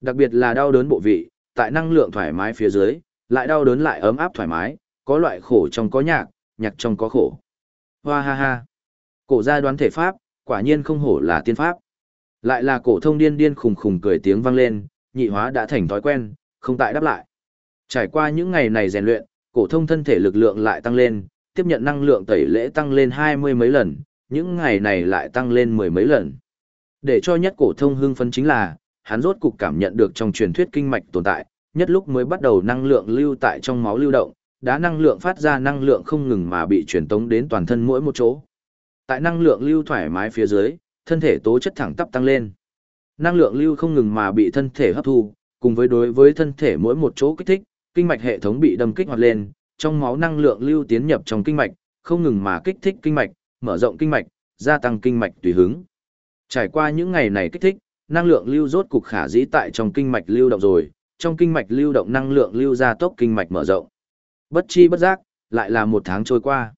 Đặc biệt là đau đớn bộ vị, tại năng lượng thoải mái phía dưới, lại đau đớn lại ấm áp thoải mái, có loại khổ trong có nhạc, nhạc trong có khổ. Hoa ha ha. Cổ gia đoán thể pháp, quả nhiên không hổ là tiên pháp. Lại là cổ thông điên điên khùng khùng cười tiếng vang lên, nhị hóa đã thành thói quen, không tại đáp lại. Trải qua những ngày này rèn luyện, cổ thông thân thể lực lượng lại tăng lên, tiếp nhận năng lượng tẩy lễ tăng lên hai mươi mấy lần, những ngày này lại tăng lên mười mấy lần. Để cho nhất cổ thông hưng phấn chính là, hắn rốt cục cảm nhận được trong truyền thuyết kinh mạch tồn tại, nhất lúc mới bắt đầu năng lượng lưu tại trong máu lưu động, đã năng lượng phát ra năng lượng không ngừng mà bị truyền tống đến toàn thân mỗi một chỗ. Tại năng lượng lưu thoải mái phía dưới, thân thể tố chất thẳng tắp tăng lên. Năng lượng lưu không ngừng mà bị thân thể hấp thu, cùng với đối với thân thể mỗi một chỗ kích thích, kinh mạch hệ thống bị đâm kích hoạt lên, trong máu năng lượng lưu tiến nhập trong kinh mạch, không ngừng mà kích thích kinh mạch, mở rộng kinh mạch, gia tăng kinh mạch tùy hứng. Trải qua những ngày này kích thích, năng lượng lưu rốt cục khả dĩ tại trong kinh mạch lưu động rồi, trong kinh mạch lưu động năng lượng lưu ra tốc kinh mạch mở rộng. Bất chi bất giác, lại là một tháng trôi qua.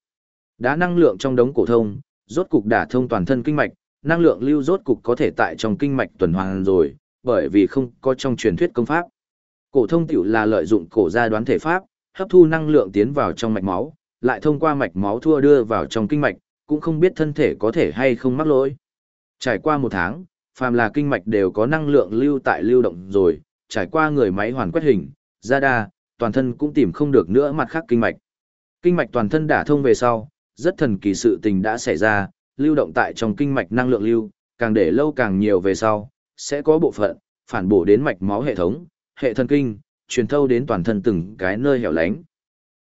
Đã năng lượng trong đống cổ thông, rốt cục đả thông toàn thân kinh mạch, năng lượng lưu rốt cục có thể tại trong kinh mạch tuần hoàn rồi, bởi vì không có trong truyền thuyết công pháp. Cổ thông tiểu là lợi dụng cổ gia đoán thể pháp, hấp thu năng lượng tiến vào trong mạch máu, lại thông qua mạch máu thua đưa vào trong kinh mạch, cũng không biết thân thể có thể hay không mắc lỗi. Trải qua một tháng, phàm là kinh mạch đều có năng lượng lưu tại lưu động rồi, trải qua người máy hoàn quét hình, ra đa, toàn thân cũng tìm không được nữa mặt khác kinh mạch. Kinh mạch toàn thân đả thông về sau, rất thần kỳ sự tình đã xảy ra, lưu động tại trong kinh mạch năng lượng lưu, càng để lâu càng nhiều về sau, sẽ có bộ phận, phản bổ đến mạch máu hệ thống, hệ thần kinh, truyền thâu đến toàn thân từng cái nơi hẻo lánh.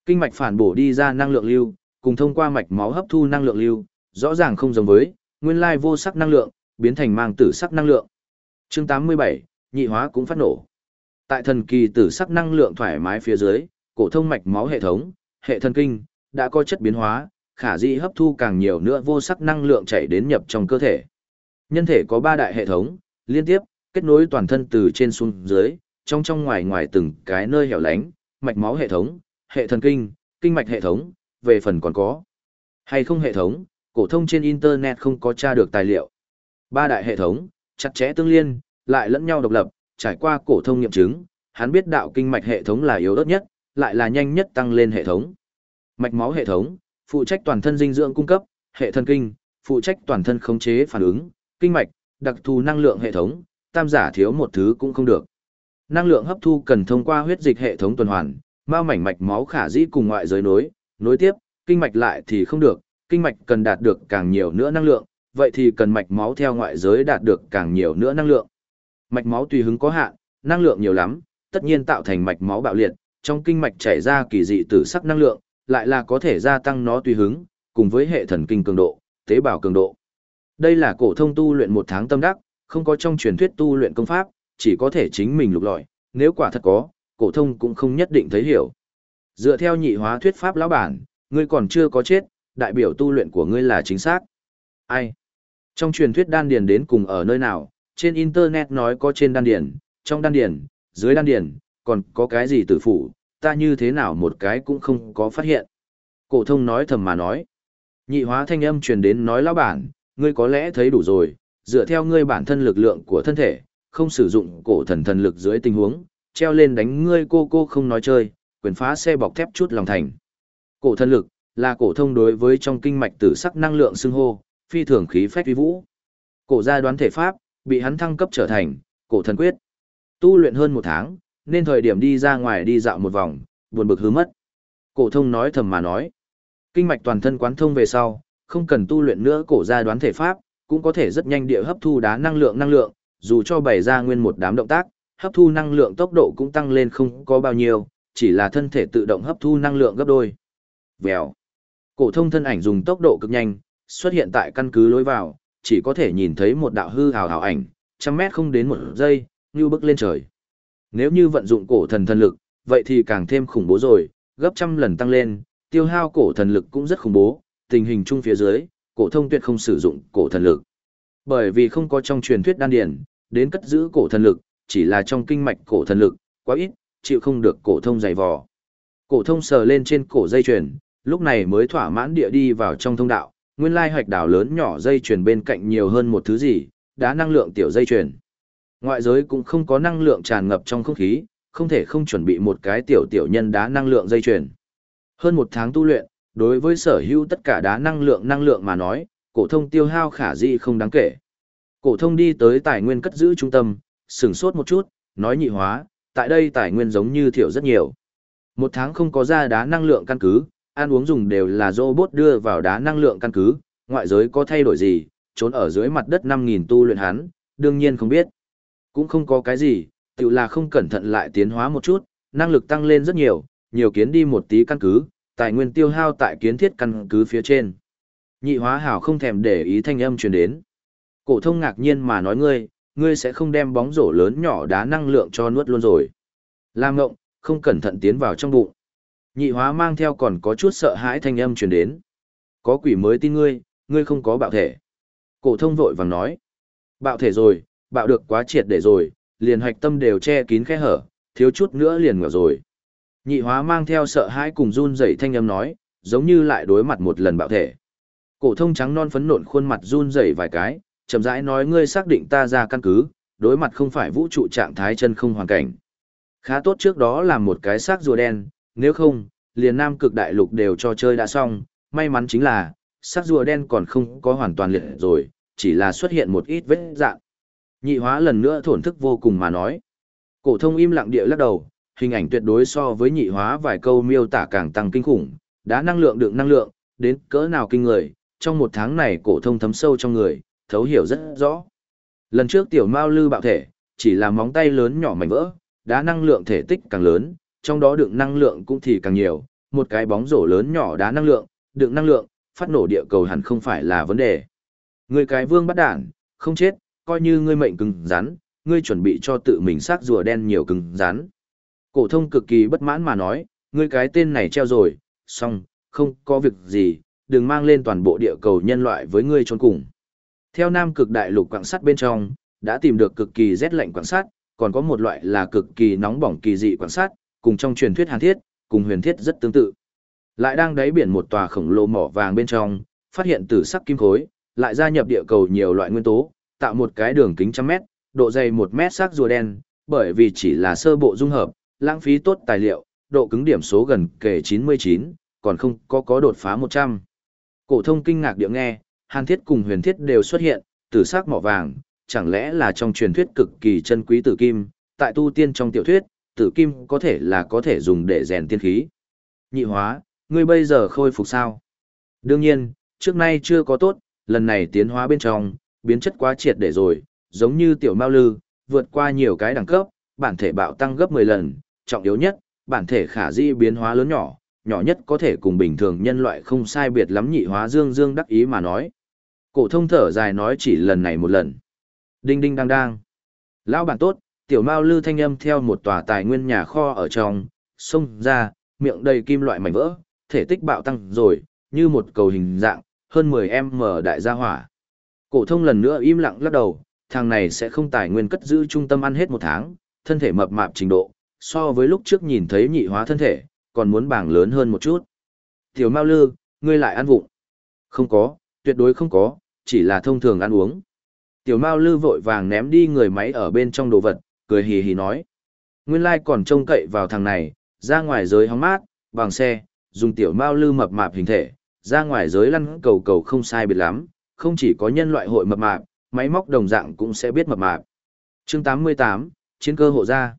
Kinh mạch phản bổ đi ra năng lượng lưu, cùng thông qua mạch máu hấp thu năng lượng lưu, rõ ràng không giống với, nguyên lai vô sắc năng lượng, biến thành mang tử sắc năng lượng. Chương 87, nhị hóa cũng phát nổ. Tại thần kỳ tử sắc năng lượng thoải mái phía dưới, cổ thông mạch máu hệ thống, hệ thần kinh đã có chất biến hóa, khả dĩ hấp thu càng nhiều nữa vô sắc năng lượng chảy đến nhập trong cơ thể. Nhân thể có ba đại hệ thống, liên tiếp kết nối toàn thân từ trên xuống dưới, trong trong ngoài ngoài từng cái nơi hẻo lánh, mạch máu hệ thống, hệ thần kinh, kinh mạch hệ thống, về phần còn có hay không hệ thống, cổ thông trên internet không có tra được tài liệu. Ba đại hệ thống, chặt chẽ tương liên, lại lẫn nhau độc lập, trải qua cổ thông nghiệm chứng, hắn biết đạo kinh mạch hệ thống là yếu ớt nhất, lại là nhanh nhất tăng lên hệ thống. Mạch máu hệ thống, phụ trách toàn thân dinh dưỡng cung cấp, hệ thần kinh, phụ trách toàn thân khống chế phản ứng, kinh mạch, đặc thù năng lượng hệ thống, tam giả thiếu một thứ cũng không được. Năng lượng hấp thu cần thông qua huyết dịch hệ thống tuần hoàn, mao mảnh mạch máu khả dĩ cùng ngoại giới nối, nối tiếp, kinh mạch lại thì không được, kinh mạch cần đạt được càng nhiều nữa năng lượng, vậy thì cần mạch máu theo ngoại giới đạt được càng nhiều nữa năng lượng. Mạch máu tùy hứng có hạn, năng lượng nhiều lắm, tất nhiên tạo thành mạch máu bạo liệt, trong kinh mạch chảy ra kỳ dị tử sắc năng lượng, lại là có thể gia tăng nó tùy hứng, cùng với hệ thần kinh cường độ, tế bào cường độ. Đây là cổ thông tu luyện một tháng tâm đắc, không có trong truyền thuyết tu luyện công pháp, chỉ có thể chính mình lục lọi, nếu quả thật có, cổ thông cũng không nhất định thấy hiểu. Dựa theo nhị hóa thuyết pháp lão bản, ngươi còn chưa có chết, đại biểu tu luyện của ngươi là chính xác. Ai? Trong truyền thuyết đan điền đến cùng ở nơi nào, trên internet nói có trên đan điền, trong đan điền, dưới đan điền, còn có cái gì tử phủ, ta như thế nào một cái cũng không có phát hiện. Cổ thông nói thầm mà nói. Nhị hóa thanh âm truyền đến nói lão bản, ngươi có lẽ thấy đủ rồi, dựa theo ngươi bản thân lực lượng của thân thể, không sử dụng cổ thần thần lực dưới tình huống, treo lên đánh ngươi cô cô không nói chơi, quyền phá xe bọc thép chút lòng thành. Cổ thần lực là cổ thông đối với trong kinh mạch tử sắc năng lượng xưng hô, phi thường khí phách uy vũ. Cổ gia đoán thể pháp, bị hắn thăng cấp trở thành cổ thần quyết. Tu luyện hơn một tháng, nên thời điểm đi ra ngoài đi dạo một vòng, buồn bực hứa mất. Cổ thông nói thầm mà nói. Kinh mạch toàn thân quán thông về sau, không cần tu luyện nữa cổ gia đoán thể pháp, cũng có thể rất nhanh địa hấp thu đá năng lượng năng lượng, dù cho bày ra nguyên một đám động tác, hấp thu năng lượng tốc độ cũng tăng lên không có bao nhiêu, chỉ là thân thể tự động hấp thu năng lượng gấp đôi. Vèo. Cổ thông thân ảnh dùng tốc độ cực nhanh, xuất hiện tại căn cứ lối vào, chỉ có thể nhìn thấy một đạo hư hào hào ảnh, trăm mét không đến một giây, như bước lên trời. Nếu như vận dụng cổ thần thần lực, vậy thì càng thêm khủng bố rồi, gấp trăm lần tăng lên, tiêu hao cổ thần lực cũng rất khủng bố, tình hình chung phía dưới, cổ thông tuyệt không sử dụng cổ thần lực. Bởi vì không có trong truyền thuyết đan điển, đến cất giữ cổ thần lực, chỉ là trong kinh mạch cổ thần lực, quá ít, chịu không được cổ thông dày vò. Cổ thông sờ lên trên cổ dây chuyền, lúc này mới thỏa mãn địa đi vào trong thông đạo, nguyên lai hoạch đảo lớn nhỏ dây chuyền bên cạnh nhiều hơn một thứ gì, đá năng lượng tiểu dây chuyền. Ngoại giới cũng không có năng lượng tràn ngập trong không khí, không thể không chuẩn bị một cái tiểu tiểu nhân đá năng lượng dây chuyền. Hơn một tháng tu luyện, đối với sở hữu tất cả đá năng lượng năng lượng mà nói, cổ thông tiêu hao khả di không đáng kể. Cổ thông đi tới tài nguyên cất giữ trung tâm, sửng sốt một chút, nói nhị hóa, tại đây tài nguyên giống như thiểu rất nhiều. Một tháng không có ra đá năng lượng căn cứ, ăn uống dùng đều là robot đưa vào đá năng lượng căn cứ, ngoại giới có thay đổi gì, trốn ở dưới mặt đất 5.000 tu luyện hắn, đương nhiên không biết. Cũng không có cái gì, tự là không cẩn thận lại tiến hóa một chút, năng lực tăng lên rất nhiều, nhiều kiến đi một tí căn cứ, tài nguyên tiêu hao tại kiến thiết căn cứ phía trên. Nhị hóa hảo không thèm để ý thanh âm truyền đến. Cổ thông ngạc nhiên mà nói ngươi, ngươi sẽ không đem bóng rổ lớn nhỏ đá năng lượng cho nuốt luôn rồi. Lam ngộng, không cẩn thận tiến vào trong bụng. Nhị hóa mang theo còn có chút sợ hãi thanh âm truyền đến. Có quỷ mới tin ngươi, ngươi không có bạo thể. Cổ thông vội vàng nói. Bạo thể rồi, bạo được quá triệt để rồi, liền hoạch tâm đều che kín khe hở, thiếu chút nữa liền ngửa rồi. Nhị hóa mang theo sợ hãi cùng run rẩy thanh âm nói, giống như lại đối mặt một lần bạo thể. Cổ thông trắng non phấn nộn khuôn mặt run rẩy vài cái, chậm rãi nói ngươi xác định ta ra căn cứ, đối mặt không phải vũ trụ trạng thái chân không hoàn cảnh. Khá tốt trước đó là một cái xác rùa đen, nếu không, liền nam cực đại lục đều cho chơi đã xong, may mắn chính là, xác rùa đen còn không có hoàn toàn liệt rồi, chỉ là xuất hiện một ít vết dạng. Nhị hóa lần nữa thổn thức vô cùng mà nói. Cổ thông im lặng địa lắc đầu, hình ảnh tuyệt đối so với nhị hóa vài câu miêu tả càng tăng kinh khủng, đã năng lượng đựng năng lượng, đến cỡ nào kinh người, trong một tháng này cổ thông thấm sâu trong người, thấu hiểu rất rõ. Lần trước tiểu Mao Lư bạo thể, chỉ là móng tay lớn nhỏ mảnh vỡ, đã năng lượng thể tích càng lớn, trong đó đựng năng lượng cũng thì càng nhiều, một cái bóng rổ lớn nhỏ đá năng lượng, đựng năng lượng, phát nổ địa cầu hẳn không phải là vấn đề. Người cái vương bắt đản, không chết, coi như ngươi mệnh cứng rắn, ngươi chuẩn bị cho tự mình xác rùa đen nhiều cứng rắn. Cổ thông cực kỳ bất mãn mà nói, ngươi cái tên này treo rồi, xong, không có việc gì, đừng mang lên toàn bộ địa cầu nhân loại với ngươi trốn cùng. Theo Nam cực đại lục quặng sắt bên trong, đã tìm được cực kỳ rét lạnh quặng sắt, còn có một loại là cực kỳ nóng bỏng kỳ dị quặng sắt, cùng trong truyền thuyết hàn thiết, cùng huyền thiết rất tương tự. Lại đang đáy biển một tòa khổng lồ mỏ vàng bên trong, phát hiện tử sắc kim khối, lại gia nhập địa cầu nhiều loại nguyên tố, tạo một cái đường kính trăm mét, độ dày một mét sắc rùa đen, bởi vì chỉ là sơ bộ dung hợp, lãng phí tốt tài liệu, độ cứng điểm số gần kể 99, còn không có có đột phá 100. Cổ thông kinh ngạc địa nghe, hàn thiết cùng huyền thiết đều xuất hiện, tử sắc mỏ vàng, chẳng lẽ là trong truyền thuyết cực kỳ chân quý tử kim, tại tu tiên trong tiểu thuyết, tử kim có thể là có thể dùng để rèn tiên khí. Nhị hóa, ngươi bây giờ khôi phục sao? Đương nhiên, trước nay chưa có tốt, lần này tiến hóa bên trong, biến chất quá triệt để rồi, giống như tiểu mao lư, vượt qua nhiều cái đẳng cấp, bản thể bạo tăng gấp 10 lần, trọng yếu nhất, bản thể khả di biến hóa lớn nhỏ, nhỏ nhất có thể cùng bình thường nhân loại không sai biệt lắm nhị hóa dương dương đắc ý mà nói. Cổ thông thở dài nói chỉ lần này một lần. Đinh đinh đang đang. Lão bản tốt, tiểu mao lư thanh âm theo một tòa tài nguyên nhà kho ở trong, xông ra, miệng đầy kim loại mảnh vỡ, thể tích bạo tăng rồi, như một cầu hình dạng, hơn 10m đại gia hỏa. Cổ thông lần nữa im lặng lắc đầu, thằng này sẽ không tài nguyên cất giữ trung tâm ăn hết một tháng, thân thể mập mạp trình độ, so với lúc trước nhìn thấy nhị hóa thân thể, còn muốn bảng lớn hơn một chút. Tiểu Mao Lư, ngươi lại ăn vụng. Không có, tuyệt đối không có, chỉ là thông thường ăn uống. Tiểu Mao Lư vội vàng ném đi người máy ở bên trong đồ vật, cười hì hì nói. Nguyên lai còn trông cậy vào thằng này, ra ngoài giới hóng mát, bằng xe, dùng tiểu Mao Lư mập mạp hình thể, ra ngoài giới lăn cầu cầu không sai biệt lắm, không chỉ có nhân loại hội mập mạp, máy móc đồng dạng cũng sẽ biết mập mạp. Chương 88, chiến cơ hộ ra.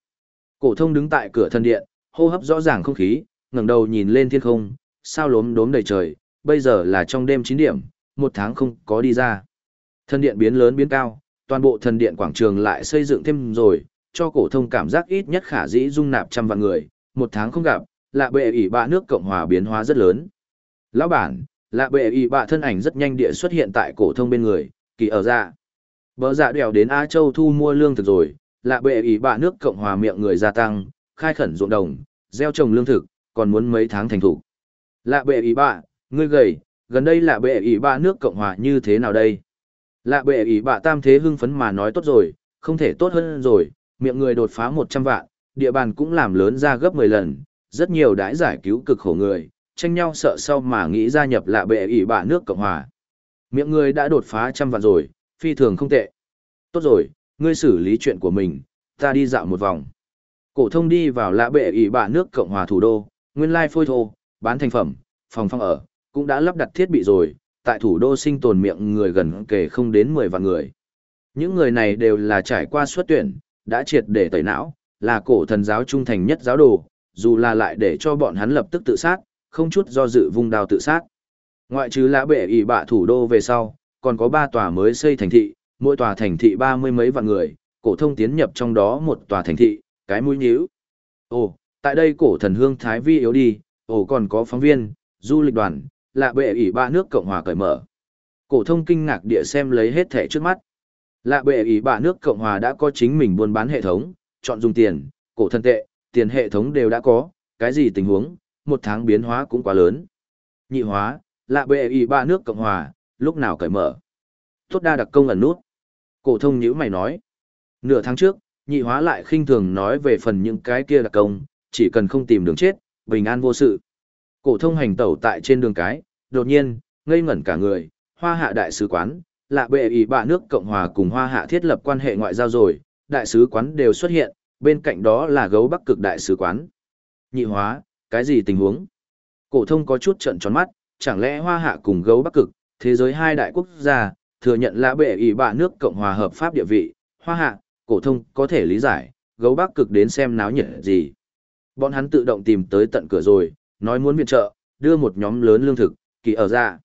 Cổ thông đứng tại cửa thần điện, hô hấp rõ ràng không khí, ngẩng đầu nhìn lên thiên không, sao lốm đốm đầy trời, bây giờ là trong đêm 9 điểm, một tháng không có đi ra. Thần điện biến lớn biến cao, toàn bộ thần điện quảng trường lại xây dựng thêm rồi, cho cổ thông cảm giác ít nhất khả dĩ dung nạp trăm vạn người, một tháng không gặp, lạ bệ ỷ bạ nước Cộng hòa biến hóa rất lớn. Lão bản, lạ bệ ỷ bạ thân ảnh rất nhanh địa xuất hiện tại cổ thông bên người, kỳ ở dạ. ra. Bỡ dạ đèo đến Á Châu thu mua lương thực rồi, lạ bệ ỷ bạ nước Cộng hòa miệng người gia tăng, khai khẩn ruộng đồng, gieo trồng lương thực, còn muốn mấy tháng thành thủ. Lạ bệ ỷ bạ, ngươi gầy, gần đây lạ bệ ỷ bạ nước Cộng hòa như thế nào đây? Lạ bệ ỷ bạ tam thế hưng phấn mà nói tốt rồi, không thể tốt hơn rồi, miệng người đột phá 100 vạn, địa bàn cũng làm lớn ra gấp 10 lần, rất nhiều đãi giải cứu cực khổ người, tranh nhau sợ sau mà nghĩ gia nhập lạ bệ ỷ bạ nước Cộng hòa. Miệng người đã đột phá trăm vạn rồi, phi thường không tệ. Tốt rồi, Ngươi xử lý chuyện của mình, ta đi dạo một vòng. Cổ thông đi vào lạ bệ ủy bạ nước Cộng hòa thủ đô, nguyên lai phôi thô, bán thành phẩm, phòng phong ở, cũng đã lắp đặt thiết bị rồi, tại thủ đô sinh tồn miệng người gần kể không đến 10 vạn người. Những người này đều là trải qua xuất tuyển, đã triệt để tẩy não, là cổ thần giáo trung thành nhất giáo đồ, dù là lại để cho bọn hắn lập tức tự sát, không chút do dự vung đao tự sát. Ngoại trừ lã bệ ỷ bạ thủ đô về sau, còn có ba tòa mới xây thành thị, mỗi tòa thành thị ba mươi mấy vạn người, cổ thông tiến nhập trong đó một tòa thành thị, cái mũi nhíu. Ồ, tại đây cổ thần hương Thái Vi yếu đi, ồ còn có phóng viên, du lịch đoàn, lạ bệ ỷ ba nước Cộng hòa cởi mở. Cổ thông kinh ngạc địa xem lấy hết thẻ trước mắt. Lạ bệ ý ba nước Cộng hòa đã có chính mình buôn bán hệ thống, chọn dùng tiền, cổ thần tệ, tiền hệ thống đều đã có, cái gì tình huống, một tháng biến hóa cũng quá lớn. Nhị hóa, lạ bệ ý ba nước Cộng hòa, lúc nào cởi mở. Tốt đa đặc công ẩn nút. Cổ thông nhữ mày nói. Nửa tháng trước, nhị hóa lại khinh thường nói về phần những cái kia đặc công, chỉ cần không tìm đường chết, bình an vô sự. Cổ thông hành tẩu tại trên đường cái, đột nhiên, ngây ngẩn cả người, hoa hạ đại sứ quán, lạ bệ ý bạ nước Cộng Hòa cùng hoa hạ thiết lập quan hệ ngoại giao rồi, đại sứ quán đều xuất hiện, bên cạnh đó là gấu bắc cực đại sứ quán. Nhị hóa, cái gì tình huống? Cổ thông có chút trợn tròn mắt, chẳng lẽ hoa hạ cùng gấu bắc cực, thế giới hai đại quốc gia, thừa nhận lạ bệ ý bạ nước Cộng Hòa hợp pháp địa vị, hoa hạ, cổ thông có thể lý giải, gấu bắc cực đến xem náo nhiệt gì. Bọn hắn tự động tìm tới tận cửa rồi, nói muốn viện trợ, đưa một nhóm lớn lương thực, kỳ ở ra.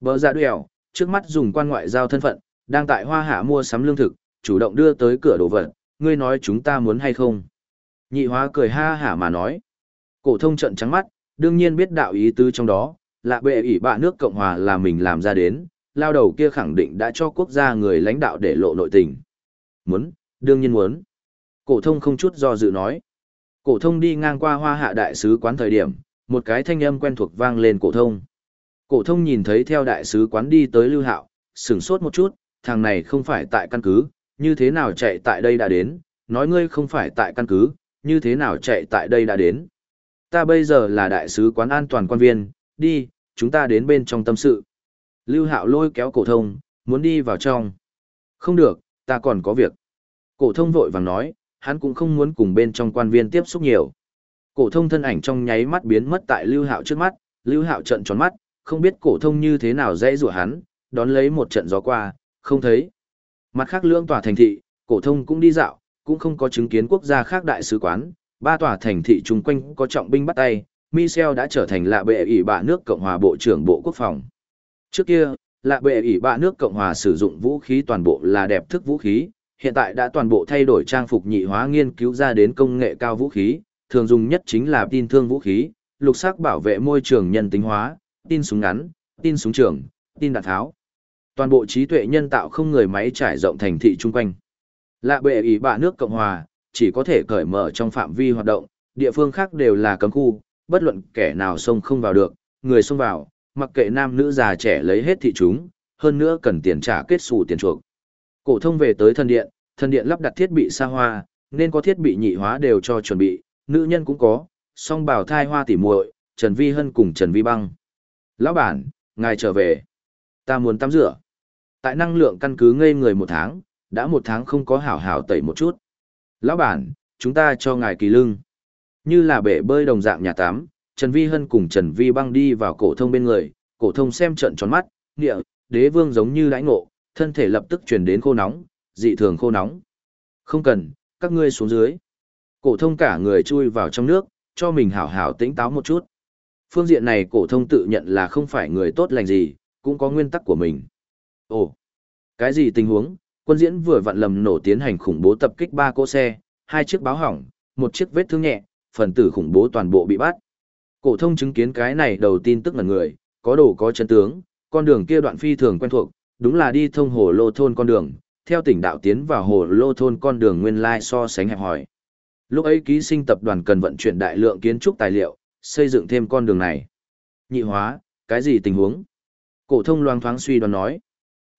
Bờ dạ ra đuèo, trước mắt dùng quan ngoại giao thân phận, đang tại hoa hạ mua sắm lương thực, chủ động đưa tới cửa đồ vật, ngươi nói chúng ta muốn hay không. Nhị hóa cười ha hả mà nói. Cổ thông trận trắng mắt, đương nhiên biết đạo ý tứ trong đó, là bệ ủy bạ nước Cộng Hòa là mình làm ra đến, lao đầu kia khẳng định đã cho quốc gia người lãnh đạo để lộ nội tình. Muốn, đương nhiên muốn. Cổ thông không chút do dự nói. Cổ thông đi ngang qua hoa hạ đại sứ quán thời điểm, một cái thanh âm quen thuộc vang lên cổ thông. Cổ thông nhìn thấy theo đại sứ quán đi tới Lưu Hạo, sững sốt một chút, thằng này không phải tại căn cứ, như thế nào chạy tại đây đã đến, nói ngươi không phải tại căn cứ, như thế nào chạy tại đây đã đến. Ta bây giờ là đại sứ quán an toàn quan viên, đi, chúng ta đến bên trong tâm sự. Lưu Hạo lôi kéo cổ thông, muốn đi vào trong. Không được, ta còn có việc. Cổ thông vội vàng nói, hắn cũng không muốn cùng bên trong quan viên tiếp xúc nhiều. Cổ thông thân ảnh trong nháy mắt biến mất tại Lưu Hạo trước mắt, Lưu Hạo trợn tròn mắt, không biết cổ thông như thế nào dễ dụ hắn, đón lấy một trận gió qua, không thấy. Mặt khác lưỡng tòa thành thị, cổ thông cũng đi dạo, cũng không có chứng kiến quốc gia khác đại sứ quán, ba tòa thành thị chung quanh có trọng binh bắt tay, Michel đã trở thành lạ bệ ủy bạ nước Cộng hòa Bộ trưởng Bộ Quốc phòng. Trước kia, lạ bệ ủy bạ nước Cộng hòa sử dụng vũ khí toàn bộ là đẹp thức vũ khí, hiện tại đã toàn bộ thay đổi trang phục nhị hóa nghiên cứu ra đến công nghệ cao vũ khí, thường dùng nhất chính là tin thương vũ khí, lục sắc bảo vệ môi trường nhân tính hóa, tin súng ngắn, tin súng trường, tin đạn tháo. Toàn bộ trí tuệ nhân tạo không người máy trải rộng thành thị chung quanh. Lạ bệ ý bạ nước Cộng Hòa, chỉ có thể cởi mở trong phạm vi hoạt động, địa phương khác đều là cấm khu, bất luận kẻ nào xông không vào được, người xông vào, mặc kệ nam nữ già trẻ lấy hết thị chúng, hơn nữa cần tiền trả kết xù tiền chuộc. Cổ thông về tới thân điện, thân điện lắp đặt thiết bị xa hoa, nên có thiết bị nhị hóa đều cho chuẩn bị, nữ nhân cũng có, song bảo thai hoa tỉ muội, Trần Vi Hân cùng Trần Vi Băng. Lão bản, ngài trở về. Ta muốn tắm rửa. Tại năng lượng căn cứ ngây người một tháng, đã một tháng không có hảo hảo tẩy một chút. Lão bản, chúng ta cho ngài kỳ lưng. Như là bể bơi đồng dạng nhà tắm, Trần Vi Hân cùng Trần Vi Băng đi vào cổ thông bên người, cổ thông xem trận tròn mắt, nghĩa, đế vương giống như lãnh ngộ, thân thể lập tức chuyển đến khô nóng, dị thường khô nóng. Không cần, các ngươi xuống dưới. Cổ thông cả người chui vào trong nước, cho mình hảo hảo tĩnh táo một chút. Phương diện này cổ thông tự nhận là không phải người tốt lành gì, cũng có nguyên tắc của mình. Ồ, cái gì tình huống? Quân diễn vừa vặn lầm nổ tiến hành khủng bố tập kích ba cỗ xe, hai chiếc báo hỏng, một chiếc vết thương nhẹ, phần tử khủng bố toàn bộ bị bắt. Cổ thông chứng kiến cái này đầu tin tức là người, có đồ có chân tướng, con đường kia đoạn phi thường quen thuộc, đúng là đi thông hồ lô thôn con đường, theo tỉnh đạo tiến vào hồ lô thôn con đường nguyên lai so sánh hẹp hỏi Lúc ấy ký sinh tập đoàn cần vận chuyển đại lượng kiến trúc tài liệu, xây dựng thêm con đường này. Nhị hóa, cái gì tình huống? Cổ thông loang thoáng suy đoán nói.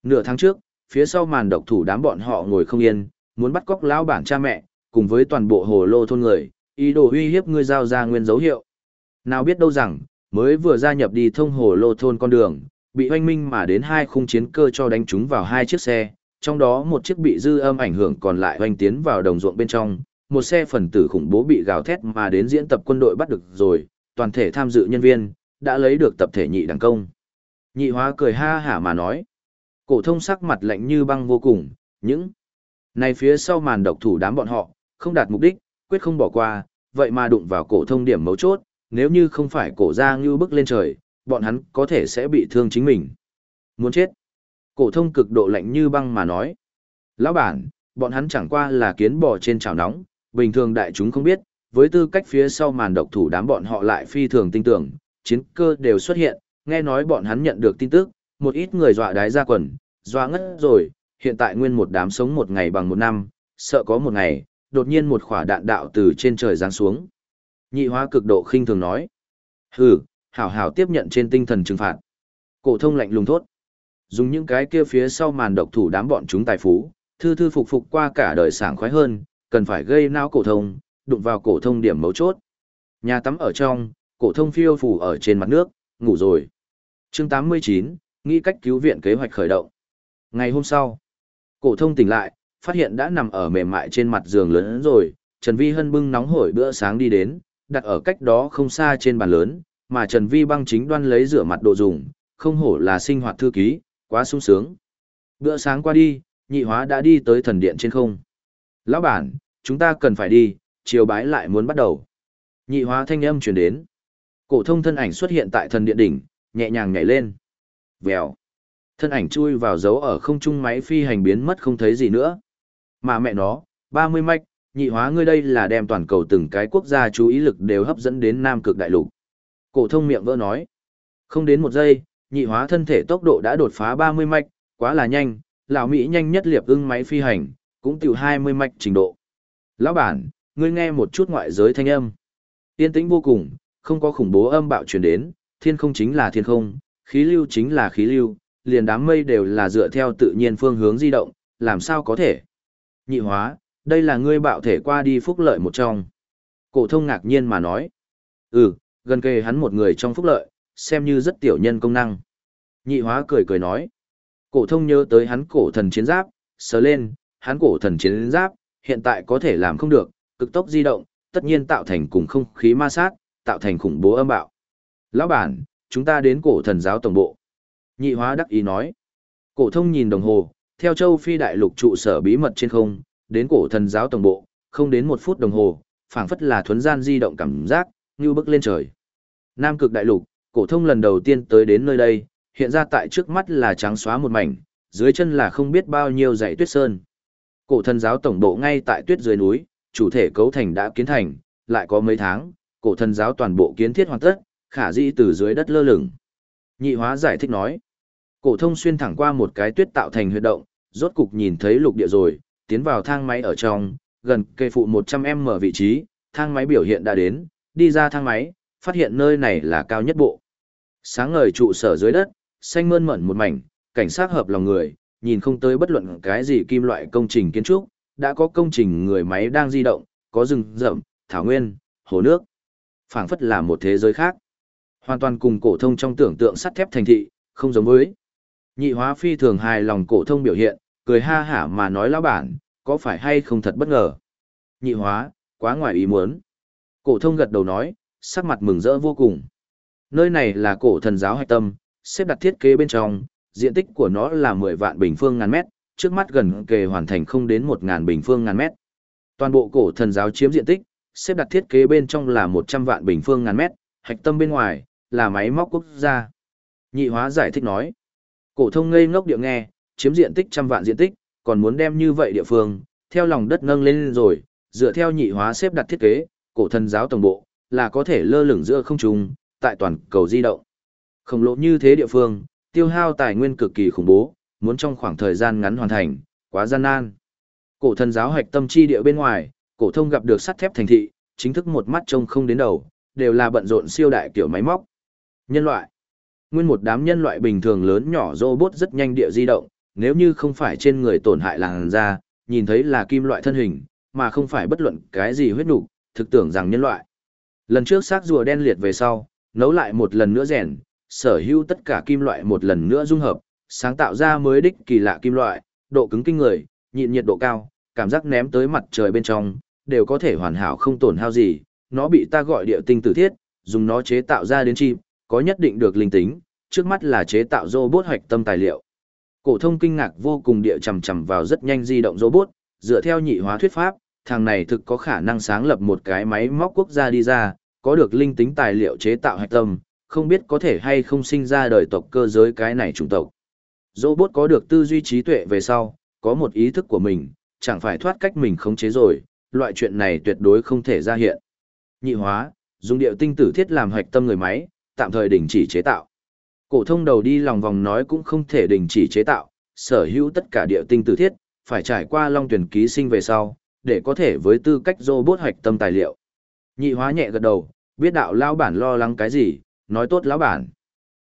Nửa tháng trước, phía sau màn độc thủ đám bọn họ ngồi không yên, muốn bắt cóc lão bản cha mẹ, cùng với toàn bộ hồ lô thôn người, ý đồ uy hiếp ngươi giao ra nguyên dấu hiệu. Nào biết đâu rằng, mới vừa gia nhập đi thông hồ lô thôn con đường, bị hoanh minh mà đến hai khung chiến cơ cho đánh chúng vào hai chiếc xe, trong đó một chiếc bị dư âm ảnh hưởng còn lại hoanh tiến vào đồng ruộng bên trong, một xe phần tử khủng bố bị gào thét mà đến diễn tập quân đội bắt được rồi, toàn thể tham dự nhân viên, đã lấy được tập thể nhị đẳng công. Nhị hóa cười ha hả mà nói. Cổ thông sắc mặt lạnh như băng vô cùng, những này phía sau màn độc thủ đám bọn họ, không đạt mục đích, quyết không bỏ qua, vậy mà đụng vào cổ thông điểm mấu chốt, nếu như không phải cổ ra như bức lên trời, bọn hắn có thể sẽ bị thương chính mình. Muốn chết. Cổ thông cực độ lạnh như băng mà nói. Lão bản, bọn hắn chẳng qua là kiến bò trên chảo nóng, bình thường đại chúng không biết, với tư cách phía sau màn độc thủ đám bọn họ lại phi thường tinh tưởng, chiến cơ đều xuất hiện, nghe nói bọn hắn nhận được tin tức, một ít người dọa đái ra quần, dọa ngất rồi, hiện tại nguyên một đám sống một ngày bằng một năm, sợ có một ngày, đột nhiên một quả đạn đạo từ trên trời giáng xuống. Nhị hóa cực độ khinh thường nói. Hừ, hảo hảo tiếp nhận trên tinh thần trừng phạt. Cổ thông lạnh lùng thốt. Dùng những cái kia phía sau màn độc thủ đám bọn chúng tài phú, thư thư phục phục qua cả đời sảng khoái hơn, cần phải gây não cổ thông, đụng vào cổ thông điểm mấu chốt. Nhà tắm ở trong, cổ thông phiêu phù ở trên mặt nước, ngủ rồi. Chương 89, nghĩ cách cứu viện kế hoạch khởi động. Ngày hôm sau, cổ thông tỉnh lại, phát hiện đã nằm ở mềm mại trên mặt giường lớn rồi, Trần Vi Hân bưng nóng hổi bữa sáng đi đến, đặt ở cách đó không xa trên bàn lớn, mà Trần Vi băng chính đoan lấy rửa mặt đồ dùng, không hổ là sinh hoạt thư ký, quá sung sướng. Bữa sáng qua đi, nhị hóa đã đi tới thần điện trên không. Lão bản, chúng ta cần phải đi, chiều bái lại muốn bắt đầu. Nhị hóa thanh âm truyền đến. Cổ thông thân ảnh xuất hiện tại thần điện đỉnh, nhẹ nhàng nhảy lên. Vèo. Thân ảnh chui vào dấu ở không trung máy phi hành biến mất không thấy gì nữa. Mà mẹ nó, 30 mạch, nhị hóa ngươi đây là đem toàn cầu từng cái quốc gia chú ý lực đều hấp dẫn đến Nam Cực Đại Lục. Cổ thông miệng vỡ nói. Không đến một giây, nhị hóa thân thể tốc độ đã đột phá 30 mạch, quá là nhanh, lão Mỹ nhanh nhất liệp ưng máy phi hành, cũng tiểu 20 mạch trình độ. Lão bản, ngươi nghe một chút ngoại giới thanh âm. Yên tĩnh vô cùng, không có khủng bố âm bạo truyền đến, thiên không chính là thiên không, khí lưu chính là khí lưu, liền đám mây đều là dựa theo tự nhiên phương hướng di động, làm sao có thể? Nhị hóa, đây là ngươi bạo thể qua đi phúc lợi một trong. Cổ thông ngạc nhiên mà nói. Ừ, gần kề hắn một người trong phúc lợi, xem như rất tiểu nhân công năng. Nhị hóa cười cười nói. Cổ thông nhớ tới hắn cổ thần chiến giáp, sờ lên, hắn cổ thần chiến giáp, hiện tại có thể làm không được, cực tốc di động, tất nhiên tạo thành cùng không khí ma sát, tạo thành khủng bố âm bạo. Lão bản, chúng ta đến cổ thần giáo tổng bộ. Nhị hóa đắc ý nói. Cổ thông nhìn đồng hồ, theo châu phi đại lục trụ sở bí mật trên không, đến cổ thần giáo tổng bộ, không đến một phút đồng hồ, phảng phất là thuấn gian di động cảm giác, như bước lên trời. Nam cực đại lục, cổ thông lần đầu tiên tới đến nơi đây, hiện ra tại trước mắt là trắng xóa một mảnh, dưới chân là không biết bao nhiêu dãy tuyết sơn. Cổ thần giáo tổng bộ ngay tại tuyết dưới núi, chủ thể cấu thành đã kiến thành, lại có mấy tháng, cổ thần giáo toàn bộ kiến thiết hoàn tất, khả dĩ từ dưới đất lơ lửng. Nhị hóa giải thích nói, cổ thông xuyên thẳng qua một cái tuyết tạo thành huyệt động, rốt cục nhìn thấy lục địa rồi, tiến vào thang máy ở trong, gần cây phụ 100m vị trí, thang máy biểu hiện đã đến, đi ra thang máy, phát hiện nơi này là cao nhất bộ. Sáng ngời trụ sở dưới đất, xanh mơn mởn một mảnh, cảnh sát hợp lòng người, nhìn không tới bất luận cái gì kim loại công trình kiến trúc, đã có công trình người máy đang di động, có rừng rậm, thảo nguyên, hồ nước. phảng phất là một thế giới khác. Hoàn toàn cùng cổ thông trong tưởng tượng sắt thép thành thị, không giống với. Nhị hóa phi thường hài lòng cổ thông biểu hiện, cười ha hả mà nói lão bản, có phải hay không thật bất ngờ. Nhị hóa, quá ngoài ý muốn. Cổ thông gật đầu nói, sắc mặt mừng rỡ vô cùng. Nơi này là cổ thần giáo hạch tâm, xếp đặt thiết kế bên trong, diện tích của nó là 10 vạn bình phương ngàn mét, trước mắt gần kề hoàn thành không đến 1.000 bình phương ngàn mét. Toàn bộ cổ thần giáo chiếm diện tích, xếp đặt thiết kế bên trong là 100 vạn bình phương ngàn mét, hạch tâm bên ngoài, là máy móc quốc gia. Nhị hóa giải thích nói, cổ thông ngây ngốc địa nghe, chiếm diện tích trăm vạn diện tích, còn muốn đem như vậy địa phương, theo lòng đất nâng lên rồi, dựa theo nhị hóa xếp đặt thiết kế, cổ thần giáo tổng bộ, là có thể lơ lửng giữa không trung, tại toàn cầu di động. Khổng lồ như thế địa phương, tiêu hao tài nguyên cực kỳ khủng bố, muốn trong khoảng thời gian ngắn hoàn thành, quá gian nan. Cổ thần giáo hạch tâm chi địa bên ngoài, cổ thông gặp được sắt thép thành thị, chính thức một mắt trông không đến đầu, đều là bận rộn siêu đại kiểu máy móc. Nhân loại. Nguyên một đám nhân loại bình thường lớn nhỏ robot rất nhanh địa di động, nếu như không phải trên người tổn hại làn da, nhìn thấy là kim loại thân hình, mà không phải bất luận cái gì huyết nục, thực tưởng rằng nhân loại. Lần trước xác rùa đen liệt về sau, nấu lại một lần nữa rèn, sở hữu tất cả kim loại một lần nữa dung hợp, sáng tạo ra mới đích kỳ lạ kim loại, độ cứng kinh người, nhịn nhiệt độ cao, cảm giác ném tới mặt trời bên trong, đều có thể hoàn hảo không tổn hao gì, nó bị ta gọi địa tinh tử thiết, dùng nó chế tạo ra đến chim, có nhất định được linh tính, trước mắt là chế tạo robot hoạch tâm tài liệu. Cổ thông kinh ngạc vô cùng địa chầm chầm vào rất nhanh di động robot, dựa theo nhị hóa thuyết pháp, thằng này thực có khả năng sáng lập một cái máy móc quốc gia đi ra, có được linh tính tài liệu chế tạo hạch tâm, không biết có thể hay không sinh ra đời tộc cơ giới cái này chủng tộc. Robot có được tư duy trí tuệ về sau, có một ý thức của mình, chẳng phải thoát cách mình khống chế rồi, loại chuyện này tuyệt đối không thể ra hiện. Nhị hóa, dùng điệu tinh tử thiết làm hạch tâm người máy, tạm thời đình chỉ chế tạo. Cổ thông đầu đi lòng vòng nói cũng không thể đình chỉ chế tạo, sở hữu tất cả điệu tinh tử thiết, phải trải qua long tuyển ký sinh về sau, để có thể với tư cách robot hoạch tâm tài liệu. Nhị hóa nhẹ gật đầu, biết đạo lão bản lo lắng cái gì, nói tốt lão bản.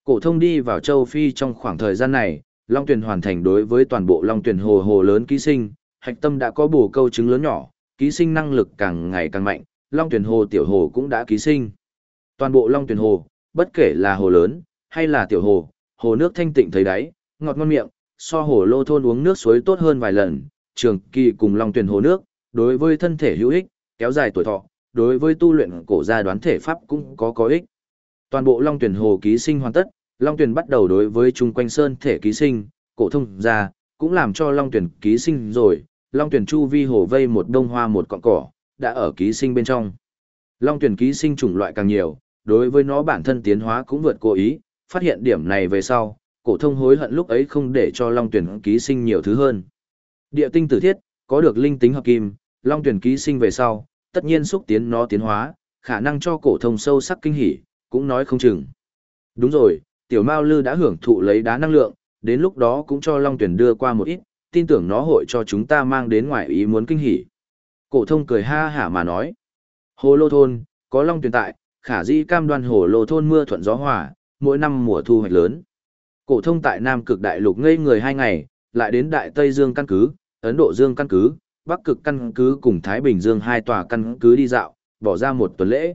Cổ thông đi vào châu Phi trong khoảng thời gian này, Long Tuyền hoàn thành đối với toàn bộ Long Tuyền hồ hồ lớn ký sinh, hạch tâm đã có bổ câu trứng lớn nhỏ, ký sinh năng lực càng ngày càng mạnh, Long Tuyền hồ tiểu hồ cũng đã ký sinh. Toàn bộ Long Tuyền hồ, bất kể là hồ lớn hay là tiểu hồ, hồ nước thanh tịnh thấy đáy, ngọt ngon miệng, so hồ lô thôn uống nước suối tốt hơn vài lần, trường kỳ cùng Long Tuyền hồ nước, đối với thân thể hữu ích, kéo dài tuổi thọ, đối với tu luyện cổ gia đoán thể pháp cũng có có ích. Toàn bộ Long tuyền Hồ ký sinh hoàn tất, Long Tuyền bắt đầu đối với chung quanh sơn thể ký sinh, cổ thông ra, cũng làm cho Long Tuyền ký sinh rồi, Long Tuyền chu vi hồ vây một đông hoa một cọng cỏ, đã ở ký sinh bên trong. Long Tuyền ký sinh chủng loại càng nhiều, đối với nó bản thân tiến hóa cũng vượt cố ý, phát hiện điểm này về sau, cổ thông hối hận lúc ấy không để cho Long Tuyền ký sinh nhiều thứ hơn. Địa tinh tử thiết, có được linh tính hợp kim, Long Tuyền ký sinh về sau, tất nhiên xúc tiến nó tiến hóa, khả năng cho cổ thông sâu sắc kinh hỉ, cũng nói không chừng. Đúng rồi, tiểu Mao Lư đã hưởng thụ lấy đá năng lượng, đến lúc đó cũng cho Long Tuyển đưa qua một ít, tin tưởng nó hội cho chúng ta mang đến ngoài ý muốn kinh hỉ. Cổ thông cười ha hả mà nói. Hồ Lô Thôn, có Long Tuyển tại, khả dĩ cam đoan Hồ Lô Thôn mưa thuận gió hòa, mỗi năm mùa thu hoạch lớn. Cổ thông tại Nam Cực Đại Lục ngây người hai ngày, lại đến Đại Tây Dương căn cứ, Ấn Độ Dương căn cứ, Bắc Cực căn cứ cùng Thái Bình Dương hai tòa căn cứ đi dạo, bỏ ra một tuần lễ.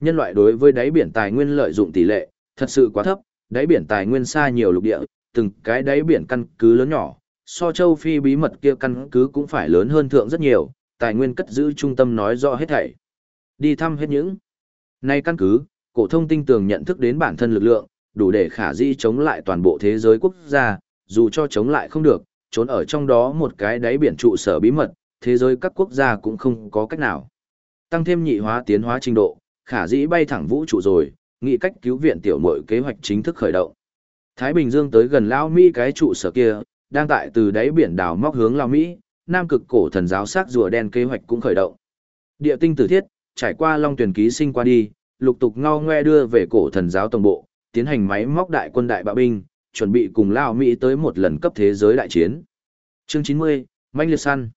Nhân loại đối với đáy biển tài nguyên lợi dụng tỷ lệ, thật sự quá thấp, đáy biển tài nguyên xa nhiều lục địa, từng cái đáy biển căn cứ lớn nhỏ, so châu Phi bí mật kia căn cứ cũng phải lớn hơn thượng rất nhiều, tài nguyên cất giữ trung tâm nói rõ hết thảy. Đi thăm hết những. Nay căn cứ, cổ thông tinh tường nhận thức đến bản thân lực lượng, đủ để khả dĩ chống lại toàn bộ thế giới quốc gia, dù cho chống lại không được, trốn ở trong đó một cái đáy biển trụ sở bí mật, thế giới các quốc gia cũng không có cách nào. Tăng thêm nhị hóa tiến hóa trình độ, khả dĩ bay thẳng vũ trụ rồi, nghị cách cứu viện tiểu mội kế hoạch chính thức khởi động. Thái Bình Dương tới gần Lao Mỹ cái trụ sở kia, đang tại từ đáy biển đảo móc hướng Lao Mỹ, Nam cực cổ thần giáo sát rùa đen kế hoạch cũng khởi động. Địa tinh tử thiết, trải qua Long tuyển ký sinh qua đi, lục tục ngao ngoe đưa về cổ thần giáo tổng bộ, tiến hành máy móc đại quân đại bạo binh, chuẩn bị cùng Lao Mỹ tới một lần cấp thế giới đại chiến. Chương 90, Manh liệt săn.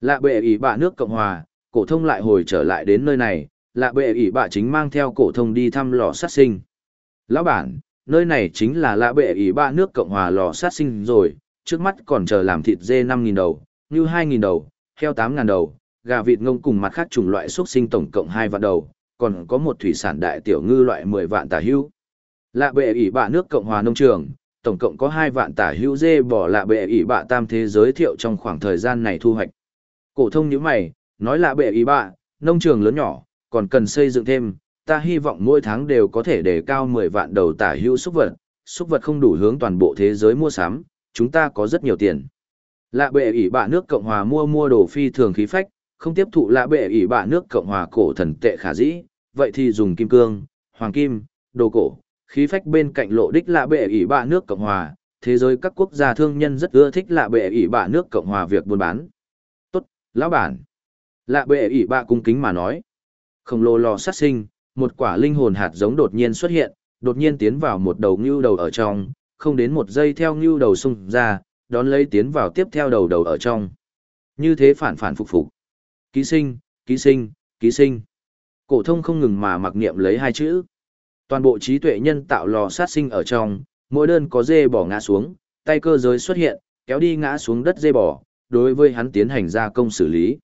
Lạ bệ ý bạ nước Cộng Hòa, cổ thông lại hồi trở lại đến nơi này, lạ bệ ỷ bạ chính mang theo cổ thông đi thăm lò sát sinh. Lão bản, nơi này chính là lạ bệ ỷ bạ nước Cộng Hòa lò sát sinh rồi, trước mắt còn chờ làm thịt dê 5.000 đầu, như 2.000 đầu, heo 8.000 đầu, gà vịt ngông cùng mặt khác chủng loại xuất sinh tổng cộng 2 vạn đầu, còn có một thủy sản đại tiểu ngư loại 10 vạn tả hữu. Lạ bệ ỷ bạ nước Cộng Hòa nông trường, tổng cộng có 2 vạn tả hữu dê bỏ lạ bệ ỷ bạ tam thế giới thiệu trong khoảng thời gian này thu hoạch. Cổ thông nhíu mày, nói lạ bệ ỷ bạ, nông trường lớn nhỏ, còn cần xây dựng thêm, ta hy vọng mỗi tháng đều có thể đề cao 10 vạn đầu tả hữu xúc vật, xúc vật không đủ hướng toàn bộ thế giới mua sắm, chúng ta có rất nhiều tiền. Lạ bệ ỷ bạ nước Cộng hòa mua mua đồ phi thường khí phách, không tiếp thụ lạ bệ ỷ bạ nước Cộng hòa cổ thần tệ khả dĩ, vậy thì dùng kim cương, hoàng kim, đồ cổ, khí phách bên cạnh lộ đích lạ bệ ỷ bạ nước Cộng hòa, thế giới các quốc gia thương nhân rất ưa thích lạ bệ ỷ bạ nước Cộng hòa việc buôn bán. Tốt, lão bản. Lạ bệ ỷ bạ cung kính mà nói. Khổng lồ lò sát sinh, một quả linh hồn hạt giống đột nhiên xuất hiện, đột nhiên tiến vào một đầu ngưu đầu ở trong, không đến một giây theo ngưu đầu xung ra, đón lấy tiến vào tiếp theo đầu đầu ở trong. Như thế phản phản phục phục. Ký sinh, ký sinh, ký sinh. Cổ thông không ngừng mà mặc niệm lấy hai chữ. Toàn bộ trí tuệ nhân tạo lò sát sinh ở trong, mỗi đơn có dê bỏ ngã xuống, tay cơ giới xuất hiện, kéo đi ngã xuống đất dê bỏ, đối với hắn tiến hành gia công xử lý.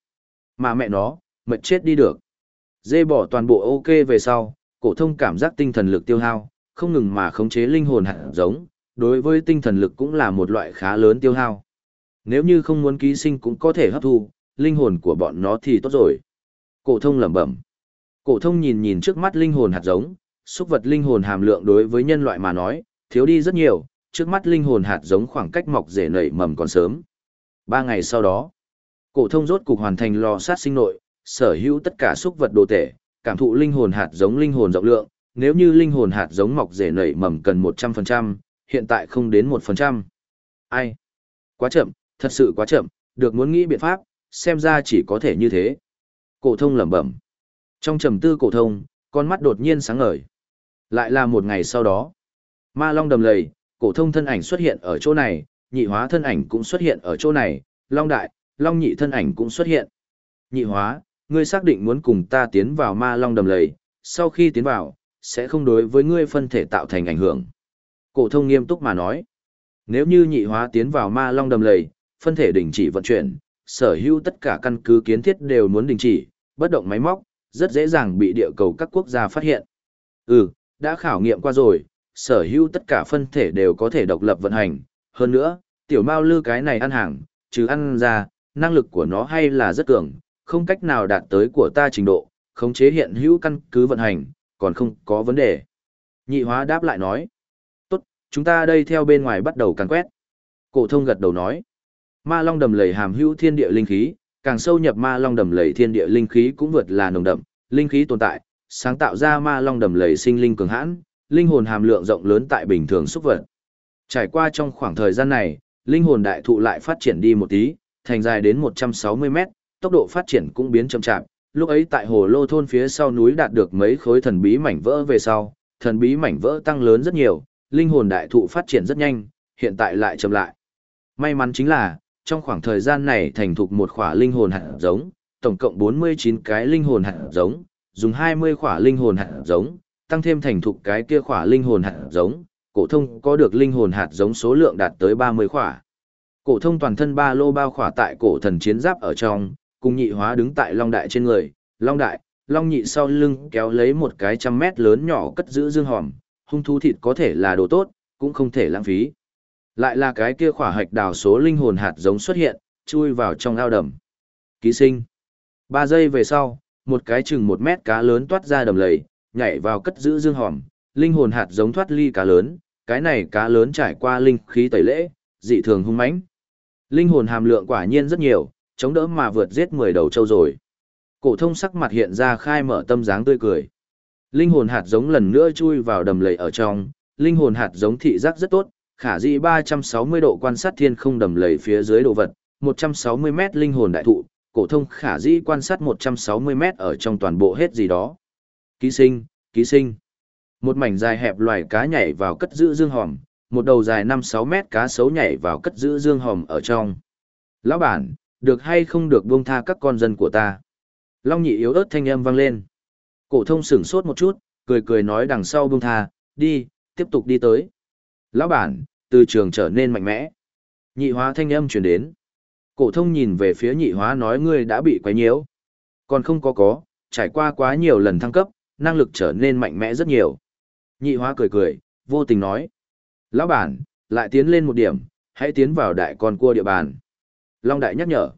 Mà mẹ nó, mệt chết đi được. Dê bỏ toàn bộ ok về sau, cổ thông cảm giác tinh thần lực tiêu hao, không ngừng mà khống chế linh hồn hạt giống, đối với tinh thần lực cũng là một loại khá lớn tiêu hao. Nếu như không muốn ký sinh cũng có thể hấp thu, linh hồn của bọn nó thì tốt rồi. Cổ thông lẩm bẩm. Cổ thông nhìn nhìn trước mắt linh hồn hạt giống, xúc vật linh hồn hàm lượng đối với nhân loại mà nói, thiếu đi rất nhiều, trước mắt linh hồn hạt giống khoảng cách mọc rễ nảy mầm còn sớm. Ba ngày sau đó, cổ thông rốt cục hoàn thành lò sát sinh nội, sở hữu tất cả xúc vật đồ tể, cảm thụ linh hồn hạt giống linh hồn rộng lượng, nếu như linh hồn hạt giống mọc rễ nảy mầm cần 100%, hiện tại không đến 1%. Ai? Quá chậm, thật sự quá chậm, được muốn nghĩ biện pháp, xem ra chỉ có thể như thế. Cổ thông lẩm bẩm. Trong trầm tư cổ thông, con mắt đột nhiên sáng ngời. Lại là một ngày sau đó. Ma Long đầm lầy, cổ thông thân ảnh xuất hiện ở chỗ này, nhị hóa thân ảnh cũng xuất hiện ở chỗ này, Long Đại, Long Nhị thân ảnh cũng xuất hiện. Nhị hóa, ngươi xác định muốn cùng ta tiến vào Ma Long đầm lầy, sau khi tiến vào, sẽ không đối với ngươi phân thể tạo thành ảnh hưởng. Cổ thông nghiêm túc mà nói. Nếu như nhị hóa tiến vào Ma Long đầm lầy, phân thể đình chỉ vận chuyển, sở hữu tất cả căn cứ kiến thiết đều muốn đình chỉ, bất động máy móc, rất dễ dàng bị địa cầu các quốc gia phát hiện. Ừ, đã khảo nghiệm qua rồi, sở hữu tất cả phân thể đều có thể độc lập vận hành. Hơn nữa, tiểu mao lư cái này ăn hàng, chứ ăn ra, năng lực của nó hay là rất cường, không cách nào đạt tới của ta trình độ, khống chế hiện hữu căn cứ vận hành, còn không có vấn đề. Nhị hóa đáp lại nói, tốt, chúng ta đây theo bên ngoài bắt đầu càn quét. Cổ thông gật đầu nói, ma long đầm lầy hàm hữu thiên địa linh khí, càng sâu nhập ma long đầm lầy thiên địa linh khí cũng vượt là nồng đậm, linh khí tồn tại, sáng tạo ra ma long đầm lầy sinh linh cường hãn, linh hồn hàm lượng rộng lớn tại bình thường xúc vật. Trải qua trong khoảng thời gian này, linh hồn đại thụ lại phát triển đi một tí, thành dài đến 160 mét, tốc độ phát triển cũng biến chậm chạp. Lúc ấy tại hồ lô thôn phía sau núi đạt được mấy khối thần bí mảnh vỡ về sau, thần bí mảnh vỡ tăng lớn rất nhiều, linh hồn đại thụ phát triển rất nhanh, hiện tại lại chậm lại. May mắn chính là, trong khoảng thời gian này thành thục một khỏa linh hồn hạt giống, tổng cộng 49 cái linh hồn hạt giống, dùng 20 khỏa linh hồn hạt giống, tăng thêm thành thục cái kia khỏa linh hồn hạt giống, cổ thông có được linh hồn hạt giống số lượng đạt tới 30 khỏa. Cổ thông toàn thân ba lô bao khỏa tại cổ thần chiến giáp ở trong, cùng nhị hóa đứng tại long đại trên người, long đại, long nhị sau lưng kéo lấy một cái trăm mét lớn nhỏ cất giữ dương hòm, hung thú thịt có thể là đồ tốt, cũng không thể lãng phí. Lại là cái kia khỏa hạch đào số linh hồn hạt giống xuất hiện, chui vào trong ao đầm. Ký sinh. Ba giây về sau, một cái chừng một mét cá lớn toát ra đầm lầy, nhảy vào cất giữ dương hòm, linh hồn hạt giống thoát ly cá lớn, cái này cá lớn trải qua linh khí tẩy lễ, dị thường hung mãnh. Linh hồn hàm lượng quả nhiên rất nhiều, chống đỡ mà vượt giết 10 đầu trâu rồi. Cổ thông sắc mặt hiện ra khai mở tâm dáng tươi cười. Linh hồn hạt giống lần nữa chui vào đầm lầy ở trong, linh hồn hạt giống thị giác rất tốt, khả dĩ 360 độ quan sát thiên không đầm lầy phía dưới đồ vật, 160 mét linh hồn đại thụ, cổ thông khả dĩ quan sát 160 mét ở trong toàn bộ hết gì đó. Ký sinh, ký sinh. Một mảnh dài hẹp loài cá nhảy vào cất giữ dương hòm, một đầu dài 5-6 mét cá sấu nhảy vào cất giữ dương hòm ở trong. Lão bản, được hay không được buông tha các con dân của ta? Long nhị yếu ớt thanh âm vang lên. Cổ thông sửng sốt một chút, cười cười nói đằng sau buông tha, đi, tiếp tục đi tới. Lão bản, từ trường trở nên mạnh mẽ. Nhị hóa thanh âm truyền đến. Cổ thông nhìn về phía nhị hóa nói ngươi đã bị quấy nhiễu. Còn không có có, trải qua quá nhiều lần thăng cấp, năng lực trở nên mạnh mẽ rất nhiều. Nhị hóa cười cười, vô tình nói. Lão bản, lại tiến lên một điểm, hãy tiến vào đại con cua địa bàn. Long đại nhắc nhở.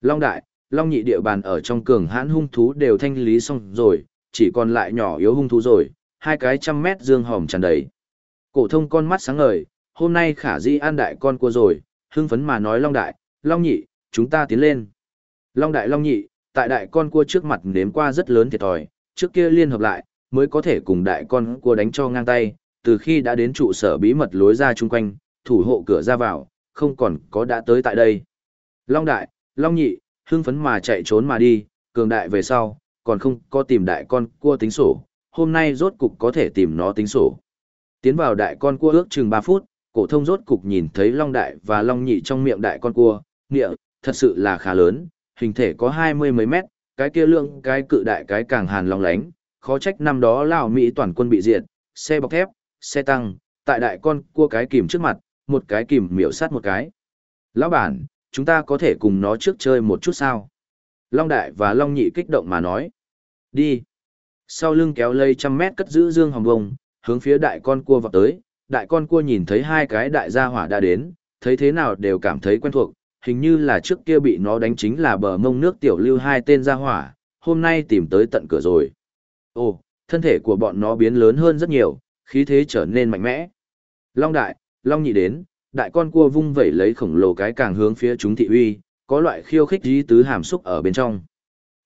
Long đại, long nhị địa bàn ở trong cường hãn hung thú đều thanh lý xong rồi, chỉ còn lại nhỏ yếu hung thú rồi, hai cái trăm mét dương hòm tràn đầy. Cổ thông con mắt sáng ngời, hôm nay khả di an đại con cua rồi, hưng phấn mà nói long đại, long nhị, chúng ta tiến lên. Long đại long nhị, tại đại con cua trước mặt nếm qua rất lớn thiệt thòi, trước kia liên hợp lại, mới có thể cùng đại con cua đánh cho ngang tay, từ khi đã đến trụ sở bí mật lối ra chung quanh, thủ hộ cửa ra vào, không còn có đã tới tại đây. Long đại, long nhị, hưng phấn mà chạy trốn mà đi, cường đại về sau, còn không có tìm đại con cua tính sổ, hôm nay rốt cục có thể tìm nó tính sổ. Tiến vào đại con cua ước chừng 3 phút, cổ thông rốt cục nhìn thấy long đại và long nhị trong miệng đại con cua, nghĩa, thật sự là khá lớn, hình thể có hai mươi mấy mét, cái kia lượng cái cự đại cái càng hàn long lánh, khó trách năm đó Lào Mỹ toàn quân bị diệt, xe bọc thép, xe tăng, tại đại con cua cái kìm trước mặt, một cái kìm miểu sát một cái. Lão bản, chúng ta có thể cùng nó trước chơi một chút sao? Long đại và Long nhị kích động mà nói. Đi. Sau lưng kéo lây trăm mét cất giữ dương hồng bông, hướng phía đại con cua vào tới, đại con cua nhìn thấy hai cái đại gia hỏa đã đến, thấy thế nào đều cảm thấy quen thuộc, hình như là trước kia bị nó đánh chính là bờ mông nước tiểu lưu hai tên Gia hỏa, hôm nay tìm tới tận cửa rồi. Ồ, thân thể của bọn nó biến lớn hơn rất nhiều, khí thế trở nên mạnh mẽ. Long đại, Long nhị đến, đại con cua vung vẩy lấy khổng lồ cái càng hướng phía chúng thị uy, có loại khiêu khích dí tứ hàm xúc ở bên trong.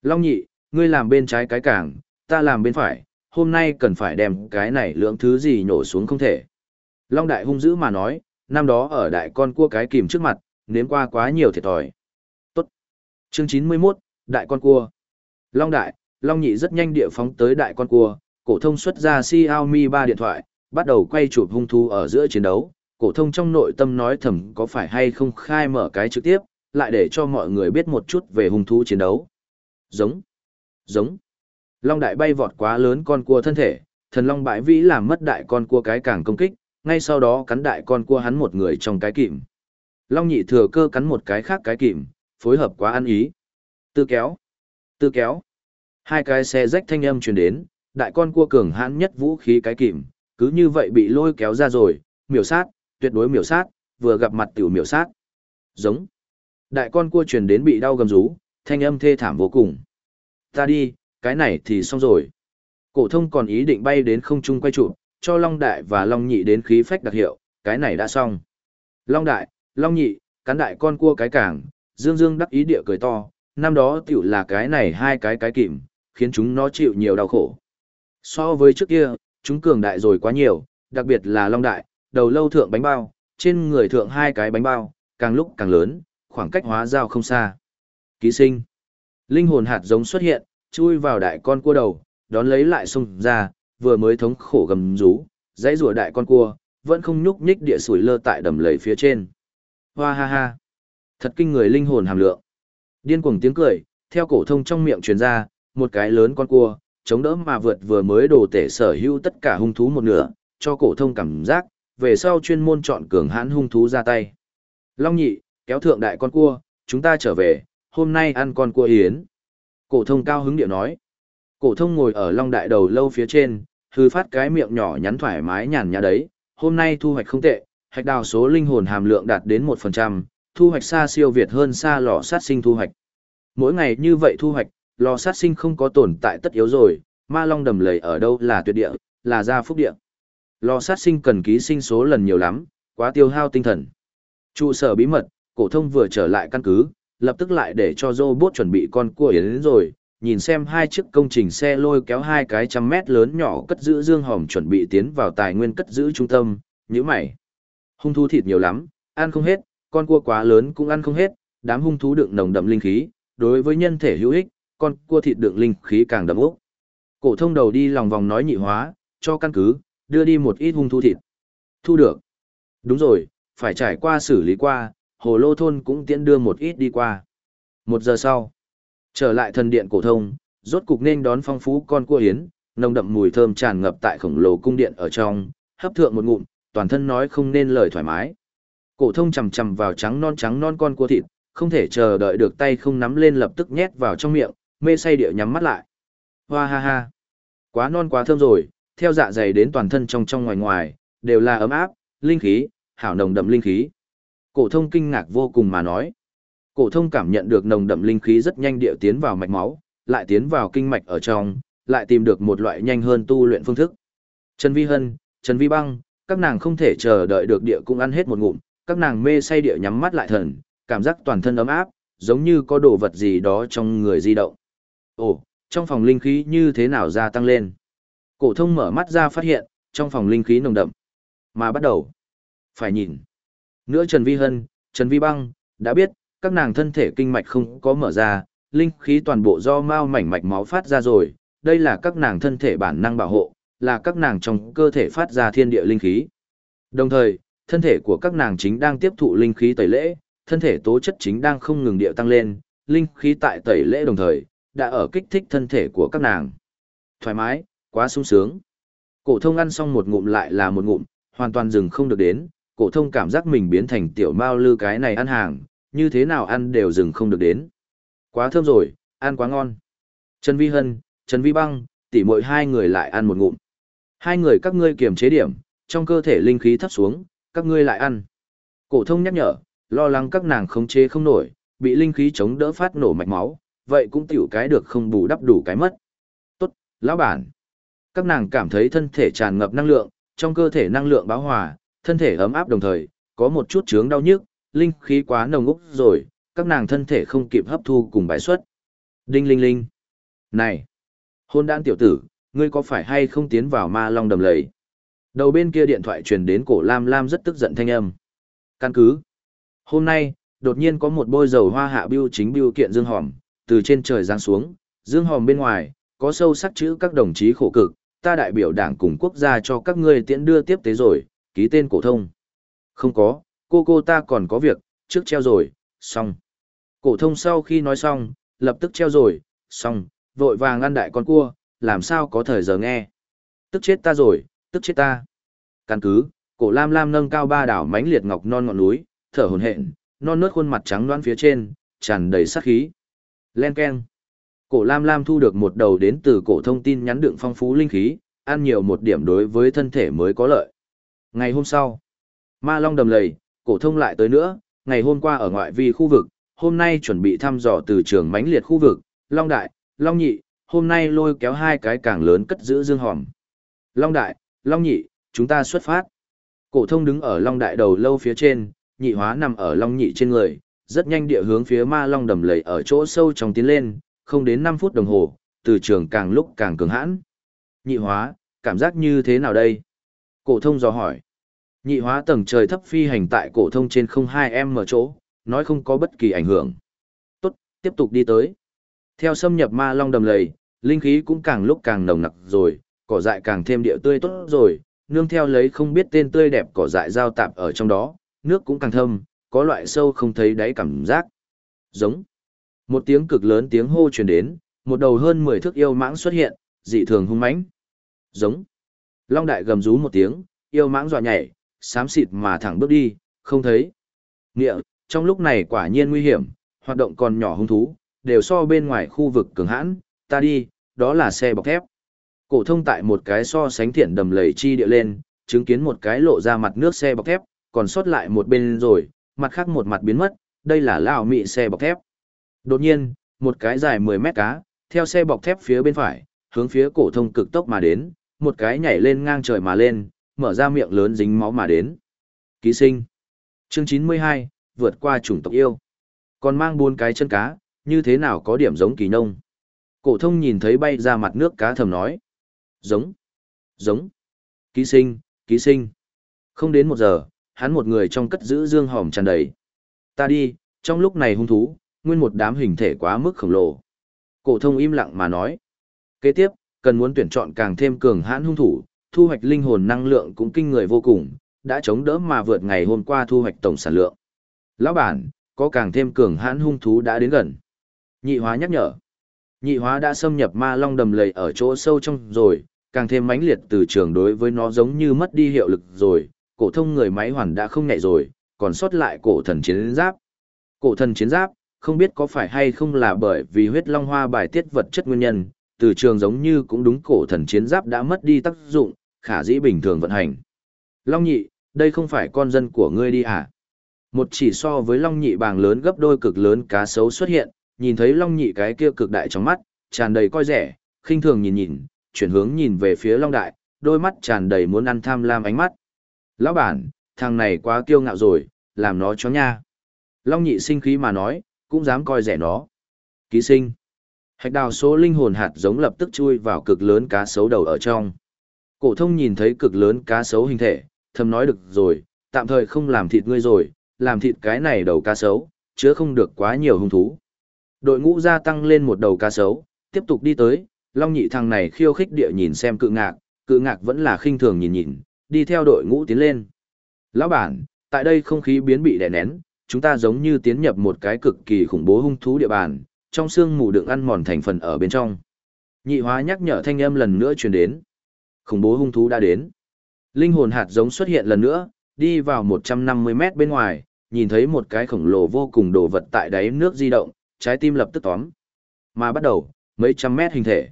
Long nhị, ngươi làm bên trái cái càng, ta làm bên phải, hôm nay cần phải đem cái này lượng thứ gì nhổ xuống không thể. Long đại hung dữ mà nói, năm đó ở đại con cua cái kìm trước mặt, nếm qua quá nhiều thiệt thòi. Tốt. Chương 91, đại con cua. Long đại, Long nhị rất nhanh địa phóng tới đại con cua, cổ thông xuất ra Xiaomi 3 điện thoại, bắt đầu quay chụp hung thú ở giữa chiến đấu. Cổ thông trong nội tâm nói thầm có phải hay không khai mở cái trực tiếp, lại để cho mọi người biết một chút về hung thú chiến đấu. Giống. Giống. Long đại bay vọt quá lớn con cua thân thể, thần long bãi vĩ làm mất đại con cua cái càng công kích, ngay sau đó cắn đại con cua hắn một người trong cái kìm. Long nhị thừa cơ cắn một cái khác cái kìm, phối hợp quá ăn ý. Tư kéo. Tư kéo. Hai cái xe rách thanh âm truyền đến, đại con cua cường hãn nhất vũ khí cái kìm, cứ như vậy bị lôi kéo ra rồi, miểu sát, tuyệt đối miểu sát, vừa gặp mặt tiểu miểu sát. Giống. Đại con cua truyền đến bị đau gầm rú, thanh âm thê thảm vô cùng. Ta đi, cái này thì xong rồi. Cổ thông còn ý định bay đến không trung quay trụ, cho Long Đại và Long Nhị đến khí phách đặc hiệu, cái này đã xong. Long Đại, Long Nhị, cắn đại con cua cái cảng, Dương Dương đắc ý địa cười to, năm đó tiểu là cái này hai cái cái kìm, khiến chúng nó chịu nhiều đau khổ. So với trước kia, chúng cường đại rồi quá nhiều, đặc biệt là Long Đại, đầu lâu thượng bánh bao, trên người thượng hai cái bánh bao, càng lúc càng lớn, khoảng cách hóa giao không xa. Ký sinh. Linh hồn hạt giống xuất hiện, chui vào đại con cua đầu, đón lấy lại xông ra, vừa mới thống khổ gầm rú, dãy rùa đại con cua, vẫn không nhúc nhích địa sủi lơ tại đầm lầy phía trên. Hoa ha ha. Thật kinh người linh hồn hàm lượng. Điên cuồng tiếng cười, theo cổ thông trong miệng truyền ra, một cái lớn con cua, chống đỡ mà vượt vừa mới đồ tể sở hữu tất cả hung thú một nửa, cho cổ thông cảm giác, về sau chuyên môn chọn cường hãn hung thú ra tay. Long nhị, kéo thượng đại con cua, chúng ta trở về, hôm nay ăn con cua yến. Cổ thông cao hứng điệu nói. Cổ thông ngồi ở long đại đầu lâu phía trên, hư phát cái miệng nhỏ nhắn thoải mái nhàn nhã đấy, hôm nay thu hoạch không tệ, hạch đào số linh hồn hàm lượng đạt đến 1%, thu hoạch xa siêu việt hơn xa lò sát sinh thu hoạch. Mỗi ngày như vậy thu hoạch, lò sát sinh không có tồn tại tất yếu rồi, ma long đầm lầy ở đâu là tuyệt địa, là gia phúc địa. Lò sát sinh cần ký sinh số lần nhiều lắm, quá tiêu hao tinh thần. Trụ sở bí mật, cổ thông vừa trở lại căn cứ, lập tức lại để cho robot chuẩn bị con cua yến rồi, nhìn xem hai chiếc công trình xe lôi kéo hai cái trăm mét lớn nhỏ cất giữ dương hòm chuẩn bị tiến vào tài nguyên cất giữ trung tâm, nhíu mày. Hung thú thịt nhiều lắm, ăn không hết, con cua quá lớn cũng ăn không hết, đám hung thú đựng nồng đậm linh khí, đối với nhân thể hữu ích, con cua thịt đựng linh khí càng đậm ốc. Cổ thông đầu đi lòng vòng nói nhị hóa, cho căn cứ, đưa đi một ít hung thu thịt. Thu được. Đúng rồi, phải trải qua xử lý qua, hồ lô thôn cũng tiễn đưa một ít đi qua. Một giờ sau, trở lại thần điện cổ thông, rốt cục nên đón phong phú con cua hiến, nồng đậm mùi thơm tràn ngập tại khổng lồ cung điện ở trong, hấp thượng một ngụm, toàn thân nói không nên lời thoải mái. Cổ thông chầm chầm vào trắng non trắng non con cua thịt, không thể chờ đợi được tay không nắm lên lập tức nhét vào trong miệng, mê say địa nhắm mắt lại. Hoa ha ha, quá non quá thơm rồi, theo dạ dày đến toàn thân trong trong ngoài ngoài, đều là ấm áp, linh khí, hảo nồng đậm linh khí. Cổ thông kinh ngạc vô cùng mà nói. Cổ thông cảm nhận được nồng đậm linh khí rất nhanh điệu tiến vào mạch máu, lại tiến vào kinh mạch ở trong, lại tìm được một loại nhanh hơn tu luyện phương thức. Trần Vi Hân, Trần Vi Băng, các nàng không thể chờ đợi được địa cũng ăn hết một ngụm, các nàng mê say địa nhắm mắt lại thần, cảm giác toàn thân ấm áp, giống như có đồ vật gì đó trong người di động. Ồ, trong phòng linh khí như thế nào gia tăng lên? Cổ thông mở mắt ra phát hiện, trong phòng linh khí nồng đậm. Mà bắt đầu, phải nhìn. Nữa Trần Vi Hân, Trần Vi Băng, đã biết, các nàng thân thể kinh mạch không có mở ra, linh khí toàn bộ do mao mảnh mạch máu phát ra rồi, đây là các nàng thân thể bản năng bảo hộ, là các nàng trong cơ thể phát ra thiên địa linh khí. Đồng thời, thân thể của các nàng chính đang tiếp thụ linh khí tẩy lễ, thân thể tố chất chính đang không ngừng điệu tăng lên, linh khí tại tẩy lễ đồng thời, đã ở kích thích thân thể của các nàng. Thoải mái, quá sung sướng. Cổ thông ăn xong một ngụm lại là một ngụm, hoàn toàn dừng không được đến, cổ thông cảm giác mình biến thành tiểu mao lư cái này ăn hàng, như thế nào ăn đều dừng không được đến. Quá thơm rồi, ăn quá ngon. Trần Vi Hân, Trần Vi Băng, tỷ muội hai người lại ăn một ngụm. Hai người các ngươi kiềm chế điểm, trong cơ thể linh khí thấp xuống, các ngươi lại ăn. Cổ thông nhắc nhở, lo lắng các nàng khống chế không nổi, bị linh khí chống đỡ phát nổ mạch máu, vậy cũng tiểu cái được không bù đắp đủ cái mất. Tốt, lão bản. Các nàng cảm thấy thân thể tràn ngập năng lượng, trong cơ thể năng lượng báo hòa, thân thể ấm áp đồng thời, có một chút chướng đau nhức, linh khí quá nồng úc rồi, các nàng thân thể không kịp hấp thu cùng bài xuất. Đinh linh linh. Này, hôn đan tiểu tử, ngươi có phải hay không tiến vào ma long đầm lầy? Đầu bên kia điện thoại truyền đến cổ Lam Lam rất tức giận thanh âm. Căn cứ. Hôm nay, đột nhiên có một bôi dầu hoa hạ biêu chính biêu kiện dương hòm, từ trên trời giáng xuống, dương hòm bên ngoài, có sâu sắc chữ các đồng chí khổ cực, ta đại biểu đảng cùng quốc gia cho các ngươi tiễn đưa tiếp tế rồi, ký tên cổ thông. Không có, cô cô ta còn có việc, trước treo rồi, xong. Cổ thông sau khi nói xong, lập tức treo rồi, xong, vội vàng ăn đại con cua, làm sao có thời giờ nghe. Tức chết ta rồi, tức chết ta. Căn cứ, cổ lam lam nâng cao ba đảo mánh liệt ngọc non ngọn núi, thở hổn hển, non nớt khuôn mặt trắng đoán phía trên, tràn đầy sát khí. Len keng. Cổ lam lam thu được một đầu đến từ cổ thông tin nhắn đựng phong phú linh khí, ăn nhiều một điểm đối với thân thể mới có lợi. Ngày hôm sau, ma long đầm lầy, cổ thông lại tới nữa, ngày hôm qua ở ngoại vi khu vực, hôm nay chuẩn bị thăm dò từ trường mãnh liệt khu vực, Long Đại, Long Nhị, hôm nay lôi kéo hai cái càng lớn cất giữ dương hòm. Long Đại, Long Nhị, chúng ta xuất phát. Cổ thông đứng ở Long Đại đầu lâu phía trên, nhị hóa nằm ở Long Nhị trên người, rất nhanh địa hướng phía ma Long đầm lầy ở chỗ sâu trong tiến lên, không đến 5 phút đồng hồ, từ trường càng lúc càng cường hãn. Nhị hóa, cảm giác như thế nào đây? Cổ thông dò hỏi. Nhị hóa tầng trời thấp phi hành tại cổ thông trên không hai em mở chỗ, nói không có bất kỳ ảnh hưởng. Tốt, tiếp tục đi tới. Theo xâm nhập ma long đầm lầy, linh khí cũng càng lúc càng nồng nặc rồi, cỏ dại càng thêm địa tươi tốt rồi, nương theo lấy không biết tên tươi đẹp cỏ dại giao tạp ở trong đó, nước cũng càng thâm, có loại sâu không thấy đáy cảm giác. Giống. Một tiếng cực lớn tiếng hô truyền đến, một đầu hơn 10 thước yêu mãng xuất hiện, dị thường hung mãnh. Giống. Long đại gầm rú một tiếng, yêu mãng dọa nhảy, xám xịt mà thẳng bước đi, không thấy. Nghĩa, trong lúc này quả nhiên nguy hiểm, hoạt động còn nhỏ hung thú, đều so bên ngoài khu vực cường hãn, ta đi, đó là xe bọc thép. Cổ thông tại một cái so sánh thiện đầm lầy chi địa lên, chứng kiến một cái lộ ra mặt nước xe bọc thép, còn sót lại một bên rồi, mặt khác một mặt biến mất, đây là lao mị xe bọc thép. Đột nhiên, một cái dài 10 mét cá, theo xe bọc thép phía bên phải, hướng phía cổ thông cực tốc mà đến, một cái nhảy lên ngang trời mà lên, mở ra miệng lớn dính máu mà đến. Ký sinh. Chương 92, vượt qua chủng tộc yêu. Còn mang bốn cái chân cá, như thế nào có điểm giống kỳ nông. Cổ thông nhìn thấy bay ra mặt nước cá thầm nói. Giống. Giống. Ký sinh, ký sinh. Không đến một giờ, hắn một người trong cất giữ dương hòm tràn đầy. Ta đi, trong lúc này hung thú, nguyên một đám hình thể quá mức khổng lồ. Cổ thông im lặng mà nói. Kế tiếp, cần muốn tuyển chọn càng thêm cường hãn hung thủ, thu hoạch linh hồn năng lượng cũng kinh người vô cùng, đã chống đỡ mà vượt ngày hôm qua thu hoạch tổng sản lượng. Lão bản, có càng thêm cường hãn hung thú đã đến gần. Nhị hóa nhắc nhở. Nhị hóa đã xâm nhập ma long đầm lầy ở chỗ sâu trong rồi, càng thêm mãnh liệt từ trường đối với nó giống như mất đi hiệu lực rồi, cổ thông người máy hoàn đã không nhẹ rồi, còn sót lại cổ thần chiến giáp. Cổ thần chiến giáp, không biết có phải hay không là bởi vì huyết long hoa bài tiết vật chất nguyên nhân, từ trường giống như cũng đúng cổ thần chiến giáp đã mất đi tác dụng, khả dĩ bình thường vận hành. Long nhị, đây không phải con dân của ngươi đi à? Một chỉ so với long nhị bàng lớn gấp đôi cực lớn cá sấu xuất hiện, nhìn thấy long nhị cái kia cực đại trong mắt, tràn đầy coi rẻ, khinh thường nhìn nhìn, chuyển hướng nhìn về phía long đại, đôi mắt tràn đầy muốn ăn tham lam ánh mắt. Lão bản, thằng này quá kiêu ngạo rồi, làm nó chó nha. Long nhị sinh khí mà nói, cũng dám coi rẻ nó. Ký sinh. Hạch đào số linh hồn hạt giống lập tức chui vào cực lớn cá sấu đầu ở trong. Cổ thông nhìn thấy cực lớn cá sấu hình thể, thầm nói được rồi, tạm thời không làm thịt ngươi rồi, làm thịt cái này đầu cá sấu, chứa không được quá nhiều hung thú. Đội ngũ gia tăng lên một đầu cá sấu, tiếp tục đi tới, Long nhị thằng này khiêu khích địa nhìn xem cự ngạc, cự ngạc vẫn là khinh thường nhìn nhìn, đi theo đội ngũ tiến lên. Lão bản, tại đây không khí biến bị đè nén, chúng ta giống như tiến nhập một cái cực kỳ khủng bố hung thú địa bàn, trong xương mù đựng ăn mòn thành phần ở bên trong. Nhị hóa nhắc nhở thanh âm lần nữa truyền đến. Khủng bố hung thú đã đến. Linh hồn hạt giống xuất hiện lần nữa, đi vào 150 mét bên ngoài, nhìn thấy một cái khổng lồ vô cùng đồ vật tại đáy nước di động, trái tim lập tức tóm. Mà bắt đầu, mấy trăm mét hình thể.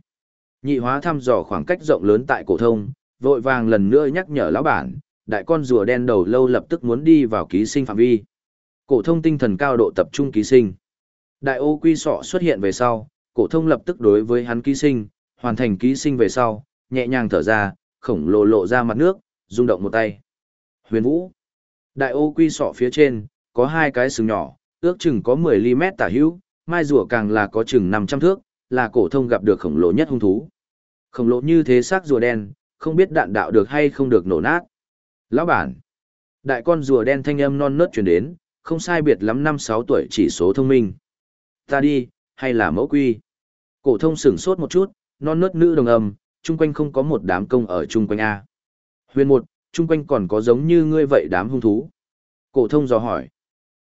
Nhị hóa thăm dò khoảng cách rộng lớn tại cổ thông, vội vàng lần nữa nhắc nhở lão bản, đại con rùa đen đầu lâu lập tức muốn đi vào ký sinh phạm vi. Cổ thông tinh thần cao độ tập trung ký sinh. Đại ô quy sọ xuất hiện về sau, cổ thông lập tức đối với hắn ký sinh, hoàn thành ký sinh về sau, nhẹ nhàng thở ra, khổng lồ lộ ra mặt nước, rung động một tay. Huyền Vũ. Đại ô quy sọ phía trên, có hai cái sừng nhỏ, ước chừng có 10 mm mét tả hữu, mai rùa càng là có chừng 500 thước, là cổ thông gặp được khổng lồ nhất hung thú. Khổng lồ như thế xác rùa đen, không biết đạn đạo được hay không được nổ nát. Lão bản. Đại con rùa đen thanh âm non nớt truyền đến, không sai biệt lắm năm sáu tuổi chỉ số thông minh. Ta đi, hay là mẫu quy? Cổ thông sửng sốt một chút, non nớt nữ đồng âm, chung quanh không có một đám công ở chung quanh A. Huyền một, chung quanh còn có giống như ngươi vậy đám hung thú. Cổ thông dò hỏi.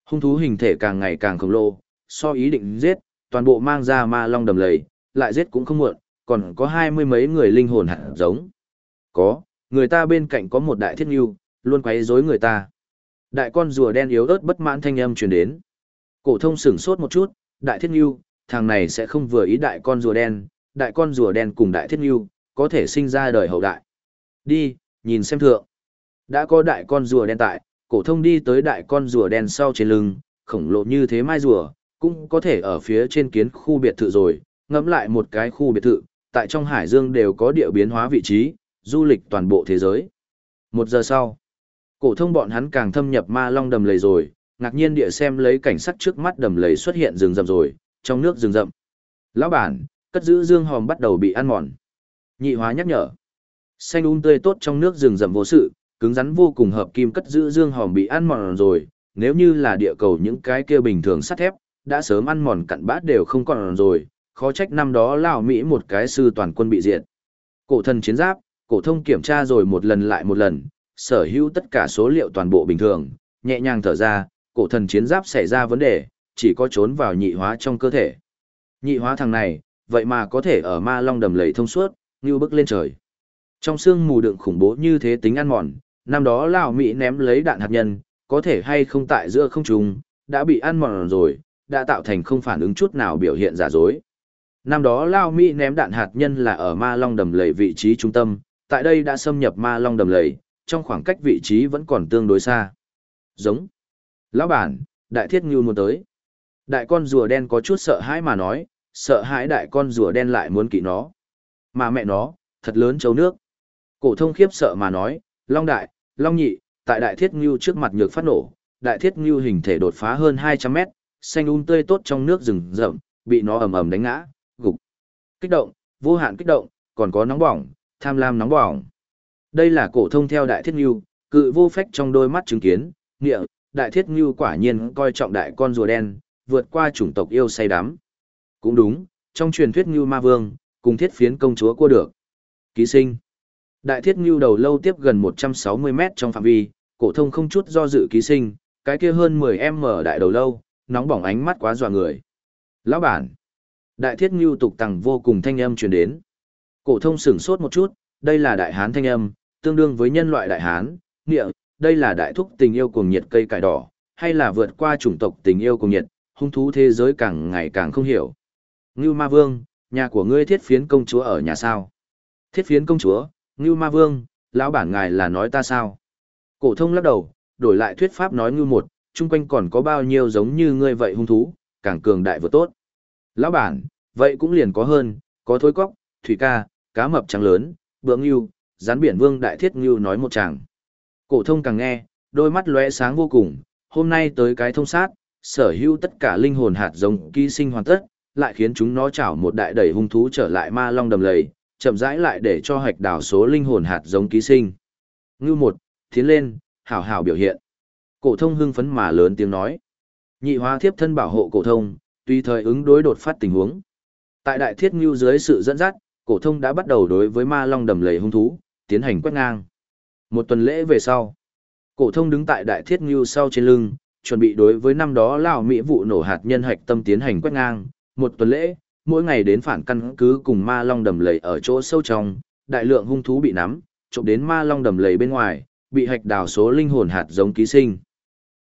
Hung thú hình thể càng ngày càng khổng lồ, so ý định giết, toàn bộ mang ra ma long đầm lầy, lại giết cũng không muộn, còn có hai mươi mấy người linh hồn hạt giống. Có, người ta bên cạnh có một đại thiết nhu, luôn quấy rối người ta. Đại con rùa đen yếu ớt bất mãn thanh âm truyền đến. Cổ thông sửng sốt một chút, đại thiết nhu, thằng này sẽ không vừa ý đại con rùa đen, đại con rùa đen cùng đại thiết nhu, có thể sinh ra đời hậu đại. Đi, nhìn xem thượng. Đã có đại con rùa đen tại, cổ thông đi tới đại con rùa đen sau trên lưng, khổng lồ như thế mai rùa, cũng có thể ở phía trên kiến khu biệt thự rồi, ngẫm lại một cái khu biệt thự, tại trong hải dương đều có địa biến hóa vị trí, du lịch toàn bộ thế giới. Một giờ sau, cổ thông bọn hắn càng thâm nhập ma long đầm lầy rồi, ngạc nhiên địa xem lấy cảnh sắc trước mắt đầm lầy xuất hiện rừng rậm rồi, trong nước rừng rậm. Lão bản, cất giữ dương hòm bắt đầu bị ăn mòn. Nhị hóa nhắc nhở. Xanh um tươi tốt trong nước rừng rậm vô sự, cứng rắn vô cùng hợp kim cất giữ dương hòm bị ăn mòn rồi, nếu như là địa cầu những cái kia bình thường sắt thép, đã sớm ăn mòn cặn bát đều không còn rồi, khó trách năm đó Lào Mỹ một cái sư toàn quân bị diệt. Cổ thần chiến giáp, cổ thông kiểm tra rồi một lần lại một lần, sở hữu tất cả số liệu toàn bộ bình thường, nhẹ nhàng thở ra, cổ thần chiến giáp xảy ra vấn đề, chỉ có trốn vào nhị hóa trong cơ thể. Nhị hóa thằng này, vậy mà có thể ở ma long đầm lầy thông suốt, như bước lên trời. Trong xương mù đựng khủng bố như thế tính ăn mòn, năm đó lão Mỹ ném lấy đạn hạt nhân, có thể hay không tại giữa không trung, đã bị ăn mòn rồi, đã tạo thành không phản ứng chút nào biểu hiện giả dối. Năm đó Lao Mỹ ném đạn hạt nhân là ở Ma Long đầm lầy vị trí trung tâm, tại đây đã xâm nhập Ma Long đầm lầy, trong khoảng cách vị trí vẫn còn tương đối xa. Giống. Lão bản, đại thiết ngưu muốn tới. Đại con rùa đen có chút sợ hãi mà nói, sợ hãi đại con rùa đen lại muốn kỵ nó. Mà mẹ nó, thật lớn châu nước. Cổ thông khiếp sợ mà nói, Long đại, Long nhị, tại đại thiết ngưu trước mặt nhược phát nổ, đại thiết ngưu hình thể đột phá hơn 200 mét, xanh um tươi tốt trong nước rừng rậm, bị nó ầm ầm đánh ngã, gục. Kích động, vô hạn kích động, còn có nóng bỏng, tham lam nóng bỏng. Đây là cổ thông theo đại thiết nhu cự vô phách trong đôi mắt chứng kiến, nghĩa, đại thiết nhu quả nhiên coi trọng đại con rùa đen, vượt qua chủng tộc yêu say đắm. Cũng đúng, trong truyền thuyết nhu ma vương, cùng thiết phiến công chúa cua được. Ký sinh. Đại thiết nhu đầu lâu tiếp gần 160 mét trong phạm vi, cổ thông không chút do dự ký sinh, cái kia hơn 10 m đại đầu lâu, nóng bỏng ánh mắt quá dọa người. Lão bản. Đại thiết nhu tục tằng vô cùng thanh âm truyền đến. Cổ thông sửng sốt một chút, đây là đại hán thanh âm, tương đương với nhân loại đại hán, nghĩa, đây là đại thúc tình yêu cuồng nhiệt cây cải đỏ, hay là vượt qua chủng tộc tình yêu cuồng nhiệt, hung thú thế giới càng ngày càng không hiểu. Ngưu Ma Vương, nhà của ngươi thiết phiến công chúa ở nhà sao? Thiết phiến công chúa, Ngưu Ma Vương, lão bản ngài là nói ta sao? Cổ thông lắc đầu, đổi lại thuyết pháp nói ngưu một, chung quanh còn có bao nhiêu giống như ngươi vậy hung thú, càng cường đại vừa tốt. Lão bản, vậy cũng liền có hơn, có thối cóc, thủy ca, cá mập trắng lớn, bướm ngưu, rắn biển vương đại thiết ngưu nói một chàng. Cổ thông càng nghe, đôi mắt lóe sáng vô cùng, hôm nay tới cái thông sát, sở hữu tất cả linh hồn hạt giống ký sinh hoàn tất, lại khiến chúng nó chảo một đại đẩy hung thú trở lại ma long đầm lầy, chậm rãi lại để cho hạch đào số linh hồn hạt giống ký sinh. Ngưu một, tiến lên, hảo hảo biểu hiện. Cổ thông hưng phấn mà lớn tiếng nói. Nhị hóa thiếp thân bảo hộ cổ thông, tùy thời ứng đối đột phát tình huống. Tại đại thiết ngưu dưới sự dẫn dắt, cổ thông đã bắt đầu đối với ma long đầm lầy hung thú, tiến hành quét ngang. Một tuần lễ về sau, cổ thông đứng tại đại thiết ngưu sau trên lưng, chuẩn bị đối với năm đó lão mỹ vụ nổ hạt nhân hạch tâm tiến hành quét ngang. Một tuần lễ, mỗi ngày đến phản căn cứ cùng ma long đầm lầy ở chỗ sâu trong, đại lượng hung thú bị nắm, trộm đến ma long đầm lầy bên ngoài, bị hạch đào số linh hồn hạt giống ký sinh.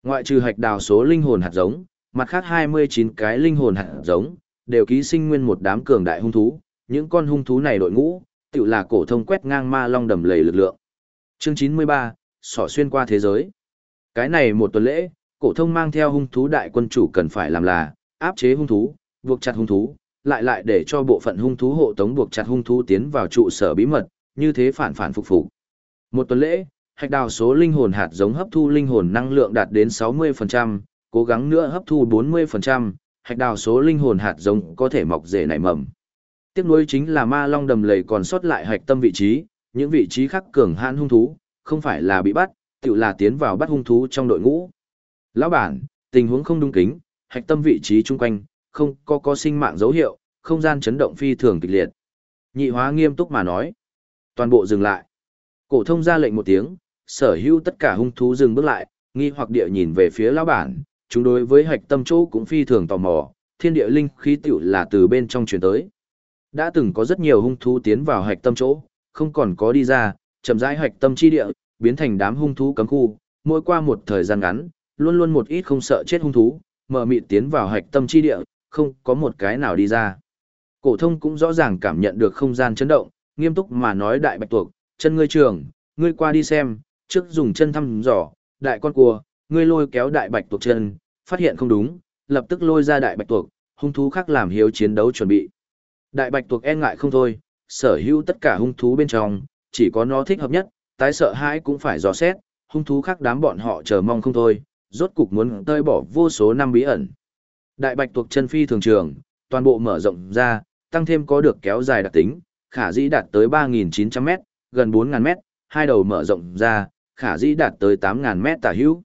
Ngoại trừ hạch đào số linh hồn hạt giống, mặt khác 29 cái linh hồn hạt giống, đều ký sinh nguyên một đám cường đại hung thú, những con hung thú này đội ngũ, tự là cổ thông quét ngang ma long đầm lầy lực lượng. Chương 93, sỏ xuyên qua thế giới. Cái này một tuần lễ, cổ thông mang theo hung thú đại quân chủ cần phải làm là áp chế hung thú, buộc chặt hung thú, lại lại để cho bộ phận hung thú hộ tống buộc chặt hung thú tiến vào trụ sở bí mật, như thế phản phản phục phục. Một tuần lễ, hạch đào số linh hồn hạt giống hấp thu linh hồn năng lượng đạt đến 60%, cố gắng nữa hấp thu 40%, hạch đào số linh hồn hạt giống có thể mọc rễ nảy mầm. Tiếp nối chính là ma long đầm lầy còn sót lại hạch tâm vị trí, những vị trí khác cường hãn hung thú, không phải là bị bắt, tự là tiến vào bắt hung thú trong đội ngũ. Lão bản, tình huống không đúng kính, hạch tâm vị trí chung quanh, không có có sinh mạng dấu hiệu, không gian chấn động phi thường kịch liệt. Nhị hóa nghiêm túc mà nói. Toàn bộ dừng lại. Cổ thông ra lệnh một tiếng, sở hữu tất cả hung thú dừng bước lại, nghi hoặc địa nhìn về phía lão bản, chúng đối với hạch tâm chỗ cũng phi thường tò mò, thiên địa linh khí tiểu là từ bên trong truyền tới. Đã từng có rất nhiều hung thú tiến vào hạch tâm chỗ, không còn có đi ra, chậm rãi hạch tâm chi địa, biến thành đám hung thú cấm khu, mỗi qua một thời gian ngắn, luôn luôn một ít không sợ chết hung thú, mở mịt tiến vào hạch tâm chi địa, không có một cái nào đi ra. Cổ thông cũng rõ ràng cảm nhận được không gian chấn động, nghiêm túc mà nói đại bạch tuộc, chân ngươi trường, ngươi qua đi xem, trước dùng chân thăm dò, đại con cua, ngươi lôi kéo đại bạch tuộc chân, phát hiện không đúng, lập tức lôi ra đại bạch tuộc, hung thú khác làm hiếu chiến đấu chuẩn bị. Đại bạch tuộc e ngại không thôi, sở hữu tất cả hung thú bên trong, chỉ có nó thích hợp nhất, tái sợ hãi cũng phải dò xét, hung thú khác đám bọn họ chờ mong không thôi, rốt cục muốn tơi bỏ vô số năm bí ẩn. Đại bạch tuộc chân phi thường trường, toàn bộ mở rộng ra, tăng thêm có được kéo dài đặc tính, khả dĩ đạt tới 3.900m, gần 4.000m, hai đầu mở rộng ra, khả dĩ đạt tới 8.000m tả hữu.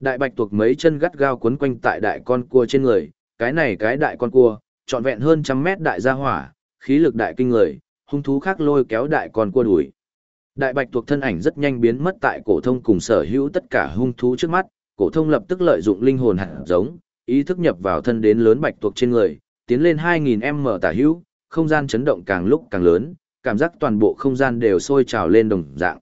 Đại bạch tuộc mấy chân gắt gao quấn quanh tại đại con cua trên người, cái này cái đại con cua, trọn vẹn hơn trăm mét đại gia hỏa, khí lực đại kinh người, hung thú khác lôi kéo đại con cua đuổi. Đại bạch tuộc thân ảnh rất nhanh biến mất tại cổ thông cùng sở hữu tất cả hung thú trước mắt, cổ thông lập tức lợi dụng linh hồn hạt giống, ý thức nhập vào thân đến lớn bạch tuộc trên người, tiến lên 2000m tả hữu, không gian chấn động càng lúc càng lớn, cảm giác toàn bộ không gian đều sôi trào lên đồng dạng.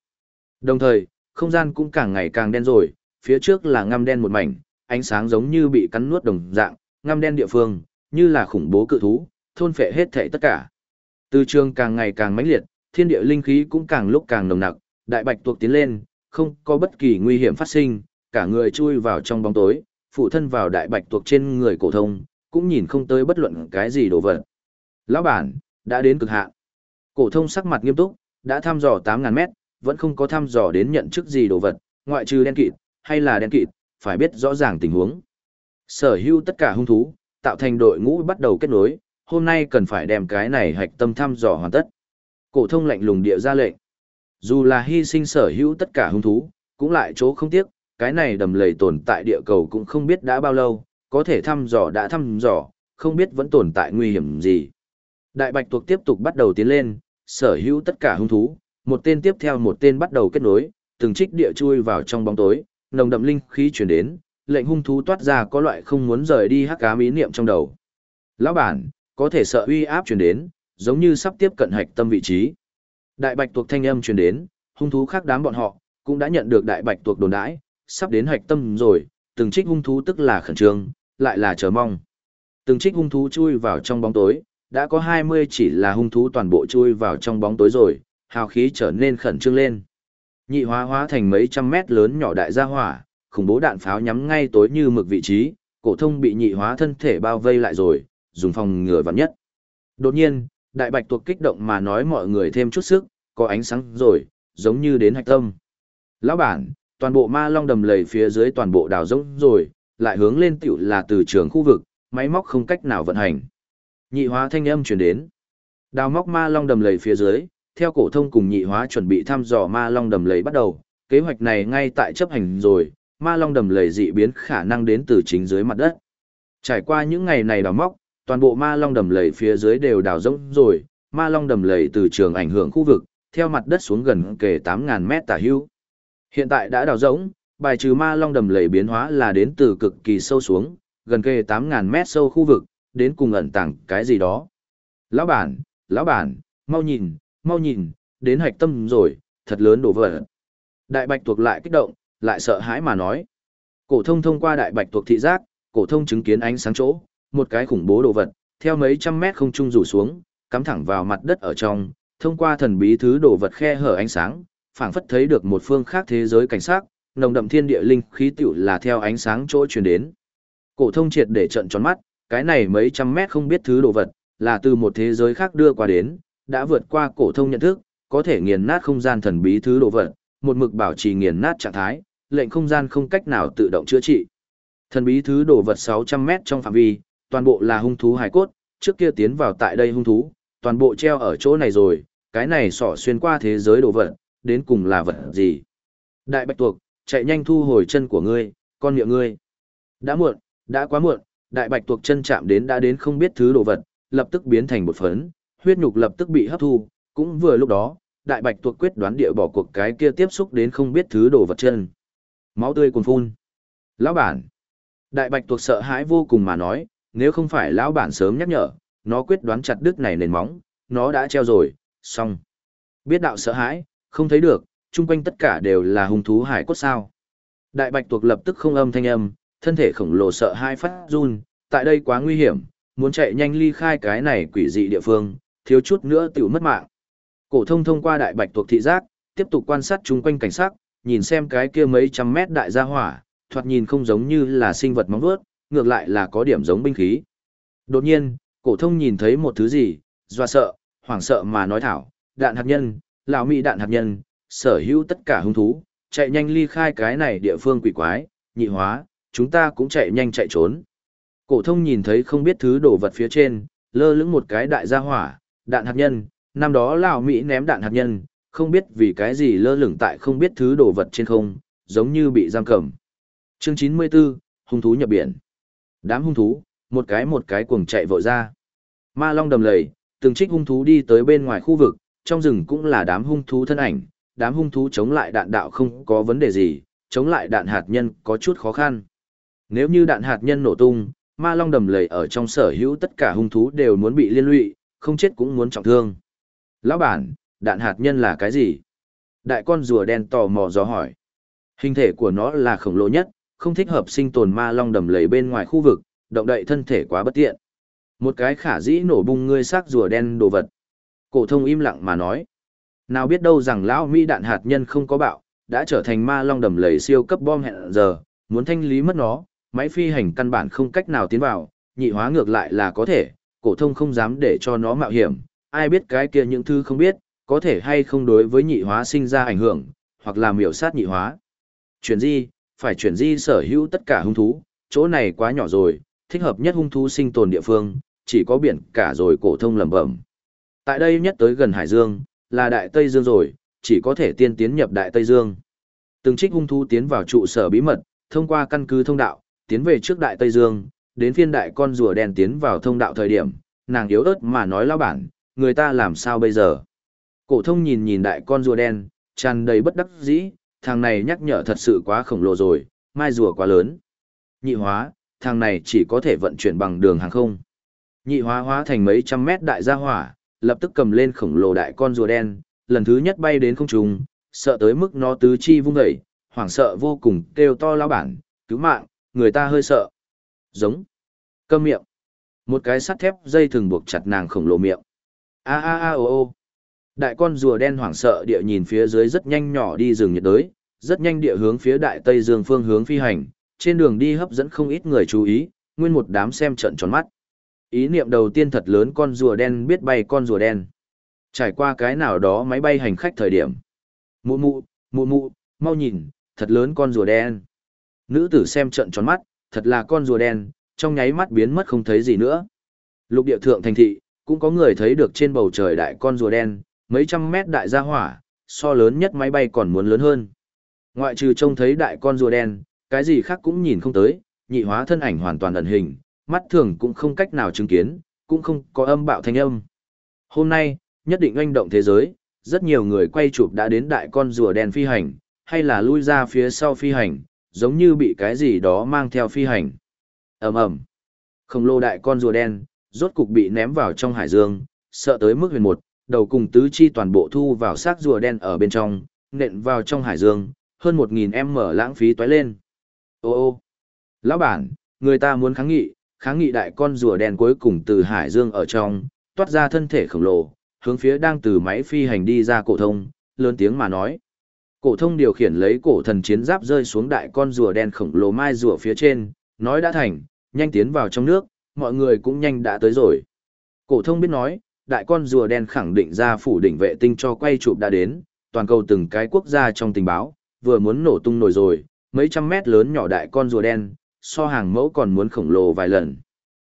Đồng thời, không gian cũng càng ngày càng đen rồi, phía trước là ngăm đen một mảnh, ánh sáng giống như bị cắn nuốt đồng dạng, ngăm đen địa phương, như là khủng bố cự thú, thôn phệ hết thảy tất cả. Từ trường càng ngày càng mãnh liệt, thiên địa linh khí cũng càng lúc càng nồng nặc, đại bạch tuộc tiến lên, không có bất kỳ nguy hiểm phát sinh, cả người chui vào trong bóng tối, phụ thân vào đại bạch tuộc trên người cổ thông, cũng nhìn không tới bất luận cái gì đồ vật. Lão bản, đã đến cực hạn. Cổ thông sắc mặt nghiêm túc, đã thăm dò 8000 mét, vẫn không có thăm dò đến nhận chức gì đồ vật, ngoại trừ đen kịt, hay là đen kịt, phải biết rõ ràng tình huống. Sở hữu tất cả hung thú, tạo thành đội ngũ bắt đầu kết nối, hôm nay cần phải đem cái này hạch tâm thăm dò hoàn tất. Cổ thông lạnh lùng địa ra lệnh. Dù là hy sinh sở hữu tất cả hung thú, cũng lại chỗ không tiếc, cái này đầm lầy tồn tại địa cầu cũng không biết đã bao lâu, có thể thăm dò đã thăm dò, không biết vẫn tồn tại nguy hiểm gì. Đại bạch tuộc tiếp tục bắt đầu tiến lên, sở hữu tất cả hung thú, một tên tiếp theo một tên bắt đầu kết nối, từng trích địa chui vào trong bóng tối, nồng đậm linh khí truyền đến, lệnh hung thú toát ra có loại không muốn rời đi hắc ám ý niệm trong đầu. Lão bản, có thể sợ uy áp truyền đến, giống như sắp tiếp cận hạch tâm vị trí. Đại bạch tuộc thanh âm truyền đến, hung thú khác đám bọn họ cũng đã nhận được đại bạch tuộc đồn đãi, sắp đến hạch tâm rồi, từng trích hung thú tức là khẩn trương, lại là chờ mong. Từng trích hung thú chui vào trong bóng tối, đã có 20 chỉ là hung thú toàn bộ chui vào trong bóng tối rồi, hào khí trở nên khẩn trương lên. Nhị hóa hóa thành mấy trăm mét lớn nhỏ đại gia hỏa, khủng bố đạn pháo nhắm ngay tối như mực vị trí, cổ thông bị nhị hóa thân thể bao vây lại rồi, dùng phòng ngừa vạn nhất. Đột nhiên, đại bạch tuộc kích động mà nói mọi người thêm chút sức, có ánh sáng rồi, giống như đến hạch tâm. Lão bản, toàn bộ ma long đầm lầy phía dưới toàn bộ đào rỗng rồi, lại hướng lên tiểu là từ trường khu vực, máy móc không cách nào vận hành. Nhị hóa thanh âm truyền đến. Đào móc ma long đầm lầy phía dưới, theo cổ thông cùng nhị hóa chuẩn bị thăm dò ma long đầm lầy bắt đầu, kế hoạch này ngay tại chấp hành rồi, ma long đầm lầy dị biến khả năng đến từ chính dưới mặt đất. Trải qua những ngày này đào móc, toàn bộ ma long đầm lầy phía dưới đều đào rỗng rồi, ma long đầm lầy từ trường ảnh hưởng khu vực, theo mặt đất xuống gần kề 8.000 mét tả hữu. Hiện tại đã đào rỗng, bài trừ ma long đầm lầy biến hóa là đến từ cực kỳ sâu xuống, gần kề 8.000 mét sâu khu vực, đến cùng ẩn tàng cái gì đó. Lão bản, lão bản, mau nhìn, mau nhìn, đến hạch tâm rồi, thật lớn đổ vỡ. Đại bạch tuộc lại kích động, lại sợ hãi mà nói. Cổ thông thông qua đại bạch tuộc thị giác, cổ thông chứng kiến ánh sáng chỗ, một cái khủng bố đồ vật, theo mấy trăm mét không trung rủ xuống, cắm thẳng vào mặt đất ở trong, thông qua thần bí thứ đồ vật khe hở ánh sáng, phảng phất thấy được một phương khác thế giới cảnh sắc nồng đậm thiên địa linh khí tiểu là theo ánh sáng chỗ truyền đến. Cổ thông triệt để trận tròn mắt, cái này mấy trăm mét không biết thứ đồ vật, là từ một thế giới khác đưa qua đến, đã vượt qua cổ thông nhận thức, có thể nghiền nát không gian thần bí thứ đồ vật, một mực bảo trì nghiền nát trạng thái, lệnh không gian không cách nào tự động chữa trị. Thần bí thứ đồ vật 600 mét trong phạm vi, toàn bộ là hung thú hài cốt, trước kia tiến vào tại đây hung thú, toàn bộ treo ở chỗ này rồi, cái này sỏ xuyên qua thế giới đồ vật, đến cùng là vật gì? Đại bạch tuộc, chạy nhanh thu hồi chân của ngươi, con miệng ngươi. Đã muộn, đã quá muộn, đại bạch tuộc chân chạm đến đã đến không biết thứ đồ vật, lập tức biến thành một phấn, huyết nhục lập tức bị hấp thu, cũng vừa lúc đó, đại bạch tuộc quyết đoán địa bỏ cuộc cái kia tiếp xúc đến không biết thứ đồ vật chân. Máu tươi cuồn phun. Lão bản. Đại bạch tuộc sợ hãi vô cùng mà nói, nếu không phải lão bản sớm nhắc nhở, nó quyết đoán chặt đứt này nền móng, nó đã treo rồi, xong. Biết đạo sợ hãi, không thấy được, chung quanh tất cả đều là hung thú hải cốt sao. Đại bạch tuộc lập tức không âm thanh âm, thân thể khổng lồ sợ hai phát run, tại đây quá nguy hiểm, muốn chạy nhanh ly khai cái này quỷ dị địa phương, thiếu chút nữa tiểu mất mạng. Cổ thông thông qua đại bạch tuộc thị giác, tiếp tục quan sát chung quanh cảnh sắc, nhìn xem cái kia mấy trăm mét đại gia hỏa, thoạt nhìn không giống như là sinh vật móng vuốt, ngược lại là có điểm giống binh khí. Đột nhiên, cổ thông nhìn thấy một thứ gì, doa sợ, hoảng sợ mà nói thảo, đạn hạt nhân, lão mỹ đạn hạt nhân, sở hữu tất cả hung thú, chạy nhanh ly khai cái này địa phương quỷ quái, nhị hóa, chúng ta cũng chạy nhanh chạy trốn. Cổ thông nhìn thấy không biết thứ đồ vật phía trên, lơ lửng một cái đại gia hỏa, đạn hạt nhân, năm đó lão Mỹ ném đạn hạt nhân, không biết vì cái gì lơ lửng tại không biết thứ đồ vật trên không, giống như bị giam cầm. Chương 94, hung thú nhập biển. Đám hung thú, một cái một cái cuồng chạy vội ra. Ma Long đầm lầy, từng trích hung thú đi tới bên ngoài khu vực, trong rừng cũng là đám hung thú thân ảnh, đám hung thú chống lại đạn đạo không có vấn đề gì, chống lại đạn hạt nhân có chút khó khăn. Nếu như đạn hạt nhân nổ tung, ma long đầm lầy ở trong sở hữu tất cả hung thú đều muốn bị liên lụy, không chết cũng muốn trọng thương. Lão bản, đạn hạt nhân là cái gì? Đại con rùa đen tò mò gió hỏi. Hình thể của nó là khổng lồ nhất, không thích hợp sinh tồn ma long đầm lầy bên ngoài khu vực, động đậy thân thể quá bất tiện. Một cái khả dĩ nổ bung ngươi xác rùa đen đồ vật. Cổ thông im lặng mà nói. Nào biết đâu rằng lão Mỹ đạn hạt nhân không có bạo, đã trở thành ma long đầm lầy siêu cấp bom hẹn giờ, muốn thanh lý mất nó, máy phi hành căn bản không cách nào tiến vào, nhị hóa ngược lại là có thể, cổ thông không dám để cho nó mạo hiểm, ai biết cái kia những thứ không biết, có thể hay không đối với nhị hóa sinh ra ảnh hưởng, hoặc là miểu sát nhị hóa. Chuyển di, phải chuyển di sở hữu tất cả hung thú, chỗ này quá nhỏ rồi, thích hợp nhất hung thú sinh tồn địa phương, chỉ có biển cả rồi cổ thông lẩm bẩm. Tại đây nhất tới gần Hải Dương, là Đại Tây Dương rồi, chỉ có thể tiên tiến nhập Đại Tây Dương. Từng trích hung thú tiến vào trụ sở bí mật, thông qua căn cứ thông đạo, tiến về trước Đại Tây Dương, đến phiên đại con rùa đen tiến vào thông đạo thời điểm, nàng yếu ớt mà nói lão bản, người ta làm sao bây giờ? Cổ thông nhìn nhìn đại con rùa đen, tràn đầy bất đắc dĩ, thằng này nhắc nhở thật sự quá khổng lồ rồi, mai rùa quá lớn. Nhị hóa, thằng này chỉ có thể vận chuyển bằng đường hàng không. Nhị hóa hóa thành mấy trăm mét đại gia hỏa, lập tức cầm lên khổng lồ đại con rùa đen, lần thứ nhất bay đến không trung, sợ tới mức nó tứ chi vung dậy, hoảng sợ vô cùng kêu to lão bản, cứu mạng, người ta hơi sợ. Giống. Câm miệng. Một cái sắt thép dây thường buộc chặt nàng khổng lồ miệng. A a a o o. Đại con rùa đen hoảng sợ địa nhìn phía dưới rất nhanh nhỏ đi rừng nhiệt đới, rất nhanh địa hướng phía đại tây dương phương hướng phi hành, trên đường đi hấp dẫn không ít người chú ý, nguyên một đám xem trận tròn mắt. Ý niệm đầu tiên thật lớn con rùa đen biết bay con rùa đen. Trải qua cái nào đó máy bay hành khách thời điểm. Mụ mụ, mụ mụ, mau nhìn, thật lớn con rùa đen. Nữ tử xem trận tròn mắt, thật là con rùa đen, trong nháy mắt biến mất không thấy gì nữa. Lục địa thượng thành thị, cũng có người thấy được trên bầu trời đại con rùa đen, mấy trăm mét đại gia hỏa, so lớn nhất máy bay còn muốn lớn hơn. Ngoại trừ trông thấy đại con rùa đen, cái gì khác cũng nhìn không tới, nhị hóa thân ảnh hoàn toàn ẩn hình, mắt thường cũng không cách nào chứng kiến, cũng không có âm bạo thanh âm. Hôm nay, nhất định oanh động thế giới, rất nhiều người quay chụp đã đến đại con rùa đen phi hành, hay là lui ra phía sau phi hành, giống như bị cái gì đó mang theo phi hành. ầm ầm Khổng lồ đại con rùa đen, rốt cục bị ném vào trong hải dương, sợ tới mức huyền một, đầu cùng tứ chi toàn bộ thu vào xác rùa đen ở bên trong, nện vào trong hải dương, hơn một nghìn em mở lãng phí toái lên. Ô ô, lão bản, người ta muốn kháng nghị, kháng nghị đại con rùa đen cuối cùng từ hải dương ở trong, toát ra thân thể khổng lồ, hướng phía đang từ máy phi hành đi ra cổ thông, lớn tiếng mà nói. Cổ thông điều khiển lấy cổ thần chiến giáp rơi xuống đại con rùa đen khổng lồ mai rùa phía trên, nói đã thành, nhanh tiến vào trong nước, mọi người cũng nhanh đã tới rồi. Cổ thông biết nói, đại con rùa đen khẳng định ra phủ đỉnh vệ tinh cho quay chụp đã đến, toàn cầu từng cái quốc gia trong tình báo, vừa muốn nổ tung nổi rồi, mấy trăm mét lớn nhỏ đại con rùa đen, so hàng mẫu còn muốn khổng lồ vài lần.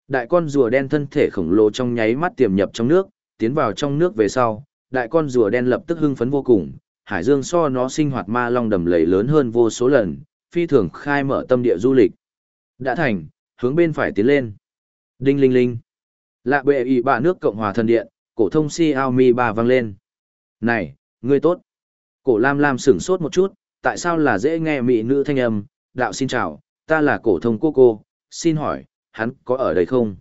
Đại con rùa đen thân thể khổng lồ trong nháy mắt tiềm nhập trong nước, tiến vào trong nước về sau, đại con rùa đen lập tức hưng phấn vô cùng, hải dương so nó sinh hoạt ma long đầm lầy lớn hơn vô số lần, phi thường khai mở tâm địa du lịch. Đã thành, hướng bên phải tiến lên. Đinh linh linh. Lạ bệ y bà nước Cộng hòa thần điện, cổ thông si ao mi bà vang lên. Này, ngươi tốt. Cổ lam lam sửng sốt một chút, tại sao là dễ nghe mỹ nữ thanh âm, đạo xin chào, ta là cổ thông cô cô, xin hỏi, hắn có ở đây không?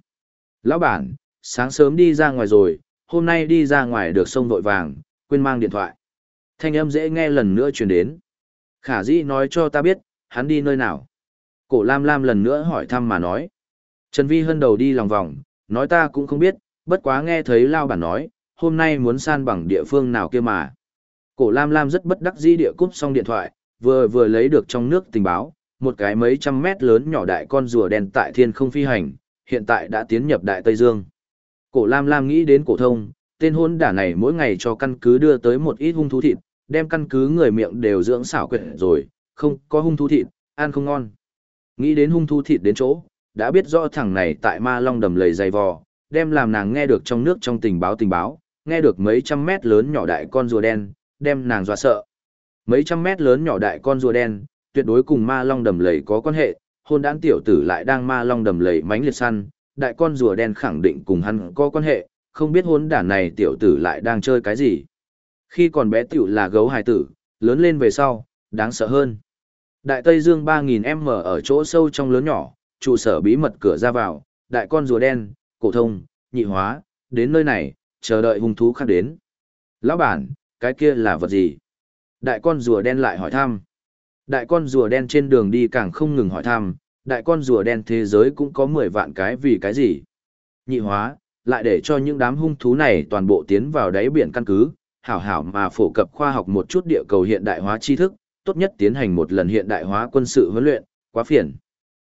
Lão bản, sáng sớm đi ra ngoài rồi, hôm nay đi ra ngoài được sông vội vàng, quên mang điện thoại. Thanh âm dễ nghe lần nữa truyền đến. Khả dĩ nói cho ta biết, hắn đi nơi nào. Cổ Lam Lam lần nữa hỏi thăm mà nói. Trần Vi hân đầu đi lòng vòng, nói ta cũng không biết, bất quá nghe thấy Lao bản nói, hôm nay muốn san bằng địa phương nào kia mà. Cổ Lam Lam rất bất đắc dĩ địa cúp xong điện thoại, vừa vừa lấy được trong nước tình báo, một cái mấy trăm mét lớn nhỏ đại con rùa đen tại thiên không phi hành, hiện tại đã tiến nhập đại Tây Dương. Cổ Lam Lam nghĩ đến cổ thông, tên hôn đả này mỗi ngày cho căn cứ đưa tới một ít hung thú thịt, đem căn cứ người miệng đều dưỡng xảo quyệt rồi, không có hung thú thịt, ăn không ngon. Nghĩ đến hung thú thịt đến chỗ, đã biết rõ thằng này tại ma long đầm lầy dày vò, đem làm nàng nghe được trong nước trong tình báo tình báo, nghe được mấy trăm mét lớn nhỏ đại con rùa đen, đem nàng dọa sợ. Mấy trăm mét lớn nhỏ đại con rùa đen, tuyệt đối cùng ma long đầm lầy có quan hệ, hôn đán tiểu tử lại đang ma long đầm lầy mánh liệt săn, đại con rùa đen khẳng định cùng hắn có quan hệ, không biết hôn đản này tiểu tử lại đang chơi cái gì. Khi còn bé tiểu là gấu hài tử, lớn lên về sau, đáng sợ hơn. Đại Tây Dương 3000m ở chỗ sâu trong lớn nhỏ, trụ sở bí mật cửa ra vào, đại con rùa đen, cổ thông, nhị hóa, đến nơi này, chờ đợi hung thú khác đến. Lão bản, cái kia là vật gì? Đại con rùa đen lại hỏi thăm. Đại con rùa đen trên đường đi càng không ngừng hỏi thăm, đại con rùa đen thế giới cũng có 10 vạn cái vì cái gì? Nhị hóa, lại để cho những đám hung thú này toàn bộ tiến vào đáy biển căn cứ, hảo hảo mà phổ cập khoa học một chút địa cầu hiện đại hóa tri thức, tốt nhất tiến hành một lần hiện đại hóa quân sự huấn luyện, quá phiền.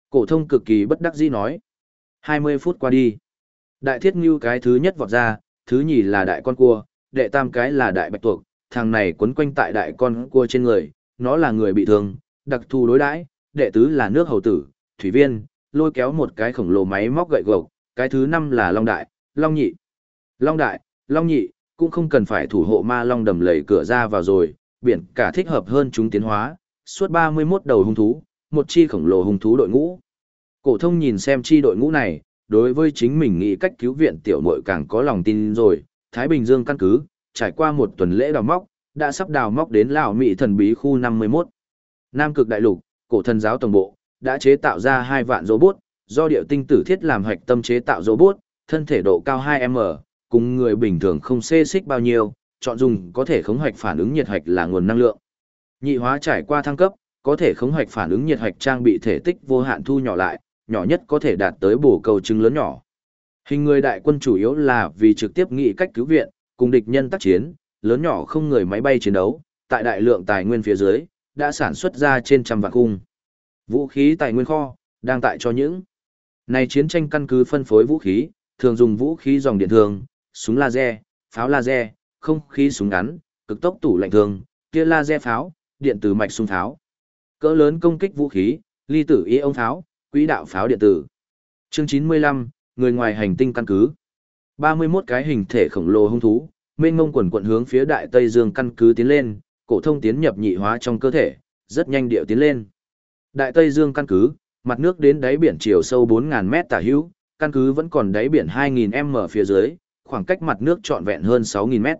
Cổ thông cực kỳ bất đắc dĩ nói. 20 phút qua đi. Đại thiết ngưu cái thứ nhất vọt ra, thứ nhì là đại con cua, đệ tam cái là đại bạch tuộc, thằng này quấn quanh tại đại con cua trên người, nó là người bị thương, đặc thù đối đãi, đệ tứ là nước hầu tử, thủy viên, lôi kéo một cái khổng lồ máy móc gậy gộc, cái thứ năm là long đại, long nhị. Long đại, long nhị, cũng không cần phải thủ hộ ma long đầm lầy cửa ra vào rồi, biển cả thích hợp hơn chúng tiến hóa, suốt 31 đầu hung thú, một chi khổng lồ hung thú đội ngũ. Cổ thông nhìn xem chi đội ngũ này, đối với chính mình nghĩ cách cứu viện tiểu muội càng có lòng tin rồi, Thái Bình Dương căn cứ, trải qua một tuần lễ đào móc, đã sắp đào móc đến lão Mỹ thần bí khu 51. Nam cực đại lục, cổ thần giáo tổng bộ, đã chế tạo ra hai vạn robot, do điệu tinh tử thiết làm hạch tâm chế tạo robot, thân thể độ cao 2m, cùng người bình thường không xê xích bao nhiêu, chọn dùng có thể khống hoạch phản ứng nhiệt hạch là nguồn năng lượng. Nhị hóa trải qua thăng cấp, có thể khống hoạch phản ứng nhiệt hạch trang bị thể tích vô hạn thu nhỏ lại, nhỏ nhất có thể đạt tới bổ cầu trứng lớn nhỏ. Hình người đại quân chủ yếu là vì trực tiếp nghị cách cứu viện, cùng địch nhân tác chiến, lớn nhỏ không người máy bay chiến đấu, tại đại lượng tài nguyên phía dưới, đã sản xuất ra trên trăm vạn khung. Vũ khí tài nguyên kho, đang tại cho những. Này chiến tranh căn cứ phân phối vũ khí, thường dùng vũ khí dòng điện thường, súng laser, pháo laser, không khí súng ngắn, cực tốc tủ lạnh thường, tia laser pháo, điện tử mạch súng pháo. Cỡ lớn công kích vũ khí, ly tử y ông pháo, quỹ đạo pháo điện tử. Chương 95, người ngoài hành tinh căn cứ. 31 cái hình thể khổng lồ hung thú, mênh mông quần quận hướng phía đại Tây Dương căn cứ tiến lên, cổ thông tiến nhập nhị hóa trong cơ thể, rất nhanh điệu tiến lên. Đại Tây Dương căn cứ, mặt nước đến đáy biển chiều sâu 4000 mét tả hữu, căn cứ vẫn còn đáy biển 2000m phía dưới, khoảng cách mặt nước trọn vẹn hơn 6000 mét.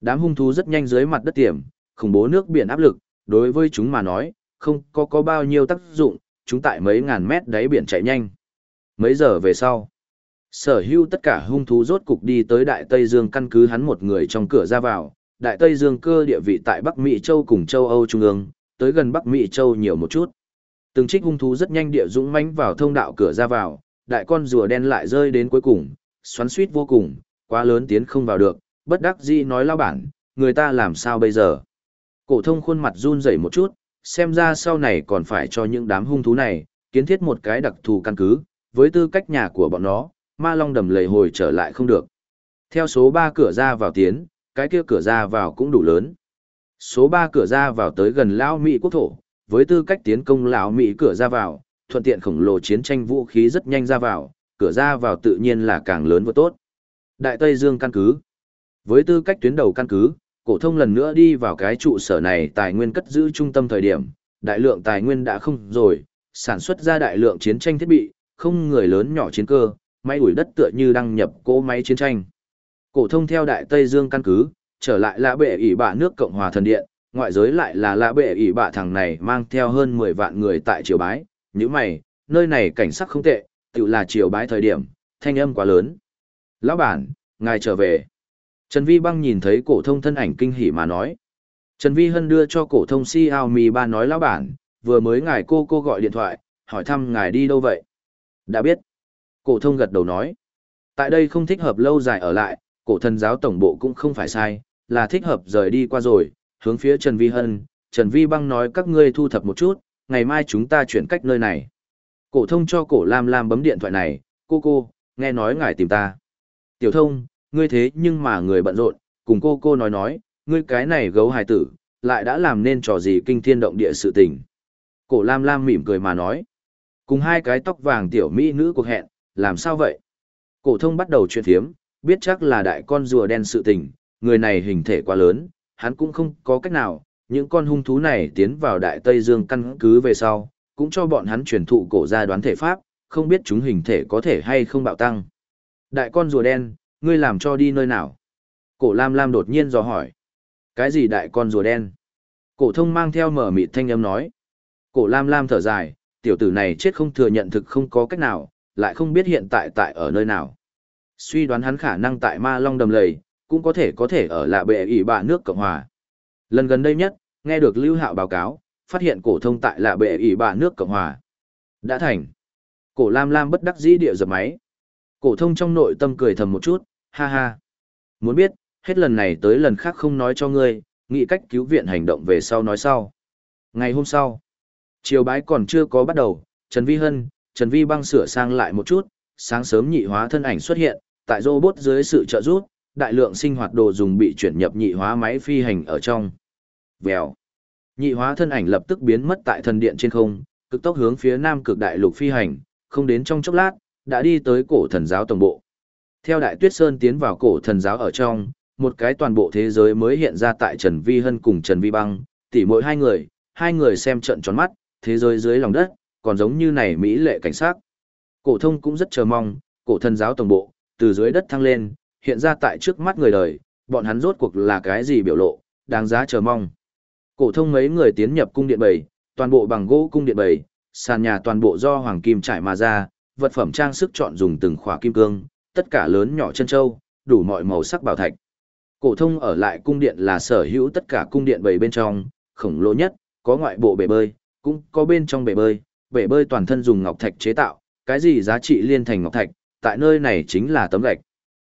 Đám hung thú rất nhanh dưới mặt đất tiềm, khủng bố nước biển áp lực, đối với chúng mà nói, không có có bao nhiêu tác dụng, chúng tại mấy ngàn mét đáy biển chạy nhanh. Mấy giờ về sau, sở hữu tất cả hung thú rốt cục đi tới Đại Tây Dương căn cứ hắn một người trong cửa ra vào. Đại Tây Dương cơ địa vị tại Bắc Mỹ Châu cùng châu Âu Trung ương, tới gần Bắc Mỹ Châu nhiều một chút. Từng trích hung thú rất nhanh địa dũng mãnh vào thông đạo cửa ra vào, đại con rùa đen lại rơi đến cuối cùng, xoắn suýt vô cùng, quá lớn tiến không vào được, bất đắc dĩ nói lao bản, người ta làm sao bây giờ. Cổ thông khuôn mặt run rẩy một chút, xem ra sau này còn phải cho những đám hung thú này, kiến thiết một cái đặc thù căn cứ, với tư cách nhà của bọn nó, ma long đầm lầy hồi trở lại không được. Theo số 3 cửa ra vào tiến, cái kia cửa ra vào cũng đủ lớn. Số 3 cửa ra vào tới gần lão Mỹ quốc thổ, với tư cách tiến công lão Mỹ cửa ra vào, thuận tiện khổng lồ chiến tranh vũ khí rất nhanh ra vào, cửa ra vào tự nhiên là càng lớn và tốt. Đại Tây Dương căn cứ. Với tư cách tuyến đầu căn cứ, cổ thông lần nữa đi vào cái trụ sở này tài nguyên cất giữ trung tâm thời điểm, đại lượng tài nguyên đã không rồi, sản xuất ra đại lượng chiến tranh thiết bị, không người lớn nhỏ chiến cơ, máy đuổi đất tựa như đăng nhập cỗ máy chiến tranh. Cổ thông theo Đại Tây Dương căn cứ, trở lại lã bệ ỷ bạ nước Cộng hòa thần điện, ngoại giới lại là lã bệ ỷ bạ thằng này mang theo hơn 10 vạn người tại triều bái, như mày, nơi này cảnh sắc không tệ, tự là triều bái thời điểm, thanh âm quá lớn. Lão bản, ngài trở về. Trần Vi Băng nhìn thấy cổ thông thân ảnh kinh hỉ mà nói. Trần Vi Hân đưa cho cổ thông Xiaomi ba nói lão bản, vừa mới ngài cô cô gọi điện thoại, hỏi thăm ngài đi đâu vậy. Đã biết. Cổ thông gật đầu nói. Tại đây không thích hợp lâu dài ở lại, cổ thần giáo tổng bộ cũng không phải sai, là thích hợp rời đi qua rồi, hướng phía Trần Vi Hân, Trần Vi Băng nói các ngươi thu thập một chút, ngày mai chúng ta chuyển cách nơi này. Cổ thông cho cổ Lam Lam bấm điện thoại này, cô cô, nghe nói ngài tìm ta. Tiểu thông, ngươi thế nhưng mà người bận rộn, cùng cô cô nói nói, ngươi cái này gấu hài tử, lại đã làm nên trò gì kinh thiên động địa sự tình. Cổ Lam Lam mỉm cười mà nói, cùng hai cái tóc vàng tiểu mỹ nữ cuộc hẹn, làm sao vậy? Cổ thông bắt đầu chuyện thiếm, biết chắc là đại con rùa đen sự tình, người này hình thể quá lớn, hắn cũng không có cách nào, những con hung thú này tiến vào đại Tây Dương căn cứ về sau, cũng cho bọn hắn truyền thụ cổ gia đoán thể pháp, không biết chúng hình thể có thể hay không bạo tăng. Đại con rùa đen, ngươi làm cho đi nơi nào? Cổ Lam Lam đột nhiên dò hỏi. Cái gì đại con rùa đen? Cổ thông mang theo mở mịt thanh âm nói. Cổ Lam Lam thở dài, tiểu tử này chết không thừa nhận thực không có cách nào, lại không biết hiện tại tại ở nơi nào. Suy đoán hắn khả năng tại Ma Long đầm lầy, cũng có thể có thể ở lạ bệ ỷ bạ nước Cộng Hòa. Lần gần đây nhất, nghe được Lưu Hạo báo cáo, phát hiện cổ thông tại lạ bệ ỷ bạ nước Cộng Hòa. Đã thành. Cổ Lam Lam bất đắc dĩ địa dập máy. Cổ thông trong nội tâm cười thầm một chút, ha ha. Muốn biết, hết lần này tới lần khác không nói cho ngươi, nghĩ cách cứu viện hành động về sau nói sau. Ngày hôm sau, chiều bái còn chưa có bắt đầu, Trần Vi Hân, Trần Vi băng sửa sang lại một chút, sáng sớm nhị hóa thân ảnh xuất hiện, tại robot dưới sự trợ giúp, đại lượng sinh hoạt đồ dùng bị chuyển nhập nhị hóa máy phi hành ở trong. Vèo. Nhị hóa thân ảnh lập tức biến mất tại thần điện trên không, cực tốc hướng phía nam cực đại lục phi hành, không đến trong chốc lát, đã đi tới cổ thần giáo tổng bộ. Theo Đại Tuyết Sơn tiến vào cổ thần giáo ở trong, một cái toàn bộ thế giới mới hiện ra tại Trần Vi Hân cùng Trần Vi Băng, tỉ mỗi hai người, hai người xem trận tròn mắt, thế giới dưới lòng đất, còn giống như này Mỹ lệ cảnh sát. Cổ thông cũng rất chờ mong, cổ thần giáo tổng bộ, từ dưới đất thăng lên, hiện ra tại trước mắt người đời, bọn hắn rốt cuộc là cái gì biểu lộ, đáng giá chờ mong. Cổ thông mấy người tiến nhập cung điện bảy toàn bộ bằng gỗ cung điện bảy sàn nhà toàn bộ do hoàng kim trải mà ra, vật phẩm trang sức chọn dùng từng khỏa kim cương, tất cả lớn nhỏ chân châu, đủ mọi màu sắc bảo thạch. Cổ thông ở lại cung điện là sở hữu tất cả cung điện bảy bên trong, khổng lồ nhất, có ngoại bộ bể bơi, cũng có bên trong bể bơi, bể bơi toàn thân dùng ngọc thạch chế tạo, cái gì giá trị liên thành ngọc thạch, tại nơi này chính là tấm gạch.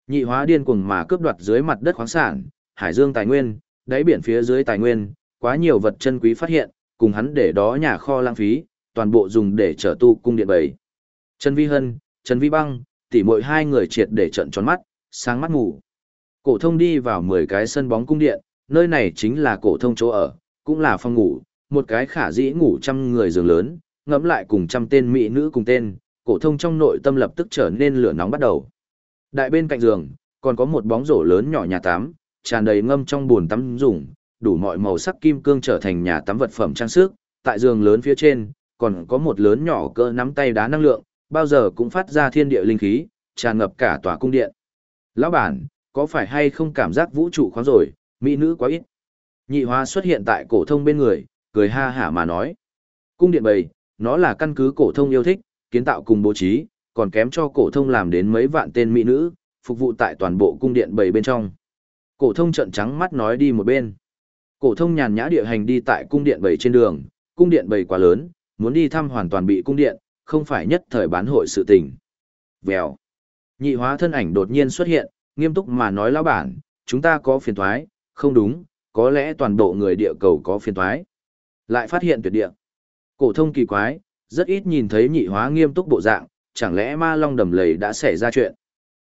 Nhị hóa điên cuồng mà cướp đoạt dưới mặt đất khoáng sản, hải dương tài nguyên, đáy biển phía dưới tài nguyên, quá nhiều vật chân quý phát hiện, cùng hắn để đó nhà kho lãng phí, toàn bộ dùng để trở tu cung điện bảy. Trần Vi Hân, Trần Vi Băng, tỉ mỗi hai người triệt để trận tròn mắt, sáng mắt ngủ. Cổ thông đi vào 10 cái sân bóng cung điện, nơi này chính là cổ thông chỗ ở, cũng là phòng ngủ, một cái khả dĩ ngủ trăm người giường lớn, ngẫm lại cùng trăm tên mỹ nữ cùng tên, cổ thông trong nội tâm lập tức trở nên lửa nóng bắt đầu. Đại bên cạnh giường, còn có một bóng rổ lớn nhỏ nhà tắm, tràn đầy ngâm trong bồn tắm dùng, đủ mọi màu sắc kim cương trở thành nhà tắm vật phẩm trang sức, tại giường lớn phía trên, còn có một lớn nhỏ cỡ nắm tay đá năng lượng, bao giờ cũng phát ra thiên địa linh khí, tràn ngập cả tòa cung điện. Lão bản, có phải hay không cảm giác vũ trụ khoáng rồi, mỹ nữ quá ít. Nhị hóa xuất hiện tại cổ thông bên người, cười ha hả mà nói. Cung điện bầy, nó là căn cứ cổ thông yêu thích, kiến tạo cùng bố trí, còn kém cho cổ thông làm đến mấy vạn tên mỹ nữ, phục vụ tại toàn bộ cung điện bầy bên trong. Cổ thông trợn trắng mắt nói đi một bên. Cổ thông nhàn nhã địa hành đi tại cung điện bầy trên đường, cung điện bầy quá lớn, muốn đi thăm hoàn toàn bị cung điện, không phải nhất thời bán hội sự tình. Vèo. Nhị hóa thân ảnh đột nhiên xuất hiện, nghiêm túc mà nói lão bản, chúng ta có phiền toái, không đúng, có lẽ toàn bộ người địa cầu có phiền thoái. Lại phát hiện tuyệt địa. Cổ thông kỳ quái, rất ít nhìn thấy nhị hóa nghiêm túc bộ dạng, chẳng lẽ ma long đầm lầy đã xảy ra chuyện?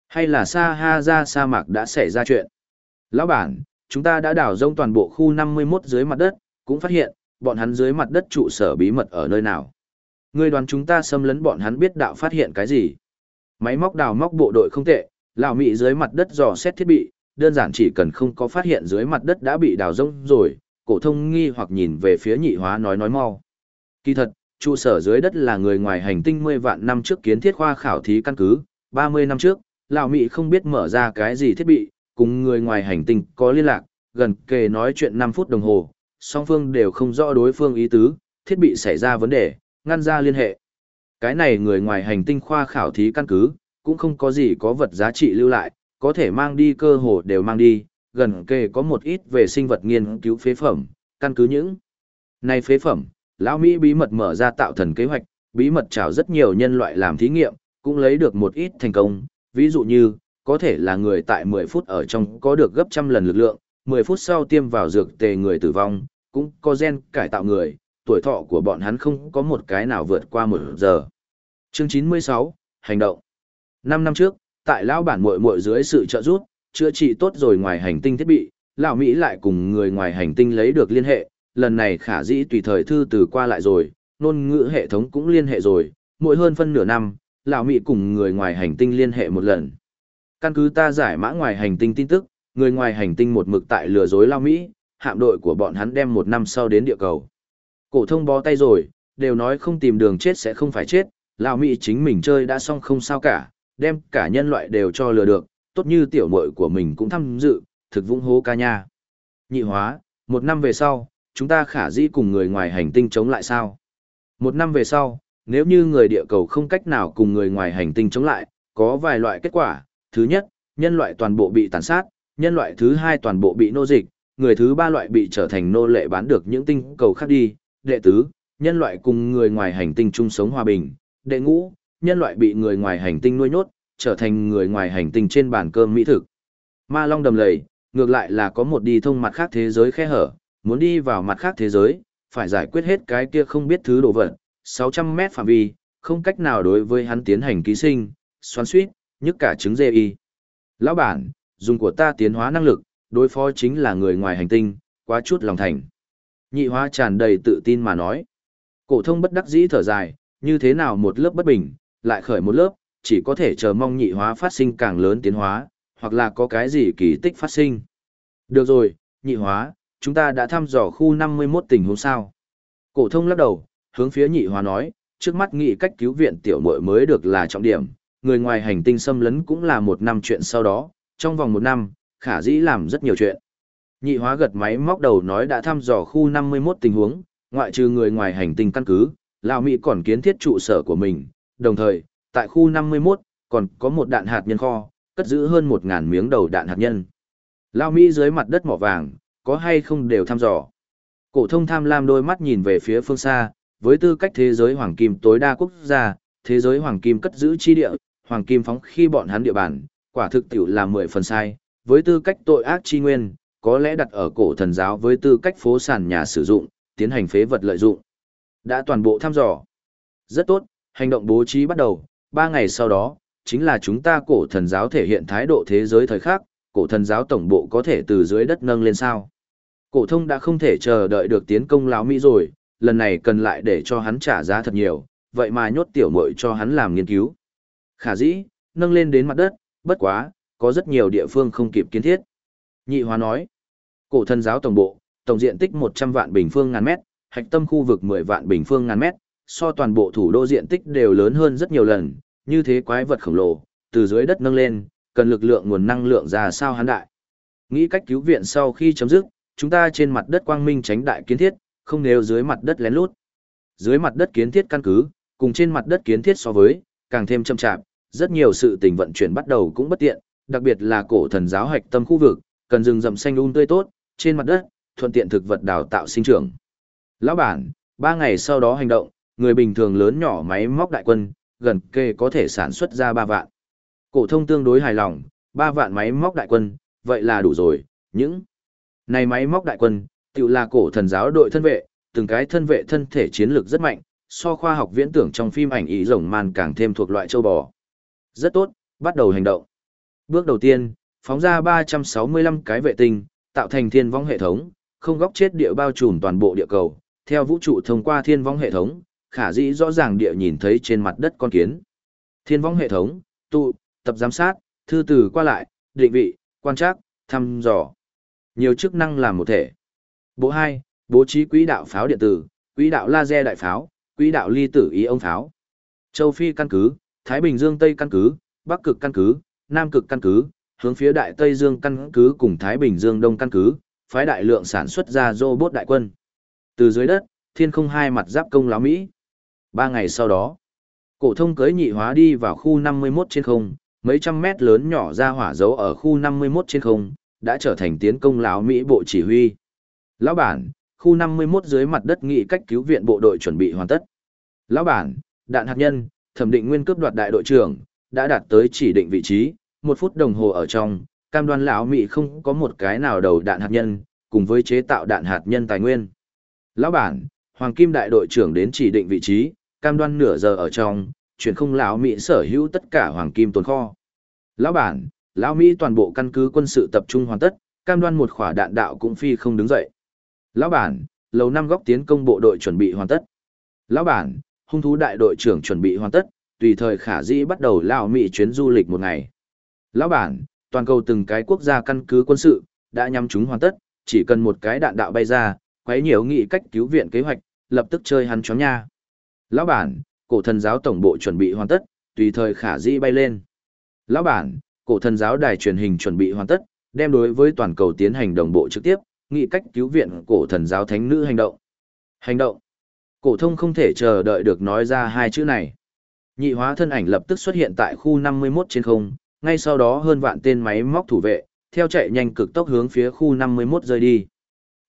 Hay là sa ha ra sa mạc đã xảy ra chuyện? Lão bản, chúng ta đã đào rông toàn bộ khu 51 dưới mặt đất, cũng phát hiện, bọn hắn dưới mặt đất trụ sở bí mật ở nơi nào. Ngươi đoàn chúng ta xâm lấn bọn hắn biết đạo phát hiện cái gì. Máy móc đào móc bộ đội không tệ, lão mị dưới mặt đất dò xét thiết bị, đơn giản chỉ cần không có phát hiện dưới mặt đất đã bị đào rông rồi, cổ thông nghi hoặc nhìn về phía nhị hóa nói nói mau. Kỳ thật, trụ sở dưới đất là người ngoài hành tinh 10 vạn năm trước kiến thiết khoa khảo thí căn cứ, 30 năm trước, lão mị không biết mở ra cái gì thiết bị, cùng người ngoài hành tinh có liên lạc, gần kề nói chuyện 5 phút đồng hồ, song phương đều không rõ đối phương ý tứ, thiết bị xảy ra vấn đề, ngăn ra liên hệ. Cái này người ngoài hành tinh khoa khảo thí căn cứ, cũng không có gì có vật giá trị lưu lại, có thể mang đi cơ hồ đều mang đi, gần kề có một ít về sinh vật nghiên cứu phế phẩm, căn cứ những này phế phẩm, lão Mỹ bí mật mở ra tạo thần kế hoạch, bí mật chào rất nhiều nhân loại làm thí nghiệm, cũng lấy được một ít thành công, ví dụ như, có thể là người tại 10 phút ở trong có được gấp trăm lần lực lượng, 10 phút sau tiêm vào dược tề người tử vong, cũng có gen cải tạo người, tuổi thọ của bọn hắn không có một cái nào vượt qua một giờ. Chương 96, Hành động 5 năm trước, tại lão bản muội muội dưới sự trợ giúp, chữa trị tốt rồi ngoài hành tinh thiết bị, lão Mỹ lại cùng người ngoài hành tinh lấy được liên hệ, lần này khả dĩ tùy thời thư từ qua lại rồi, ngôn ngữ hệ thống cũng liên hệ rồi, mỗi hơn phân nửa năm, lão Mỹ cùng người ngoài hành tinh liên hệ một lần. Căn cứ ta giải mã ngoài hành tinh tin tức, người ngoài hành tinh một mực tại lừa dối lão Mỹ, hạm đội của bọn hắn đem một năm sau đến địa cầu. Cổ thông bó tay rồi, đều nói không tìm đường chết sẽ không phải chết, Lão Mỹ chính mình chơi đã xong không sao cả, đem cả nhân loại đều cho lừa được, tốt như tiểu muội của mình cũng tham dự, thực vũng hố ca nha. Nhị hóa, một năm về sau, chúng ta khả dĩ cùng người ngoài hành tinh chống lại sao? Một năm về sau, nếu như người địa cầu không cách nào cùng người ngoài hành tinh chống lại, có vài loại kết quả. Thứ nhất, nhân loại toàn bộ bị tàn sát, nhân loại thứ hai toàn bộ bị nô dịch, người thứ ba loại bị trở thành nô lệ bán được những tinh cầu khác đi. Đệ tứ, nhân loại cùng người ngoài hành tinh chung sống hòa bình. Đệ ngũ, nhân loại bị người ngoài hành tinh nuôi nhốt, trở thành người ngoài hành tinh trên bàn cơm mỹ thực. Ma Long đầm lầy, ngược lại là có một đi thông mặt khác thế giới khe hở, muốn đi vào mặt khác thế giới, phải giải quyết hết cái kia không biết thứ đồ vật, 600 mét phạm vi, không cách nào đối với hắn tiến hành ký sinh, xoắn suýt, nhức cả trứng dê y. Lão bản, dùng của ta tiến hóa năng lực, đối phó chính là người ngoài hành tinh, quá chút lòng thành. Nhị hóa tràn đầy tự tin mà nói. Cổ thông bất đắc dĩ thở dài, như thế nào một lớp bất bình, lại khởi một lớp, chỉ có thể chờ mong nhị hóa phát sinh càng lớn tiến hóa, hoặc là có cái gì kỳ tích phát sinh. Được rồi, nhị hóa, chúng ta đã thăm dò khu 51 tình huống sao. Cổ thông lắc đầu, hướng phía nhị hóa nói, trước mắt nghị cách cứu viện tiểu muội mới được là trọng điểm, người ngoài hành tinh xâm lấn cũng là một năm chuyện sau đó, trong vòng một năm, khả dĩ làm rất nhiều chuyện. Nhị hóa gật máy móc đầu nói đã thăm dò khu 51 tình huống, ngoại trừ người ngoài hành tinh căn cứ, Lào Mỹ còn kiến thiết trụ sở của mình, đồng thời, tại khu 51, còn có một đạn hạt nhân kho, cất giữ hơn 1.000 miếng đầu đạn hạt nhân. Lao Mỹ dưới mặt đất mỏ vàng, có hay không đều thăm dò. Cổ thông tham lam đôi mắt nhìn về phía phương xa, với tư cách thế giới hoàng kim tối đa quốc gia, thế giới hoàng kim cất giữ chi địa, hoàng kim phóng khi bọn hắn địa bàn, quả thực tiểu là mười phần sai, với tư cách tội ác chi nguyên, có lẽ đặt ở cổ thần giáo với tư cách phố sản nhà sử dụng, tiến hành phế vật lợi dụng. Đã toàn bộ thăm dò. Rất tốt, hành động bố trí bắt đầu, ba ngày sau đó, chính là chúng ta cổ thần giáo thể hiện thái độ thế giới thời khắc, cổ thần giáo tổng bộ có thể từ dưới đất nâng lên sao. Cổ thông đã không thể chờ đợi được tiến công lão Mỹ rồi, lần này cần lại để cho hắn trả giá thật nhiều, vậy mà nhốt tiểu muội cho hắn làm nghiên cứu. Khả dĩ, nâng lên đến mặt đất, bất quá, có rất nhiều địa phương không kịp kiến thiết. Nhị hóa nói, cổ thần giáo tổng bộ, tổng diện tích 100 vạn bình phương ngàn mét, hạch tâm khu vực 10 vạn bình phương ngàn mét, so toàn bộ thủ đô diện tích đều lớn hơn rất nhiều lần, như thế quái vật khổng lồ, từ dưới đất nâng lên, cần lực lượng nguồn năng lượng ra sao hắn đại. Nghĩ cách cứu viện sau khi chấm dứt, chúng ta trên mặt đất quang minh tránh đại kiến thiết, không nếu dưới mặt đất lén lút. Dưới mặt đất kiến thiết căn cứ, cùng trên mặt đất kiến thiết so với, càng thêm chậm chạp, rất nhiều sự tình vận chuyển bắt đầu cũng bất tiện, đặc biệt là cổ thần giáo hạch tâm khu vực, cần rừng rậm xanh um tươi tốt, trên mặt đất, thuận tiện thực vật đào tạo sinh trưởng. Lão bản, ba ngày sau đó hành động, người bình thường lớn nhỏ máy móc đại quân, gần kề có thể sản xuất ra ba vạn. Cổ thông tương đối hài lòng, ba vạn máy móc đại quân, vậy là đủ rồi, những Này máy móc đại quân, tự là cổ thần giáo đội thân vệ, từng cái thân vệ thân thể chiến lược rất mạnh, so khoa học viễn tưởng trong phim ảnh ý rồng màn càng thêm thuộc loại châu bò. Rất tốt, bắt đầu hành động. Bước đầu tiên, phóng ra 365 cái vệ tinh, tạo thành thiên vong hệ thống, không góc chết địa bao trùm toàn bộ địa cầu, theo vũ trụ thông qua thiên vong hệ thống, khả dĩ rõ ràng địa nhìn thấy trên mặt đất con kiến. Thiên vong hệ thống, tụ, tập giám sát, thư từ qua lại, định vị, quan trắc, thăm dò. Nhiều chức năng làm một thể. Bộ 2, bố trí quỹ đạo pháo điện tử, quỹ đạo laser đại pháo, quỹ đạo ly tử ý ông pháo. Châu Phi căn cứ, Thái Bình Dương Tây căn cứ, Bắc cực căn cứ, Nam cực căn cứ, hướng phía Đại Tây Dương căn cứ cùng Thái Bình Dương Đông căn cứ, phái đại lượng sản xuất ra robot đại quân. Từ dưới đất, thiên không hai mặt giáp công láo Mỹ. Ba ngày sau đó, cổ thông cưới nhị hóa đi vào khu 51 trên không, mấy trăm mét lớn nhỏ ra hỏa dấu ở khu 51 trên không, đã trở thành tiến công láo Mỹ bộ chỉ huy. Lão bản, khu 51 dưới mặt đất nghị cách cứu viện bộ đội chuẩn bị hoàn tất. Lão bản, đạn hạt nhân, thẩm định nguyên cướp đoạt đại đội trưởng, đã đạt tới chỉ định vị trí, một phút đồng hồ ở trong, cam đoan lão Mỹ không có một cái nào đầu đạn hạt nhân, cùng với chế tạo đạn hạt nhân tài nguyên. Lão bản, Hoàng Kim đại đội trưởng đến chỉ định vị trí, cam đoan nửa giờ ở trong, chuyển không lão Mỹ sở hữu tất cả Hoàng Kim tồn kho. Lão bản, lão Mỹ toàn bộ căn cứ quân sự tập trung hoàn tất, cam đoan một khỏa đạn đạo cũng phi không đứng dậy. Lão bản, lầu năm góc tiến công bộ đội chuẩn bị hoàn tất. Lão bản, hung thú đại đội trưởng chuẩn bị hoàn tất, tùy thời khả dĩ bắt đầu lão Mỹ chuyến du lịch một ngày. Lão bản, toàn cầu từng cái quốc gia căn cứ quân sự, đã nhắm chúng hoàn tất, chỉ cần một cái đạn đạo bay ra, quấy nhiều nghị cách cứu viện kế hoạch, lập tức chơi hắn chó nha. Lão bản, cổ thần giáo tổng bộ chuẩn bị hoàn tất, tùy thời khả dĩ bay lên. Lão bản, cổ thần giáo đài truyền hình chuẩn bị hoàn tất, đem đối với toàn cầu tiến hành đồng bộ trực tiếp, nghị cách cứu viện cổ thần giáo thánh nữ hành động. Hành động. Cổ thông không thể chờ đợi được nói ra hai chữ này. Nhị hóa thân ảnh lập tức xuất hiện tại khu 51 trên không, ngay sau đó hơn vạn tên máy móc thủ vệ, theo chạy nhanh cực tốc hướng phía khu 51 rơi đi.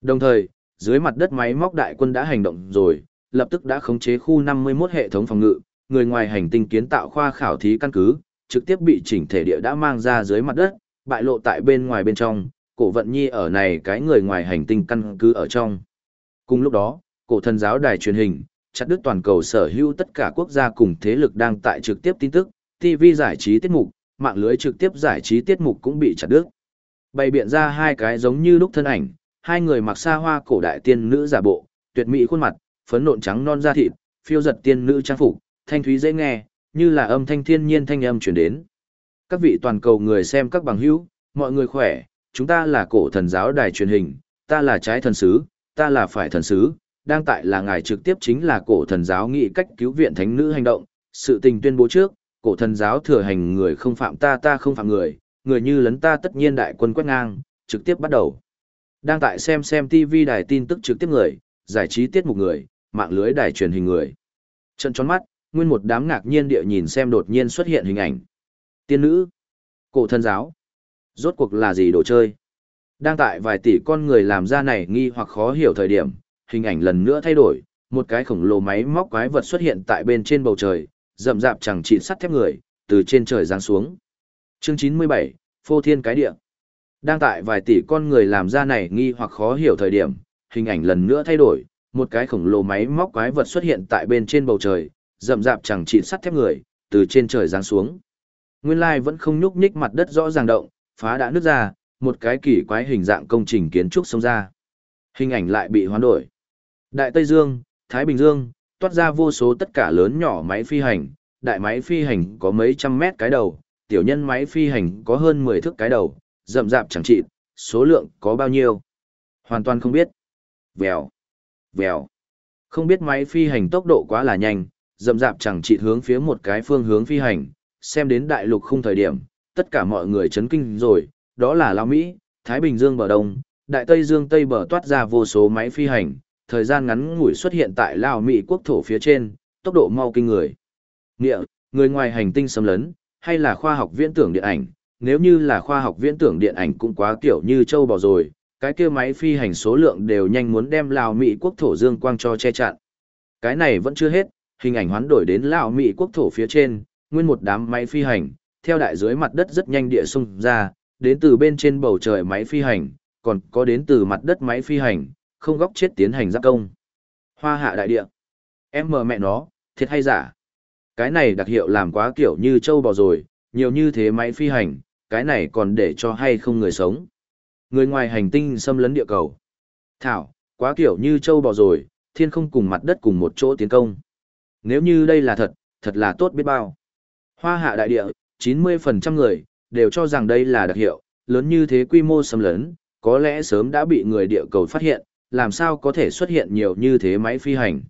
Đồng thời, dưới mặt đất máy móc đại quân đã hành động rồi, lập tức đã khống chế khu 51 hệ thống phòng ngự, người ngoài hành tinh kiến tạo khoa khảo thí căn cứ, trực tiếp bị chỉnh thể địa đã mang ra dưới mặt đất, bại lộ tại bên ngoài bên trong, cổ vận nhi ở này cái người ngoài hành tinh căn cứ ở trong. Cùng lúc đó, cổ thần giáo đài truyền hình, chặt đứt toàn cầu sở hữu tất cả quốc gia cùng thế lực đang tại trực tiếp tin tức, TV giải trí tiết mục, mạng lưới trực tiếp giải trí tiết mục cũng bị chặt đứt. Bày biện ra hai cái giống như lúc thân ảnh, hai người mặc xa hoa cổ đại tiên nữ giả bộ, tuyệt mỹ khuôn mặt, phấn nộn trắng non da thịt, phiêu giật tiên nữ trang phục, thanh thúy dễ nghe, như là âm thanh thiên nhiên thanh âm truyền đến. Các vị toàn cầu người xem các bằng hữu, mọi người khỏe, chúng ta là cổ thần giáo đài truyền hình, ta là trái thần sứ, ta là phải thần sứ, đang tại là ngài trực tiếp chính là cổ thần giáo nghị cách cứu viện thánh nữ hành động, sự tình tuyên bố trước, cổ thần giáo thừa hành người không phạm ta ta không phạm người, người như lấn ta tất nhiên đại quân quét ngang, trực tiếp bắt đầu. Đang tại xem xem TV đài tin tức trực tiếp người, giải trí tiết mục người, mạng lưới đài truyền hình người. Trận tròn mắt, nguyên một đám ngạc nhiên địa nhìn xem đột nhiên xuất hiện hình ảnh. Tiên nữ, cổ thần giáo, rốt cuộc là gì đồ chơi? Đang tại vài tỷ con người làm ra này nghi hoặc khó hiểu thời điểm, hình ảnh lần nữa thay đổi, một cái khổng lồ máy móc quái vật xuất hiện tại bên trên bầu trời, rậm rạp chẳng chỉ sắt thép người, từ trên trời giáng xuống. Chương 97, Phô Thiên Cái Địa. Đang tại vài tỷ con người làm ra này nghi hoặc khó hiểu thời điểm, hình ảnh lần nữa thay đổi, một cái khổng lồ máy móc quái vật xuất hiện tại bên trên bầu trời, rậm rạp chẳng chỉ sắt thép người, từ trên trời giáng xuống. Nguyên lai vẫn không nhúc nhích mặt đất rõ ràng động, phá đã nứt ra, một cái kỳ quái hình dạng công trình kiến trúc xông ra. Hình ảnh lại bị hoán đổi. Đại Tây Dương, Thái Bình Dương, toát ra vô số tất cả lớn nhỏ máy phi hành, đại máy phi hành có mấy trăm mét cái đầu, tiểu nhân máy phi hành có hơn 10 thước cái đầu, rậm rạp chẳng trị, số lượng có bao nhiêu. Hoàn toàn không biết. Vèo, vèo. Không biết máy phi hành tốc độ quá là nhanh, rậm rạp chẳng trị hướng phía một cái phương hướng phi hành, xem đến đại lục không thời điểm, tất cả mọi người chấn kinh rồi, đó là Lao Mỹ, Thái Bình Dương bờ đông, Đại Tây Dương Tây bờ toát ra vô số máy phi hành, thời gian ngắn ngủi xuất hiện tại Lào Mỹ quốc thổ phía trên, tốc độ mau kinh người. Nghĩa, người ngoài hành tinh xâm lấn, hay là khoa học viễn tưởng điện ảnh, nếu như là khoa học viễn tưởng điện ảnh cũng quá kiểu như châu bò rồi, cái kia máy phi hành số lượng đều nhanh muốn đem Lào Mỹ quốc thổ dương quang cho che chặn. Cái này vẫn chưa hết, hình ảnh hoán đổi đến Lào Mỹ quốc thổ phía trên, nguyên một đám máy phi hành, theo đại dưới mặt đất rất nhanh địa xung ra, đến từ bên trên bầu trời máy phi hành, còn có đến từ mặt đất máy phi hành, không góc chết tiến hành giáp công. Hoa hạ đại địa. Em mờ mẹ nó, thiệt hay giả? Cái này đặc hiệu làm quá kiểu như châu bò rồi, nhiều như thế máy phi hành, cái này còn để cho hay không người sống. Người ngoài hành tinh xâm lấn địa cầu. Thảo, quá kiểu như châu bò rồi, thiên không cùng mặt đất cùng một chỗ tiến công. Nếu như đây là thật, thật là tốt biết bao. Hoa hạ đại địa, 90% người, đều cho rằng đây là đặc hiệu, lớn như thế quy mô xâm lấn, có lẽ sớm đã bị người địa cầu phát hiện, làm sao có thể xuất hiện nhiều như thế máy phi hành.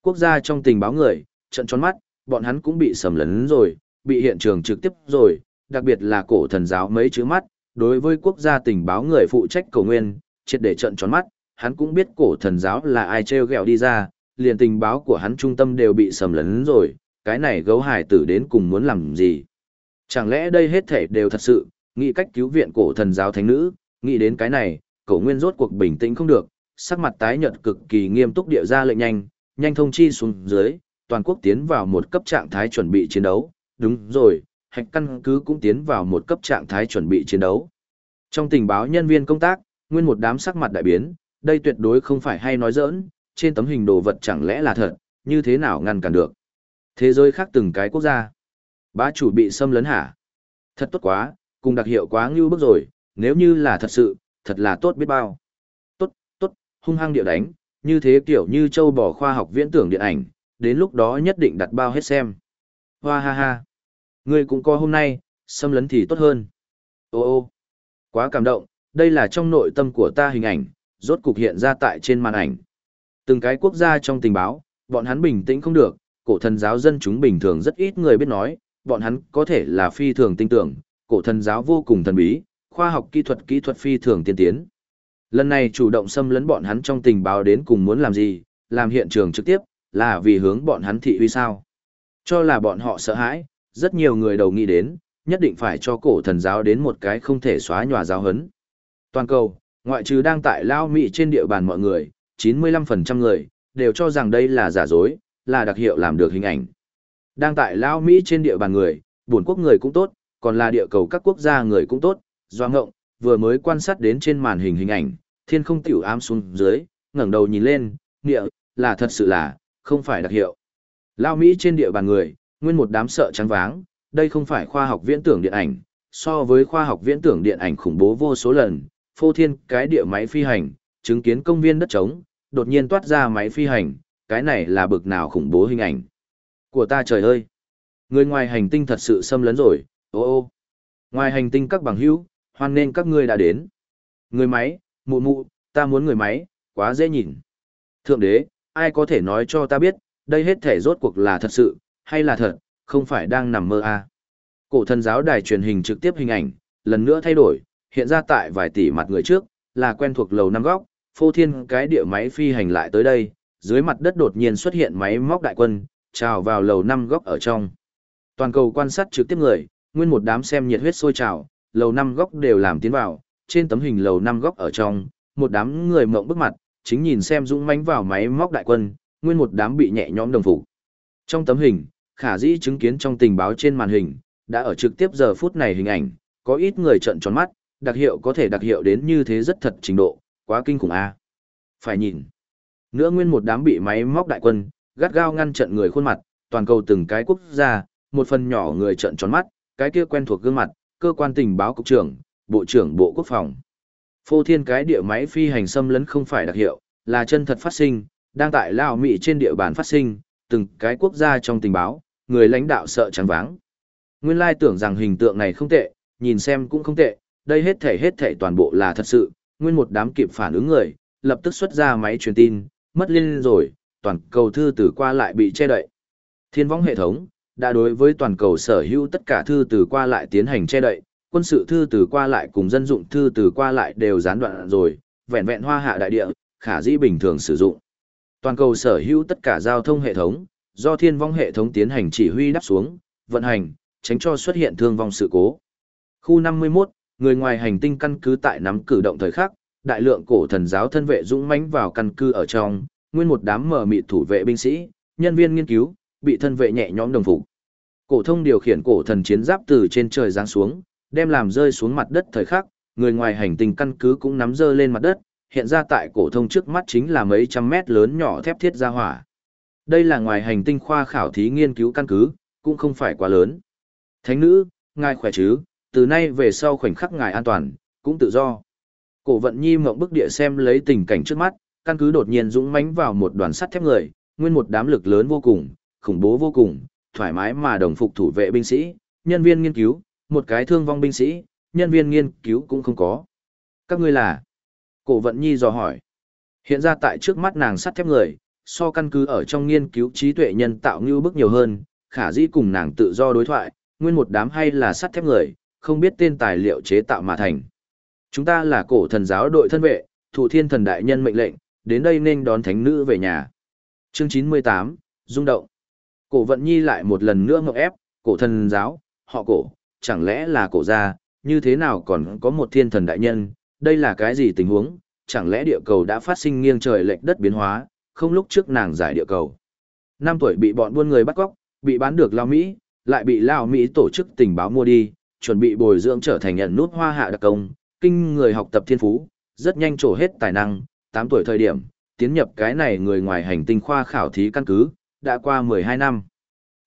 Quốc gia trong tình báo người, trận tròn mắt, bọn hắn cũng bị sầm lấn rồi, bị hiện trường trực tiếp rồi, đặc biệt là cổ thần giáo mấy chữ mắt, đối với quốc gia tình báo người phụ trách cầu nguyên, triệt để trận tròn mắt, hắn cũng biết cổ thần giáo là ai treo gẹo đi ra, liền tình báo của hắn trung tâm đều bị sầm lấn rồi, cái này gấu hải tử đến cùng muốn làm gì. Chẳng lẽ đây hết thể đều thật sự, nghĩ cách cứu viện cổ thần giáo thánh nữ, nghĩ đến cái này, cổ nguyên rốt cuộc bình tĩnh không được, sắc mặt tái nhợt cực kỳ nghiêm túc địa ra lệnh nhanh, nhanh thông chi xuống dưới, toàn quốc tiến vào một cấp trạng thái chuẩn bị chiến đấu, đúng rồi, hạch căn cứ cũng tiến vào một cấp trạng thái chuẩn bị chiến đấu. Trong tình báo nhân viên công tác, nguyên một đám sắc mặt đại biến, đây tuyệt đối không phải hay nói giỡn, trên tấm hình đồ vật chẳng lẽ là thật, như thế nào ngăn cản được. Thế giới khác từng cái quốc gia. Bá chủ bị xâm lấn hả? Thật tốt quá, cùng đặc hiệu quá ngưu bức rồi, nếu như là thật sự, thật là tốt biết bao. Hung hăng địa đánh, như thế kiểu như châu bò khoa học viễn tưởng điện ảnh, đến lúc đó nhất định đặt bao hết xem. Hoa ha ha. Ngươi cũng có hôm nay, xâm lấn thì tốt hơn. Ô ô, quá cảm động, đây là trong nội tâm của ta hình ảnh, rốt cục hiện ra tại trên màn ảnh. Từng cái quốc gia trong tình báo, bọn hắn bình tĩnh không được, cổ thần giáo dân chúng bình thường rất ít người biết nói, bọn hắn có thể là phi thường tinh tưởng, cổ thần giáo vô cùng thần bí, khoa học kỹ thuật kỹ thuật phi thường tiên tiến. Lần này chủ động xâm lấn bọn hắn trong tình báo đến cùng muốn làm gì, làm hiện trường trực tiếp, là vì hướng bọn hắn thị uy sao. Cho là bọn họ sợ hãi, rất nhiều người đầu nghĩ đến, nhất định phải cho cổ thần giáo đến một cái không thể xóa nhòa giáo hấn. Toàn cầu, ngoại trừ đang tại Lao Mỹ trên địa bàn mọi người, 95% người, đều cho rằng đây là giả dối, là đặc hiệu làm được hình ảnh. Đang tại Lao Mỹ trên địa bàn người, buồn quốc người cũng tốt, còn là địa cầu các quốc gia người cũng tốt, doa ngộng, vừa mới quan sát đến trên màn hình hình ảnh, thiên không tiểu ám xuống dưới, ngẩng đầu nhìn lên, địa, là thật sự là, không phải đặc hiệu. Lao Mỹ trên địa bàn người, nguyên một đám sợ trắng váng, đây không phải khoa học viễn tưởng điện ảnh, so với khoa học viễn tưởng điện ảnh khủng bố vô số lần, phô thiên cái địa máy phi hành, chứng kiến công viên đất trống, đột nhiên toát ra máy phi hành, cái này là bực nào khủng bố hình ảnh. Của ta trời ơi! Người ngoài hành tinh thật sự xâm lấn rồi, ô ô! Ngoài hành tinh các bằng hữu, hoan nên các ngươi đã đến. Người máy, mụ mụ, ta muốn người máy, quá dễ nhìn. Thượng đế, ai có thể nói cho ta biết, đây hết thể rốt cuộc là thật sự, hay là thật, không phải đang nằm mơ à. Cổ thần giáo đài truyền hình trực tiếp hình ảnh, lần nữa thay đổi, hiện ra tại vài tỷ mặt người trước, là quen thuộc lầu năm góc, phô thiên cái địa máy phi hành lại tới đây, dưới mặt đất đột nhiên xuất hiện máy móc đại quân, trào vào lầu năm góc ở trong. Toàn cầu quan sát trực tiếp người, nguyên một đám xem nhiệt huyết sôi trào, lầu năm góc đều làm tiến vào, trên tấm hình lầu năm góc ở trong, một đám người mộng bức mặt, chính nhìn xem dũng mãnh vào máy móc đại quân, nguyên một đám bị nhẹ nhõm đồng phục. Trong tấm hình, khả dĩ chứng kiến trong tình báo trên màn hình, đã ở trực tiếp giờ phút này hình ảnh, có ít người trợn tròn mắt, đặc hiệu có thể đặc hiệu đến như thế rất thật trình độ, quá kinh khủng a. Phải nhìn. Nữa nguyên một đám bị máy móc đại quân, gắt gao ngăn trận người khuôn mặt, toàn cầu từng cái quốc gia, một phần nhỏ người trợn tròn mắt, cái kia quen thuộc gương mặt, cơ quan tình báo cục trưởng, bộ trưởng bộ quốc phòng. Phô thiên cái địa máy phi hành xâm lấn không phải đặc hiệu, là chân thật phát sinh, đang tại Lào Mỹ trên địa bàn phát sinh, từng cái quốc gia trong tình báo, người lãnh đạo sợ trắng váng. Nguyên lai tưởng rằng hình tượng này không tệ, nhìn xem cũng không tệ, đây hết thể hết thể toàn bộ là thật sự, nguyên một đám kịp phản ứng người, lập tức xuất ra máy truyền tin, mất liên rồi, toàn cầu thư từ qua lại bị che đậy. Thiên võng hệ thống, đã đối với toàn cầu sở hữu tất cả thư từ qua lại tiến hành che đậy, quân sự thư từ qua lại cùng dân dụng thư từ qua lại đều gián đoạn rồi, vẹn vẹn hoa hạ đại địa, khả dĩ bình thường sử dụng. Toàn cầu sở hữu tất cả giao thông hệ thống, do thiên vong hệ thống tiến hành chỉ huy đắp xuống, vận hành, tránh cho xuất hiện thương vong sự cố. Khu 51, người ngoài hành tinh căn cứ tại nắm cử động thời khắc, đại lượng cổ thần giáo thân vệ dũng mãnh vào căn cứ ở trong, nguyên một đám mở mịt thủ vệ binh sĩ, nhân viên nghiên cứu, bị thân vệ nhẹ nhõm đồng phục. Cổ thông điều khiển cổ thần chiến giáp từ trên trời giáng xuống, đem làm rơi xuống mặt đất thời khắc, người ngoài hành tinh căn cứ cũng nắm dơ lên mặt đất, hiện ra tại cổ thông trước mắt chính là mấy trăm mét lớn nhỏ thép thiết ra hỏa. Đây là ngoài hành tinh khoa khảo thí nghiên cứu căn cứ, cũng không phải quá lớn. Thánh nữ, ngài khỏe chứ, từ nay về sau khoảnh khắc ngài an toàn, cũng tự do. Cổ vận nhi mộng bức địa xem lấy tình cảnh trước mắt, căn cứ đột nhiên dũng mãnh vào một đoàn sắt thép người, nguyên một đám lực lớn vô cùng, khủng bố vô cùng, thoải mái mà đồng phục thủ vệ binh sĩ, nhân viên nghiên cứu, một cái thương vong binh sĩ, nhân viên nghiên cứu cũng không có. Các ngươi là? Cổ vận nhi dò hỏi. Hiện ra tại trước mắt nàng sắt thép người, so căn cứ ở trong nghiên cứu trí tuệ nhân tạo như bức nhiều hơn, khả dĩ cùng nàng tự do đối thoại, nguyên một đám hay là sắt thép người, không biết tên tài liệu chế tạo mà thành. Chúng ta là cổ thần giáo đội thân vệ, thủ thiên thần đại nhân mệnh lệnh, đến đây nên đón thánh nữ về nhà. Chương 98, rung động. Cổ vận nhi lại một lần nữa ngọc ép, cổ thần giáo, họ cổ, chẳng lẽ là cổ gia, như thế nào còn có một thiên thần đại nhân, đây là cái gì tình huống, chẳng lẽ địa cầu đã phát sinh nghiêng trời lệch đất biến hóa, không lúc trước nàng giải địa cầu. Năm tuổi bị bọn buôn người bắt cóc, bị bán được Lao Mỹ, lại bị Lao Mỹ tổ chức tình báo mua đi, chuẩn bị bồi dưỡng trở thành nhận nút hoa hạ đặc công, kinh người học tập thiên phú, rất nhanh trổ hết tài năng, 8 tuổi thời điểm, tiến nhập cái này người ngoài hành tinh khoa khảo thí căn cứ, đã qua 12 năm.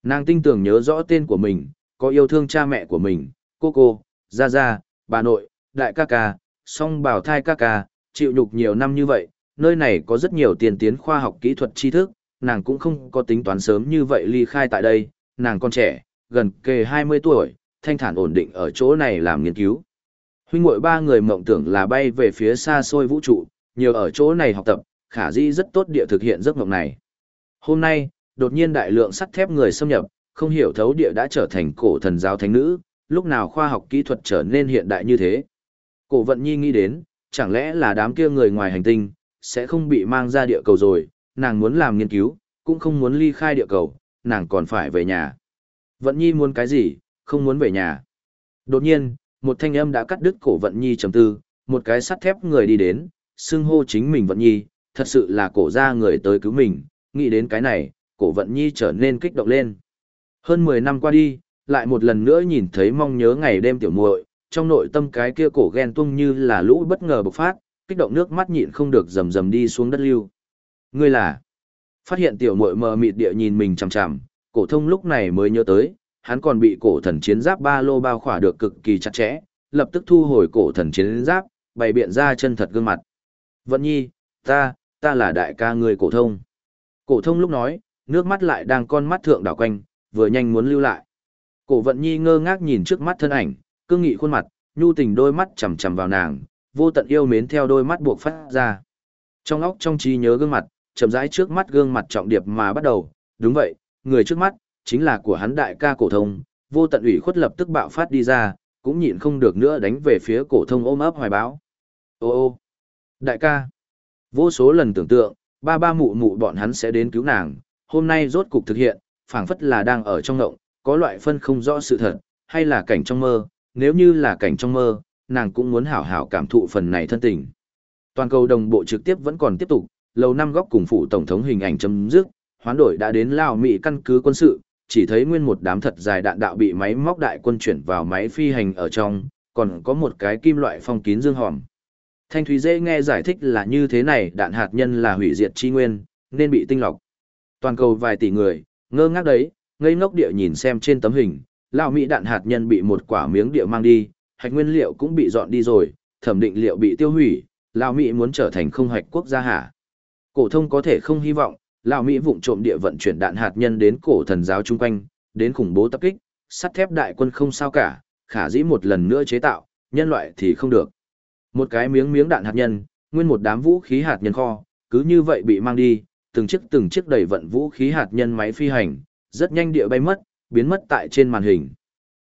Nàng tinh tưởng nhớ rõ tên của mình, có yêu thương cha mẹ của mình, cô cô, gia gia, bà nội, đại ca ca, song bảo thai ca ca, chịu nhục nhiều năm như vậy, nơi này có rất nhiều tiền tiến khoa học kỹ thuật tri thức, nàng cũng không có tính toán sớm như vậy ly khai tại đây, nàng còn trẻ, gần kề 20 tuổi, thanh thản ổn định ở chỗ này làm nghiên cứu. Huynh muội ba người mộng tưởng là bay về phía xa xôi vũ trụ, nhiều ở chỗ này học tập, khả di rất tốt địa thực hiện giấc mộng này. Hôm nay, đột nhiên đại lượng sắt thép người xâm nhập, không hiểu thấu địa đã trở thành cổ thần giáo thánh nữ, lúc nào khoa học kỹ thuật trở nên hiện đại như thế. Cổ vận nhi nghĩ đến, chẳng lẽ là đám kia người ngoài hành tinh, sẽ không bị mang ra địa cầu rồi, nàng muốn làm nghiên cứu, cũng không muốn ly khai địa cầu, nàng còn phải về nhà. Vận nhi muốn cái gì, không muốn về nhà. Đột nhiên, một thanh âm đã cắt đứt cổ vận nhi trầm tư, một cái sắt thép người đi đến, xưng hô chính mình vận nhi, thật sự là cổ ra người tới cứu mình, nghĩ đến cái này, cổ vận nhi trở nên kích động lên. Hơn 10 năm qua đi, lại một lần nữa nhìn thấy mong nhớ ngày đêm tiểu muội, trong nội tâm cái kia cổ ghen tung như là lũ bất ngờ bộc phát, kích động nước mắt nhịn không được rầm rầm đi xuống đất lưu. Ngươi là? Phát hiện tiểu muội mờ mịt địa nhìn mình chằm chằm, cổ thông lúc này mới nhớ tới, hắn còn bị cổ thần chiến giáp ba lô bao khỏa được cực kỳ chặt chẽ, lập tức thu hồi cổ thần chiến giáp, bày biện ra chân thật gương mặt. Vận nhi, ta, ta là đại ca người cổ thông. Cổ thông lúc nói, nước mắt lại đang con mắt thượng đảo quanh, vừa nhanh muốn lưu lại. Cổ vận nhi ngơ ngác nhìn trước mắt thân ảnh, cương nghị khuôn mặt, nhu tình đôi mắt chằm chằm vào nàng, vô tận yêu mến theo đôi mắt buộc phát ra. Trong óc trong trí nhớ gương mặt, chậm rãi trước mắt gương mặt trọng điệp mà bắt đầu, đúng vậy, người trước mắt, chính là của hắn đại ca cổ thông, vô tận ủy khuất lập tức bạo phát đi ra, cũng nhịn không được nữa đánh về phía cổ thông ôm ấp hoài báo. Ô ô, đại ca, vô số lần tưởng tượng, ba ba mụ mụ bọn hắn sẽ đến cứu nàng, hôm nay rốt cục thực hiện, phảng phất là đang ở trong ngộng, có loại phân không rõ sự thật, hay là cảnh trong mơ, nếu như là cảnh trong mơ, nàng cũng muốn hảo hảo cảm thụ phần này thân tình. Toàn cầu đồng bộ trực tiếp vẫn còn tiếp tục, lầu năm góc cùng phụ tổng thống hình ảnh chấm dứt, hoán đổi đã đến Lào Mỹ căn cứ quân sự, chỉ thấy nguyên một đám thật dài đạn đạo bị máy móc đại quân chuyển vào máy phi hành ở trong, còn có một cái kim loại phong kín dương hòm. Thanh Thúy dễ nghe giải thích là như thế này đạn hạt nhân là hủy diệt chi nguyên, nên bị tinh lọc. Toàn cầu vài tỷ người, ngơ ngác đấy, ngây ngốc địa nhìn xem trên tấm hình, Lão Mỹ đạn hạt nhân bị một quả miếng địa mang đi, hạch nguyên liệu cũng bị dọn đi rồi, thẩm định liệu bị tiêu hủy, Lão Mỹ muốn trở thành không hạch quốc gia hả? Cổ thông có thể không hy vọng, Lão Mỹ vụng trộm địa vận chuyển đạn hạt nhân đến cổ thần giáo chung quanh, đến khủng bố tập kích, sắt thép đại quân không sao cả, khả dĩ một lần nữa chế tạo, nhân loại thì không được. Một cái miếng miếng đạn hạt nhân, nguyên một đám vũ khí hạt nhân kho, cứ như vậy bị mang đi, từng chiếc từng chiếc đầy vận vũ khí hạt nhân máy phi hành, rất nhanh địa bay mất, biến mất tại trên màn hình.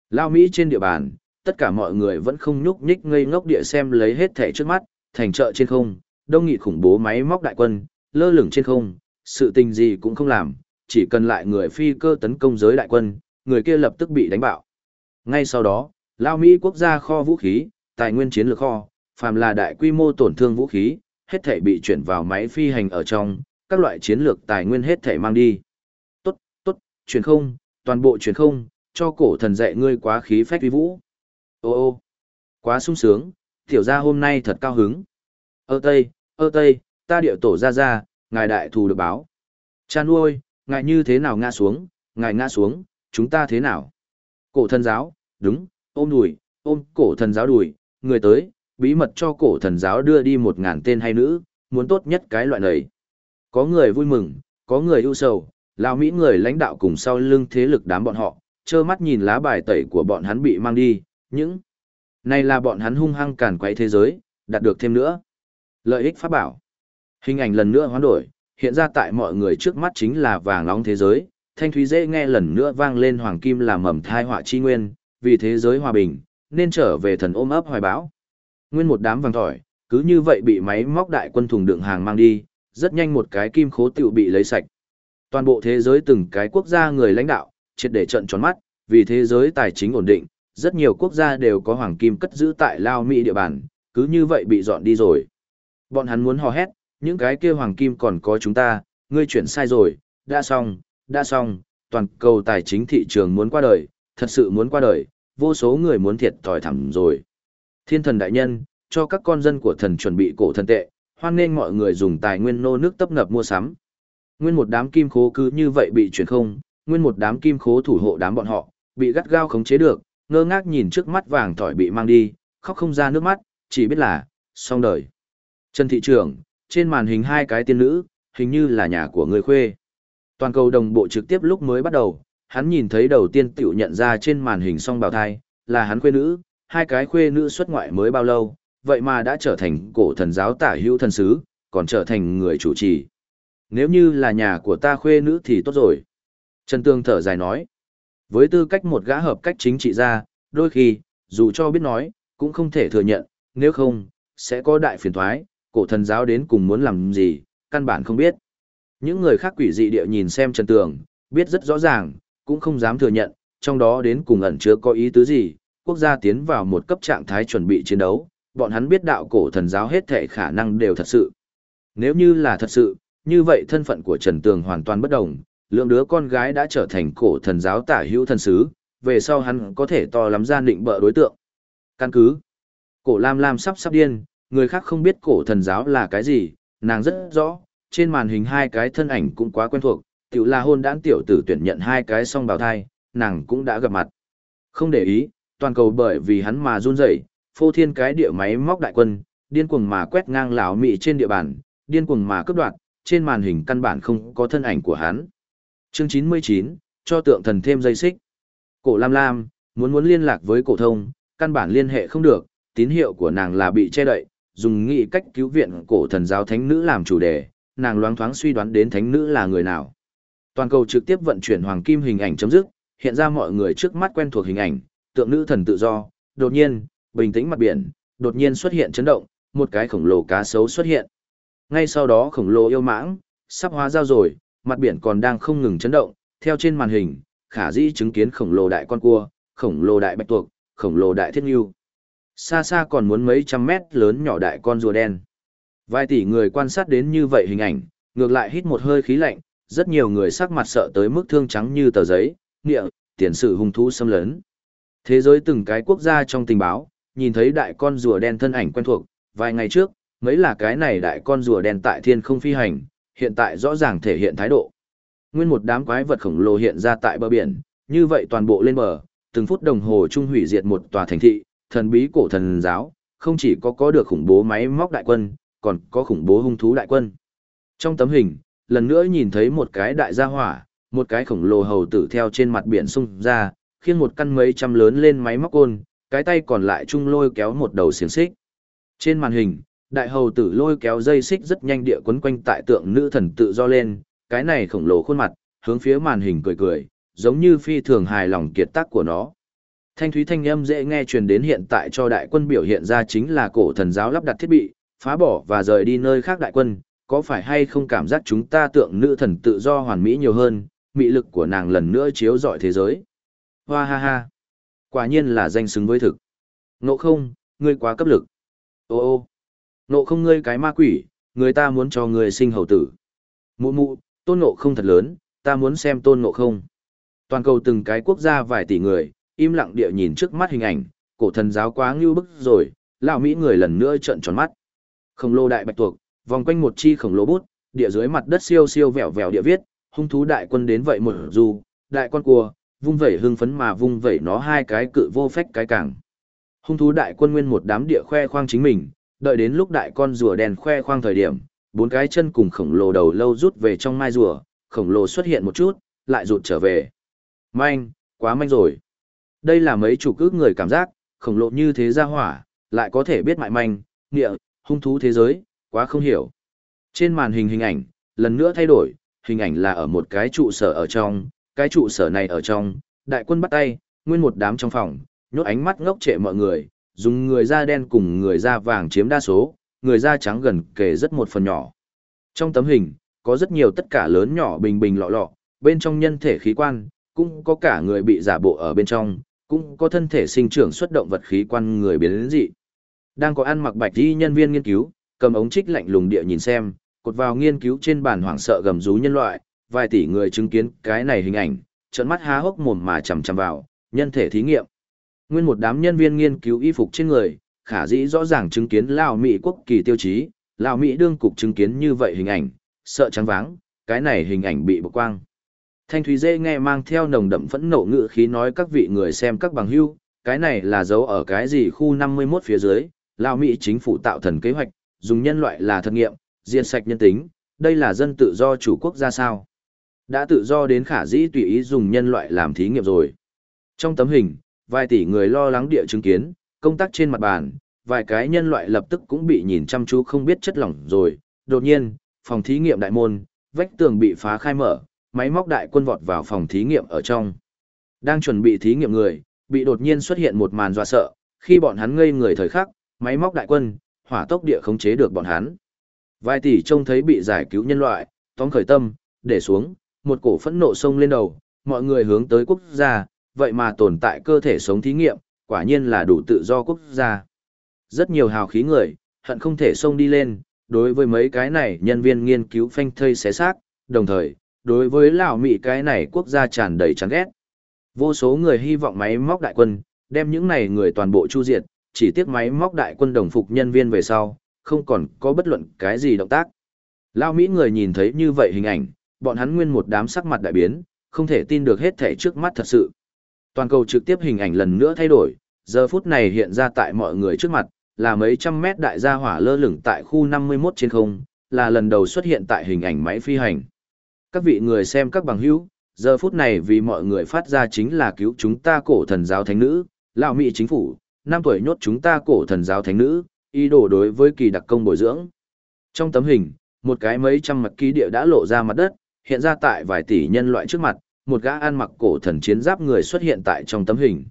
Lao Mỹ trên địa bàn, tất cả mọi người vẫn không nhúc nhích ngây ngốc địa xem lấy hết thẻ trước mắt, thành chợ trên không, đông nghị khủng bố máy móc đại quân, lơ lửng trên không, sự tình gì cũng không làm, chỉ cần lại người phi cơ tấn công giới đại quân, người kia lập tức bị đánh bạo. Ngay sau đó, Lao Mỹ quốc gia kho vũ khí, tài nguyên chiến lược kho, phàm là đại quy mô tổn thương vũ khí, hết thể bị chuyển vào máy phi hành ở trong, các loại chiến lược tài nguyên hết thể mang đi. Tốt, tốt, chuyển không, toàn bộ chuyển không, cho cổ thần dạy ngươi quá khí phách uy vũ. Ô ô, quá sung sướng, Tiểu gia hôm nay thật cao hứng. Ơ Tây, ơ Tây, ta điệu tổ ra ra, ngài đại thù được báo. Cha nuôi, ngài như thế nào ngã xuống, ngài ngã xuống, chúng ta thế nào? Cổ thần giáo, đúng, ôm đùi, ôm cổ thần giáo đùi, người tới, bí mật cho cổ thần giáo đưa đi một ngàn tên hay nữ, muốn tốt nhất cái loại này. Có người vui mừng, có người ưu sầu, lão Mỹ người lãnh đạo cùng sau lưng thế lực đám bọn họ, trơ mắt nhìn lá bài tẩy của bọn hắn bị mang đi, những này là bọn hắn hung hăng càn quấy thế giới, đạt được thêm nữa. Lợi ích pháp bảo. Hình ảnh lần nữa hoán đổi, hiện ra tại mọi người trước mắt chính là vàng nóng thế giới, thanh thúy dễ nghe lần nữa vang lên hoàng kim là mầm thai họa chi nguyên, vì thế giới hòa bình, nên trở về thần ôm ấp hoài bão. Nguyên một đám vàng tỏi, cứ như vậy bị máy móc đại quân thùng đựng hàng mang đi, rất nhanh một cái kim khố tiểu bị lấy sạch. Toàn bộ thế giới từng cái quốc gia người lãnh đạo, triệt để trận tròn mắt, vì thế giới tài chính ổn định, rất nhiều quốc gia đều có hoàng kim cất giữ tại Lao Mỹ địa bàn, cứ như vậy bị dọn đi rồi. Bọn hắn muốn hò hét, những cái kia hoàng kim còn có chúng ta, ngươi chuyển sai rồi, đã xong, đã xong, toàn cầu tài chính thị trường muốn qua đời, thật sự muốn qua đời, vô số người muốn thiệt thòi thẳm rồi. Thiên thần đại nhân, cho các con dân của thần chuẩn bị cổ thần tệ, hoan nên mọi người dùng tài nguyên nô nước tấp nập mua sắm. Nguyên một đám kim khố cứ như vậy bị chuyển không, nguyên một đám kim khố thủ hộ đám bọn họ, bị gắt gao khống chế được, ngơ ngác nhìn trước mắt vàng tỏi bị mang đi, khóc không ra nước mắt, chỉ biết là, xong đời. Trần thị trưởng, trên màn hình hai cái tiên nữ, hình như là nhà của người khuê. Toàn cầu đồng bộ trực tiếp lúc mới bắt đầu, hắn nhìn thấy đầu tiên tiểu nhận ra trên màn hình song bào thai, là hắn khuê nữ, hai cái khuê nữ xuất ngoại mới bao lâu, vậy mà đã trở thành cổ thần giáo tả hữu thần sứ, còn trở thành người chủ trì. Nếu như là nhà của ta khuê nữ thì tốt rồi. Trần Tương thở dài nói, với tư cách một gã hợp cách chính trị gia đôi khi, dù cho biết nói, cũng không thể thừa nhận, nếu không, sẽ có đại phiền thoái, cổ thần giáo đến cùng muốn làm gì, căn bản không biết. Những người khác quỷ dị địa nhìn xem Trần Tường, biết rất rõ ràng, cũng không dám thừa nhận, trong đó đến cùng ẩn chứa có ý tứ gì, quốc gia tiến vào một cấp trạng thái chuẩn bị chiến đấu, bọn hắn biết đạo cổ thần giáo hết thể khả năng đều thật sự. Nếu như là thật sự, như vậy thân phận của Trần Tường hoàn toàn bất đồng, lượng đứa con gái đã trở thành cổ thần giáo tả hữu thần sứ, về sau hắn có thể to lắm gian định bợ đối tượng. Căn cứ, cổ Lam Lam sắp sắp điên, người khác không biết cổ thần giáo là cái gì, nàng rất rõ, trên màn hình hai cái thân ảnh cũng quá quen thuộc, tiểu là hôn đãn tiểu tử tuyển nhận hai cái song bào thai, nàng cũng đã gặp mặt. Không để ý, toàn cầu bởi vì hắn mà run rẩy, phô thiên cái địa máy móc đại quân, điên cuồng mà quét ngang lão mị trên địa bàn, điên cuồng mà cướp đoạt, trên màn hình căn bản không có thân ảnh của hắn. Chương 99, cho tượng thần thêm dây xích. Cổ Lam Lam, muốn muốn liên lạc với cổ thông, căn bản liên hệ không được, tín hiệu của nàng là bị che đậy, dùng nghị cách cứu viện cổ thần giáo thánh nữ làm chủ đề, nàng loáng thoáng suy đoán đến thánh nữ là người nào. Toàn cầu trực tiếp vận chuyển hoàng kim hình ảnh chấm dứt, hiện ra mọi người trước mắt quen thuộc hình ảnh, tượng nữ thần tự do, đột nhiên, bình tĩnh mặt biển, đột nhiên xuất hiện chấn động, một cái khổng lồ cá sấu xuất hiện. Ngay sau đó khổng lồ yêu mãng, sắp hóa giao rồi, mặt biển còn đang không ngừng chấn động, theo trên màn hình, khả dĩ chứng kiến khổng lồ đại con cua, khổng lồ đại bạch tuộc, khổng lồ đại thiết ngưu. Xa xa còn muốn mấy trăm mét lớn nhỏ đại con rùa đen. Vài tỷ người quan sát đến như vậy hình ảnh, ngược lại hít một hơi khí lạnh, rất nhiều người sắc mặt sợ tới mức thương trắng như tờ giấy, nghĩa, tiền sự hung thú xâm lấn. Thế giới từng cái quốc gia trong tình báo, nhìn thấy đại con rùa đen thân ảnh quen thuộc, vài ngày trước, mấy là cái này đại con rùa đen tại thiên không phi hành, hiện tại rõ ràng thể hiện thái độ. Nguyên một đám quái vật khổng lồ hiện ra tại bờ biển, như vậy toàn bộ lên bờ, từng phút đồng hồ trung hủy diệt một tòa thành thị, thần bí cổ thần giáo, không chỉ có có được khủng bố máy móc đại quân, còn có khủng bố hung thú đại quân. Trong tấm hình, lần nữa nhìn thấy một cái đại gia hỏa, một cái khổng lồ hầu tử theo trên mặt biển sung ra, khiêng một căn mấy trăm lớn lên máy móc côn, cái tay còn lại chung lôi kéo một đầu xiềng xích. Trên màn hình, đại hầu tử lôi kéo dây xích rất nhanh địa quấn quanh tại tượng nữ thần tự do lên, cái này khổng lồ khuôn mặt, hướng phía màn hình cười cười, giống như phi thường hài lòng kiệt tác của nó. Thanh thúy thanh âm dễ nghe truyền đến hiện tại cho đại quân biểu hiện ra chính là cổ thần giáo lắp đặt thiết bị, phá bỏ và rời đi nơi khác đại quân, có phải hay không cảm giác chúng ta tượng nữ thần tự do hoàn mỹ nhiều hơn, mị lực của nàng lần nữa chiếu rọi thế giới. Hoa ha ha. Quả nhiên là danh xứng với thực. Nộ không, ngươi quá cấp lực. Ô ô. Nộ không ngươi cái ma quỷ, người ta muốn cho ngươi sinh hầu tử. Mụ mụ, tôn nộ không thật lớn, ta muốn xem tôn nộ không. Toàn cầu từng cái quốc gia vài tỷ người, im lặng địa nhìn trước mắt hình ảnh, cổ thần giáo quá ngưu bức rồi, lão Mỹ người lần nữa trợn tròn mắt. Khổng lồ đại bạch tuộc, vòng quanh một chi khổng lồ bút, địa dưới mặt đất siêu siêu vẹo vẹo địa viết, hung thú đại quân đến vậy một dù, đại con cua, vung vẩy hưng phấn mà vung vẩy nó hai cái cự vô phách cái càng. Hung thú đại quân nguyên một đám địa khoe khoang chính mình, đợi đến lúc đại con rùa đèn khoe khoang thời điểm, bốn cái chân cùng khổng lồ đầu lâu rút về trong mai rùa, khổng lồ xuất hiện một chút, lại rụt trở về. Manh, quá manh rồi. Đây là mấy chủ cước người cảm giác, khổng lồ như thế ra hỏa, lại có thể biết mại manh, nghĩa, hung thú thế giới, quá không hiểu. Trên màn hình hình ảnh, lần nữa thay đổi, hình ảnh là ở một cái trụ sở ở trong, cái trụ sở này ở trong, đại quân bắt tay, nguyên một đám trong phòng, nhốt ánh mắt ngốc trệ mọi người, dùng người da đen cùng người da vàng chiếm đa số, người da trắng gần kề rất một phần nhỏ. Trong tấm hình, có rất nhiều tất cả lớn nhỏ bình bình lọ lọ, bên trong nhân thể khí quan, cũng có cả người bị giả bộ ở bên trong, cũng có thân thể sinh trưởng xuất động vật khí quan người biến đến dị. Đang có ăn mặc bạch y nhân viên nghiên cứu, cầm ống trích lạnh lùng địa nhìn xem, cột vào nghiên cứu trên bàn hoảng sợ gầm rú nhân loại, vài tỷ người chứng kiến cái này hình ảnh, trợn mắt há hốc mồm mà chằm chằm vào, nhân thể thí nghiệm. Nguyên một đám nhân viên nghiên cứu y phục trên người, khả dĩ rõ ràng chứng kiến Lào Mỹ quốc kỳ tiêu chí, Lào Mỹ đương cục chứng kiến như vậy hình ảnh, sợ trắng váng, cái này hình ảnh bị bộc quang. Thanh Thúy Dê nghe mang theo nồng đậm phẫn nộ ngữ khí nói các vị người xem các bằng hưu, cái này là dấu ở cái gì khu 51 phía dưới, Lào Mỹ chính phủ tạo thần kế hoạch, dùng nhân loại là thực nghiệm, diệt sạch nhân tính, đây là dân tự do chủ quốc gia sao. Đã tự do đến khả dĩ tùy ý dùng nhân loại làm thí nghiệm rồi. Trong tấm hình, vài tỷ người lo lắng địa chứng kiến, công tác trên mặt bàn, vài cái nhân loại lập tức cũng bị nhìn chăm chú không biết chất lỏng rồi. Đột nhiên, phòng thí nghiệm đại môn, vách tường bị phá khai mở, máy móc đại quân vọt vào phòng thí nghiệm ở trong. Đang chuẩn bị thí nghiệm người, bị đột nhiên xuất hiện một màn dọa sợ, khi bọn hắn ngây người thời khắc, máy móc đại quân, hỏa tốc địa khống chế được bọn hắn. Vài tỷ trông thấy bị giải cứu nhân loại, tóm khởi tâm, để xuống, một cổ phẫn nộ sông lên đầu, mọi người hướng tới quốc gia, vậy mà tồn tại cơ thể sống thí nghiệm, quả nhiên là đủ tự do quốc gia. Rất nhiều hào khí người, hận không thể xông đi lên, đối với mấy cái này nhân viên nghiên cứu phanh thây xé xác, đồng thời, đối với lão Mỹ cái này quốc gia tràn đầy chán ghét. Vô số người hy vọng máy móc đại quân, đem những này người toàn bộ chu diệt, chỉ tiếc máy móc đại quân đồng phục nhân viên về sau, không còn có bất luận cái gì động tác. Lao Mỹ người nhìn thấy như vậy hình ảnh, bọn hắn nguyên một đám sắc mặt đại biến, không thể tin được hết thể trước mắt thật sự. Toàn cầu trực tiếp hình ảnh lần nữa thay đổi, giờ phút này hiện ra tại mọi người trước mặt, là mấy trăm mét đại gia hỏa lơ lửng tại khu 51 trên không, là lần đầu xuất hiện tại hình ảnh máy phi hành. Các vị người xem các bằng hữu, giờ phút này vì mọi người phát ra chính là cứu chúng ta cổ thần giáo thánh nữ, lão mỹ chính phủ, năm tuổi nhốt chúng ta cổ thần giáo thánh nữ, ý đồ đối với kỳ đặc công bồi dưỡng. Trong tấm hình, một cái mấy trăm mặt ký địa đã lộ ra mặt đất, hiện ra tại vài tỷ nhân loại trước mặt, một gã ăn mặc cổ thần chiến giáp người xuất hiện tại trong tấm hình.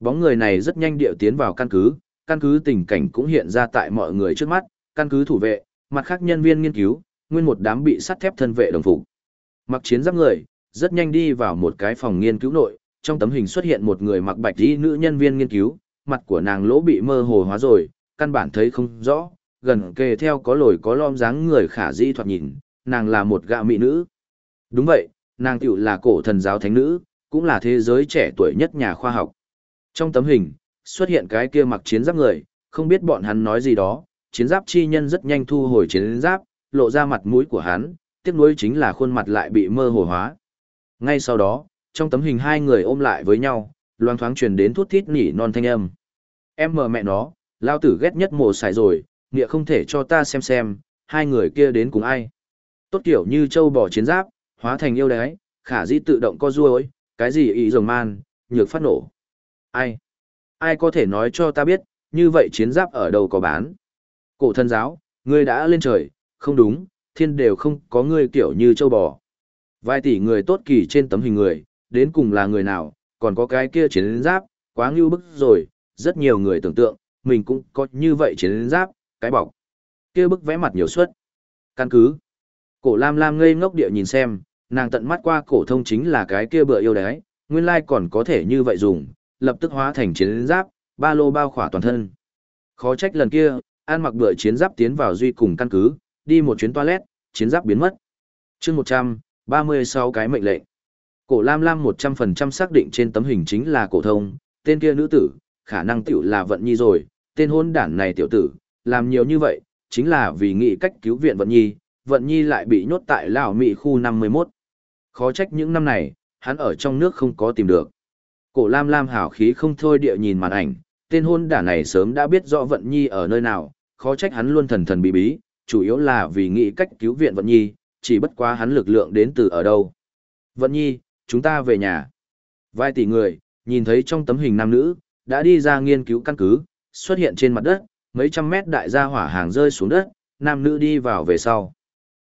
Bóng người này rất nhanh điệu tiến vào căn cứ, căn cứ tình cảnh cũng hiện ra tại mọi người trước mắt, căn cứ thủ vệ, mặt khác nhân viên nghiên cứu, nguyên một đám bị sắt thép thân vệ đồng phục. Mặc chiến giáp người, rất nhanh đi vào một cái phòng nghiên cứu nội, trong tấm hình xuất hiện một người mặc bạch y nữ nhân viên nghiên cứu, mặt của nàng lỗ bị mơ hồ hóa rồi, căn bản thấy không rõ, gần kề theo có lồi có lom dáng người khả di thoạt nhìn, nàng là một gã mỹ nữ. Đúng vậy, nàng tiểu là cổ thần giáo thánh nữ, cũng là thế giới trẻ tuổi nhất nhà khoa học. Trong tấm hình, xuất hiện cái kia mặc chiến giáp người, không biết bọn hắn nói gì đó, chiến giáp chi nhân rất nhanh thu hồi chiến giáp, lộ ra mặt mũi của hắn, tiếc nuối chính là khuôn mặt lại bị mơ hồ hóa. Ngay sau đó, trong tấm hình hai người ôm lại với nhau, loang thoáng truyền đến thút thít nỉ non thanh âm. Em mờ mẹ nó, lao tử ghét nhất mồ xài rồi, nghĩa không thể cho ta xem xem, hai người kia đến cùng ai. Tốt kiểu như châu bò chiến giáp, hóa thành yêu đái, khả dĩ tự động co ruôi, cái gì ý rồng man, nhược phát nổ. Ai? Ai có thể nói cho ta biết, như vậy chiến giáp ở đâu có bán? Cổ thân giáo, ngươi đã lên trời, không đúng, thiên đều không có ngươi kiểu như châu bò. Vài tỷ người tốt kỳ trên tấm hình người, đến cùng là người nào, còn có cái kia chiến giáp, quá ngưu bức rồi, rất nhiều người tưởng tượng, mình cũng có như vậy chiến giáp, cái bọc. Kia bức vẽ mặt nhiều suất. Căn cứ. Cổ Lam Lam ngây ngốc địa nhìn xem, nàng tận mắt qua cổ thông chính là cái kia bựa yêu đấy, nguyên lai còn có thể như vậy dùng, lập tức hóa thành chiến giáp, ba lô bao khỏa toàn thân. Khó trách lần kia, An mặc bựa chiến giáp tiến vào duy cùng căn cứ, đi một chuyến toilet, chiến giáp biến mất. Chương 100, 36 cái mệnh lệnh. Cổ Lam Lam 100% xác định trên tấm hình chính là cổ thông, tên kia nữ tử, khả năng tiểu là vận nhi rồi, tên hôn đản này tiểu tử, làm nhiều như vậy, chính là vì nghĩ cách cứu viện Vận Nhi, Vận Nhi lại bị nhốt tại lão Mỹ khu 51. Khó trách những năm này, hắn ở trong nước không có tìm được. Cổ Lam Lam hào khí không thôi địa nhìn màn ảnh, tên hôn đả này sớm đã biết rõ Vận Nhi ở nơi nào, khó trách hắn luôn thần thần bí bí, chủ yếu là vì nghĩ cách cứu viện Vận Nhi, chỉ bất quá hắn lực lượng đến từ ở đâu. Vận Nhi, chúng ta về nhà. Vài tỷ người, nhìn thấy trong tấm hình nam nữ, đã đi ra nghiên cứu căn cứ, xuất hiện trên mặt đất, mấy trăm mét đại gia hỏa hàng rơi xuống đất, nam nữ đi vào về sau.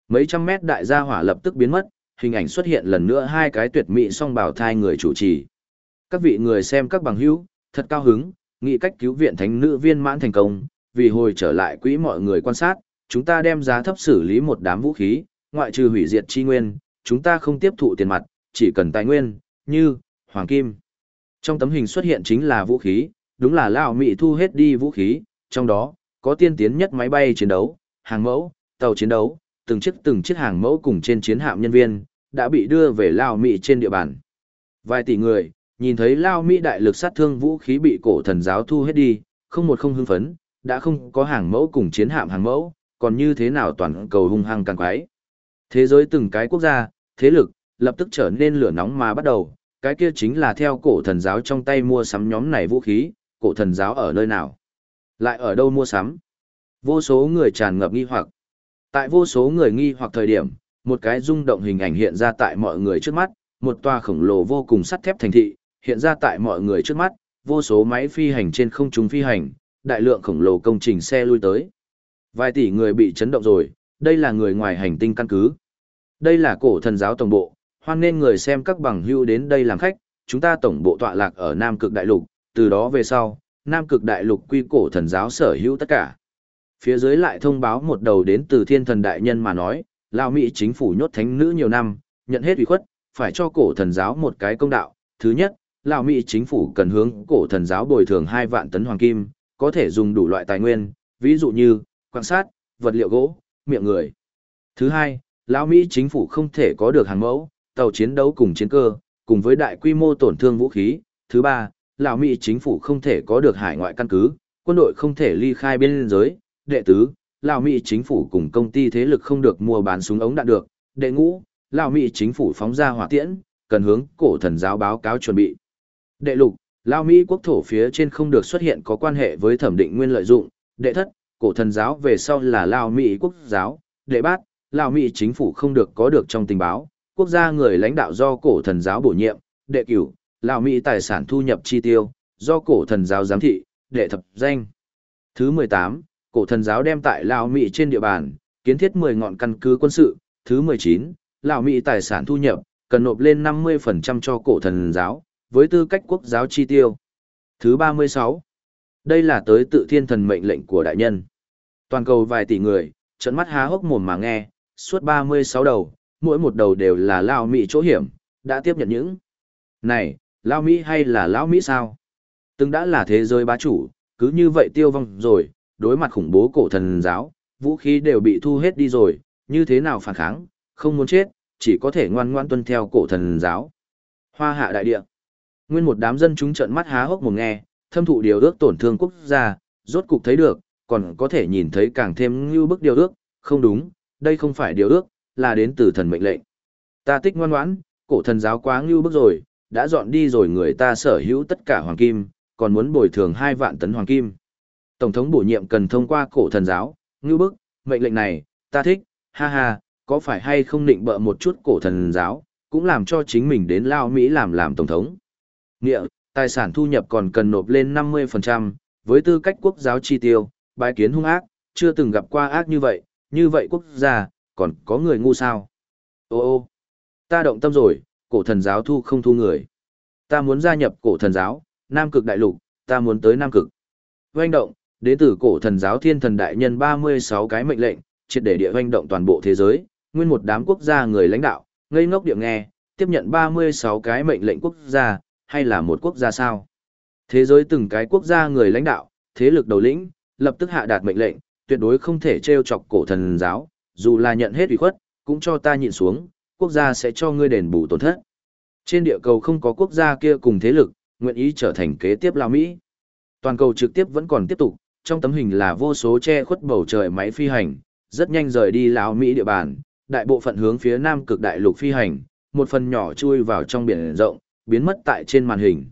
Mấy trăm mét đại gia hỏa lập tức biến mất, hình ảnh xuất hiện lần nữa hai cái tuyệt mỹ song bảo thai người chủ trì. Các vị người xem các bằng hữu, thật cao hứng, nghị cách cứu viện thánh nữ viên mãn thành công, vì hồi trở lại quỹ mọi người quan sát, chúng ta đem giá thấp xử lý một đám vũ khí, ngoại trừ hủy diệt chi nguyên, chúng ta không tiếp thụ tiền mặt, chỉ cần tài nguyên, như, hoàng kim. Trong tấm hình xuất hiện chính là vũ khí, đúng là Lão Mỹ thu hết đi vũ khí, trong đó, có tiên tiến nhất máy bay chiến đấu, hàng mẫu, tàu chiến đấu, từng chiếc từng chiếc hàng mẫu cùng trên chiến hạm nhân viên, đã bị đưa về Lao Mỹ trên địa bàn. Vài tỷ người, nhìn thấy Lao Mỹ đại lực sát thương vũ khí bị cổ thần giáo thu hết đi, không một không hưng phấn, đã không có hàng mẫu cùng chiến hạm hàng mẫu, còn như thế nào toàn cầu hung hăng càng quái. Thế giới từng cái quốc gia, thế lực, lập tức trở nên lửa nóng mà bắt đầu, cái kia chính là theo cổ thần giáo trong tay mua sắm nhóm này vũ khí, cổ thần giáo ở nơi nào? Lại ở đâu mua sắm? Vô số người tràn ngập nghi hoặc. Tại vô số người nghi hoặc thời điểm, một cái rung động hình ảnh hiện ra tại mọi người trước mắt, một tòa khổng lồ vô cùng sắt thép thành thị, hiện ra tại mọi người trước mắt, vô số máy phi hành trên không trung phi hành, đại lượng khổng lồ công trình xe lui tới. Vài tỷ người bị chấn động rồi, đây là người ngoài hành tinh căn cứ. Đây là cổ thần giáo tổng bộ, hoan nên người xem các bằng hưu đến đây làm khách, chúng ta tổng bộ tọa lạc ở Nam Cực Đại Lục, từ đó về sau, Nam Cực Đại Lục quy cổ thần giáo sở hữu tất cả. Phía dưới lại thông báo một đầu đến từ thiên thần đại nhân mà nói, Lao Mỹ chính phủ nhốt thánh nữ nhiều năm, nhận hết ủy khuất, phải cho cổ thần giáo một cái công đạo. Thứ nhất, Lao Mỹ chính phủ cần hướng cổ thần giáo bồi thường 2 vạn tấn hoàng kim, có thể dùng đủ loại tài nguyên, ví dụ như, quan sát, vật liệu gỗ, miệng người. Thứ hai, Lão Mỹ chính phủ không thể có được hàng mẫu, tàu chiến đấu cùng chiến cơ, cùng với đại quy mô tổn thương vũ khí. Thứ ba, Lão Mỹ chính phủ không thể có được hải ngoại căn cứ, quân đội không thể ly khai biên giới. Đệ tứ, Lào Mỹ chính phủ cùng công ty thế lực không được mua bán súng ống đạn được. Đệ ngũ, Lào Mỹ chính phủ phóng ra hỏa tiễn, cần hướng cổ thần giáo báo cáo chuẩn bị. Đệ lục, Lao Mỹ quốc thổ phía trên không được xuất hiện có quan hệ với thẩm định nguyên lợi dụng. Đệ thất, cổ thần giáo về sau là Lao Mỹ quốc giáo. Đệ bát, Lao Mỹ chính phủ không được có được trong tình báo, quốc gia người lãnh đạo do cổ thần giáo bổ nhiệm, đệ cửu, Lao Mỹ tài sản thu nhập chi tiêu, do cổ thần giáo giám thị, đệ thập danh. Thứ 18, cổ thần giáo đem tại Lào Mỹ trên địa bàn, kiến thiết 10 ngọn căn cứ quân sự. Thứ 19, Lào Mỹ tài sản thu nhập, cần nộp lên 50% cho cổ thần giáo, với tư cách quốc giáo chi tiêu. Thứ 36, đây là tới tự thiên thần mệnh lệnh của đại nhân. Toàn cầu vài tỷ người, trận mắt há hốc mồm mà nghe, suốt 36 đầu, mỗi một đầu đều là Lao Mỹ chỗ hiểm, đã tiếp nhận những. Này, Lao Mỹ hay là Lão Mỹ sao? Từng đã là thế giới bá chủ, cứ như vậy tiêu vong rồi, đối mặt khủng bố cổ thần giáo, vũ khí đều bị thu hết đi rồi, như thế nào phản kháng, không muốn chết, chỉ có thể ngoan ngoan tuân theo cổ thần giáo. Hoa hạ đại địa. Nguyên một đám dân chúng trợn mắt há hốc một nghe, thâm thụ điều ước tổn thương quốc gia, rốt cục thấy được, còn có thể nhìn thấy càng thêm như bức điều ước, không đúng, đây không phải điều ước, là đến từ thần mệnh lệnh. Ta tích ngoan ngoãn, cổ thần giáo quá như bức rồi, đã dọn đi rồi người ta sở hữu tất cả hoàng kim, còn muốn bồi thường 2 vạn tấn hoàng kim. Tổng thống bổ nhiệm cần thông qua cổ thần giáo, ngưu bức, mệnh lệnh này, ta thích, ha ha, có phải hay không định bợ một chút cổ thần giáo, cũng làm cho chính mình đến Lao Mỹ làm làm tổng thống. Nghĩa, tài sản thu nhập còn cần nộp lên 50%, với tư cách quốc giáo chi tiêu, bài kiến hung ác, chưa từng gặp qua ác như vậy, như vậy quốc gia, còn có người ngu sao? Ô ô, ta động tâm rồi, cổ thần giáo thu không thu người. Ta muốn gia nhập cổ thần giáo, Nam cực đại lục, ta muốn tới Nam cực. Hoành động, đến từ cổ thần giáo thiên thần đại nhân 36 cái mệnh lệnh, triệt để địa hoành động toàn bộ thế giới, nguyên một đám quốc gia người lãnh đạo, ngây ngốc địa nghe, tiếp nhận 36 cái mệnh lệnh quốc gia, hay là một quốc gia sao? Thế giới từng cái quốc gia người lãnh đạo, thế lực đầu lĩnh, lập tức hạ đạt mệnh lệnh, tuyệt đối không thể trêu chọc cổ thần giáo, dù là nhận hết ủy khuất, cũng cho ta nhịn xuống, quốc gia sẽ cho ngươi đền bù tổn thất. Trên địa cầu không có quốc gia kia cùng thế lực, nguyện ý trở thành kế tiếp Lao Mỹ. Toàn cầu trực tiếp vẫn còn tiếp tục, trong tấm hình là vô số che khuất bầu trời máy phi hành, rất nhanh rời đi Lào Mỹ địa bàn, đại bộ phận hướng phía nam cực đại lục phi hành, một phần nhỏ chui vào trong biển rộng, biến mất tại trên màn hình.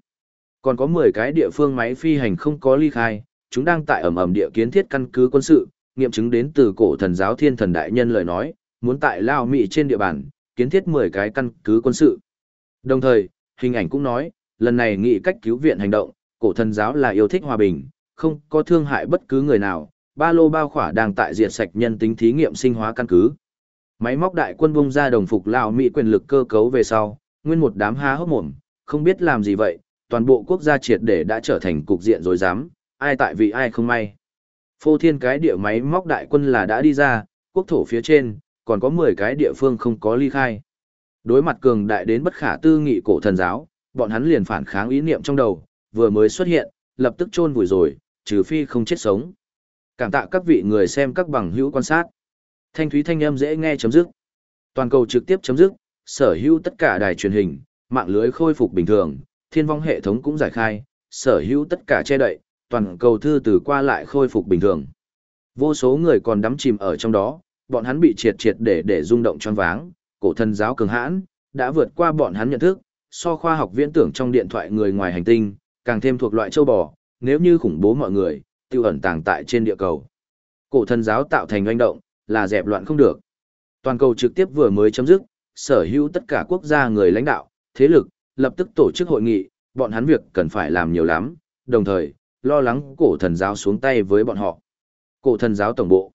Còn có 10 cái địa phương máy phi hành không có ly khai, chúng đang tại ẩm ẩm địa kiến thiết căn cứ quân sự, nghiệm chứng đến từ cổ thần giáo thiên thần đại nhân lời nói, muốn tại Lao Mỹ trên địa bàn, kiến thiết 10 cái căn cứ quân sự. Đồng thời, hình ảnh cũng nói, lần này nghị cách cứu viện hành động, cổ thần giáo là yêu thích hòa bình, không có thương hại bất cứ người nào, ba lô bao khỏa đang tại diệt sạch nhân tính thí nghiệm sinh hóa căn cứ. Máy móc đại quân bung ra đồng phục lão Mỹ quyền lực cơ cấu về sau, nguyên một đám há hốc mồm, không biết làm gì vậy, toàn bộ quốc gia triệt để đã trở thành cục diện rối rắm, ai tại vì ai không may. Phô thiên cái địa máy móc đại quân là đã đi ra, quốc thổ phía trên, còn có 10 cái địa phương không có ly khai. Đối mặt cường đại đến bất khả tư nghị cổ thần giáo, bọn hắn liền phản kháng ý niệm trong đầu, vừa mới xuất hiện, lập tức chôn vùi rồi, trừ phi không chết sống. Cảm tạ các vị người xem các bằng hữu quan sát. Thanh thúy thanh âm dễ nghe chấm dứt. Toàn cầu trực tiếp chấm dứt, sở hữu tất cả đài truyền hình, mạng lưới khôi phục bình thường, thiên vong hệ thống cũng giải khai, sở hữu tất cả che đậy, toàn cầu thư từ qua lại khôi phục bình thường. Vô số người còn đắm chìm ở trong đó, bọn hắn bị triệt triệt để để rung động choáng váng, cổ thần giáo cường hãn, đã vượt qua bọn hắn nhận thức, so khoa học viễn tưởng trong điện thoại người ngoài hành tinh, càng thêm thuộc loại châu bò, nếu như khủng bố mọi người, tiêu ẩn tàng tại trên địa cầu. Cổ thần giáo tạo thành doanh động, là dẹp loạn không được. Toàn cầu trực tiếp vừa mới chấm dứt, sở hữu tất cả quốc gia người lãnh đạo, thế lực, lập tức tổ chức hội nghị, bọn hắn việc cần phải làm nhiều lắm, đồng thời, lo lắng cổ thần giáo xuống tay với bọn họ. Cổ thần giáo tổng bộ.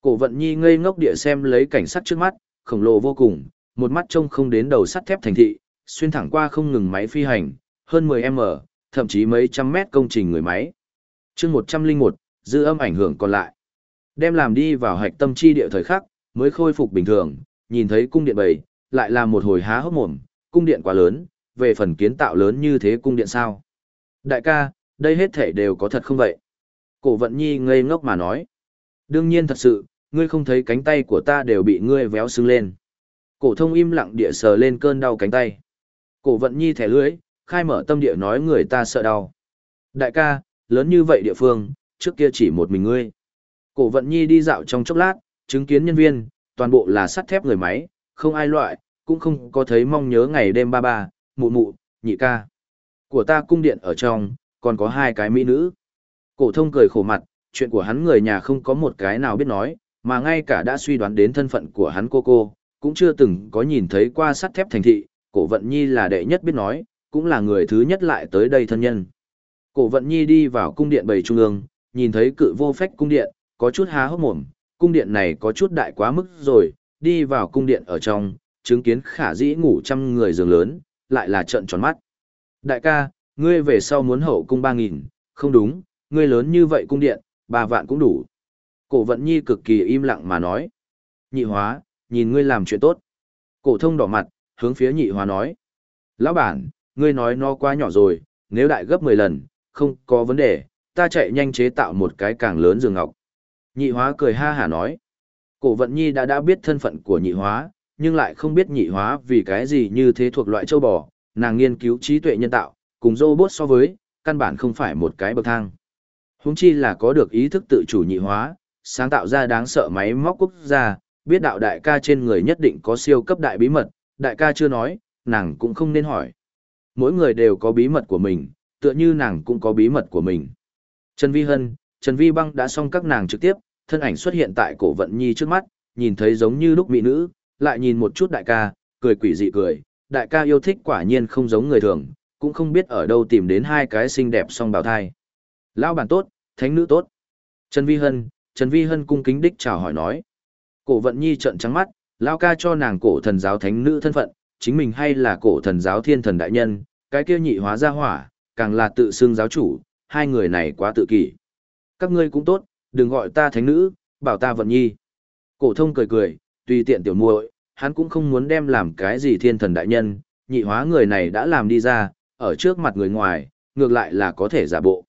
Cổ vận nhi ngây ngốc địa xem lấy cảnh sát trước mắt, khổng lồ vô cùng, một mắt trông không đến đầu sắt thép thành thị, xuyên thẳng qua không ngừng máy phi hành, hơn 10m, thậm chí mấy trăm mét công trình người máy. chương 101, dư âm ảnh hưởng còn lại. Đem làm đi vào hạch tâm chi địa thời khắc, mới khôi phục bình thường, nhìn thấy cung điện bầy, lại là một hồi há hốc mồm, cung điện quá lớn, về phần kiến tạo lớn như thế cung điện sao. Đại ca, đây hết thể đều có thật không vậy? Cổ vận nhi ngây ngốc mà nói. Đương nhiên thật sự, ngươi không thấy cánh tay của ta đều bị ngươi véo sưng lên. Cổ thông im lặng địa sờ lên cơn đau cánh tay. Cổ vận nhi thẻ lưới, khai mở tâm địa nói người ta sợ đau. Đại ca, lớn như vậy địa phương, trước kia chỉ một mình ngươi. Cổ vận nhi đi dạo trong chốc lát, chứng kiến nhân viên, toàn bộ là sắt thép người máy, không ai loại, cũng không có thấy mong nhớ ngày đêm ba ba, mụ mụ, nhị ca. Của ta cung điện ở trong, còn có hai cái mỹ nữ. Cổ thông cười khổ mặt, chuyện của hắn người nhà không có một cái nào biết nói, mà ngay cả đã suy đoán đến thân phận của hắn cô cô, cũng chưa từng có nhìn thấy qua sắt thép thành thị, cổ vận nhi là đệ nhất biết nói, cũng là người thứ nhất lại tới đây thân nhân. Cổ vận nhi đi vào cung điện bầy trung ương, nhìn thấy cự vô phách cung điện, có chút há hốc mồm, cung điện này có chút đại quá mức rồi, đi vào cung điện ở trong, chứng kiến khả dĩ ngủ trăm người giường lớn, lại là trận tròn mắt. Đại ca, ngươi về sau muốn hậu cung ba nghìn, không đúng, ngươi lớn như vậy cung điện, ba vạn cũng đủ. Cổ vận nhi cực kỳ im lặng mà nói. Nhị hóa, nhìn ngươi làm chuyện tốt. Cổ thông đỏ mặt, hướng phía nhị hóa nói. Lão bản, ngươi nói nó quá nhỏ rồi, nếu đại gấp 10 lần, không có vấn đề, ta chạy nhanh chế tạo một cái càng lớn giường ngọc. Nhị hóa cười ha hả nói. Cổ vận nhi đã đã biết thân phận của nhị hóa, nhưng lại không biết nhị hóa vì cái gì như thế thuộc loại châu bò, nàng nghiên cứu trí tuệ nhân tạo, cùng robot so với, căn bản không phải một cái bậc thang. Huống chi là có được ý thức tự chủ nhị hóa, sáng tạo ra đáng sợ máy móc quốc gia, biết đạo đại ca trên người nhất định có siêu cấp đại bí mật, đại ca chưa nói, nàng cũng không nên hỏi. Mỗi người đều có bí mật của mình, tựa như nàng cũng có bí mật của mình. Trần Vi Hân, Trần Vi Băng đã xong các nàng trực tiếp, thân ảnh xuất hiện tại cổ vận nhi trước mắt, nhìn thấy giống như lúc mỹ nữ, lại nhìn một chút đại ca, cười quỷ dị cười, đại ca yêu thích quả nhiên không giống người thường, cũng không biết ở đâu tìm đến hai cái xinh đẹp song bào thai. Lão bản tốt, thánh nữ tốt. Trần Vi Hân, Trần Vi Hân cung kính đích chào hỏi nói. Cổ vận nhi trợn trắng mắt, Lão ca cho nàng cổ thần giáo thánh nữ thân phận, chính mình hay là cổ thần giáo thiên thần đại nhân, cái kia nhị hóa ra hỏa, càng là tự xưng giáo chủ, hai người này quá tự kỷ. Các ngươi cũng tốt, đừng gọi ta thánh nữ, bảo ta vận nhi. Cổ thông cười cười, tùy tiện tiểu muội, hắn cũng không muốn đem làm cái gì thiên thần đại nhân, nhị hóa người này đã làm đi ra, ở trước mặt người ngoài, ngược lại là có thể giả bộ.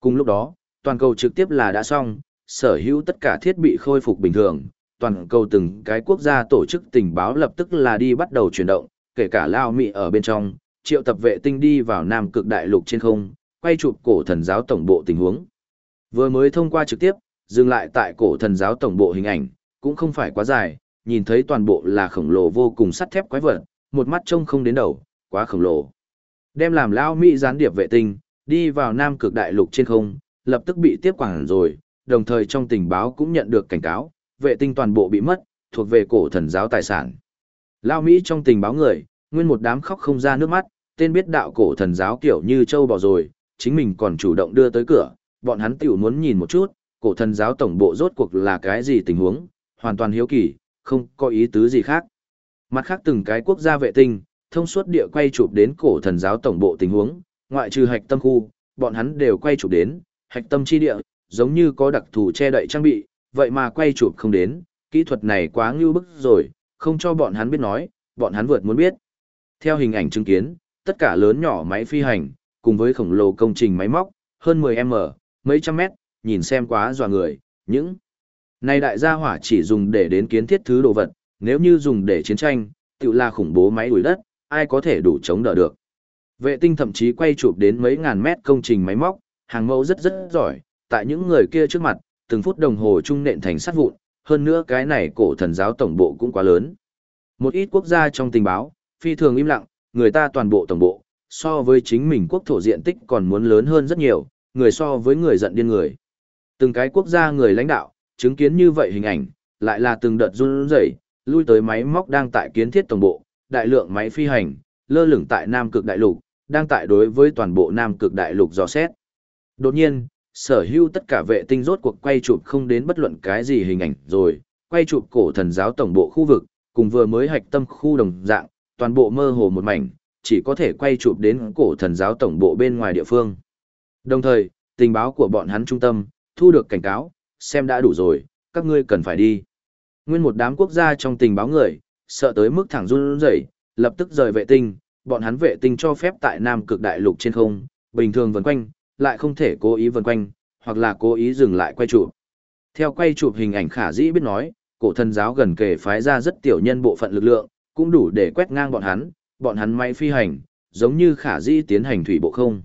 Cùng lúc đó, toàn cầu trực tiếp là đã xong, sở hữu tất cả thiết bị khôi phục bình thường, toàn cầu từng cái quốc gia tổ chức tình báo lập tức là đi bắt đầu chuyển động, kể cả Lao Mỹ ở bên trong, triệu tập vệ tinh đi vào Nam cực đại lục trên không, quay chụp cổ thần giáo tổng bộ tình huống. Vừa mới thông qua trực tiếp, dừng lại tại cổ thần giáo tổng bộ hình ảnh, cũng không phải quá dài, nhìn thấy toàn bộ là khổng lồ vô cùng sắt thép quái vật, một mắt trông không đến đầu, quá khổng lồ. Đem làm lao Mỹ gián điệp vệ tinh, đi vào Nam cực đại lục trên không, lập tức bị tiếp quản rồi, đồng thời trong tình báo cũng nhận được cảnh cáo, vệ tinh toàn bộ bị mất, thuộc về cổ thần giáo tài sản. Lao Mỹ trong tình báo người, nguyên một đám khóc không ra nước mắt, tên biết đạo cổ thần giáo kiểu như châu bò rồi, chính mình còn chủ động đưa tới cửa, bọn hắn tiểu muốn nhìn một chút, cổ thần giáo tổng bộ rốt cuộc là cái gì tình huống, hoàn toàn hiếu kỳ, không có ý tứ gì khác. Mặt khác từng cái quốc gia vệ tinh, thông suốt địa quay chụp đến cổ thần giáo tổng bộ tình huống, ngoại trừ hạch tâm khu, bọn hắn đều quay chụp đến, hạch tâm chi địa, giống như có đặc thù che đậy trang bị, vậy mà quay chụp không đến, kỹ thuật này quá ngưu bức rồi, không cho bọn hắn biết nói, bọn hắn vượt muốn biết. Theo hình ảnh chứng kiến, tất cả lớn nhỏ máy phi hành, cùng với khổng lồ công trình máy móc, hơn 10m, mấy trăm mét, nhìn xem quá dọa người, những này đại gia hỏa chỉ dùng để đến kiến thiết thứ đồ vật, nếu như dùng để chiến tranh, tự là khủng bố máy đuổi đất, ai có thể đủ chống đỡ được. Vệ tinh thậm chí quay chụp đến mấy ngàn mét công trình máy móc, hàng mẫu rất rất giỏi, tại những người kia trước mặt, từng phút đồng hồ trung nện thành sát vụn, hơn nữa cái này cổ thần giáo tổng bộ cũng quá lớn. Một ít quốc gia trong tình báo, phi thường im lặng, người ta toàn bộ tổng bộ, so với chính mình quốc thổ diện tích còn muốn lớn hơn rất nhiều, người so với người giận điên người. Từng cái quốc gia người lãnh đạo, chứng kiến như vậy hình ảnh, lại là từng đợt run rẩy, lui tới máy móc đang tại kiến thiết tổng bộ, đại lượng máy phi hành, lơ lửng tại Nam Cực Đại Lục, đang tại đối với toàn bộ Nam Cực Đại Lục dò xét. Đột nhiên, sở hữu tất cả vệ tinh rốt cuộc quay chụp không đến bất luận cái gì hình ảnh rồi, quay chụp cổ thần giáo tổng bộ khu vực, cùng vừa mới hạch tâm khu đồng dạng, toàn bộ mơ hồ một mảnh, chỉ có thể quay chụp đến cổ thần giáo tổng bộ bên ngoài địa phương. Đồng thời, tình báo của bọn hắn trung tâm, thu được cảnh cáo, xem đã đủ rồi, các ngươi cần phải đi. Nguyên một đám quốc gia trong tình báo người, sợ tới mức thẳng run rẩy, lập tức rời vệ tinh, bọn hắn vệ tinh cho phép tại Nam cực đại lục trên không, bình thường vần quanh, lại không thể cố ý vần quanh, hoặc là cố ý dừng lại quay chụp. Theo quay chụp hình ảnh khả dĩ biết nói, cổ thần giáo gần kề phái ra rất tiểu nhân bộ phận lực lượng, cũng đủ để quét ngang bọn hắn, bọn hắn máy phi hành, giống như khả dĩ tiến hành thủy bộ không.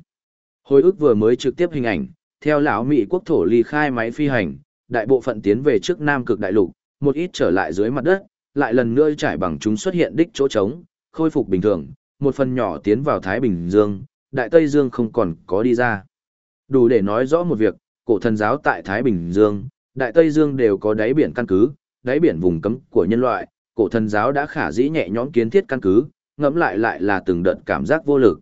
Hồi ức vừa mới trực tiếp hình ảnh, theo lão Mỹ quốc thổ ly khai máy phi hành, đại bộ phận tiến về trước Nam cực đại lục, một ít trở lại dưới mặt đất, lại lần nữa trải bằng chúng xuất hiện đích chỗ trống, khôi phục bình thường, một phần nhỏ tiến vào Thái Bình Dương, Đại Tây Dương không còn có đi ra. Đủ để nói rõ một việc, cổ thần giáo tại Thái Bình Dương, Đại Tây Dương đều có đáy biển căn cứ, đáy biển vùng cấm của nhân loại, cổ thần giáo đã khả dĩ nhẹ nhõm kiến thiết căn cứ, ngẫm lại lại là từng đợt cảm giác vô lực.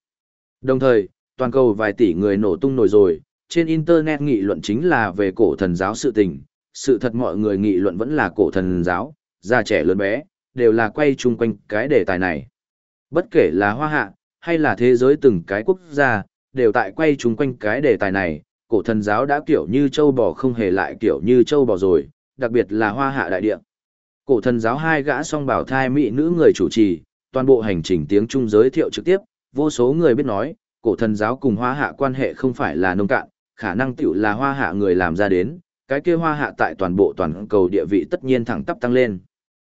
Đồng thời, toàn cầu vài tỷ người nổ tung nổi rồi, trên internet nghị luận chính là về cổ thần giáo sự tình, sự thật mọi người nghị luận vẫn là cổ thần giáo, già trẻ lớn bé, đều là quay chung quanh cái đề tài này. Bất kể là hoa hạ, hay là thế giới từng cái quốc gia, đều tại quay chung quanh cái đề tài này, cổ thần giáo đã kiểu như châu bò không hề lại kiểu như châu bò rồi, đặc biệt là hoa hạ đại địa. Cổ thần giáo hai gã song bảo thai mỹ nữ người chủ trì, toàn bộ hành trình tiếng Trung giới thiệu trực tiếp, vô số người biết nói, cổ thần giáo cùng hoa hạ quan hệ không phải là nông cạn, khả năng tiểu là hoa hạ người làm ra đến, cái kia hoa hạ tại toàn bộ toàn cầu địa vị tất nhiên thẳng tắp tăng lên.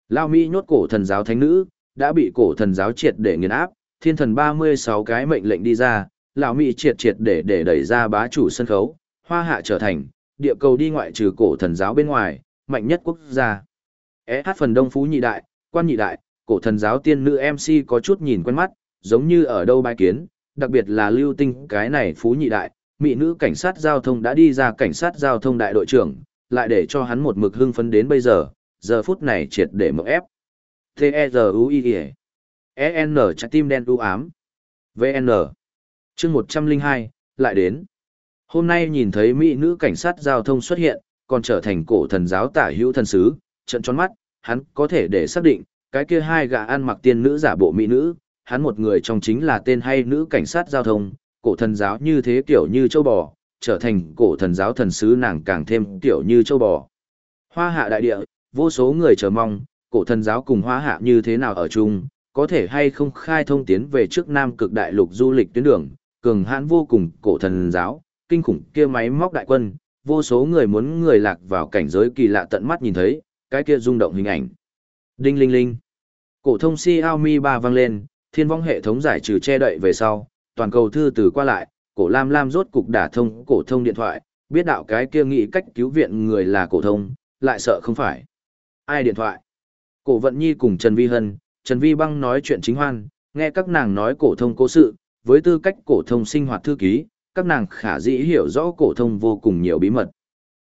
Lao Mỹ nhốt cổ thần giáo thánh nữ, đã bị cổ thần giáo triệt để nghiền áp, thiên thần 36 cái mệnh lệnh đi ra, lão Mỹ triệt triệt để để đẩy ra bá chủ sân khấu, hoa hạ trở thành, địa cầu đi ngoại trừ cổ thần giáo bên ngoài, mạnh nhất quốc gia. SH phần đông phú nhị đại, quan nhị đại, cổ thần giáo tiên nữ MC có chút nhìn quen mắt, giống như ở đâu bài kiến, đặc biệt là lưu tinh cái này phú nhị đại, mỹ nữ cảnh sát giao thông đã đi ra cảnh sát giao thông đại đội trưởng, lại để cho hắn một mực hưng phấn đến bây giờ, giờ phút này triệt để mộng ép. T-E-Z-U-I-E E-N trái tim đen u ám. VN chương 102, lại đến. Hôm nay nhìn thấy mỹ nữ cảnh sát giao thông xuất hiện, còn trở thành cổ thần giáo tả hữu thần sứ, trận tròn mắt, hắn có thể để xác định, cái kia hai gã ăn mặc tiên nữ giả bộ mỹ nữ, hắn một người trong chính là tên hay nữ cảnh sát giao thông, cổ thần giáo như thế kiểu như châu bò, trở thành cổ thần giáo thần sứ nàng càng thêm kiểu như châu bò. Hoa hạ đại địa, vô số người chờ mong, cổ thần giáo cùng hoa hạ như thế nào ở chung, có thể hay không khai thông tiến về trước nam cực đại lục du lịch tuyến đường, cường hãn vô cùng cổ thần giáo, kinh khủng kia máy móc đại quân, vô số người muốn người lạc vào cảnh giới kỳ lạ tận mắt nhìn thấy, cái kia rung động hình ảnh. Đinh linh linh. Cổ thông Xiaomi 3 vang lên, thiên vong hệ thống giải trừ che đậy về sau, toàn cầu thư từ qua lại, cổ lam lam rốt cục đả thông cổ thông điện thoại, Biết đạo cái kia nghĩ cách cứu viện người là cổ thông, lại sợ không phải. Ai điện thoại? Cổ Vận Nhi cùng Trần Vi Hân, Trần Vi Băng nói chuyện chính hoan, nghe các nàng nói cổ thông cố sự, với tư cách cổ thông sinh hoạt thư ký, các nàng khả dĩ hiểu rõ cổ thông vô cùng nhiều bí mật.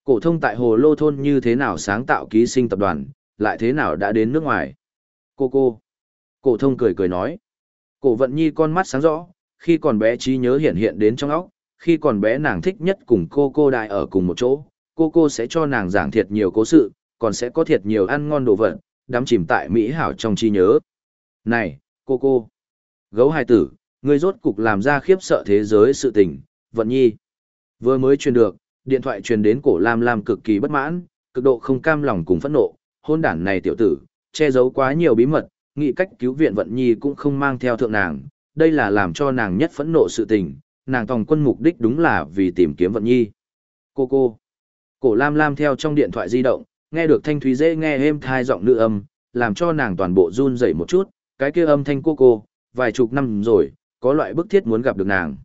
Cổ thông tại Hồ Lô thôn như thế nào sáng tạo ký sinh tập đoàn, lại thế nào đã đến nước ngoài. Cô cô. Cổ thông cười cười nói. Cổ Vận Nhi con mắt sáng rõ, khi còn bé trí nhớ hiện hiện đến trong óc, khi còn bé nàng thích nhất cùng cô cô đại ở cùng một chỗ, cô cô sẽ cho nàng giảng thiệt nhiều cố sự, còn sẽ có thiệt nhiều ăn ngon đồ vật, đắm chìm tại mỹ hảo trong trí nhớ. Này, cô cô. Gấu hài tử, ngươi rốt cục làm ra khiếp sợ thế giới sự tình, Vận Nhi. Vừa mới truyền được, điện thoại truyền đến cổ Lam Lam cực kỳ bất mãn, cực độ không cam lòng cùng phẫn nộ, hôn đản này tiểu tử, che giấu quá nhiều bí mật, nghị cách cứu viện Vận Nhi cũng không mang theo thượng nàng, đây là làm cho nàng nhất phẫn nộ sự tình, nàng tòng quân mục đích đúng là vì tìm kiếm Vận Nhi. Cô cô. Cổ Lam Lam theo trong điện thoại di động, nghe được thanh thúy dễ nghe êm thai giọng nữ âm, làm cho nàng toàn bộ run rẩy một chút, cái kia âm thanh cô cô, vài chục năm rồi, có loại bức thiết muốn gặp được nàng.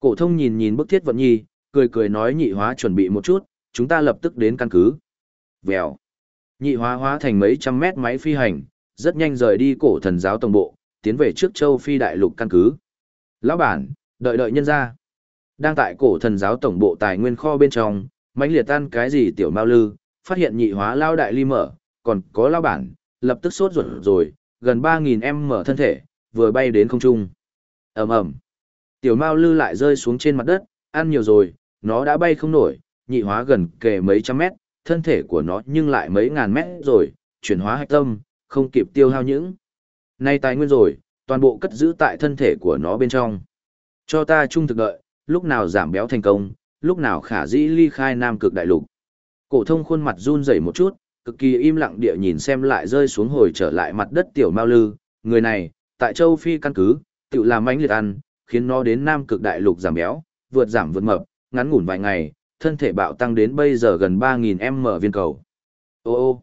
Cổ thông nhìn nhìn bức thiết Vận Nhi, cười cười nói nhị hóa chuẩn bị một chút, chúng ta lập tức đến căn cứ. Vèo. Nhị hóa hóa thành mấy trăm mét máy phi hành, rất nhanh rời đi cổ thần giáo tổng bộ, tiến về trước châu phi đại lục căn cứ. Lão bản, đợi đợi nhân ra. Đang tại cổ thần giáo tổng bộ tài nguyên kho bên trong, mãnh liệt tan cái gì tiểu mao lư, phát hiện nhị hóa lao đại ly mở, còn có lão bản, lập tức sốt ruột rồi, gần 3.000 em mở thân thể, vừa bay đến không trung ầm ầm Tiểu mao lư lại rơi xuống trên mặt đất, ăn nhiều rồi, nó đã bay không nổi, nhị hóa gần kề mấy trăm mét, thân thể của nó nhưng lại mấy ngàn mét rồi, chuyển hóa hạch tâm, không kịp tiêu hao những. Nay tài nguyên rồi, toàn bộ cất giữ tại thân thể của nó bên trong. Cho ta trung thực đợi, lúc nào giảm béo thành công, lúc nào khả dĩ ly khai nam cực đại lục. Cổ thông khuôn mặt run rẩy một chút, cực kỳ im lặng địa nhìn xem lại rơi xuống hồi trở lại mặt đất tiểu mao lư, người này, tại châu Phi căn cứ, tự làm ánh liệt ăn, khiến nó đến nam cực đại lục giảm béo, vượt giảm vượt mập, ngắn ngủn vài ngày, thân thể bạo tăng đến bây giờ gần 3.000 m viên cầu. Ô ô,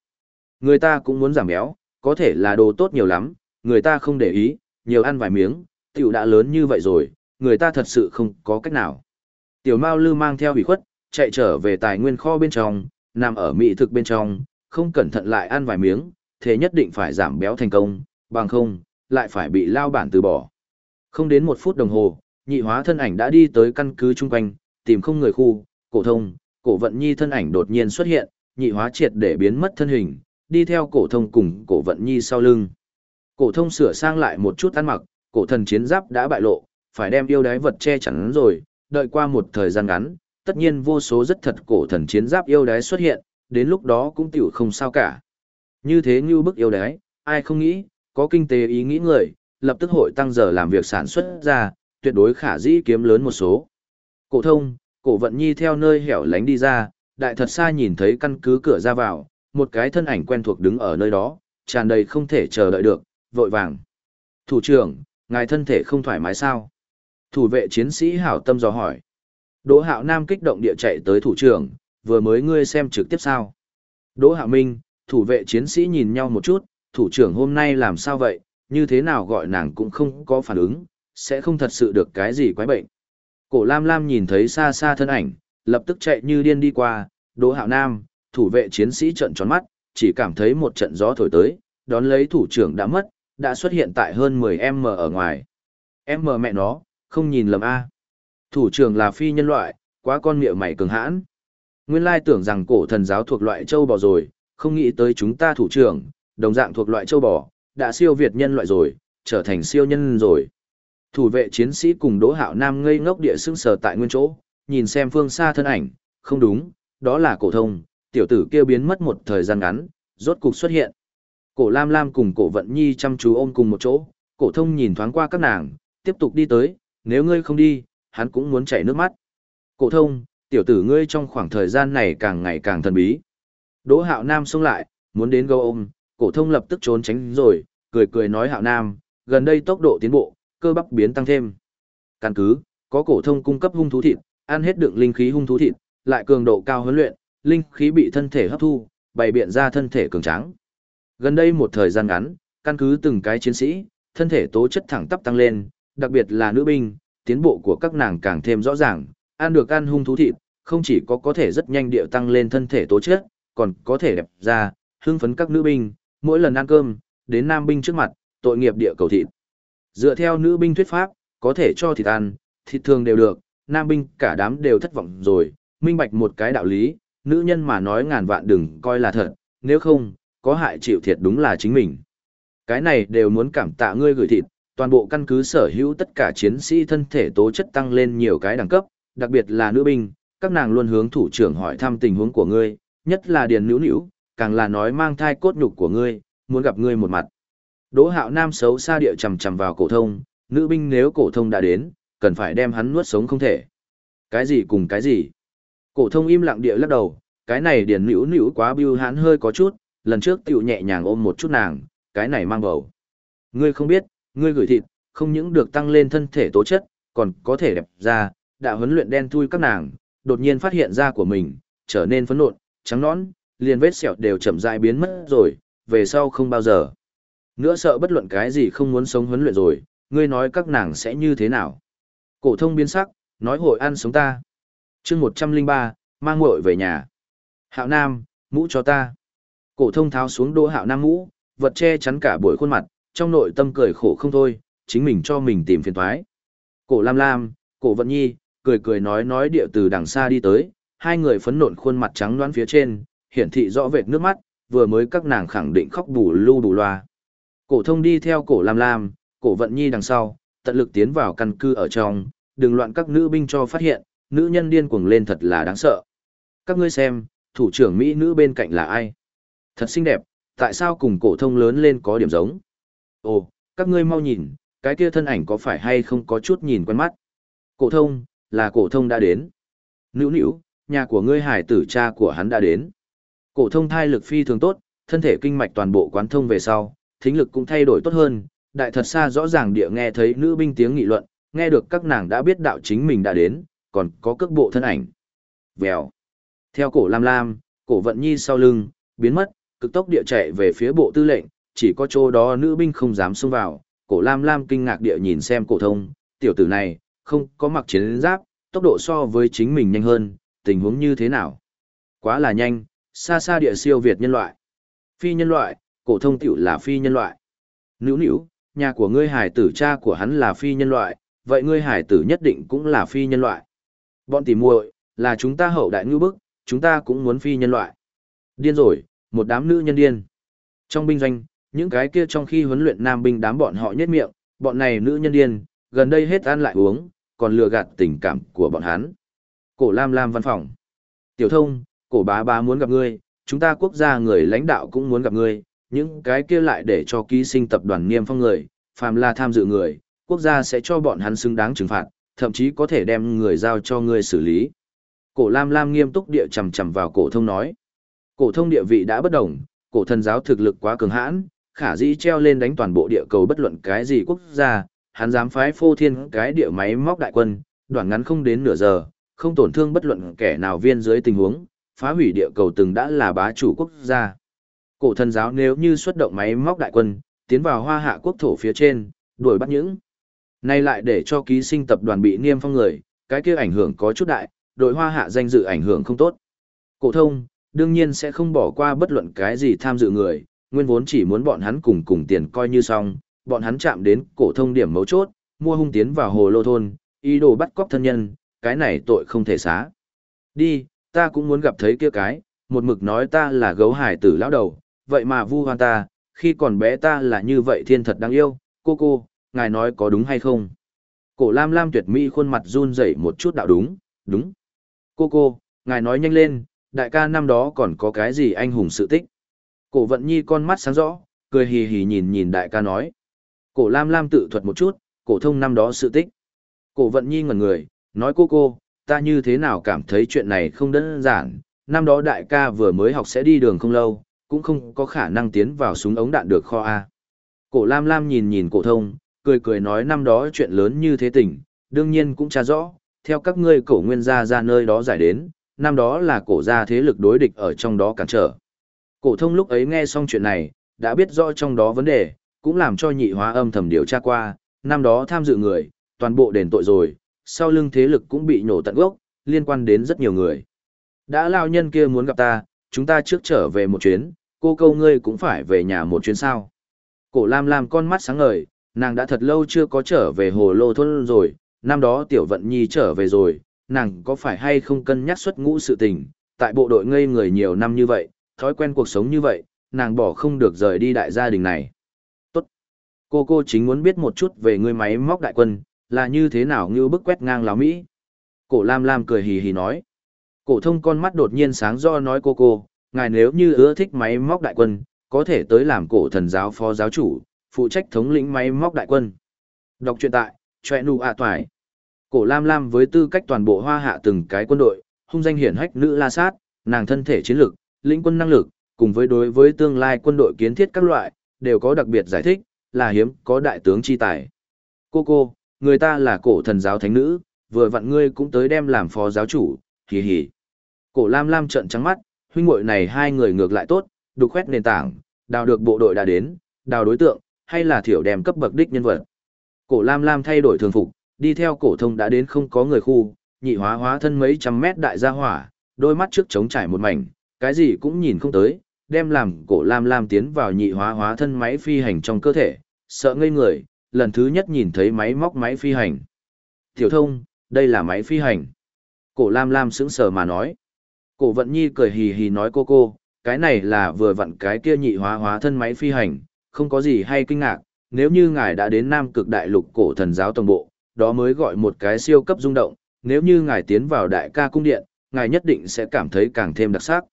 người ta cũng muốn giảm béo, có thể là đồ tốt nhiều lắm, người ta không để ý, nhiều ăn vài miếng, tiểu đã lớn như vậy rồi, người ta thật sự không có cách nào. Tiểu Mao Lư mang theo hủy khuất, chạy trở về tài nguyên kho bên trong, nằm ở mỹ thực bên trong, không cẩn thận lại ăn vài miếng, thế nhất định phải giảm béo thành công, bằng không, lại phải bị lao bản từ bỏ. Không đến một phút đồng hồ, nhị hóa thân ảnh đã đi tới căn cứ chung quanh, tìm không người khu, cổ thông, cổ vận nhi thân ảnh đột nhiên xuất hiện, nhị hóa triệt để biến mất thân hình, đi theo cổ thông cùng cổ vận nhi sau lưng. Cổ thông sửa sang lại một chút ăn mặc, cổ thần chiến giáp đã bại lộ, phải đem yêu đái vật che chắn rồi, đợi qua một thời gian ngắn, tất nhiên vô số rất thật cổ thần chiến giáp yêu đái xuất hiện, đến lúc đó cũng tiểu không sao cả. Như thế như bức yêu đái, ai không nghĩ, có kinh tế ý nghĩ người, lập tức hội tăng giờ làm việc sản xuất ra, tuyệt đối khả dĩ kiếm lớn một số. Cổ thông, cổ vận nhi theo nơi hẻo lánh đi ra, đại thật xa nhìn thấy căn cứ cửa ra vào, một cái thân ảnh quen thuộc đứng ở nơi đó, tràn đầy không thể chờ đợi được, vội vàng. Thủ trưởng, ngài thân thể không thoải mái sao? Thủ vệ chiến sĩ hảo tâm dò hỏi. Đỗ Hạo Nam kích động địa chạy tới thủ trưởng, vừa mới ngươi xem trực tiếp sao? Đỗ Hạo Minh, thủ vệ chiến sĩ nhìn nhau một chút, thủ trưởng hôm nay làm sao vậy, như thế nào gọi nàng cũng không có phản ứng, sẽ không thật sự được cái gì quái bệnh. Cổ Lam Lam nhìn thấy xa xa thân ảnh, lập tức chạy như điên đi qua, Đỗ Hạo Nam, thủ vệ chiến sĩ trợn tròn mắt, chỉ cảm thấy một trận gió thổi tới, đón lấy thủ trưởng đã mất, đã xuất hiện tại hơn 10m ở ngoài. M mẹ nó, không nhìn lầm A. Thủ trưởng là phi nhân loại, quá con miệng mày cường hãn. Nguyên lai tưởng rằng cổ thần giáo thuộc loại châu bò rồi, không nghĩ tới chúng ta thủ trưởng, đồng dạng thuộc loại châu bò, đã siêu việt nhân loại rồi, trở thành siêu nhân rồi. Thủ vệ chiến sĩ cùng Đỗ Hạo Nam ngây ngốc địa sững sờ tại nguyên chỗ, nhìn xem phương xa thân ảnh, không đúng, đó là cổ thông, tiểu tử kia biến mất một thời gian ngắn, rốt cục xuất hiện. Cổ Lam Lam cùng cổ Vận Nhi chăm chú ôm cùng một chỗ, cổ thông nhìn thoáng qua các nàng, tiếp tục đi tới, nếu ngươi không đi, hắn cũng muốn chảy nước mắt. Cổ thông, tiểu tử ngươi trong khoảng thời gian này càng ngày càng thần bí. Đỗ Hạo Nam xông lại, muốn đến gâu ôm, cổ thông lập tức trốn tránh rồi, cười cười nói Hạo Nam, gần đây tốc độ tiến bộ, cơ bắp biến tăng thêm. Căn cứ, có cổ thông cung cấp hung thú thịt, ăn hết đựng linh khí hung thú thịt, lại cường độ cao huấn luyện, linh khí bị thân thể hấp thu, bày biện ra thân thể cường tráng. Gần đây một thời gian ngắn, căn cứ từng cái chiến sĩ, thân thể tố chất thẳng tắp tăng lên, đặc biệt là nữ binh, tiến bộ của các nàng càng thêm rõ ràng, ăn được ăn hung thú thịt, Không chỉ có có thể rất nhanh điệu tăng lên thân thể tố chất, còn có thể đẹp ra, hưng phấn các nữ binh, mỗi lần ăn cơm, đến nam binh trước mặt, tội nghiệp địa cầu thịt. Dựa theo nữ binh thuyết pháp, có thể cho thịt ăn, thịt thường đều được, nam binh cả đám đều thất vọng rồi, minh bạch một cái đạo lý, nữ nhân mà nói ngàn vạn đừng coi là thật, nếu không, có hại chịu thiệt đúng là chính mình. Cái này đều muốn cảm tạ ngươi gửi thịt, toàn bộ căn cứ sở hữu tất cả chiến sĩ thân thể tố chất tăng lên nhiều cái đẳng cấp, đặc biệt là nữ binh, các nàng luôn hướng thủ trưởng hỏi thăm tình huống của ngươi, nhất là điền nữ nữ, càng là nói mang thai cốt nhục của ngươi, muốn gặp ngươi một mặt. Đỗ hạo nam xấu xa địa chầm chầm vào cổ thông, nữ binh nếu cổ thông đã đến, cần phải đem hắn nuốt sống không thể. Cái gì cùng cái gì? Cổ thông im lặng địa lắc đầu, cái này điền nữ nữ quá biêu hắn hơi có chút, lần trước tiểu nhẹ nhàng ôm một chút nàng, cái này mang bầu. Ngươi không biết, ngươi gửi thịt, không những được tăng lên thân thể tố chất, còn có thể đẹp ra, đã huấn luyện đen thui các nàng, đột nhiên phát hiện ra của mình, trở nên phấn nộn, trắng nõn, liền vết sẹo đều chậm rãi biến mất rồi, về sau không bao giờ. Nữa sợ bất luận cái gì không muốn sống huấn luyện rồi, ngươi nói các nàng sẽ như thế nào. Cổ thông biến sắc, nói hội ăn sống ta. chương 103, mang muội về nhà. Hạo Nam, mũ cho ta. Cổ thông tháo xuống đô hạo nam mũ, vật che chắn cả buổi khuôn mặt, trong nội tâm cười khổ không thôi, chính mình cho mình tìm phiền toái. Cổ Lam Lam, cổ Vận Nhi, cười cười nói nói điệu từ đằng xa đi tới, hai người phấn nộn khuôn mặt trắng đoán phía trên, hiển thị rõ vệt nước mắt, vừa mới các nàng khẳng định khóc bù lu bù loa. Cổ thông đi theo cổ Lam Lam, cổ Vận Nhi đằng sau, tận lực tiến vào căn cứ ở trong, đừng loạn các nữ binh cho phát hiện, nữ nhân điên cuồng lên thật là đáng sợ. Các ngươi xem, thủ trưởng Mỹ nữ bên cạnh là ai? Thật xinh đẹp, tại sao cùng cổ thông lớn lên có điểm giống? Ồ, các ngươi mau nhìn, cái kia thân ảnh có phải hay không có chút nhìn quen mắt? Cổ thông, là cổ thông đã đến. Nữu nữu, nhà của ngươi hải tử cha của hắn đã đến. Cổ thông thai lực phi thường tốt, thân thể kinh mạch toàn bộ quán thông về sau, thính lực cũng thay đổi tốt hơn, đại thật xa rõ ràng địa nghe thấy nữ binh tiếng nghị luận, nghe được các nàng đã biết đạo chính mình đã đến, còn có cước bộ thân ảnh. Vèo. Theo cổ Lam Lam, cổ Vận Nhi sau lưng, biến mất, cực tốc địa chạy về phía bộ tư lệnh, chỉ có chỗ đó nữ binh không dám xông vào, cổ Lam Lam kinh ngạc địa nhìn xem cổ thông, tiểu tử này, không có mặc chiến giáp, tốc độ so với chính mình nhanh hơn, tình huống như thế nào? Quá là nhanh, xa xa địa siêu việt nhân loại. Phi nhân loại, cổ thông tiểu là phi nhân loại. Nữu nữu, nhà của ngươi hải tử cha của hắn là phi nhân loại, vậy ngươi hải tử nhất định cũng là phi nhân loại. Bọn tỉ muội, là chúng ta hậu đại ngư bức, chúng ta cũng muốn phi nhân loại. Điên rồi, một đám nữ nhân điên. Trong binh doanh, những cái kia trong khi huấn luyện nam binh đám bọn họ nhất miệng, bọn này nữ nhân điên, gần đây hết ăn lại uống, còn lừa gạt tình cảm của bọn hắn. Cổ Lam Lam văn phòng. Tiểu thông, cổ bá bá muốn gặp ngươi, chúng ta quốc gia người lãnh đạo cũng muốn gặp ngươi, những cái kia lại để cho ký sinh tập đoàn niêm phong người, phàm là tham dự người, quốc gia sẽ cho bọn hắn xứng đáng trừng phạt, thậm chí có thể đem người giao cho ngươi xử lý. Cổ Lam Lam nghiêm túc địa chầm chầm vào cổ thông nói. Cổ thông địa vị đã bất đồng, cổ thần giáo thực lực quá cường hãn, khả dĩ treo lên đánh toàn bộ địa cầu bất luận cái gì quốc gia, hắn dám phái phô thiên cái địa máy móc đại quân, đoạn ngắn không đến nửa giờ, không tổn thương bất luận kẻ nào viên dưới tình huống, phá hủy địa cầu từng đã là bá chủ quốc gia. Cổ thần giáo nếu như xuất động máy móc đại quân, tiến vào hoa hạ quốc thổ phía trên, đuổi bắt những. Nay lại để cho ký sinh tập đoàn bị niêm phong người, cái kia ảnh hưởng có chút đại, đội hoa hạ danh dự ảnh hưởng không tốt. Cổ thông, đương nhiên sẽ không bỏ qua bất luận cái gì tham dự người, nguyên vốn chỉ muốn bọn hắn cùng cùng tiền coi như xong, bọn hắn chạm đến cổ thông điểm mấu chốt, mua hung tiến vào hồ lô thôn, ý đồ bắt cóc thân nhân, cái này tội không thể xá. Đi, ta cũng muốn gặp thấy kia cái, một mực nói ta là gấu hải tử lão đầu, vậy mà vu hoan ta, khi còn bé ta là như vậy thiên thật đáng yêu, cô cô, ngài nói có đúng hay không? Cổ lam lam tuyệt mỹ khuôn mặt run rẩy một chút đạo đúng, đúng. Cô cô, ngài nói nhanh lên, đại ca năm đó còn có cái gì anh hùng sự tích. Cổ vận nhi con mắt sáng rõ, cười hì hì nhìn nhìn đại ca nói. Cổ lam lam tự thuật một chút, cổ thông năm đó sự tích. Cổ vận nhi ngẩn người, nói cô cô, ta như thế nào cảm thấy chuyện này không đơn giản, năm đó đại ca vừa mới học sẽ đi đường không lâu, cũng không có khả năng tiến vào súng ống đạn được kho A. Cổ lam lam nhìn nhìn cổ thông, cười cười nói năm đó chuyện lớn như thế tình, đương nhiên cũng tra rõ, theo các ngươi cổ nguyên gia ra nơi đó giải đến, năm đó là cổ gia thế lực đối địch ở trong đó cản trở. Cổ thông lúc ấy nghe xong chuyện này, đã biết rõ trong đó vấn đề, cũng làm cho nhị hóa âm thầm điều tra qua, năm đó tham dự người, toàn bộ đền tội rồi, sau lưng thế lực cũng bị nhổ tận gốc, liên quan đến rất nhiều người. Đã lao nhân kia muốn gặp ta, chúng ta trước trở về một chuyến, cô câu ngươi cũng phải về nhà một chuyến sao. Cổ Lam Lam con mắt sáng ngời, nàng đã thật lâu chưa có trở về hồ lô thôn rồi, năm đó Tiểu Vận Nhi trở về rồi, nàng có phải hay không cân nhắc xuất ngũ sự tình, tại bộ đội ngây người nhiều năm như vậy, thói quen cuộc sống như vậy, nàng bỏ không được rời đi đại gia đình này. Tốt. Cô cô chính muốn biết một chút về người máy móc đại quân, là như thế nào như bức quét ngang láo Mỹ. Cổ Lam Lam cười hì hì nói. Cổ thông con mắt đột nhiên sáng do nói cô cô, ngài nếu như ưa thích máy móc đại quân, có thể tới làm cổ thần giáo phó giáo chủ, phụ trách thống lĩnh máy móc đại quân. Đọc truyện tại, chòe nụ ạ toài. Cổ Lam Lam với tư cách toàn bộ hoa hạ từng cái quân đội, hung danh hiển hách nữ la sát, nàng thân thể chiến lược, lĩnh quân năng lực, cùng với đối với tương lai quân đội kiến thiết các loại, đều có đặc biệt giải thích, là hiếm có đại tướng chi tài. Cô cô, người ta là cổ thần giáo thánh nữ, vừa vặn ngươi cũng tới đem làm phó giáo chủ, hì hì. Cổ Lam Lam trợn trắng mắt, huynh muội này hai người ngược lại tốt, đục khoét nền tảng, đào được bộ đội đã đến, đào đối tượng, hay là thiểu đem cấp bậc đích nhân vật. Cổ Lam Lam thay đổi thường phục, đi theo cổ thông đã đến không có người khu, nhị hóa hóa thân mấy trăm mét đại gia hỏa, đôi mắt trước trống trải một mảnh, cái gì cũng nhìn không tới, đem làm cổ Lam Lam tiến vào nhị hóa hóa thân máy phi hành trong cơ thể, sợ ngây người, lần thứ nhất nhìn thấy máy móc máy phi hành. Tiểu thông, đây là máy phi hành. Cổ Lam Lam sững sờ mà nói. Cổ Vận Nhi cười hì hì nói cô cô, cái này là vừa vặn cái kia nhị hóa hóa thân máy phi hành, không có gì hay kinh ngạc, nếu như ngài đã đến Nam Cực Đại Lục cổ thần giáo tổng bộ, đó mới gọi một cái siêu cấp rung động, nếu như ngài tiến vào đại ca cung điện, ngài nhất định sẽ cảm thấy càng thêm đặc sắc.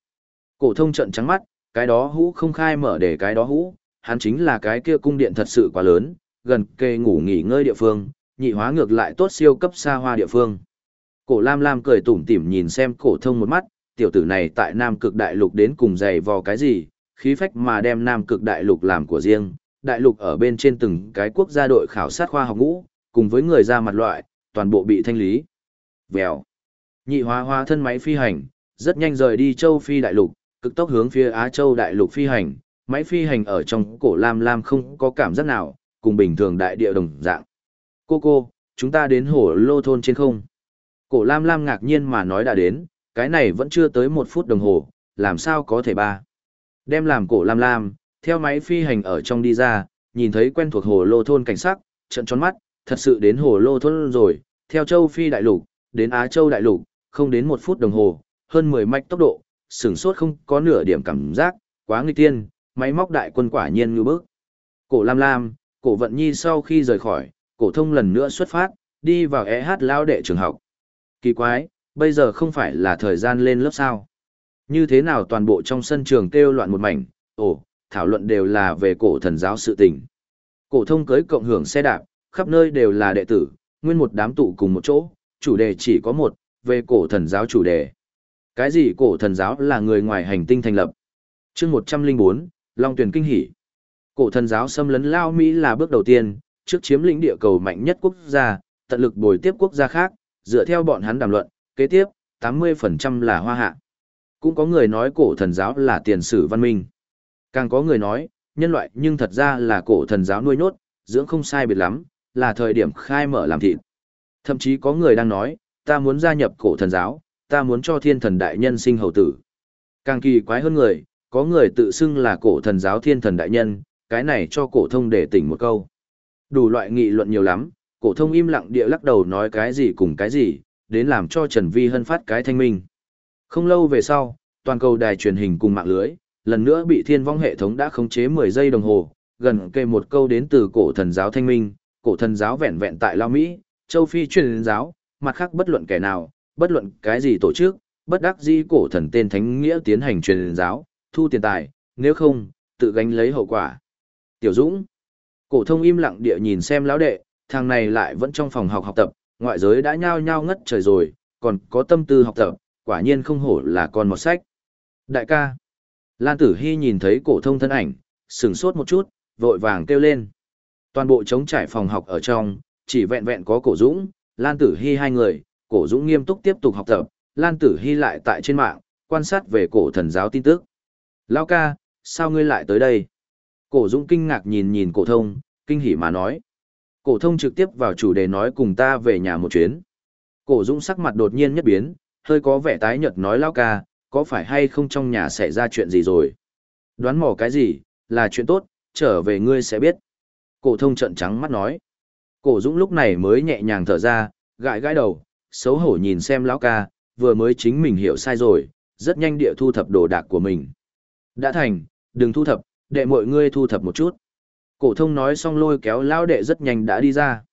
Cổ thông trận trắng mắt, cái đó hũ không khai mở để cái đó hũ, hắn chính là cái kia cung điện thật sự quá lớn, gần kề ngủ nghỉ ngơi địa phương, nhị hóa ngược lại tốt siêu cấp xa hoa địa phương. Cổ Lam Lam cười tủm tỉm nhìn xem cổ thông một mắt, tiểu tử này tại Nam Cực Đại Lục đến cùng dày vò cái gì, khí phách mà đem Nam Cực Đại Lục làm của riêng, Đại Lục ở bên trên từng cái quốc gia đội khảo sát khoa học ngũ, cùng với người ra mặt loại, toàn bộ bị thanh lý. Vèo. Nhị hóa hóa thân máy phi hành, rất nhanh rời đi châu Phi Đại Lục, cực tốc hướng phía Á Châu Đại Lục phi hành, máy phi hành ở trong cổ Lam Lam không có cảm giác nào, cùng bình thường đại địa đồng dạng. Cô cô, chúng ta đến hồ lô thôn trên không. Cổ Lam Lam ngạc nhiên mà nói đã đến, cái này vẫn chưa tới một phút đồng hồ, làm sao có thể ba. Đem làm cổ Lam Lam, theo máy phi hành ở trong đi ra, nhìn thấy quen thuộc hồ lô thôn cảnh sắc, trận tròn mắt, thật sự đến hồ lô thôn rồi, theo châu Phi đại lục, đến Á Châu đại lục, không đến một phút đồng hồ, hơn 10 mạch tốc độ, sửng sốt không có nửa điểm cảm giác, quá nghịch tiên, máy móc đại quân quả nhiên như bước. Cổ Lam Lam, cổ vận nhi sau khi rời khỏi, cổ thông lần nữa xuất phát, đi vào EH lao đệ trường học. Kỳ quái, bây giờ không phải là thời gian lên lớp sao? Như thế nào toàn bộ trong sân trường kêu loạn một mảnh, ồ, thảo luận đều là về cổ thần giáo sự tình. Cổ thông cưới cộng hưởng xe đạp, khắp nơi đều là đệ tử, nguyên một đám tụ cùng một chỗ, chủ đề chỉ có một, về cổ thần giáo chủ đề. Cái gì cổ thần giáo là người ngoài hành tinh thành lập? Chương 104, Long Tuyển kinh hỉ. Cổ thần giáo xâm lấn Lao Mỹ là bước đầu tiên, trước chiếm lĩnh địa cầu mạnh nhất quốc gia, tận lực bồi tiếp quốc gia khác, dựa theo bọn hắn đàm luận, kế tiếp, 80% là hoa hạ. Cũng có người nói cổ thần giáo là tiền sử văn minh. Càng có người nói, nhân loại nhưng thật ra là cổ thần giáo nuôi nhốt, dưỡng không sai biệt lắm, là thời điểm khai mở làm thịt. Thậm chí có người đang nói, ta muốn gia nhập cổ thần giáo, ta muốn cho thiên thần đại nhân sinh hầu tử. Càng kỳ quái hơn người, có người tự xưng là cổ thần giáo thiên thần đại nhân, cái này cho cổ thông để tỉnh một câu. Đủ loại nghị luận nhiều lắm, cổ thông im lặng địa lắc đầu nói cái gì cùng cái gì, đến làm cho Trần Vi Hân phát cái thanh minh. Không lâu về sau, toàn cầu đài truyền hình cùng mạng lưới, lần nữa bị thiên vong hệ thống đã khống chế 10 giây đồng hồ, gần kề một câu đến từ cổ thần giáo thanh minh, cổ thần giáo vẹn vẹn tại Lao Mỹ, châu Phi truyền giáo, mặt khác bất luận kẻ nào, bất luận cái gì tổ chức, bất đắc dĩ cổ thần tên thánh nghĩa tiến hành truyền giáo, thu tiền tài, nếu không, tự gánh lấy hậu quả. Tiểu Dũng, cổ thông im lặng địa nhìn xem lão đệ, thằng này lại vẫn trong phòng học học tập, ngoại giới đã nhao nhao ngất trời rồi, còn có tâm tư học tập, quả nhiên không hổ là con một sách. Đại ca, Lan Tử Hy nhìn thấy cổ thông thân ảnh, sửng sốt một chút, vội vàng kêu lên. Toàn bộ trống trải phòng học ở trong, chỉ vẹn vẹn có cổ Dũng, Lan Tử Hy hai người, cổ Dũng nghiêm túc tiếp tục học tập, Lan Tử Hy lại tại trên mạng, quan sát về cổ thần giáo tin tức. Lao ca, sao ngươi lại tới đây? Cổ Dũng kinh ngạc nhìn nhìn cổ thông, kinh hỉ mà nói. Cổ thông trực tiếp vào chủ đề nói cùng ta về nhà một chuyến. Cổ Dũng sắc mặt đột nhiên nhất biến, hơi có vẻ tái nhợt nói lao ca, có phải hay không trong nhà xảy ra chuyện gì rồi? Đoán mò cái gì, là chuyện tốt, trở về ngươi sẽ biết. Cổ thông trợn trắng mắt nói. Cổ Dũng lúc này mới nhẹ nhàng thở ra, gãi gãi đầu, xấu hổ nhìn xem lão ca, vừa mới chính mình hiểu sai rồi, rất nhanh địa thu thập đồ đạc của mình. Đã thành, đừng thu thập, đệ mọi ngươi thu thập một chút. Cổ thông nói xong lôi kéo lão đệ rất nhanh đã đi ra.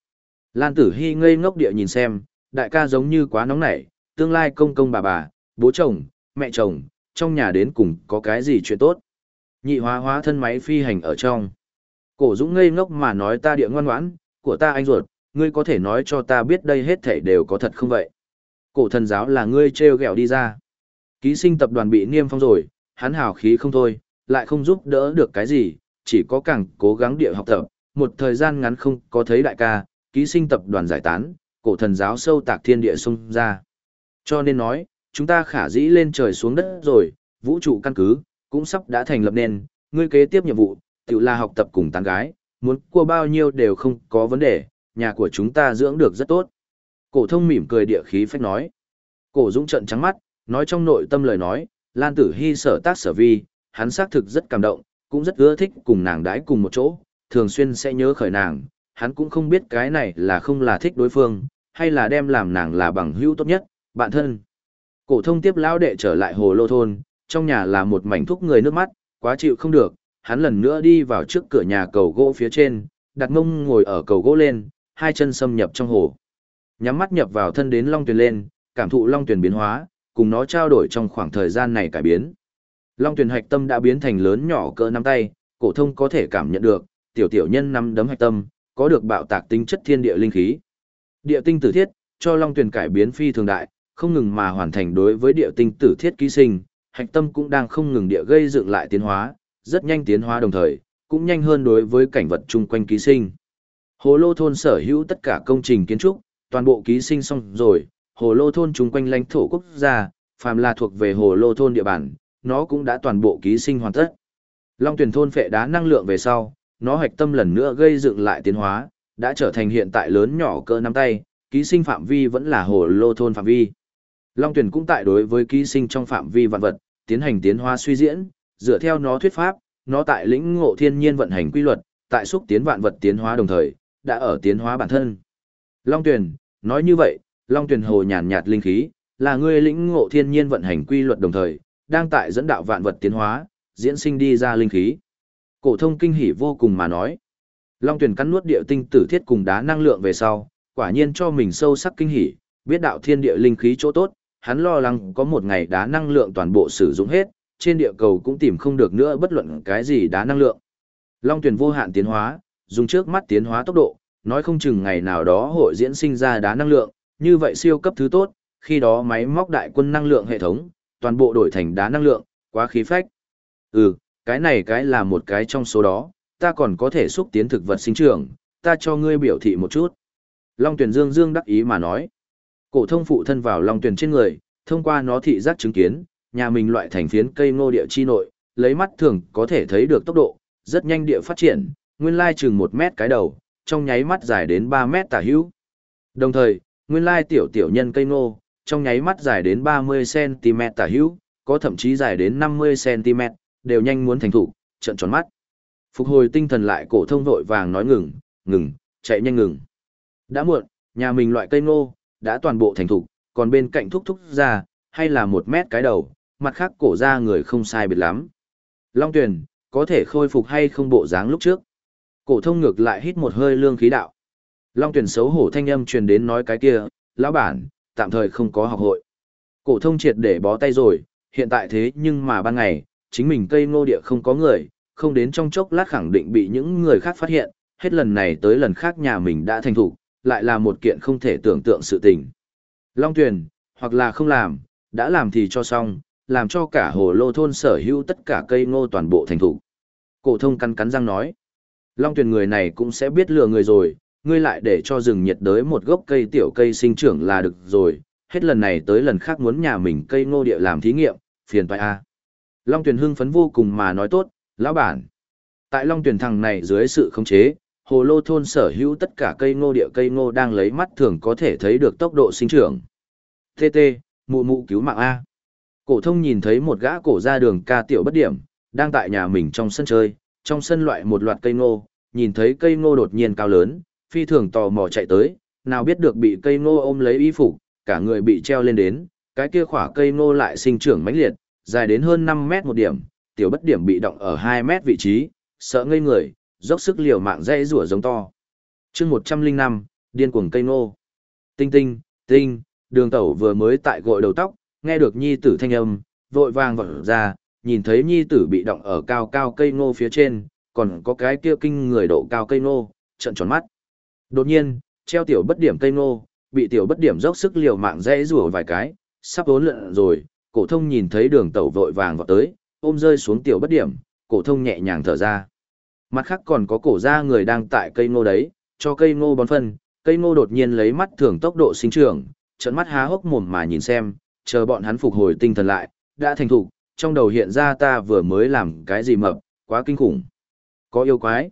Lan Tử Hi ngây ngốc địa nhìn xem, đại ca giống như quá nóng nảy, tương lai công công bà bà, bố chồng, mẹ chồng, trong nhà đến cùng có cái gì chuyện tốt. Nhị hóa hóa thân máy phi hành ở trong. Cổ Dũng ngây ngốc mà nói ta địa ngoan ngoãn, của ta anh ruột, ngươi có thể nói cho ta biết đây hết thảy đều có thật không vậy? Cổ thần giáo là ngươi treo ghẹo đi ra. Ký sinh tập đoàn bị niêm phong rồi, hắn hào khí không thôi, lại không giúp đỡ được cái gì, chỉ có càng cố gắng địa học tập, một thời gian ngắn không có thấy đại ca, ký sinh tập đoàn giải tán, cổ thần giáo sâu tạc thiên địa xung ra. Cho nên nói, chúng ta khả dĩ lên trời xuống đất rồi, vũ trụ căn cứ, cũng sắp đã thành lập nên, ngươi kế tiếp nhiệm vụ, tự là học tập cùng tán gái, muốn cua bao nhiêu đều không có vấn đề, nhà của chúng ta dưỡng được rất tốt. Cổ thông mỉm cười địa khí phách nói. Cổ Dũng trợn trắng mắt, nói trong nội tâm lời nói, Lan Tử Hi sở tác sở vi, hắn xác thực rất cảm động, cũng rất ưa thích cùng nàng đãi cùng một chỗ, thường xuyên sẽ nhớ khởi nàng, hắn cũng không biết cái này là không là thích đối phương, hay là đem làm nàng là bằng hữu tốt nhất, bạn thân. Cổ thông tiếp lão đệ trở lại hồ lô thôn, trong nhà là một mảnh thúc người nước mắt, quá chịu không được, hắn lần nữa đi vào trước cửa nhà cầu gỗ phía trên, đặt mông ngồi ở cầu gỗ lên, hai chân xâm nhập trong hồ. Nhắm mắt nhập vào thân đến long tuyền lên, cảm thụ long tuyền biến hóa, cùng nó trao đổi trong khoảng thời gian này cải biến. Long tuyển hạch tâm đã biến thành lớn nhỏ cỡ nắm tay, cổ thông có thể cảm nhận được, tiểu tiểu nhân nắm đấm hạch tâm, có được bạo tạc tính chất thiên địa linh khí. Địa tinh tử thiết, cho long tuyển cải biến phi thường đại, không ngừng mà hoàn thành đối với địa tinh tử thiết ký sinh, hạch tâm cũng đang không ngừng địa gây dựng lại tiến hóa, rất nhanh tiến hóa đồng thời, cũng nhanh hơn đối với cảnh vật chung quanh ký sinh. Hồ lô thôn sở hữu tất cả công trình kiến trúc, toàn bộ ký sinh xong rồi, hồ lô thôn chung quanh lãnh thổ quốc gia, phàm là thuộc về hồ lô thôn địa bàn, nó cũng đã toàn bộ ký sinh hoàn tất. Long tuyển thôn phệ đá năng lượng về sau, nó hạch tâm lần nữa gây dựng lại tiến hóa, đã trở thành hiện tại lớn nhỏ cỡ nắm tay, ký sinh phạm vi vẫn là hồ lô thôn phạm vi. Long tuyển cũng tại đối với ký sinh trong phạm vi vạn vật, tiến hành tiến hóa suy diễn, dựa theo nó thuyết pháp, nó tại lĩnh ngộ thiên nhiên vận hành quy luật, tại xúc tiến vạn vật tiến hóa đồng thời, đã ở tiến hóa bản thân. Long tuyển, nói như vậy, Long tuyển hồ nhàn nhạt linh khí, là ngươi lĩnh ngộ thiên nhiên vận hành quy luật đồng thời, đang tại dẫn đạo vạn vật tiến hóa, diễn sinh đi ra linh khí. Cổ thông kinh hỉ vô cùng mà nói. Long tuyển cắn nuốt địa tinh tử thiết cùng đá năng lượng về sau, quả nhiên cho mình sâu sắc kinh hỉ, biết đạo thiên địa linh khí chỗ tốt, hắn lo lắng có một ngày đá năng lượng toàn bộ sử dụng hết, trên địa cầu cũng tìm không được nữa bất luận cái gì đá năng lượng. Long tuyển vô hạn tiến hóa, dùng trước mắt tiến hóa tốc độ, nói không chừng ngày nào đó hội diễn sinh ra đá năng lượng, như vậy siêu cấp thứ tốt, khi đó máy móc đại quân năng lượng hệ thống, toàn bộ đổi thành đá năng lượng, quá khí phách. Ừ, cái này cái là một cái trong số đó, ta còn có thể xúc tiến thực vật sinh trưởng, ta cho ngươi biểu thị một chút. Long tuyển dương dương đắc ý mà nói. Cổ thông phụ thân vào long tuyển trên người, thông qua nó thị giác chứng kiến, nhà mình loại thành phiến cây ngô địa chi nội, lấy mắt thường có thể thấy được tốc độ, rất nhanh địa phát triển, nguyên lai chừng 1 mét cái đầu, trong nháy mắt dài đến 3 mét tả hữu. Đồng thời, nguyên lai tiểu tiểu nhân cây ngô, trong nháy mắt dài đến 30cm tả hữu, có thậm chí dài đến 50cm, đều nhanh muốn thành thủ, trận tròn mắt. Phục hồi tinh thần lại cổ thông vội vàng nói ngừng, ngừng, chạy nhanh ngừng. Đã muộn, nhà mình loại cây ngô, đã toàn bộ thành thủ, còn bên cạnh thúc thúc ra, hay là một mét cái đầu, mặt khác cổ ra người không sai biệt lắm. Long tuyển, có thể khôi phục hay không bộ dáng lúc trước. Cổ thông ngược lại hít một hơi lương khí đạo. Long tuyển xấu hổ thanh âm truyền đến nói cái kia, lão bản, tạm thời không có học hội. Cổ thông triệt để bó tay rồi, hiện tại thế nhưng mà ban ngày, chính mình cây ngô địa không có người, không đến trong chốc lát khẳng định bị những người khác phát hiện, hết lần này tới lần khác nhà mình đã thành thủ, lại là một kiện không thể tưởng tượng sự tình. Long Tuyền, hoặc là không làm, đã làm thì cho xong, làm cho cả hồ lô thôn sở hữu tất cả cây ngô toàn bộ thành thủ. Cổ thông cắn cắn răng nói, Long Tuyền người này cũng sẽ biết lừa người rồi, ngươi lại để cho rừng nhiệt đới một gốc cây tiểu cây sinh trưởng là được rồi, hết lần này tới lần khác muốn nhà mình cây ngô địa làm thí nghiệm, phiền toái a. Long Tuyền hưng phấn vô cùng mà nói tốt, lão bản. Tại Long Tuyền thằng này dưới sự khống chế, hồ lô thôn sở hữu tất cả cây ngô địa cây ngô đang lấy mắt thường có thể thấy được tốc độ sinh trưởng. TT, Mụ mụ cứu mạng A. Cổ thông nhìn thấy một gã cổ ra đường ca tiểu bất điểm, đang tại nhà mình trong sân chơi, trong sân loại một loạt cây ngô, nhìn thấy cây ngô đột nhiên cao lớn, phi thường tò mò chạy tới, nào biết được bị cây ngô ôm lấy y phục, cả người bị treo lên đến, cái kia khỏa cây ngô lại sinh trưởng mãnh liệt, dài đến hơn 5 mét một điểm, tiểu bất điểm bị động ở 2 mét vị trí, sợ ngây người, dốc sức liều mạng dây rủa giống to. chương 105, điên cuồng cây ngô. Tinh tinh, tinh, đường tẩu vừa mới tại gội đầu tóc, nghe được nhi tử thanh âm, vội vàng vỡ ra, nhìn thấy nhi tử bị động ở cao cao cây ngô phía trên, còn có cái kia kinh người độ cao cây ngô, trận tròn mắt. Đột nhiên, treo tiểu bất điểm cây ngô, bị tiểu bất điểm dốc sức liều mạng dễ rủa vài cái, sắp vốn lượn rồi, cổ thông nhìn thấy đường tẩu vội vàng vọt tới, ôm rơi xuống tiểu bất điểm, cổ thông nhẹ nhàng thở ra. Mặt khác còn có cổ ra người đang tại cây ngô đấy, cho cây ngô bón phân, cây ngô đột nhiên lấy mắt thường tốc độ sinh trưởng, trợn mắt há hốc mồm mà nhìn xem, chờ bọn hắn phục hồi tinh thần lại, đã thành thục, trong đầu hiện ra ta vừa mới làm cái gì mập, quá kinh khủng. Có yêu quái.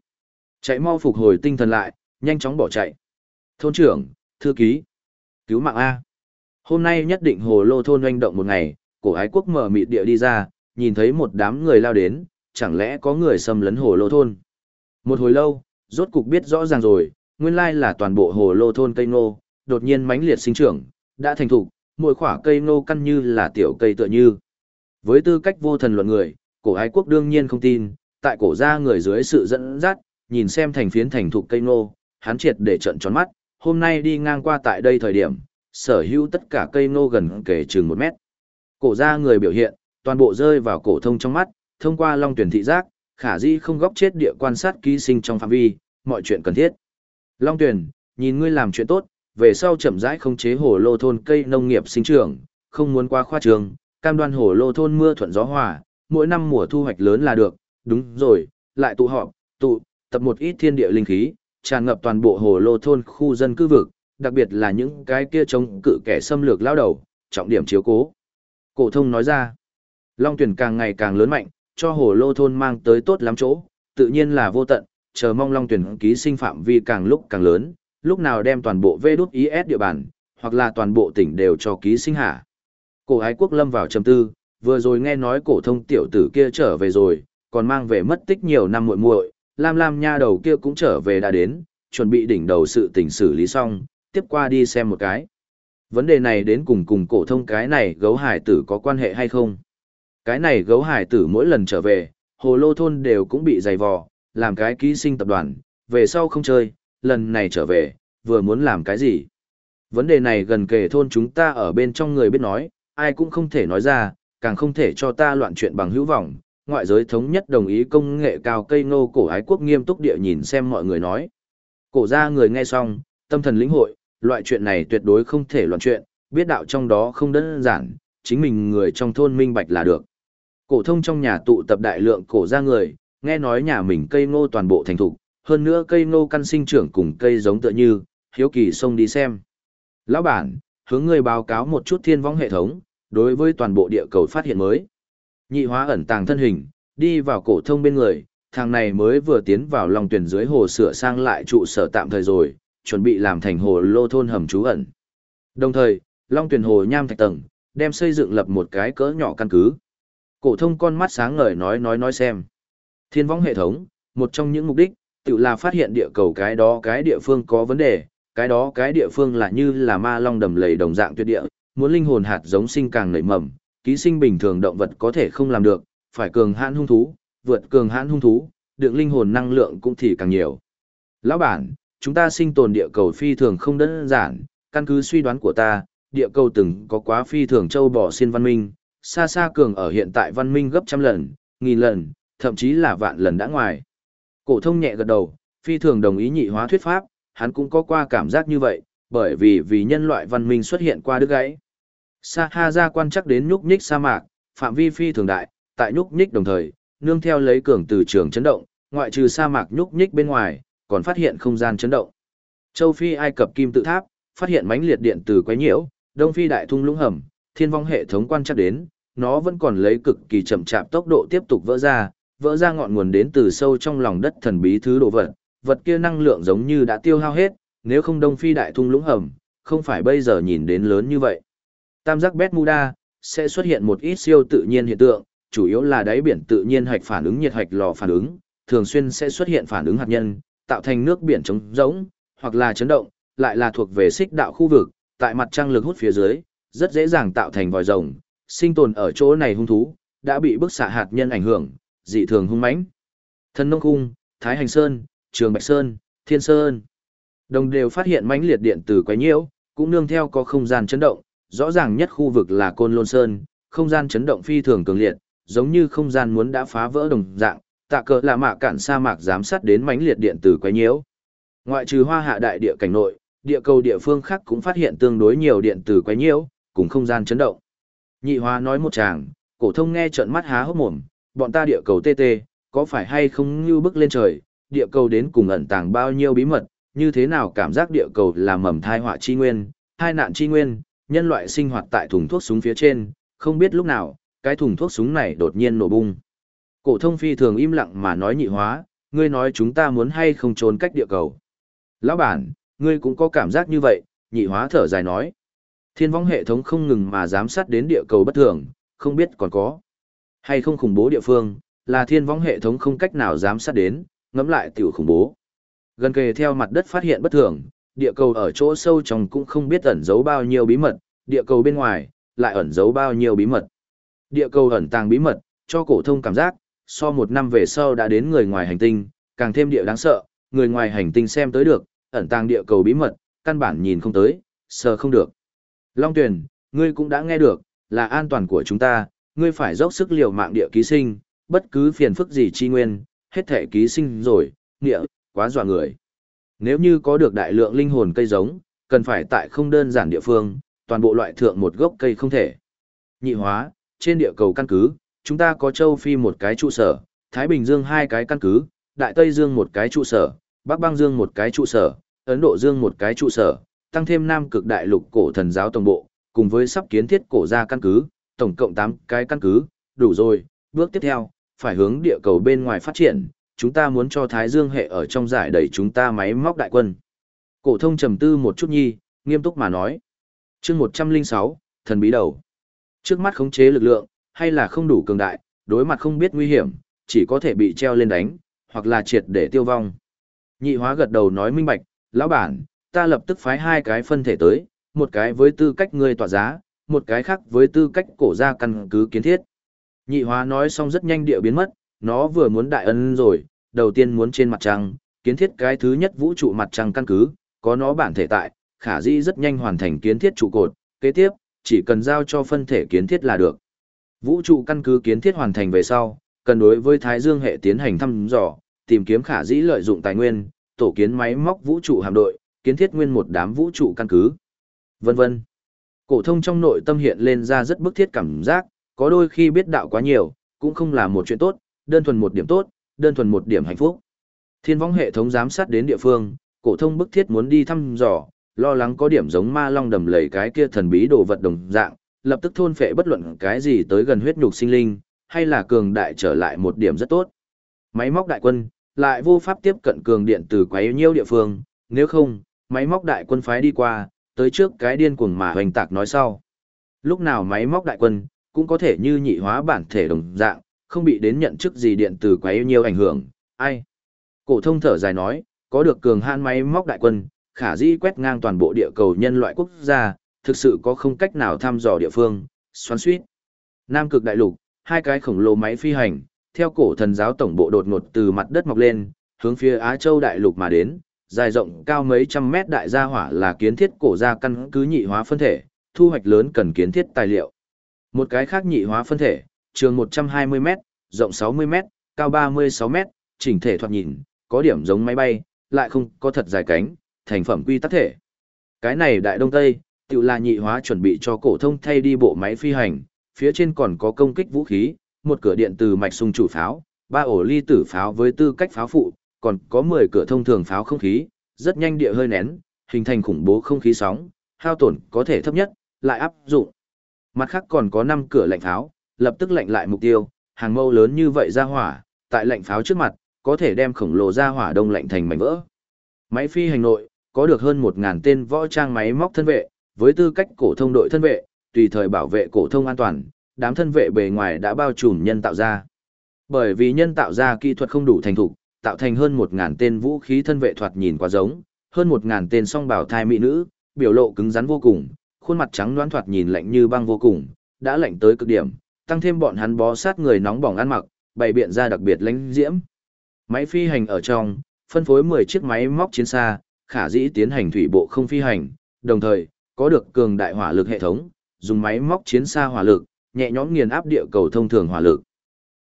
Chạy mau phục hồi tinh thần lại, nhanh chóng bỏ chạy. Thôn trưởng, thư ký, cứu mạng A. Hôm nay nhất định hồ lô thôn doanh động một ngày, cổ ái quốc mở mịt địa đi ra, nhìn thấy một đám người lao đến, chẳng lẽ có người xâm lấn hồ lô thôn. Một hồi lâu, rốt cục biết rõ ràng rồi, nguyên lai là toàn bộ hồ lô thôn cây ngô, đột nhiên mãnh liệt sinh trưởng, đã thành thục, mỗi khỏa cây ngô căn như là tiểu cây tựa như. Với tư cách vô thần luận người, cổ ái quốc đương nhiên không tin, tại cổ ra người dưới sự dẫn dắt, nhìn xem thành phiến thành thục cây ngô, hắn triệt để trận tròn mắt, hôm nay đi ngang qua tại đây thời điểm, sở hữu tất cả cây ngô gần kể chừng một mét. Cổ ra người biểu hiện, toàn bộ rơi vào cổ thông trong mắt, thông qua long tuyển thị giác, khả di không góc chết địa quan sát ký sinh trong phạm vi, mọi chuyện cần thiết. Long tuyển, nhìn ngươi làm chuyện tốt, về sau chậm rãi không chế hồ lô thôn cây nông nghiệp sinh trưởng, không muốn qua khoa trường, cam đoan hồ lô thôn mưa thuận gió hòa, mỗi năm mùa thu hoạch lớn là được, đúng rồi, lại tụ họp, tụ, tập một ít thiên địa linh khí, tràn ngập toàn bộ hồ lô thôn khu dân cư vực, đặc biệt là những cái kia chống cự kẻ xâm lược lao đầu, trọng điểm chiếu cố. Cổ thông nói ra, Long tuyển càng ngày càng lớn mạnh, cho hồ lô thôn mang tới tốt lắm chỗ, tự nhiên là vô tận, chờ mong Long tuyển ký sinh phạm vi càng lúc càng lớn, lúc nào đem toàn bộ V đút IS địa bàn, hoặc là toàn bộ tỉnh đều cho ký sinh hạ. Cổ ái quốc lâm vào trầm tư, vừa rồi nghe nói cổ thông tiểu tử kia trở về rồi, còn mang về mất tích nhiều năm muội muội, Lam Lam nha đầu kia cũng trở về đã đến, chuẩn bị đỉnh đầu sự tình xử lý xong, tiếp qua đi xem một cái. Vấn đề này đến cùng cùng cổ thông cái này gấu hải tử có quan hệ hay không? Cái này gấu hải tử mỗi lần trở về, hồ lô thôn đều cũng bị dày vò, làm cái ký sinh tập đoàn, về sau không chơi, lần này trở về, vừa muốn làm cái gì? Vấn đề này gần kề thôn chúng ta ở bên trong người biết nói, ai cũng không thể nói ra, càng không thể cho ta loạn chuyện bằng hữu vọng. Ngoại giới thống nhất đồng ý công nghệ cao cây ngô cổ ái quốc nghiêm túc địa nhìn xem mọi người nói. Cổ ra người nghe xong, tâm thần lĩnh hội, loại chuyện này tuyệt đối không thể loạn chuyện, biết đạo trong đó không đơn giản, chính mình người trong thôn minh bạch là được. Cổ thông trong nhà tụ tập đại lượng cổ ra người, nghe nói nhà mình cây ngô toàn bộ thành thục, hơn nữa cây ngô căn sinh trưởng cùng cây giống tựa như, hiếu kỳ xông đi xem. Lão bản, hướng người báo cáo một chút thiên vong hệ thống, đối với toàn bộ địa cầu phát hiện mới. Nhị hóa ẩn tàng thân hình, đi vào cổ thông bên người, thằng này mới vừa tiến vào lòng tuyển dưới hồ sửa sang lại trụ sở tạm thời rồi, chuẩn bị làm thành hồ lô thôn hầm trú ẩn. Đồng thời, Long Tuyển Hồ nham thạch tầng, đem xây dựng lập một cái cỡ nhỏ căn cứ. Cổ thông con mắt sáng ngời nói nói nói xem. Thiên vong hệ thống, một trong những mục đích, tự là phát hiện địa cầu cái đó cái địa phương có vấn đề, cái đó cái địa phương là như là ma long đầm lầy đồng dạng tuyệt địa, muốn linh hồn hạt giống sinh càng nảy mầm, ký sinh bình thường động vật có thể không làm được, phải cường hãn hung thú, vượt cường hãn hung thú, đựng linh hồn năng lượng cũng thì càng nhiều. Lão bản, chúng ta sinh tồn địa cầu phi thường không đơn giản, căn cứ suy đoán của ta, địa cầu từng có quá phi thường châu bò xiên văn minh, xa xa cường ở hiện tại văn minh gấp trăm lần, nghìn lần, thậm chí là vạn lần đã ngoài. Cổ thông nhẹ gật đầu, phi thường đồng ý nhị hóa thuyết pháp, hắn cũng có qua cảm giác như vậy, bởi vì vì nhân loại văn minh xuất hiện qua đứt gãy. Sa Ha ra quan chắc đến nhúc nhích sa mạc, phạm vi phi thường đại, tại nhúc nhích đồng thời, nương theo lấy cường từ trường chấn động, ngoại trừ sa mạc nhúc nhích bên ngoài, còn phát hiện không gian chấn động. Châu Phi Ai Cập Kim tự tháp, phát hiện mãnh liệt điện từ quấy nhiễu, Đông Phi đại thung lũng hầm, thiên vong hệ thống quan chắc đến, nó vẫn còn lấy cực kỳ chậm chạp tốc độ tiếp tục vỡ ra, vỡ ra ngọn nguồn đến từ sâu trong lòng đất thần bí thứ đồ vật, vật kia năng lượng giống như đã tiêu hao hết, nếu không Đông Phi đại thung lũng hầm, không phải bây giờ nhìn đến lớn như vậy. Tam giác Bermuda sẽ xuất hiện một ít siêu tự nhiên hiện tượng, chủ yếu là đáy biển tự nhiên hạch phản ứng nhiệt hạch lò phản ứng, thường xuyên sẽ xuất hiện phản ứng hạt nhân, tạo thành nước biển trống rỗng, hoặc là chấn động, lại là thuộc về xích đạo khu vực, tại mặt trăng lực hút phía dưới, rất dễ dàng tạo thành vòi rồng, sinh tồn ở chỗ này hung thú, đã bị bức xạ hạt nhân ảnh hưởng, dị thường hung mãnh. Thần nông cung, Thái Hành Sơn, Trường Bạch Sơn, Thiên Sơn, đồng đều phát hiện mãnh liệt điện từ quấy nhiễu, cũng nương theo có không gian chấn động, rõ ràng nhất khu vực là Côn Lôn Sơn, không gian chấn động phi thường cường liệt, giống như không gian muốn đã phá vỡ đồng dạng, tạ cờ là mạ cản sa mạc giám sát đến mãnh liệt điện từ quấy nhiễu. Ngoại trừ hoa hạ đại địa cảnh nội, địa cầu địa phương khác cũng phát hiện tương đối nhiều điện từ quấy nhiễu, cùng không gian chấn động. Nhị hóa nói một chàng, cổ thông nghe trợn mắt há hốc mồm, bọn ta địa cầu TT, có phải hay không như bước lên trời, địa cầu đến cùng ẩn tàng bao nhiêu bí mật, như thế nào cảm giác địa cầu là mầm thai họa chi nguyên, hai nạn chi nguyên, nhân loại sinh hoạt tại thùng thuốc súng phía trên, không biết lúc nào, cái thùng thuốc súng này đột nhiên nổ bung. Cổ thông phi thường im lặng mà nói nhị hóa, ngươi nói chúng ta muốn hay không trốn cách địa cầu. Lão bản, ngươi cũng có cảm giác như vậy, nhị hóa thở dài nói. Thiên vong hệ thống không ngừng mà giám sát đến địa cầu bất thường, không biết còn có hay không khủng bố địa phương, là thiên vong hệ thống không cách nào giám sát đến, ngẫm lại tiểu khủng bố. Gần kề theo mặt đất phát hiện bất thường, địa cầu ở chỗ sâu trong cũng không biết ẩn giấu bao nhiêu bí mật, địa cầu bên ngoài lại ẩn giấu bao nhiêu bí mật. Địa cầu ẩn tàng bí mật, cho cổ thông cảm giác, so một năm về sau đã đến người ngoài hành tinh, càng thêm địa đáng sợ, người ngoài hành tinh xem tới được, ẩn tàng địa cầu bí mật, căn bản nhìn không tới, sờ không được. Long Tuyền, ngươi cũng đã nghe được, là an toàn của chúng ta, ngươi phải dốc sức liều mạng địa ký sinh, bất cứ phiền phức gì chi nguyên, hết thể ký sinh rồi, nghĩa, quá dọa người. Nếu như có được đại lượng linh hồn cây giống, cần phải tại không đơn giản địa phương, toàn bộ loại thượng một gốc cây không thể. Nhị hóa, trên địa cầu căn cứ, chúng ta có châu Phi một cái trụ sở, Thái Bình Dương hai cái căn cứ, Đại Tây Dương một cái trụ sở, Bắc Bang Dương một cái trụ sở, Ấn Độ Dương một cái trụ sở, tăng thêm Nam cực đại lục cổ thần giáo tổng bộ, cùng với sắp kiến thiết cổ gia căn cứ, tổng cộng 8 cái căn cứ, đủ rồi, bước tiếp theo, phải hướng địa cầu bên ngoài phát triển, chúng ta muốn cho Thái Dương hệ ở trong giải đẩy chúng ta máy móc đại quân. Cổ thông trầm tư một chút nhi, nghiêm túc mà nói. Chương 106, thần bí đầu. Trước mắt khống chế lực lượng, hay là không đủ cường đại, đối mặt không biết nguy hiểm, chỉ có thể bị treo lên đánh, hoặc là triệt để tiêu vong. Nhị hóa gật đầu nói minh bạch, lão bản, ta lập tức phái hai cái phân thể tới, một cái với tư cách ngươi tỏa giá, một cái khác với tư cách cổ gia căn cứ kiến thiết. Nhị hóa nói xong rất nhanh địa biến mất, nó vừa muốn đại ân rồi, đầu tiên muốn trên mặt trăng, kiến thiết cái thứ nhất vũ trụ mặt trăng căn cứ, có nó bản thể tại, khả dĩ rất nhanh hoàn thành kiến thiết trụ cột, kế tiếp, chỉ cần giao cho phân thể kiến thiết là được. Vũ trụ căn cứ kiến thiết hoàn thành về sau, cần đối với Thái Dương hệ tiến hành thăm dò, tìm kiếm khả dĩ lợi dụng tài nguyên, tổ kiến máy móc vũ trụ hạm đội, kiến thiết nguyên một đám vũ trụ căn cứ. Vân vân. Cổ thông trong nội tâm hiện lên ra rất bức thiết cảm giác, có đôi khi biết đạo quá nhiều, cũng không là một chuyện tốt, đơn thuần một điểm tốt, đơn thuần một điểm hạnh phúc. Thiên võng hệ thống giám sát đến địa phương, cổ thông bức thiết muốn đi thăm dò, lo lắng có điểm giống ma long đầm lầy cái kia thần bí đồ vật đồng dạng, lập tức thôn phệ bất luận cái gì tới gần huyết nhục sinh linh, hay là cường đại trở lại một điểm rất tốt. Máy móc đại quân, lại vô pháp tiếp cận cường điện từ quá nhiêu địa phương, nếu không, máy móc đại quân phái đi qua, tới trước cái điên cuồng mà hoành tạc nói sau. Lúc nào máy móc đại quân, cũng có thể như nhị hóa bản thể đồng dạng, không bị đến nhận chức gì điện từ quấy nhiêu ảnh hưởng, ai. Cổ thông thở dài nói, có được cường han máy móc đại quân, khả dĩ quét ngang toàn bộ địa cầu nhân loại quốc gia, thực sự có không cách nào thăm dò địa phương, xoắn suýt. Nam cực đại lục, hai cái khổng lồ máy phi hành, theo cổ thần giáo tổng bộ đột ngột từ mặt đất mọc lên, hướng phía Á Châu đại lục mà đến, dài rộng cao mấy trăm mét đại gia hỏa là kiến thiết cổ gia căn cứ nhị hóa phân thể, thu hoạch lớn cần kiến thiết tài liệu. Một cái khác nhị hóa phân thể, trường 120 mét, rộng 60 mét, cao 36 mét, chỉnh thể thoạt nhìn, có điểm giống máy bay, lại không có thật dài cánh, thành phẩm quy tắc thể. Cái này đại đông tây, tự là nhị hóa chuẩn bị cho cổ thông thay đi bộ máy phi hành, phía trên còn có công kích vũ khí, một cửa điện từ mạch sung chủ pháo, ba ổ ly tử pháo với tư cách pháo phụ, còn có 10 cửa thông thường pháo không khí, rất nhanh địa hơi nén, hình thành khủng bố không khí sóng, hao tổn có thể thấp nhất, lại áp dụng. Mặt khác còn có 5 cửa lạnh pháo, lập tức lệnh lại mục tiêu, hàng mâu lớn như vậy ra hỏa, tại lệnh pháo trước mặt, có thể đem khổng lồ ra hỏa đông lạnh thành mảnh vỡ. Máy phi hành nội, có được hơn 1.000 tên võ trang máy móc thân vệ, với tư cách cổ thông đội thân vệ, tùy thời bảo vệ cổ thông an toàn, đám thân vệ bề ngoài đã bao trùm nhân tạo ra. Bởi vì nhân tạo ra kỹ thuật không đủ thành thục, tạo thành hơn 1000 tên vũ khí thân vệ thoạt nhìn quá giống, hơn 1000 tên song bảo thai mỹ nữ, biểu lộ cứng rắn vô cùng, khuôn mặt trắng nõn thoạt nhìn lạnh như băng vô cùng, đã lạnh tới cực điểm, tăng thêm bọn hắn bó sát người nóng bỏng ăn mặc, bày biện ra đặc biệt lãnh diễm. Máy phi hành ở trong, phân phối 10 chiếc máy móc chiến xa, khả dĩ tiến hành thủy bộ không phi hành, đồng thời, có được cường đại hỏa lực hệ thống, dùng máy móc chiến xa hỏa lực, nhẹ nhõm nghiền áp địa cầu thông thường hỏa lực.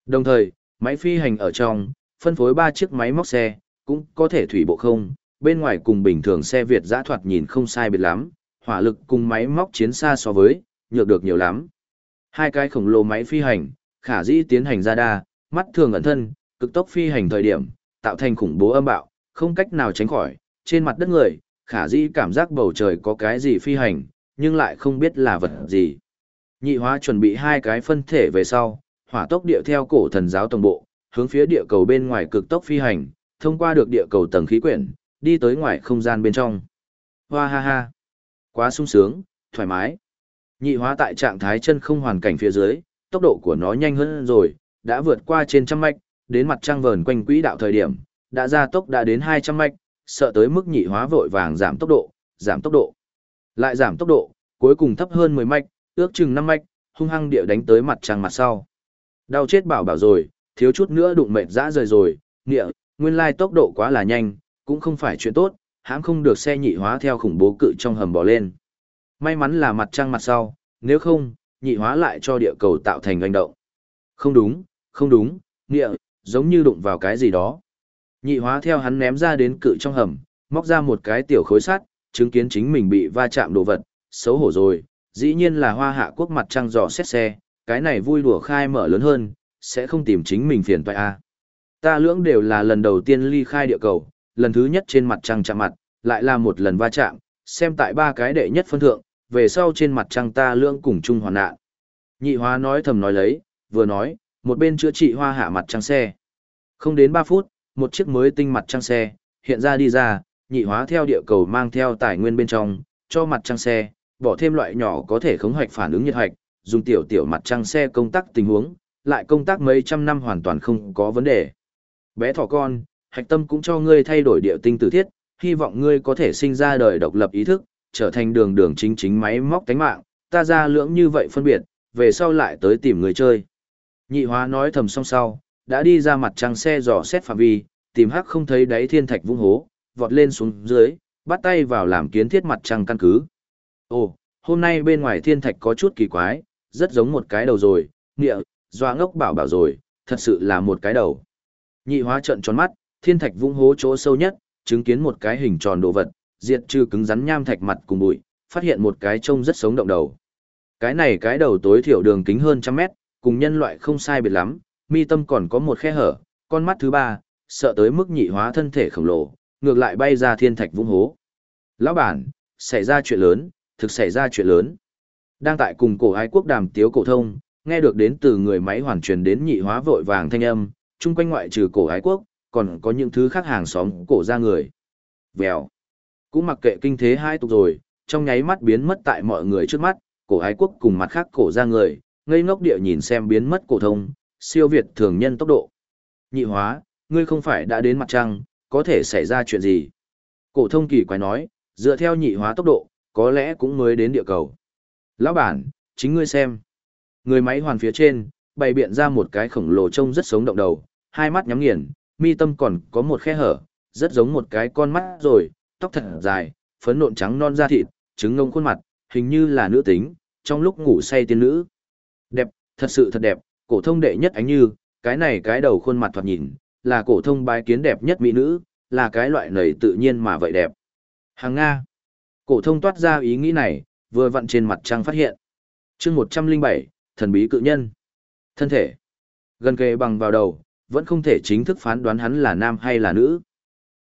Đồng thời, máy phi hành ở trong, phân phối 3 chiếc máy móc xe, cũng có thể thủy bộ không, bên ngoài cùng bình thường xe Việt giã thoạt nhìn không sai biệt lắm, hỏa lực cùng máy móc chiến xa so với, nhược được nhiều lắm. Hai cái khổng lồ máy phi hành, khả dĩ tiến hành ra đa, mắt thường ẩn thân, cực tốc phi hành thời điểm, tạo thành khủng bố âm bạo, không cách nào tránh khỏi, trên mặt đất người, khả dĩ cảm giác bầu trời có cái gì phi hành, nhưng lại không biết là vật gì. Nhị hóa chuẩn bị hai cái phân thể về sau, hỏa tốc địa theo cổ thần giáo tổng bộ, hướng phía địa cầu bên ngoài cực tốc phi hành, thông qua được địa cầu tầng khí quyển, đi tới ngoài không gian bên trong. Hoa ha ha! Quá sung sướng, thoải mái. Nhị hóa tại trạng thái chân không hoàn cảnh phía dưới, tốc độ của nó nhanh hơn rồi, đã vượt qua trên trăm mạch, đến mặt trăng vờn quanh quỹ đạo thời điểm, đã ra tốc đã đến 200 mạch, sợ tới mức nhị hóa vội vàng giảm tốc độ, giảm tốc độ. Lại giảm tốc độ, cuối cùng thấp hơn 10 mạch, ước chừng 5 mạch, hung hăng địa đánh tới mặt trăng mặt sau. Đau chết bảo bảo rồi, thiếu chút nữa đụng mệt dã rời rồi, nghĩa, nguyên lai tốc độ quá là nhanh, cũng không phải chuyện tốt, hãng không được xe nhị hóa theo khủng bố cự trong hầm bò lên. May mắn là mặt trăng mặt sau, nếu không, nhị hóa lại cho địa cầu tạo thành hành động. Không đúng, không đúng, nghĩa, giống như đụng vào cái gì đó. Nhị hóa theo hắn ném ra đến cự trong hầm, móc ra một cái tiểu khối sắt, chứng kiến chính mình bị va chạm đồ vật, xấu hổ rồi, dĩ nhiên là hoa hạ quốc mặt trăng dò xét xe, cái này vui đùa khai mở lớn hơn, sẽ không tìm chính mình phiền toại a. À. Ta lưỡng đều là lần đầu tiên ly khai địa cầu, lần thứ nhất trên mặt trăng chạm mặt, lại là một lần va chạm, xem tại ba cái đệ nhất phân thượng, về sau trên mặt trăng ta lưỡng cùng chung hoàn nạn. Nhị hóa nói thầm nói lấy, vừa nói, một bên chữa trị hoa hạ mặt trăng xe. Không đến 3 phút, một chiếc mới tinh mặt trăng xe, hiện ra đi ra, nhị hóa theo địa cầu mang theo tài nguyên bên trong, cho mặt trăng xe, bỏ thêm loại nhỏ có thể khống hoạch phản ứng nhiệt hạch, dùng tiểu tiểu mặt trăng xe công tác tình huống, lại công tác mấy trăm năm hoàn toàn không có vấn đề. Bé thỏ con, hạch tâm cũng cho ngươi thay đổi địa tinh tử thiết, hy vọng ngươi có thể sinh ra đời độc lập ý thức, trở thành đường đường chính chính máy móc tánh mạng, ta ra lưỡng như vậy phân biệt, về sau lại tới tìm người chơi. Nhị hóa nói thầm song sau, đã đi ra mặt trăng xe dò xét phạm vi, tìm hắc không thấy đáy thiên thạch vung hố, vọt lên xuống dưới, bắt tay vào làm kiến thiết mặt trăng căn cứ. Ồ, hôm nay bên ngoài thiên thạch có chút kỳ quái, rất giống một cái đầu rồi, nghĩa, doa ngốc bảo bảo rồi, thật sự là một cái đầu. Nhị hóa trận tròn mắt, thiên thạch vung hố chỗ sâu nhất, chứng kiến một cái hình tròn đồ vật, diệt trừ cứng rắn nham thạch mặt cùng bụi, phát hiện một cái trông rất sống động đầu. Cái này cái đầu tối thiểu đường kính hơn trăm mét, cùng nhân loại không sai biệt lắm, mi tâm còn có một khe hở, con mắt thứ ba, sợ tới mức nhị hóa thân thể khổng lồ, ngược lại bay ra thiên thạch vung hố. Lão bản, xảy ra chuyện lớn, thực xảy ra chuyện lớn. Đang tại cùng cổ ái quốc đàm tiếu cổ thông, nghe được đến từ người máy hoàn truyền đến nhị hóa vội vàng thanh âm, chung quanh ngoại trừ cổ ái quốc, còn có những thứ khác hàng xóm cổ ra người. Vèo. Cũng mặc kệ kinh thế hai tục rồi, trong nháy mắt biến mất tại mọi người trước mắt, cổ ái quốc cùng mặt khác cổ ra người, ngây ngốc địa nhìn xem biến mất cổ thông, siêu việt thường nhân tốc độ. Nhị hóa, ngươi không phải đã đến mặt trăng, có thể xảy ra chuyện gì? Cổ thông kỳ quái nói, dựa theo nhị hóa tốc độ, có lẽ cũng mới đến địa cầu. Lão bản, chính ngươi xem. Người máy hoàn phía trên, bày biện ra một cái khổng lồ trông rất sống động đầu, hai mắt nhắm nghiền, mi tâm còn có một khe hở, rất giống một cái con mắt rồi, tóc thật dài, phấn nộn trắng non da thịt, trứng ngông khuôn mặt, hình như là nữ tính, trong lúc ngủ say tiên nữ. Đẹp, thật sự thật đẹp, cổ thông đệ nhất ánh như, cái này cái đầu khuôn mặt thoạt nhìn, là cổ thông bái kiến đẹp nhất mỹ nữ, là cái loại nầy tự nhiên mà vậy đẹp. Hàng Nga. Cổ thông toát ra ý nghĩ này, vừa vặn trên mặt trăng phát hiện. Chương 107, thần bí cự nhân. Thân thể. Gần kề bằng vào đầu, vẫn không thể chính thức phán đoán hắn là nam hay là nữ.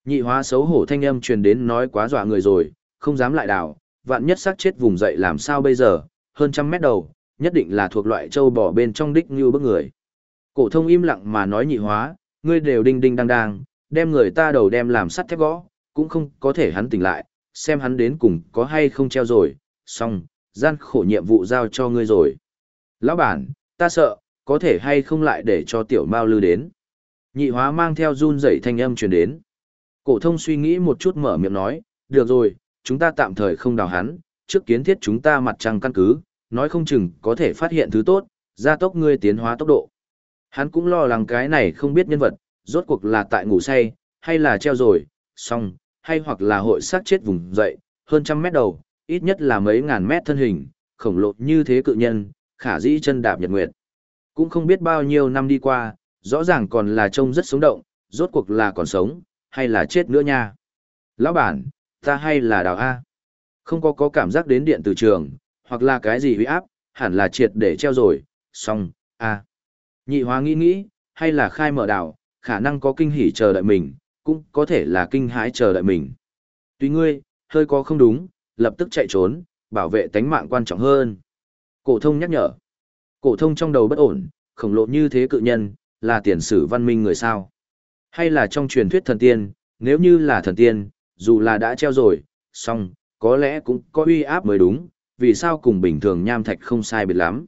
Nhị hóa xấu hổ thanh âm truyền đến nói quá dọa người rồi, không dám lại đảo. vạn nhất xác chết vùng dậy làm sao bây giờ, hơn trăm mét đầu, nhất định là thuộc loại châu bò bên trong đích như bức người. Cổ thông im lặng mà nói nhị hóa, ngươi đều đinh đinh đang đang, đem người ta đầu đem làm sắt thép gõ, cũng không có thể hắn tỉnh lại, xem hắn đến cùng có hay không treo rồi, xong, gian khổ nhiệm vụ giao cho ngươi rồi. Lão bản, ta sợ, có thể hay không lại để cho tiểu mao lư đến. Nhị hóa mang theo run rẩy thanh âm truyền đến. Cổ thông suy nghĩ một chút mở miệng nói, được rồi, chúng ta tạm thời không đào hắn, trước kiến thiết chúng ta mặt trăng căn cứ, nói không chừng có thể phát hiện thứ tốt, gia tốc ngươi tiến hóa tốc độ. Hắn cũng lo lắng cái này không biết nhân vật, rốt cuộc là tại ngủ say, hay là treo rồi, xong, hay hoặc là hội sát chết vùng dậy, hơn trăm mét đầu, ít nhất là mấy ngàn mét thân hình, khổng lồ như thế cự nhân, khả dĩ chân đạp nhật nguyệt. Cũng không biết bao nhiêu năm đi qua, rõ ràng còn là trông rất sống động, rốt cuộc là còn sống, hay là chết nữa nha. Lão bản, ta hay là đào A. Không có có cảm giác đến điện từ trường, hoặc là cái gì huy áp, hẳn là triệt để treo rồi, xong, A. Nhị hóa nghĩ nghĩ, hay là khai mở đảo, khả năng có kinh hỉ chờ đợi mình, cũng có thể là kinh hãi chờ đợi mình. Tuy ngươi, hơi có không đúng, lập tức chạy trốn, bảo vệ tánh mạng quan trọng hơn. Cổ thông nhắc nhở. Cổ thông trong đầu bất ổn, khổng lồ như thế cự nhân, là tiền sử văn minh người sao? Hay là trong truyền thuyết thần tiên, nếu như là thần tiên, dù là đã treo rồi, song, có lẽ cũng có uy áp mới đúng, vì sao cùng bình thường nham thạch không sai biệt lắm.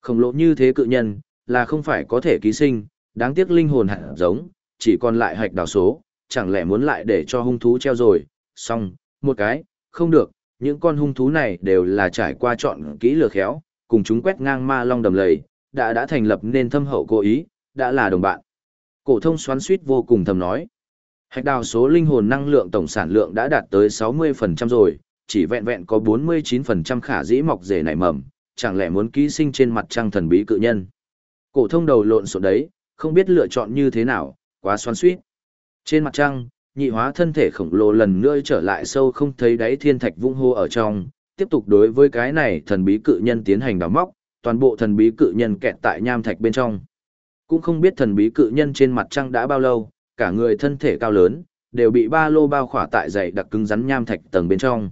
Khổng lồ như thế cự nhân, là không phải có thể ký sinh, đáng tiếc linh hồn hạt giống, chỉ còn lại hạch đào số, chẳng lẽ muốn lại để cho hung thú treo rồi, xong, một cái, không được, những con hung thú này đều là trải qua chọn kỹ lừa khéo, cùng chúng quét ngang ma long đầm lầy, đã đã thành lập nên thâm hậu cố ý, đã là đồng bạn. Cổ thông xoắn suýt vô cùng thầm nói. Hạch đào số linh hồn năng lượng tổng sản lượng đã đạt tới 60% rồi, chỉ vẹn vẹn có 49% khả dĩ mọc rể nảy mầm, chẳng lẽ muốn ký sinh trên mặt trăng thần bí cự nhân. Cổ thông đầu lộn xộn đấy, không biết lựa chọn như thế nào, quá xoắn xuýt. Trên mặt trăng, nhị hóa thân thể khổng lồ lần nữa trở lại sâu không thấy đáy thiên thạch vung hô ở trong, tiếp tục đối với cái này thần bí cự nhân tiến hành đào móc, toàn bộ thần bí cự nhân kẹt tại nham thạch bên trong. Cũng không biết thần bí cự nhân trên mặt trăng đã bao lâu, cả người thân thể cao lớn, đều bị ba lô bao khỏa tại dày đặc cứng rắn nham thạch tầng bên trong.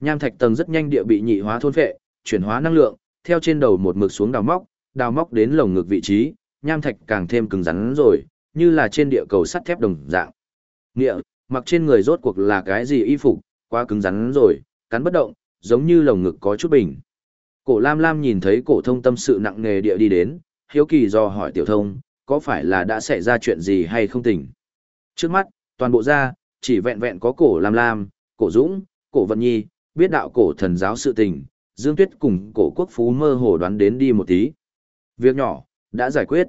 Nham thạch tầng rất nhanh địa bị nhị hóa thôn phệ, chuyển hóa năng lượng, theo trên đầu một mực xuống đào móc, đào móc đến lồng ngực vị trí, nham thạch càng thêm cứng rắn rồi, như là trên địa cầu sắt thép đồng dạng. Nghĩa, mặc trên người rốt cuộc là cái gì y phục, quá cứng rắn rồi, cắn bất động, giống như lồng ngực có chút bình. Cổ Lam Lam nhìn thấy cổ thông tâm sự nặng nề địa đi đến, hiếu kỳ do hỏi tiểu thông, có phải là đã xảy ra chuyện gì hay không tỉnh. Trước mắt, toàn bộ ra, chỉ vẹn vẹn có cổ Lam Lam, cổ Dũng, cổ Vận Nhi, biết đạo cổ thần giáo sự tình, Dương Tuyết cùng cổ quốc phú mơ hồ đoán đến đi một tí. Việc nhỏ, đã giải quyết.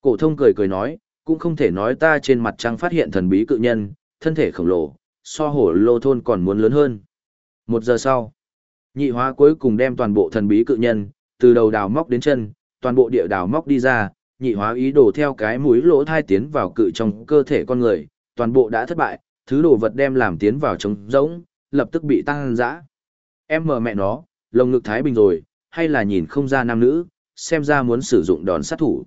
Cổ thông cười cười nói, cũng không thể nói ta trên mặt trăng phát hiện thần bí cự nhân, thân thể khổng lồ, so hổ lô thôn còn muốn lớn hơn. Một giờ sau, nhị hóa cuối cùng đem toàn bộ thần bí cự nhân, từ đầu đào móc đến chân, toàn bộ địa đào móc đi ra, nhị hóa ý đồ theo cái mũi lỗ thai tiến vào cự trong cơ thể con người, toàn bộ đã thất bại, thứ đồ vật đem làm tiến vào trống rỗng, lập tức bị tăng dã. Em mờ mẹ nó, lồng ngực thái bình rồi, hay là nhìn không ra nam nữ, xem ra muốn sử dụng đòn sát thủ.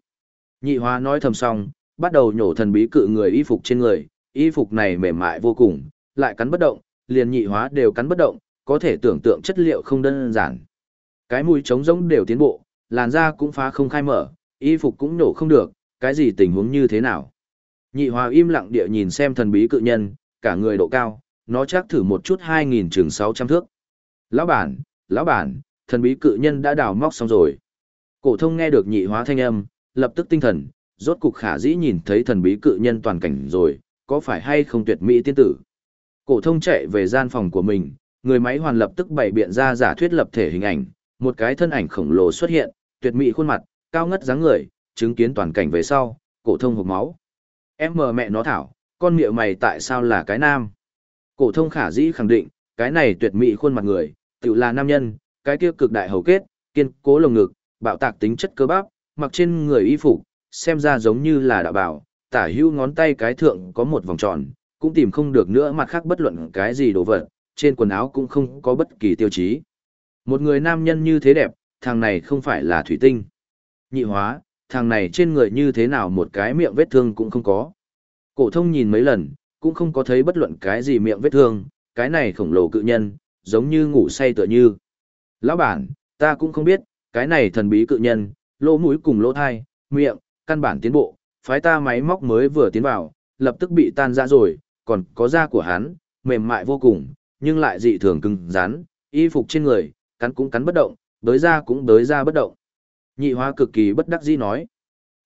Nhị hóa nói thầm xong, bắt đầu nhổ thần bí cự người y phục trên người, y phục này mềm mại vô cùng, lại cắn bất động, liền nhị hóa đều cắn bất động, có thể tưởng tượng chất liệu không đơn giản. Cái mùi trống rỗng đều tiến bộ, làn da cũng phá không khai mở, y phục cũng nổ không được, cái gì tình huống như thế nào. Nhị hòa im lặng địa nhìn xem thần bí cự nhân, cả người độ cao, nó chắc thử một chút 2.000 trường 600 thước. Lão bản, lão bản, thần bí cự nhân đã đào móc xong rồi. Cổ thông nghe được nhị hóa thanh âm, lập tức tinh thần, rốt cục khả dĩ nhìn thấy thần bí cự nhân toàn cảnh rồi, có phải hay không tuyệt mỹ tiên tử. Cổ thông chạy về gian phòng của mình, người máy hoàn lập tức bày biện ra giả thuyết lập thể hình ảnh, một cái thân ảnh khổng lồ xuất hiện, tuyệt mỹ khuôn mặt, cao ngất dáng người, chứng kiến toàn cảnh về sau, cổ thông hộc máu. Em mờ mẹ nó thảo, con miệng mày tại sao là cái nam? Cổ thông khả dĩ khẳng định, cái này tuyệt mỹ khuôn mặt người, tự là nam nhân, cái kia cực đại hầu kết, kiên cố lồng ngực, bạo tạc tính chất cơ bắp, mặc trên người y phục, xem ra giống như là đạo bảo, tả hữu ngón tay cái thượng có một vòng tròn, cũng tìm không được nữa mặt khác bất luận cái gì đồ vật, trên quần áo cũng không có bất kỳ tiêu chí. Một người nam nhân như thế đẹp, thằng này không phải là thủy tinh. Nhị hóa, thằng này trên người như thế nào một cái miệng vết thương cũng không có. Cổ thông nhìn mấy lần, cũng không có thấy bất luận cái gì miệng vết thương, cái này khổng lồ cự nhân, giống như ngủ say tựa như. Lão bản, ta cũng không biết, cái này thần bí cự nhân, lỗ mũi cùng lỗ thai, miệng, căn bản tiến bộ, phái ta máy móc mới vừa tiến vào, lập tức bị tan ra rồi, còn có da của hắn, mềm mại vô cùng, nhưng lại dị thường cứng rắn, y phục trên người, cắn cũng cắn bất động, đới ra cũng đới ra bất động. Nhị hóa cực kỳ bất đắc dĩ nói.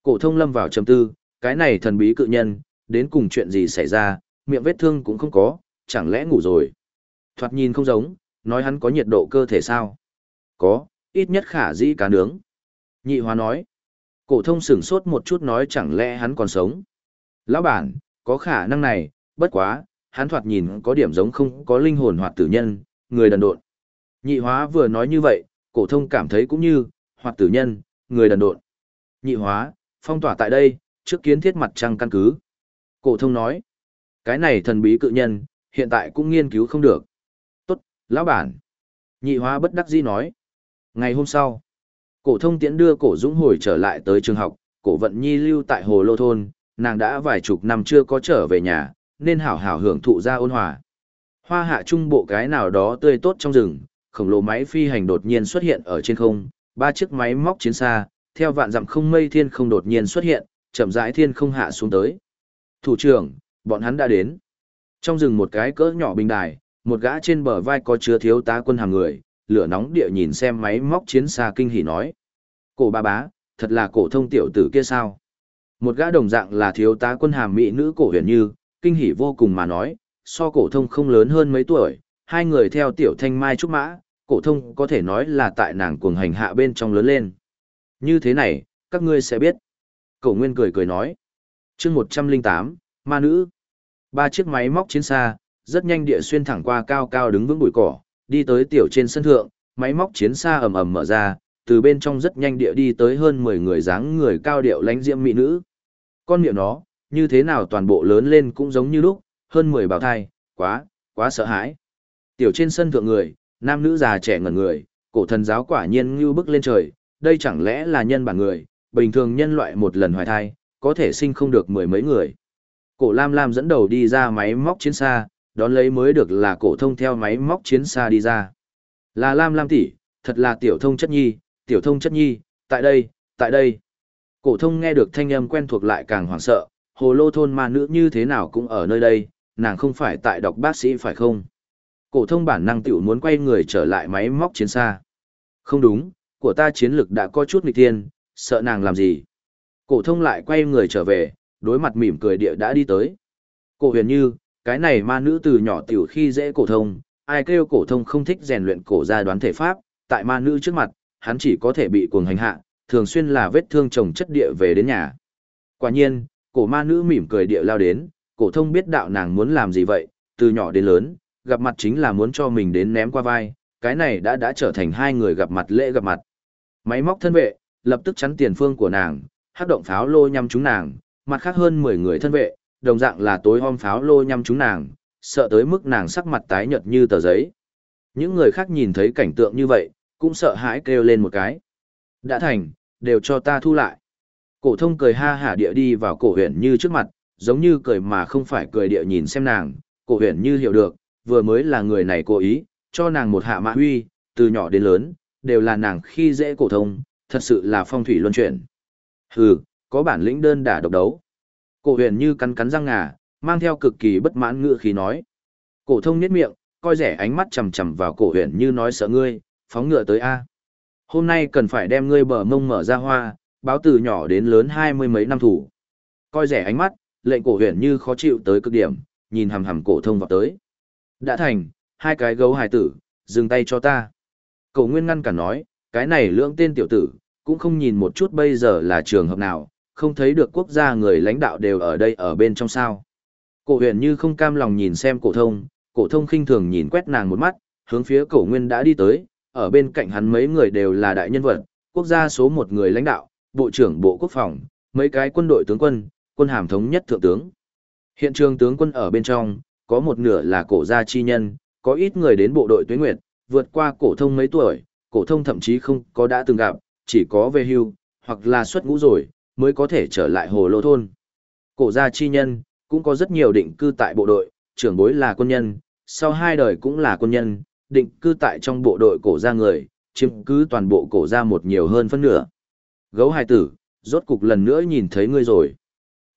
Cổ thông lâm vào trầm tư, cái này thần bí cự nhân, đến cùng chuyện gì xảy ra, miệng vết thương cũng không có, chẳng lẽ ngủ rồi. Thoạt nhìn không giống, nói hắn có nhiệt độ cơ thể sao? Có, ít nhất khả dĩ cá nướng. Nhị hóa nói. Cổ thông sửng sốt một chút nói chẳng lẽ hắn còn sống. Lão bản, có khả năng này, bất quá, hắn thoạt nhìn có điểm giống không có linh hồn hoạt tử nhân, người đần độn. Nhị hóa vừa nói như vậy, cổ thông cảm thấy cũng như, hoạt tử nhân, người đần độn. Nhị hóa, phong tỏa tại đây, trước kiến thiết mặt trăng căn cứ. Cổ thông nói, cái này thần bí cự nhân, hiện tại cũng nghiên cứu không được. Tốt, lão bản. Nhị hóa bất đắc dĩ nói. Ngày hôm sau, cổ thông tiễn đưa cổ dũng hồi trở lại tới trường học, cổ vận nhi lưu tại hồ lô thôn, nàng đã vài chục năm chưa có trở về nhà, nên hảo hảo hưởng thụ ra ôn hòa. Hoa hạ trung bộ cái nào đó tươi tốt trong rừng, khổng lồ máy phi hành đột nhiên xuất hiện ở trên không, ba chiếc máy móc chiến xa, theo vạn dặm không mây thiên không đột nhiên xuất hiện, chậm rãi thiên không hạ xuống tới. Thủ trưởng, bọn hắn đã đến. Trong rừng một cái cỡ nhỏ bình đài, một gã trên bờ vai có chứa thiếu tá quân hàng người, lửa nóng địa nhìn xem máy móc chiến xa kinh hỉ nói. Cổ ba bá, thật là cổ thông tiểu tử kia sao? Một gã đồng dạng là thiếu tá quân hàm mỹ nữ cổ huyền như, kinh hỉ vô cùng mà nói, so cổ thông không lớn hơn mấy tuổi, hai người theo tiểu thanh mai trúc mã, cổ thông có thể nói là tại nàng cuồng hành hạ bên trong lớn lên. Như thế này, các ngươi sẽ biết. Cổ Nguyên cười cười nói. Chương 108, ma nữ. Ba chiếc máy móc chiến xa, rất nhanh địa xuyên thẳng qua cao cao đứng vững bụi cỏ, đi tới tiểu trên sân thượng, máy móc chiến xa ầm ầm mở ra, từ bên trong rất nhanh địa đi tới hơn 10 người dáng người cao điệu lãnh diễm mỹ nữ. Con miệng nó, như thế nào toàn bộ lớn lên cũng giống như lúc, hơn 10 bào thai, quá, quá sợ hãi. Tiểu trên sân thượng người, nam nữ già trẻ ngẩn người, cổ thần giáo quả nhiên như bức lên trời, đây chẳng lẽ là nhân bản người, bình thường nhân loại một lần hoài thai, có thể sinh không được mười mấy người. Cổ Lam Lam dẫn đầu đi ra máy móc chiến xa, đón lấy mới được là cổ thông theo máy móc chiến xa đi ra. Là Lam Lam tỷ, thật là tiểu thông chất nhi, tiểu thông chất nhi, tại đây, tại đây. Cổ thông nghe được thanh âm quen thuộc lại càng hoảng sợ, hồ lô thôn ma nữ như thế nào cũng ở nơi đây, nàng không phải tại đọc bác sĩ phải không? Cổ thông bản năng tiểu muốn quay người trở lại máy móc chiến xa. Không đúng, của ta chiến lực đã có chút nghịch thiên, sợ nàng làm gì? Cổ thông lại quay người trở về, đối mặt mỉm cười địa đã đi tới. Cổ huyền như, cái này ma nữ từ nhỏ tiểu khi dễ cổ thông, ai kêu cổ thông không thích rèn luyện cổ gia đoán thể pháp, tại ma nữ trước mặt, hắn chỉ có thể bị cuồng hành hạ, thường xuyên là vết thương chồng chất địa về đến nhà. Quả nhiên, cổ ma nữ mỉm cười địa lao đến, cổ thông biết đạo nàng muốn làm gì vậy, từ nhỏ đến lớn, gặp mặt chính là muốn cho mình đến ném qua vai, cái này đã đã trở thành hai người gặp mặt lễ gặp mặt. Máy móc thân vệ, lập tức chắn tiền phương của nàng, hát động pháo lô nhằm chúng nàng, mặt khác hơn 10 người thân vệ, đồng dạng là tối om pháo lô nhằm chúng nàng, sợ tới mức nàng sắc mặt tái nhợt như tờ giấy. Những người khác nhìn thấy cảnh tượng như vậy, cũng sợ hãi kêu lên một cái. Đã thành, đều cho ta thu lại. Cổ thông cười ha hả địa đi vào cổ huyền như trước mặt, giống như cười mà không phải cười địa nhìn xem nàng, cổ huyền như hiểu được, vừa mới là người này cố ý, cho nàng một hạ mạ huy, từ nhỏ đến lớn, đều là nàng khi dễ cổ thông, thật sự là phong thủy luân chuyển. Hừ, có bản lĩnh đơn đả độc đấu. Cổ huyền như cắn cắn răng ngà, mang theo cực kỳ bất mãn ngựa khí nói. Cổ thông nhếch miệng, coi rẻ ánh mắt chằm chằm vào cổ huyền như nói sợ ngươi, phóng ngựa tới A. Hôm nay cần phải đem ngươi bờ mông mở ra hoa, báo từ nhỏ đến lớn hai mươi mấy năm thủ. Coi rẻ ánh mắt, lệnh cổ huyền như khó chịu tới cực điểm, nhìn hằm hằm cổ thông vào tới. Đã thành, hai cái gấu hài tử, dừng tay cho ta. Cổ nguyên ngăn cả nói, cái này lưỡng tên tiểu tử, cũng không nhìn một chút bây giờ là trường hợp nào, không thấy được quốc gia người lãnh đạo đều ở đây ở bên trong sao. Cổ huyền như không cam lòng nhìn xem cổ thông, cổ thông khinh thường nhìn quét nàng một mắt, hướng phía cổ nguyên đã đi tới, ở bên cạnh hắn mấy người đều là đại nhân vật, quốc gia số một người lãnh đạo, bộ trưởng bộ quốc phòng, mấy cái quân đội tướng quân, quân hàm thống nhất thượng tướng. Hiện trường tướng quân ở bên trong, có một nửa là cổ gia chi nhân, có ít người đến bộ đội tuyến nguyệt, vượt qua cổ thông mấy tuổi, cổ thông thậm chí không có đã từng gặp, chỉ có về hưu, hoặc là xuất ngũ rồi, mới có thể trở lại hồ lô thôn. Cổ gia chi nhân, cũng có rất nhiều định cư tại bộ đội, trưởng bối là quân nhân, sau hai đời cũng là quân nhân, định cư tại trong bộ đội cổ gia người, chiếm cứ toàn bộ cổ gia một nhiều hơn phân nửa. Gấu hài tử, rốt cục lần nữa nhìn thấy ngươi rồi.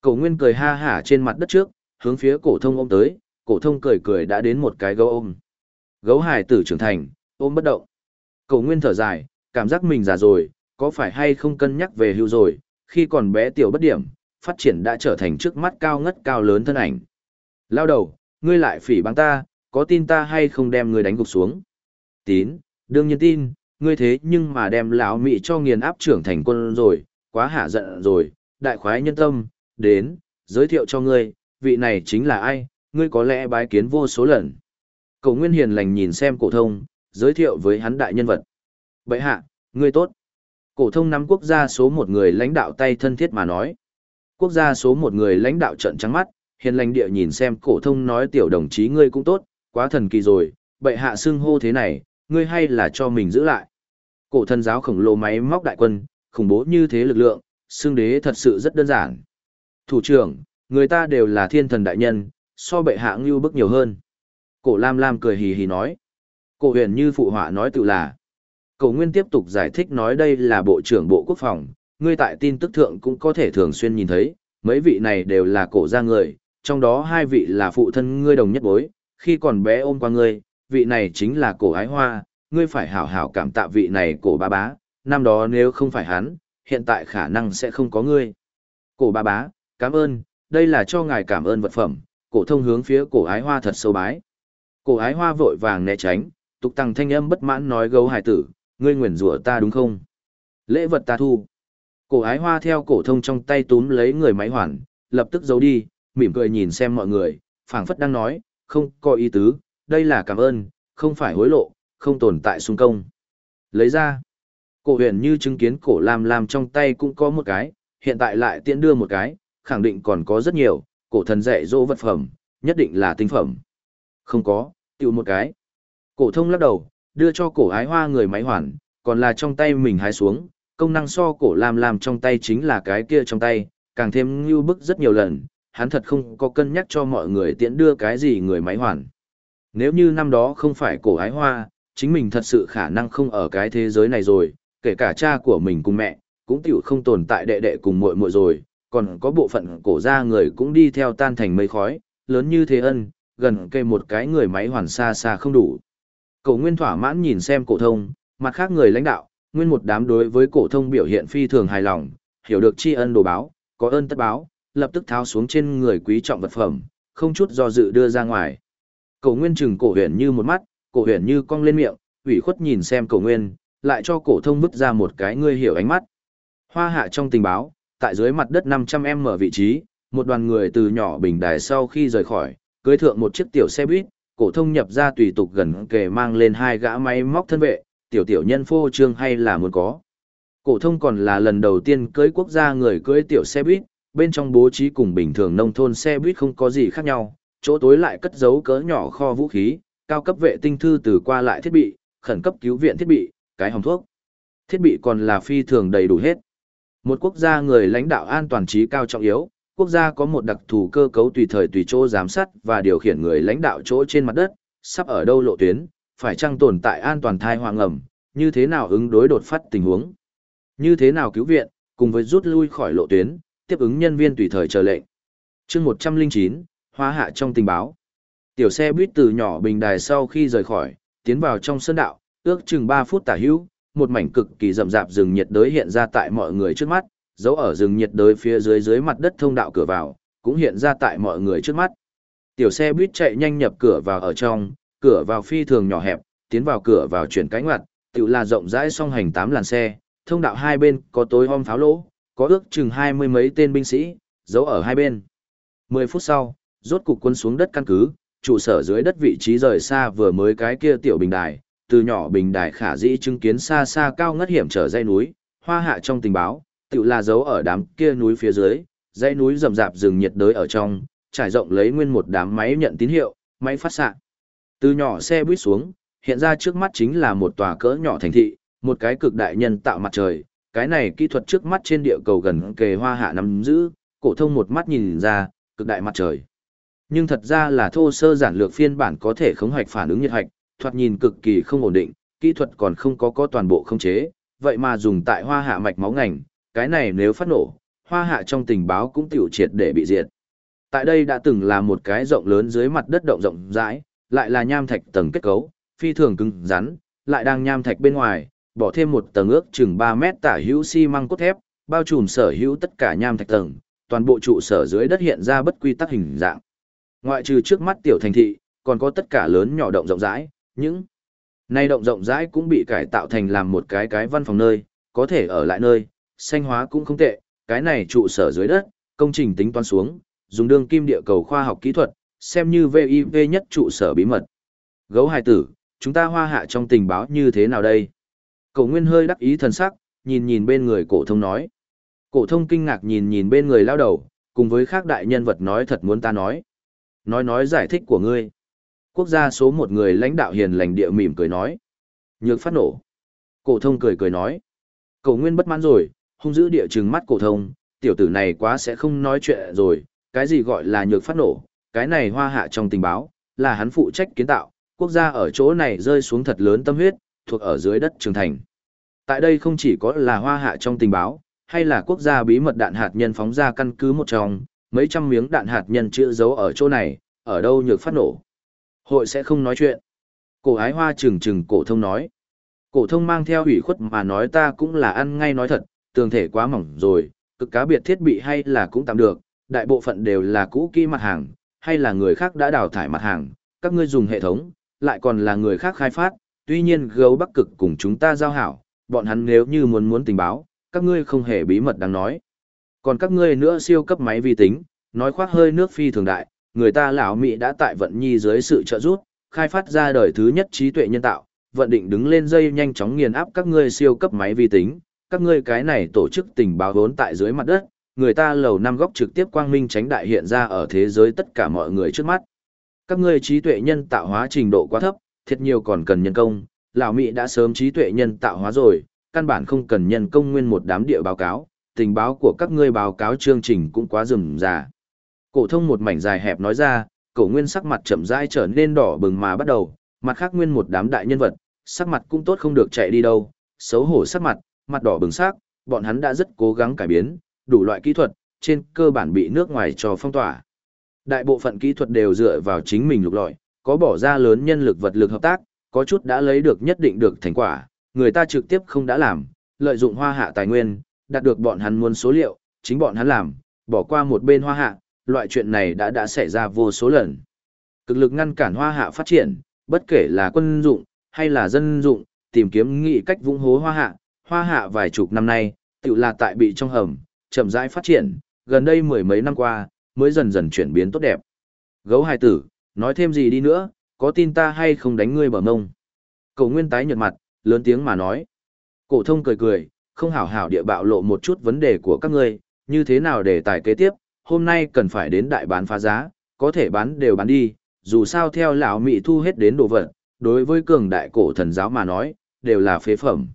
Cổ nguyên cười ha hả trên mặt đất trước, hướng phía cổ thông ôm tới, cổ thông cười cười đã đến một cái gấu ôm. Gấu hài tử trưởng thành, ôm bất động. Cổ Nguyên thở dài, cảm giác mình già rồi, có phải hay không cân nhắc về hưu rồi, khi còn bé tiểu bất điểm, phát triển đã trở thành trước mắt cao ngất cao lớn thân ảnh. Lao đầu, ngươi lại phỉ báng ta, có tin ta hay không đem ngươi đánh gục xuống? Tín, đương nhiên tin, ngươi thế nhưng mà đem lão mị cho nghiền áp trưởng thành quân rồi, quá hạ giận rồi, đại khoái nhân tâm, đến, giới thiệu cho ngươi, vị này chính là ai, ngươi có lẽ bái kiến vô số lần. Cổ Nguyên hiền lành nhìn xem cổ thông, giới thiệu với hắn đại nhân vật. Bệ hạ, ngươi tốt. Cổ thông nắm quốc gia số một người lãnh đạo tay thân thiết mà nói. Quốc gia số một người lãnh đạo trợn trắng mắt, hiền lành địa nhìn xem cổ thông nói tiểu đồng chí ngươi cũng tốt, quá thần kỳ rồi, bệ hạ xưng hô thế này, ngươi hay là cho mình giữ lại. Cổ thần giáo khổng lồ máy móc đại quân, khủng bố như thế lực lượng, xưng đế thật sự rất đơn giản. Thủ trưởng, người ta đều là thiên thần đại nhân, so bệ hạ ngưu bức nhiều hơn. Cổ Lam Lam cười hì hì nói. Cổ huyền như phụ họa nói tự là. Cổ Nguyên tiếp tục giải thích nói đây là Bộ trưởng Bộ Quốc phòng, ngươi tại tin tức thượng cũng có thể thường xuyên nhìn thấy, mấy vị này đều là cổ gia người, trong đó hai vị là phụ thân ngươi đồng nhất bối, khi còn bé ôm qua ngươi, vị này chính là cổ ái hoa, ngươi phải hảo hảo cảm tạ vị này cổ ba bá, năm đó nếu không phải hắn, hiện tại khả năng sẽ không có ngươi. Cổ ba bá, cảm ơn, đây là cho ngài cảm ơn vật phẩm, cổ thông hướng phía cổ ái hoa thật sâu bái. Cổ ái hoa vội vàng né tránh, tục tăng thanh âm bất mãn nói gấu hải tử, ngươi nguyền rủa ta đúng không? Lễ vật ta thu. Cổ ái hoa theo cổ thông trong tay túm lấy người máy hoàn, lập tức giấu đi, mỉm cười nhìn xem mọi người, phảng phất đang nói, không có ý tứ, đây là cảm ơn, không phải hối lộ, không tồn tại xung công. Lấy ra. Cổ huyền như chứng kiến cổ lam lam trong tay cũng có một cái, hiện tại lại tiễn đưa một cái, khẳng định còn có rất nhiều, cổ thần dạy dỗ vật phẩm, nhất định là tinh phẩm. Không có, tiêu một cái. Cổ thông lắc đầu, đưa cho cổ ái hoa người máy hoàn, còn là trong tay mình hái xuống, công năng so cổ lam lam trong tay chính là cái kia trong tay, càng thêm như bức rất nhiều lần, hắn thật không có cân nhắc cho mọi người tiễn đưa cái gì người máy hoàn. Nếu như năm đó không phải cổ ái hoa, chính mình thật sự khả năng không ở cái thế giới này rồi, kể cả cha của mình cùng mẹ, cũng tiểu không tồn tại đệ đệ cùng muội muội rồi, còn có bộ phận cổ gia người cũng đi theo tan thành mây khói, lớn như thế ân, gần cây một cái người máy hoàn xa xa không đủ. Cổ Nguyên thỏa mãn nhìn xem cổ thông, mặt khác người lãnh đạo, nguyên một đám đối với cổ thông biểu hiện phi thường hài lòng, hiểu được tri ân đồ báo, có ơn tất báo, lập tức tháo xuống trên người quý trọng vật phẩm, không chút do dự đưa ra ngoài. Cổ Nguyên chừng cổ huyền như một mắt, cổ huyền như cong lên miệng, ủy khuất nhìn xem cổ Nguyên, lại cho cổ thông vứt ra một cái ngươi hiểu ánh mắt. Hoa hạ trong tình báo, tại dưới mặt đất 500m vị trí, một đoàn người từ nhỏ bình đài sau khi rời khỏi, cưới thượng một chiếc tiểu xe buýt, cổ thông nhập ra tùy tục gần kề mang lên hai gã máy móc thân vệ, tiểu tiểu nhân phô trương hay là muốn có. Cổ thông còn là lần đầu tiên cưới quốc gia người cưới tiểu xe buýt, bên trong bố trí cùng bình thường nông thôn xe buýt không có gì khác nhau, chỗ tối lại cất giấu cỡ nhỏ kho vũ khí, cao cấp vệ tinh thư từ qua lại thiết bị, khẩn cấp cứu viện thiết bị, cái hòm thuốc. Thiết bị còn là phi thường đầy đủ hết. Một quốc gia người lãnh đạo an toàn trí cao trọng yếu, quốc gia có một đặc thù cơ cấu tùy thời tùy chỗ giám sát và điều khiển người lãnh đạo chỗ trên mặt đất, sắp ở đâu lộ tuyến, phải chăng tồn tại an toàn thai hoang ẩm, như thế nào ứng đối đột phát tình huống, như thế nào cứu viện, cùng với rút lui khỏi lộ tuyến, tiếp ứng nhân viên tùy thời chờ lệnh. chương 109, hóa hạ trong tình báo. Tiểu xe buýt từ nhỏ bình đài sau khi rời khỏi, tiến vào trong sân đạo, ước chừng 3 phút tả hữu, một mảnh cực kỳ rậm rạp rừng nhiệt đới hiện ra tại mọi người trước mắt, dấu ở rừng nhiệt đới phía dưới dưới mặt đất thông đạo cửa vào, cũng hiện ra tại mọi người trước mắt. Tiểu xe buýt chạy nhanh nhập cửa vào ở trong, cửa vào phi thường nhỏ hẹp, tiến vào cửa vào chuyển cánh ngoặt, tự là rộng rãi song hành 8 làn xe, thông đạo hai bên có tối om pháo lỗ, có ước chừng hai mươi mấy tên binh sĩ, giấu ở hai bên. 10 phút sau, rốt cục quân xuống đất căn cứ, trụ sở dưới đất vị trí rời xa vừa mới cái kia tiểu bình đài, từ nhỏ bình đài khả dĩ chứng kiến xa xa cao ngất hiểm trở dây núi, hoa hạ trong tình báo, tự là dấu ở đám kia núi phía dưới, dãy núi rậm rạp rừng nhiệt đới ở trong, trải rộng lấy nguyên một đám máy nhận tín hiệu, máy phát xạ. Từ nhỏ xe buýt xuống, hiện ra trước mắt chính là một tòa cỡ nhỏ thành thị, một cái cực đại nhân tạo mặt trời, cái này kỹ thuật trước mắt trên địa cầu gần kề hoa hạ nắm giữ, cổ thông một mắt nhìn ra, cực đại mặt trời. Nhưng thật ra là thô sơ giản lược phiên bản có thể khống hoạch phản ứng nhiệt hạch, thoạt nhìn cực kỳ không ổn định, kỹ thuật còn không có có toàn bộ không chế, vậy mà dùng tại hoa hạ mạch máu ngành, cái này nếu phát nổ, hoa hạ trong tình báo cũng tiểu triệt để bị diệt. Tại đây đã từng là một cái rộng lớn dưới mặt đất động rộng rãi, lại là nham thạch tầng kết cấu, phi thường cứng rắn, lại đang nham thạch bên ngoài, bỏ thêm một tầng ước chừng 3 mét tả hữu xi măng cốt thép, bao trùm sở hữu tất cả nham thạch tầng, toàn bộ trụ sở dưới đất hiện ra bất quy tắc hình dạng. Ngoại trừ trước mắt tiểu thành thị, còn có tất cả lớn nhỏ động rộng rãi, những nay động rộng rãi cũng bị cải tạo thành làm một cái cái văn phòng nơi, có thể ở lại nơi, xanh hóa cũng không tệ, cái này trụ sở dưới đất, công trình tính toán xuống, dùng đương kim địa cầu khoa học kỹ thuật, xem như VIV nhất trụ sở bí mật. Gấu hài tử, chúng ta hoa hạ trong tình báo như thế nào đây? Cổ Nguyên hơi đắc ý thần sắc, nhìn nhìn bên người cổ thông nói. Cổ thông kinh ngạc nhìn nhìn bên người lao đầu, cùng với khác đại nhân vật nói thật muốn ta nói. Nói nói giải thích của ngươi. Quốc gia số một người lãnh đạo hiền lành địa mỉm cười nói. Nhược phát nổ. Cổ thông cười cười nói. Cổ Nguyên bất mãn rồi, hung dữ địa trừng mắt cổ thông, tiểu tử này quá sẽ không nói chuyện rồi, cái gì gọi là nhược phát nổ, cái này hoa hạ trong tình báo, là hắn phụ trách kiến tạo, quốc gia ở chỗ này rơi xuống thật lớn tâm huyết, thuộc ở dưới đất trường thành. Tại đây không chỉ có là hoa hạ trong tình báo, hay là quốc gia bí mật đạn hạt nhân phóng ra căn cứ một trong, mấy trăm miếng đạn hạt nhân chữa giấu ở chỗ này, ở đâu nhược phát nổ. Hội sẽ không nói chuyện. Cổ ái hoa trừng trừng cổ thông nói. Cổ thông mang theo ủy khuất mà nói ta cũng là ăn ngay nói thật, tường thể quá mỏng rồi, cực cá biệt thiết bị hay là cũng tạm được, đại bộ phận đều là cũ kỹ mặt hàng, hay là người khác đã đào thải mặt hàng, các ngươi dùng hệ thống, lại còn là người khác khai phát, tuy nhiên gấu bắc cực cùng chúng ta giao hảo, bọn hắn nếu như muốn muốn tình báo, các ngươi không hề bí mật đáng nói. Còn các ngươi nữa siêu cấp máy vi tính, nói khoác hơi nước phi thường đại, người ta lão Mỹ đã tại vận nhi dưới sự trợ giúp, khai phát ra đời thứ nhất trí tuệ nhân tạo, vận định đứng lên dây nhanh chóng nghiền áp các ngươi siêu cấp máy vi tính, các ngươi cái này tổ chức tình báo vốn tại dưới mặt đất, người ta lầu năm góc trực tiếp quang minh tránh đại hiện ra ở thế giới tất cả mọi người trước mắt. Các ngươi trí tuệ nhân tạo hóa trình độ quá thấp, thiệt nhiều còn cần nhân công, lão Mỹ đã sớm trí tuệ nhân tạo hóa rồi, căn bản không cần nhân công nguyên một đám địa báo cáo, tình báo của các ngươi báo cáo chương trình cũng quá rườm rà. Cổ thông một mảnh dài hẹp nói ra, cổ nguyên sắc mặt chậm rãi trở nên đỏ bừng mà bắt đầu, mặt khác nguyên một đám đại nhân vật, sắc mặt cũng tốt không được chạy đi đâu, xấu hổ sắc mặt, mặt đỏ bừng sắc, bọn hắn đã rất cố gắng cải biến, đủ loại kỹ thuật, trên cơ bản bị nước ngoài cho phong tỏa. Đại bộ phận kỹ thuật đều dựa vào chính mình lục lọi, có bỏ ra lớn nhân lực vật lực hợp tác, có chút đã lấy được nhất định được thành quả, người ta trực tiếp không đã làm, lợi dụng hoa hạ tài nguyên, đạt được bọn hắn muốn số liệu, chính bọn hắn làm, bỏ qua một bên hoa hạ, loại chuyện này đã đã xảy ra vô số lần. Cực lực ngăn cản hoa hạ phát triển, bất kể là quân dụng, hay là dân dụng, tìm kiếm nghị cách vung hố hoa hạ, hoa hạ vài chục năm nay, tự là tại bị trong hầm, chậm rãi phát triển, gần đây mười mấy năm qua, mới dần dần chuyển biến tốt đẹp. Gấu hài tử, nói thêm gì đi nữa, có tin ta hay không đánh ngươi bờ mông. Cổ nguyên tái nhợt mặt, lớn tiếng mà nói. Cổ thông cười cười, không hảo hảo địa bạo lộ một chút vấn đề của các ngươi, như thế nào để tài kế tiếp, hôm nay cần phải đến đại bán phá giá, có thể bán đều bán đi, dù sao theo lão Mị thu hết đến đồ vật, đối với cường đại cổ thần giáo mà nói, đều là phế phẩm.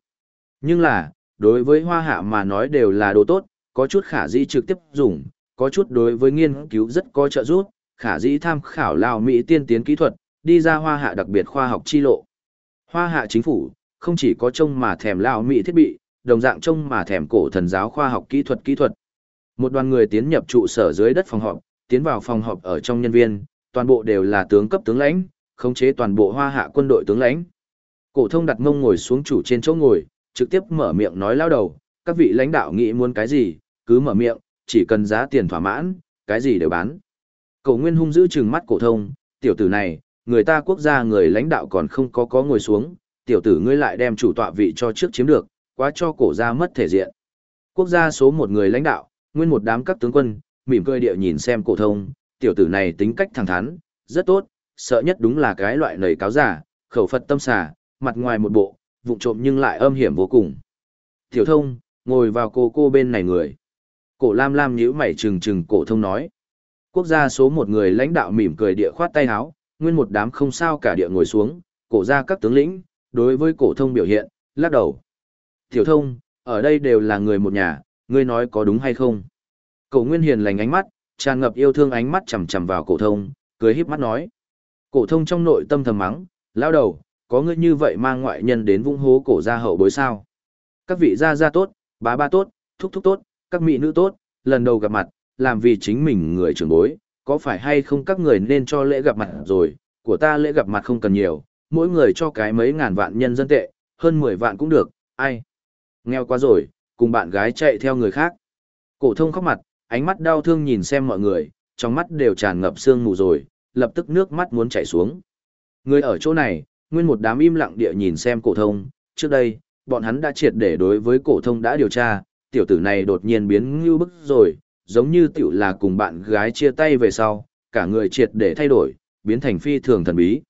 Nhưng là, đối với hoa hạ mà nói đều là đồ tốt, có chút khả dĩ trực tiếp dùng, có chút đối với nghiên cứu rất có trợ giúp, khả dĩ tham khảo lão Mỹ tiên tiến kỹ thuật, đi ra hoa hạ đặc biệt khoa học chi lộ. Hoa hạ chính phủ, không chỉ có trông mà thèm lão Mỹ thiết bị, đồng dạng trông mà thèm cổ thần giáo khoa học kỹ thuật kỹ thuật. Một đoàn người tiến nhập trụ sở dưới đất phòng họp, tiến vào phòng họp ở trong nhân viên, toàn bộ đều là tướng cấp tướng lãnh, khống chế toàn bộ hoa hạ quân đội tướng lãnh. Cổ thông đặt mông ngồi xuống chủ trên chỗ ngồi, trực tiếp mở miệng nói lao đầu, các vị lãnh đạo nghĩ muốn cái gì, cứ mở miệng, chỉ cần giá tiền thỏa mãn, cái gì đều bán. Cổ Nguyên hung giữ trừng mắt cổ thông, tiểu tử này, người ta quốc gia người lãnh đạo còn không có có ngồi xuống, tiểu tử ngươi lại đem chủ tọa vị cho trước chiếm được, quá cho cổ gia mất thể diện. Quốc gia số một người lãnh đạo, nguyên một đám các tướng quân, mỉm cười địa nhìn xem cổ thông, tiểu tử này tính cách thẳng thắn, rất tốt, sợ nhất đúng là cái loại nầy cáo giả, khẩu Phật tâm xà, mặt ngoài một bộ, vụng trộm nhưng lại âm hiểm vô cùng. Tiểu thông, ngồi vào cô cô bên này người. Cổ Lam Lam nhíu mày trừng trừng cổ thông nói. Quốc gia số một người lãnh đạo mỉm cười địa khoát tay áo, nguyên một đám không sao cả địa ngồi xuống, cổ ra các tướng lĩnh, đối với cổ thông biểu hiện, lắc đầu. Tiểu thông, ở đây đều là người một nhà, ngươi nói có đúng hay không? Cổ Nguyên Hiền lành ánh mắt, tràn ngập yêu thương ánh mắt chằm chằm vào cổ thông, cười híp mắt nói. Cổ thông trong nội tâm thầm mắng, lão đầu, có ngươi như vậy mang ngoại nhân đến vung hố cổ gia hậu bối sao? Các vị gia gia tốt, bá ba tốt, thúc thúc tốt, các mỹ nữ tốt, lần đầu gặp mặt, làm vì chính mình người trưởng bối, có phải hay không các người nên cho lễ gặp mặt rồi, của ta lễ gặp mặt không cần nhiều, mỗi người cho cái mấy ngàn vạn nhân dân tệ, hơn 10 vạn cũng được, ai. Nghèo quá rồi, cùng bạn gái chạy theo người khác. Cổ thông khóc mặt, ánh mắt đau thương nhìn xem mọi người, trong mắt đều tràn ngập sương mù rồi, lập tức nước mắt muốn chảy xuống. Người ở chỗ này, nguyên một đám im lặng địa nhìn xem cổ thông, trước đây, bọn hắn đã triệt để đối với cổ thông đã điều tra, tiểu tử này đột nhiên biến như bức rồi, giống như tiểu là cùng bạn gái chia tay về sau, cả người triệt để thay đổi, biến thành phi thường thần bí.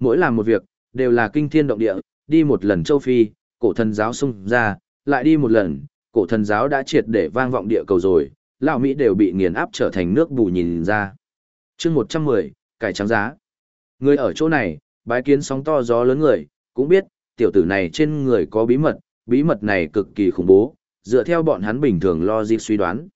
Mỗi làm một việc, đều là kinh thiên động địa, đi một lần châu Phi, cổ thần giáo xung ra, lại đi một lần, cổ thần giáo đã triệt để vang vọng địa cầu rồi, lão Mỹ đều bị nghiền áp trở thành nước bù nhìn ra. chương 110, cải trắng giá. Người ở chỗ này, bái kiến sóng to gió lớn người, cũng biết, tiểu tử này trên người có bí mật, bí mật này cực kỳ khủng bố, dựa theo bọn hắn bình thường logic suy đoán.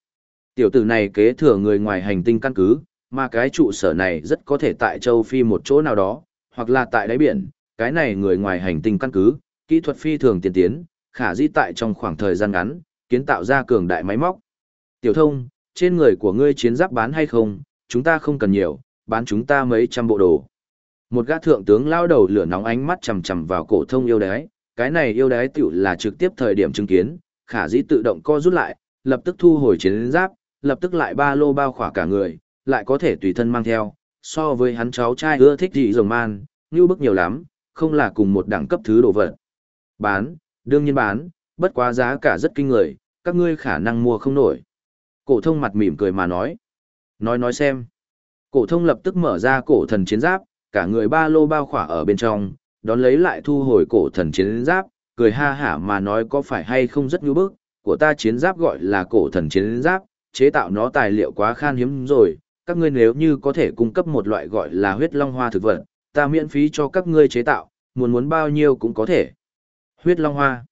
Tiểu tử này kế thừa người ngoài hành tinh căn cứ, mà cái trụ sở này rất có thể tại châu Phi một chỗ nào đó, hoặc là tại đáy biển, cái này người ngoài hành tinh căn cứ, kỹ thuật phi thường tiên tiến, khả dĩ tại trong khoảng thời gian ngắn, kiến tạo ra cường đại máy móc. Tiểu thông, trên người của ngươi chiến giáp bán hay không, chúng ta không cần nhiều, bán chúng ta mấy trăm bộ đồ. Một gã thượng tướng lao đầu lửa nóng ánh mắt chầm chầm vào cổ thông yêu đái, cái này yêu đái tiểu là trực tiếp thời điểm chứng kiến, khả dĩ tự động co rút lại, lập tức thu hồi chiến giáp, lập tức lại ba lô bao khỏa cả người, lại có thể tùy thân mang theo, so với hắn cháu trai ưa thích gì rồng man, như bức nhiều lắm, không là cùng một đẳng cấp thứ đồ vật. Bán, đương nhiên bán, bất quá giá cả rất kinh người, các ngươi khả năng mua không nổi. Cổ thông mặt mỉm cười mà nói. Nói nói xem. Cổ thông lập tức mở ra cổ thần chiến giáp, cả người ba lô bao khỏa ở bên trong, đón lấy lại thu hồi cổ thần chiến giáp, cười ha hả mà nói có phải hay không rất nhu bức, của ta chiến giáp gọi là cổ thần chiến giáp, chế tạo nó tài liệu quá khan hiếm rồi, các ngươi nếu như có thể cung cấp một loại gọi là huyết long hoa thực vật, ta miễn phí cho các ngươi chế tạo, muốn muốn bao nhiêu cũng có thể. Huyết long hoa.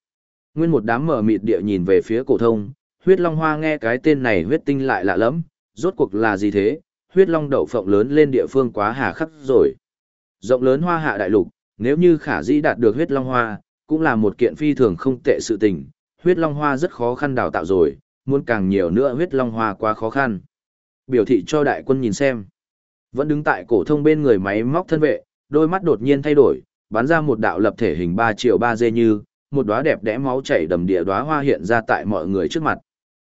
Nguyên một đám mở mịt địa nhìn về phía cổ thông, huyết long hoa nghe cái tên này huyết tinh lại lạ lẫm, rốt cuộc là gì thế? Huyết long đậu phộng lớn lên địa phương quá hà khắc rồi. Rộng lớn hoa hạ đại lục, nếu như khả dĩ đạt được huyết long hoa, cũng là một kiện phi thường không tệ sự tình. Huyết long hoa rất khó khăn đào tạo rồi, muốn càng nhiều nữa huyết long hoa quá khó khăn. Biểu thị cho đại quân nhìn xem. Vẫn đứng tại cổ thông bên người máy móc thân vệ, đôi mắt đột nhiên thay đổi, bắn ra một đạo lập thể hình 3 triệu 3 dê như, một đóa đẹp đẽ máu chảy đầm địa đóa hoa hiện ra tại mọi người trước mặt.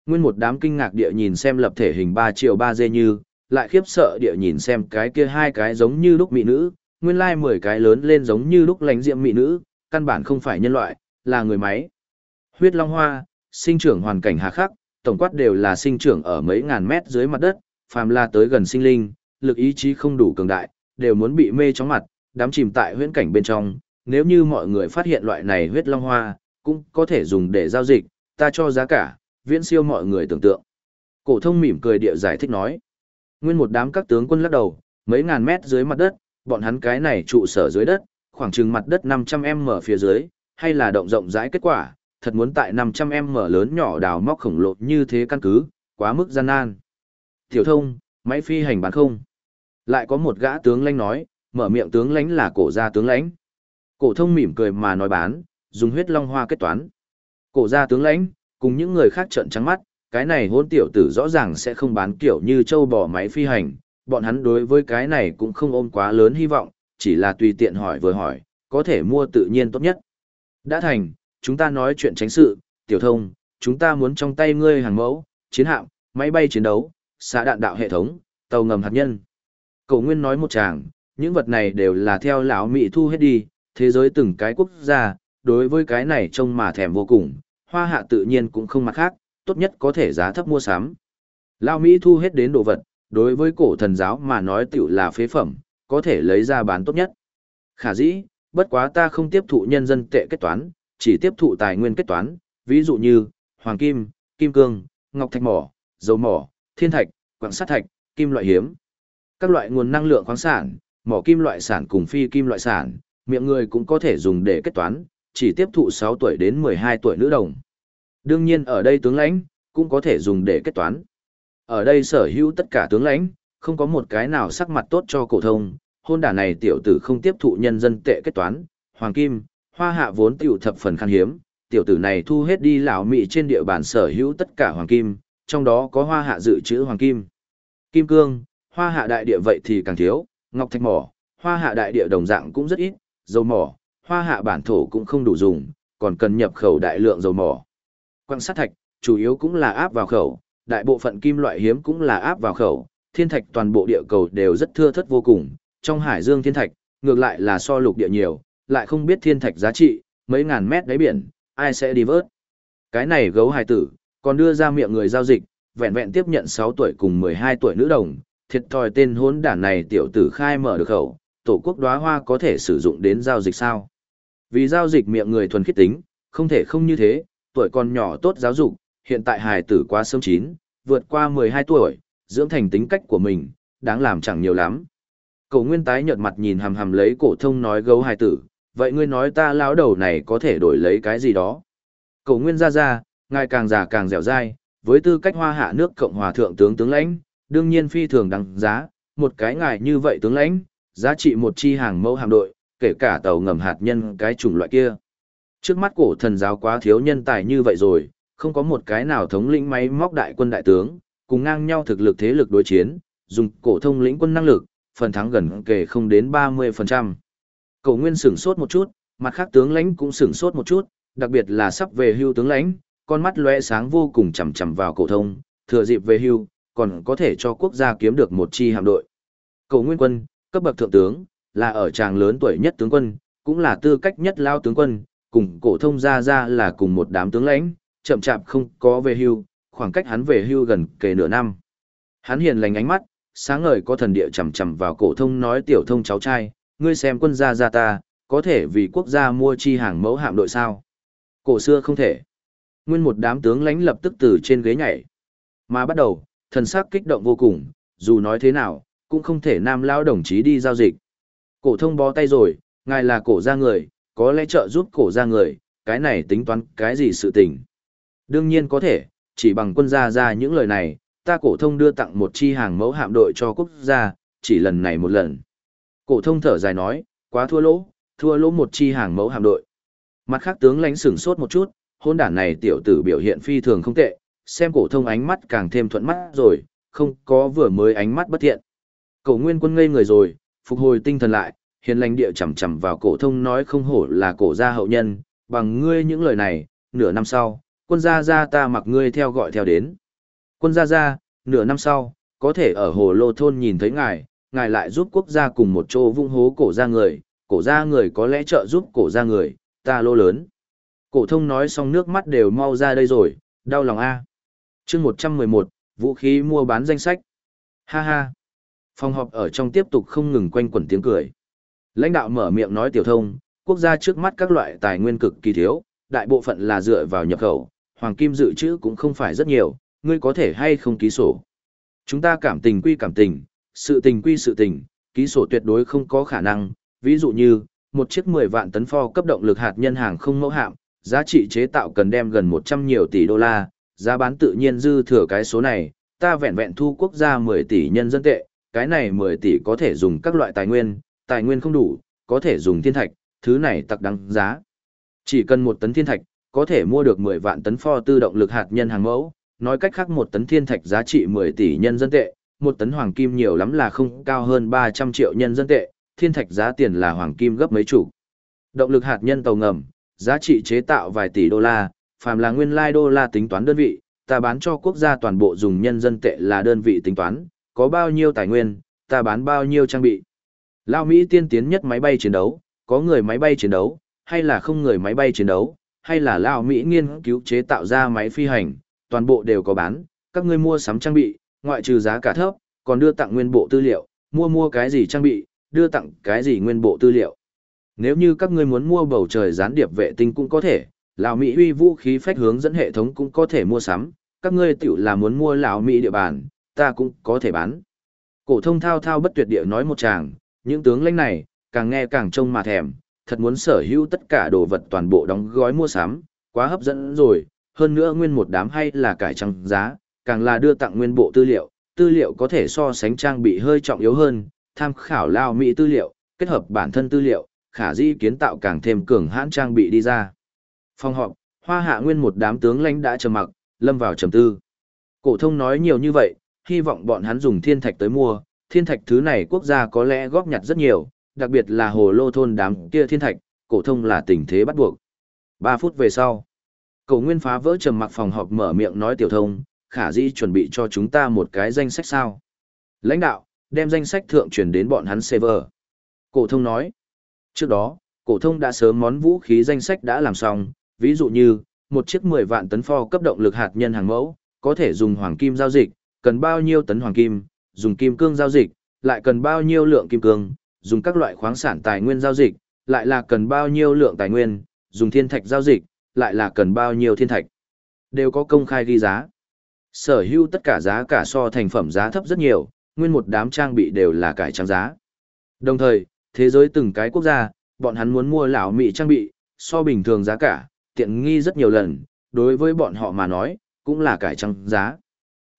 Nguyên một đám kinh ngạc địa nhìn xem lập thể hình 3 triệu 3 dê như, lại khiếp sợ địa nhìn xem cái kia hai cái giống như lúc mỹ nữ, nguyên lai like 10 cái lớn lên giống như lúc lánh diệm mỹ nữ, căn bản không phải nhân loại, là người máy. Huyết long hoa, sinh trưởng hoàn cảnh hà khắc, tổng quát đều là sinh trưởng ở mấy ngàn mét dưới mặt đất, phàm là tới gần sinh linh, lực ý chí không đủ cường đại, đều muốn bị mê chóng mặt, đám chìm tại huyễn cảnh bên trong, nếu như mọi người phát hiện loại này huyết long hoa, cũng có thể dùng để giao dịch, ta cho giá cả, viễn siêu mọi người tưởng tượng. Cổ thông mỉm cười địa giải thích nói. Nguyên một đám các tướng quân lắc đầu, mấy ngàn mét dưới mặt đất, bọn hắn cái này trụ sở dưới đất, khoảng chừng mặt đất 500m phía dưới, hay là động rộng rãi kết quả, thật muốn tại 500m lớn nhỏ đào móc khổng lồ như thế căn cứ, quá mức gian nan. Tiểu thông, máy phi hành bán không. Lại có một gã tướng lanh nói, mở miệng tướng lãnh là cổ gia tướng lãnh. Cổ thông mỉm cười mà nói bán, dùng huyết long hoa kết toán. Cổ gia tướng lãnh, cùng những người khác trợn trắng mắt, cái này hôn tiểu tử rõ ràng sẽ không bán kiểu như châu bò máy phi hành, bọn hắn đối với cái này cũng không ôm quá lớn hy vọng, chỉ là tùy tiện hỏi vừa hỏi, có thể mua tự nhiên tốt nhất. Đã thành, chúng ta nói chuyện tránh sự, tiểu thông, chúng ta muốn trong tay ngươi hàng mẫu, chiến hạm, máy bay chiến đấu, xạ đạn đạo hệ thống, tàu ngầm hạt nhân. Cổ Nguyên nói một tràng những vật này đều là theo lão Mỹ thu hết đi, thế giới từng cái quốc gia, đối với cái này trông mà thèm vô cùng, hoa hạ tự nhiên cũng không mặt khác, tốt nhất có thể giá thấp mua sắm. Lão Mỹ thu hết đến đồ vật, đối với cổ thần giáo mà nói tiểu là phế phẩm, có thể lấy ra bán tốt nhất. Khả dĩ, bất quá ta không tiếp thụ nhân dân tệ kết toán, chỉ tiếp thụ tài nguyên kết toán, ví dụ như, hoàng kim, kim cương, ngọc thạch mỏ, dầu mỏ, thiên thạch, quặng sắt thạch, kim loại hiếm. Các loại nguồn năng lượng khoáng sản, mỏ kim loại sản cùng phi kim loại sản, miệng người cũng có thể dùng để kết toán, chỉ tiếp thụ 6 tuổi đến 12 tuổi nữ đồng. Đương nhiên ở đây tướng lãnh, cũng có thể dùng để kết toán. Ở đây sở hữu tất cả tướng lãnh, không có một cái nào sắc mặt tốt cho cổ thông, hôn đả này tiểu tử không tiếp thụ nhân dân tệ kết toán, hoàng kim, hoa hạ vốn tiểu thập phần khan hiếm, tiểu tử này thu hết đi lão mị trên địa bàn sở hữu tất cả hoàng kim, trong đó có hoa hạ dự trữ hoàng kim. Kim cương, hoa hạ đại địa vậy thì càng thiếu, ngọc thạch mỏ, hoa hạ đại địa đồng dạng cũng rất ít, dầu mỏ, hoa hạ bản thổ cũng không đủ dùng, còn cần nhập khẩu đại lượng dầu mỏ. Quan sát thạch, chủ yếu cũng là áp vào khẩu, đại bộ phận kim loại hiếm cũng là áp vào khẩu, thiên thạch toàn bộ địa cầu đều rất thưa thất vô cùng, trong hải dương thiên thạch, ngược lại là so lục địa nhiều, lại không biết thiên thạch giá trị, mấy ngàn mét đáy biển, ai sẽ đi vớt. Cái này gấu hài tử, còn đưa ra miệng người giao dịch, vẹn vẹn tiếp nhận 6 tuổi cùng 12 tuổi nữ đồng, thiệt thòi tên hốn đản này tiểu tử khai mở được khẩu, tổ quốc đóa hoa có thể sử dụng đến giao dịch sao? Vì giao dịch miệng người thuần khiết tính, không thể không như thế, tuổi còn nhỏ tốt giáo dục, hiện tại hài tử quá sớm chín, vượt qua 12 tuổi, dưỡng thành tính cách của mình, đáng làm chẳng nhiều lắm. Cổ nguyên tái nhợt mặt nhìn hầm hầm lấy cổ thông nói gấu hài tử, vậy ngươi nói ta lão đầu này có thể đổi lấy cái gì đó? Cổ nguyên ra ra, ngài càng già càng dẻo dai, với tư cách hoa hạ nước Cộng hòa thượng tướng tướng lãnh, đương nhiên phi thường đăng giá, một cái ngài như vậy tướng lãnh, giá trị một chi hàng mẫu hạm đội, kể cả tàu ngầm hạt nhân cái chủng loại kia. Trước mắt cổ thần giáo quá thiếu nhân tài như vậy rồi, không có một cái nào thống lĩnh máy móc đại quân đại tướng, cùng ngang nhau thực lực thế lực đối chiến, dùng cổ thông lĩnh quân năng lực, phần thắng gần kể không đến 30%. Cổ Nguyên sửng sốt một chút, mặt khác tướng lãnh cũng sửng sốt một chút, đặc biệt là sắp về hưu tướng lãnh, con mắt lóe sáng vô cùng chằm chằm vào cổ thông, thừa dịp về hưu, còn có thể cho quốc gia kiếm được một chi hạm đội. Cầu Nguyên quân, cấp bậc thượng tướng, là ở tràng lớn tuổi nhất tướng quân, cũng là tư cách nhất lao tướng quân, cùng cổ thông gia gia là cùng một đám tướng lãnh, chậm chạp không có về hưu, khoảng cách hắn về hưu gần kề nửa năm. Hắn hiền lành ánh mắt, sáng ngời có thần địa chằm chằm vào cổ thông nói tiểu thông cháu trai, ngươi xem quân gia gia ta, có thể vì quốc gia mua chi hàng mẫu hạm đội sao? Cổ xưa không thể. Nguyên một đám tướng lãnh lập tức từ trên ghế nhảy. Mà bắt đầu, thần sắc kích động vô cùng, dù nói thế nào, cũng không thể nam lao đồng chí đi giao dịch. Cổ thông bó tay rồi, ngài là cổ gia người, có lẽ trợ giúp cổ gia người, cái này tính toán cái gì sự tình. Đương nhiên có thể, chỉ bằng quân gia ra những lời này, ta cổ thông đưa tặng một chi hàng mẫu hạm đội cho quốc gia, chỉ lần này một lần. Cổ thông thở dài nói, quá thua lỗ, thua lỗ một chi hàng mẫu hạm đội. Mặt khác tướng lãnh sửng sốt một chút, hôn đản này tiểu tử biểu hiện phi thường không tệ, xem cổ thông ánh mắt càng thêm thuận mắt rồi, không có vừa mới ánh mắt bất thiện. Cổ Nguyên Quân ngây người rồi, phục hồi tinh thần lại, hiền lành địa chằm chậm vào cổ thông nói không hổ là cổ gia hậu nhân, bằng ngươi những lời này, nửa năm sau, quân gia gia ta mặc ngươi theo gọi theo đến. Quân gia gia, nửa năm sau, có thể ở hồ lô thôn nhìn thấy ngài, ngài lại giúp quốc gia cùng một chỗ vung hố cổ gia người, cổ gia người có lẽ trợ giúp cổ gia người, ta lô lớn. Cổ thông nói xong nước mắt đều mau ra đây rồi, đau lòng a. Chương 111, vũ khí mua bán danh sách. Ha ha. Phòng họp ở trong tiếp tục không ngừng quanh quẩn tiếng cười. Lãnh đạo mở miệng nói tiểu thông, quốc gia trước mắt các loại tài nguyên cực kỳ thiếu, đại bộ phận là dựa vào nhập khẩu, hoàng kim dự trữ cũng không phải rất nhiều, ngươi có thể hay không ký sổ. Chúng ta cảm tình quy cảm tình, sự tình quy sự tình, ký sổ tuyệt đối không có khả năng, ví dụ như, một chiếc 10 vạn tấn pho cấp động lực hạt nhân hàng không mẫu hạm, giá trị chế tạo cần đem gần 100 nhiều tỷ đô la, giá bán tự nhiên dư thừa cái số này, ta vẹn vẹn thu quốc gia 10 tỷ nhân dân tệ, cái này 10 tỷ có thể dùng các loại tài nguyên, tài nguyên không đủ, có thể dùng thiên thạch, thứ này tặc đăng giá. Chỉ cần một tấn thiên thạch, có thể mua được 10 vạn tấn pho tư động lực hạt nhân hàng mẫu, nói cách khác một tấn thiên thạch giá trị 10 tỷ nhân dân tệ, một tấn hoàng kim nhiều lắm là không cao hơn 300 triệu nhân dân tệ, thiên thạch giá tiền là hoàng kim gấp mấy chủ. Động lực hạt nhân tàu ngầm, giá trị chế tạo vài tỷ đô la, phàm là nguyên lai đô la tính toán đơn vị, ta bán cho quốc gia toàn bộ dùng nhân dân tệ là đơn vị tính toán, có bao nhiêu tài nguyên, ta bán bao nhiêu trang bị. Lao Mỹ tiên tiến nhất máy bay chiến đấu, có người máy bay chiến đấu, hay là không người máy bay chiến đấu, hay là Lao Mỹ nghiên cứu chế tạo ra máy phi hành, toàn bộ đều có bán, các ngươi mua sắm trang bị, ngoại trừ giá cả thấp, còn đưa tặng nguyên bộ tư liệu, mua mua cái gì trang bị, đưa tặng cái gì nguyên bộ tư liệu. Nếu như các ngươi muốn mua bầu trời gián điệp vệ tinh cũng có thể, lão Mỹ uy vũ khí phách hướng dẫn hệ thống cũng có thể mua sắm, các ngươi tiểu là muốn mua lão Mỹ địa bàn, ta cũng có thể bán. Cổ thông thao thao bất tuyệt địa nói một tràng, những tướng lãnh này, càng nghe càng trông mà thèm, thật muốn sở hữu tất cả đồ vật toàn bộ đóng gói mua sắm, quá hấp dẫn rồi, hơn nữa nguyên một đám hay là cải trang giá, càng là đưa tặng nguyên bộ tư liệu, tư liệu có thể so sánh trang bị hơi trọng yếu hơn, tham khảo lao mỹ tư liệu, kết hợp bản thân tư liệu, khả di kiến tạo càng thêm cường hãn trang bị đi ra. Phòng họp, hoa hạ nguyên một đám tướng lãnh đã trầm mặc, lâm vào trầm tư. Cổ thông nói nhiều như vậy, hy vọng bọn hắn dùng thiên thạch tới mua, thiên thạch thứ này quốc gia có lẽ góp nhặt rất nhiều, đặc biệt là hồ lô thôn đám kia thiên thạch, cổ thông là tình thế bắt buộc. 3 phút về sau, cổ nguyên phá vỡ trầm mặc phòng họp mở miệng nói tiểu thông, khả dĩ chuẩn bị cho chúng ta một cái danh sách sao. Lãnh đạo, đem danh sách thượng truyền đến bọn hắn server. Cổ thông nói, trước đó, cổ thông đã sớm món vũ khí danh sách đã làm xong, ví dụ như, một chiếc 10 vạn tấn pho cấp động lực hạt nhân hàng mẫu, có thể dùng hoàng kim giao dịch, cần bao nhiêu tấn hoàng kim, dùng kim cương giao dịch, lại cần bao nhiêu lượng kim cương, dùng các loại khoáng sản tài nguyên giao dịch, lại là cần bao nhiêu lượng tài nguyên, dùng thiên thạch giao dịch, lại là cần bao nhiêu thiên thạch. Đều có công khai ghi giá. Sở hữu tất cả giá cả so thành phẩm giá thấp rất nhiều, nguyên một đám trang bị đều là cải trang giá. Đồng thời, thế giới từng cái quốc gia, bọn hắn muốn mua lão mỹ trang bị, so bình thường giá cả, tiện nghi rất nhiều lần, đối với bọn họ mà nói, cũng là cải trang giá.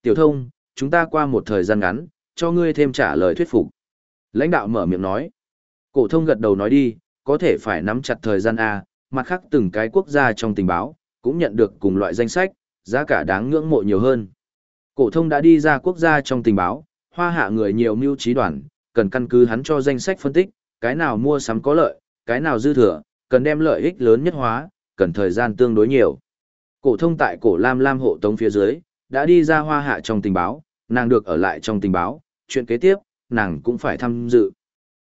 Tiểu thông, chúng ta qua một thời gian ngắn, cho ngươi thêm trả lời thuyết phục. Lãnh đạo mở miệng nói. Cổ thông gật đầu nói đi, có thể phải nắm chặt thời gian A, mặt khác từng cái quốc gia trong tình báo, cũng nhận được cùng loại danh sách, giá cả đáng ngưỡng mộ nhiều hơn. Cổ thông đã đi ra quốc gia trong tình báo, hoa hạ người nhiều mưu trí đoàn, cần căn cứ hắn cho danh sách phân tích, cái nào mua sắm có lợi, cái nào dư thừa, cần đem lợi ích lớn nhất hóa, cần thời gian tương đối nhiều. Cổ thông tại cổ Lam Lam hộ tống phía dưới, đã đi ra hoa hạ trong tình báo, nàng được ở lại trong tình báo, chuyện kế tiếp, nàng cũng phải tham dự.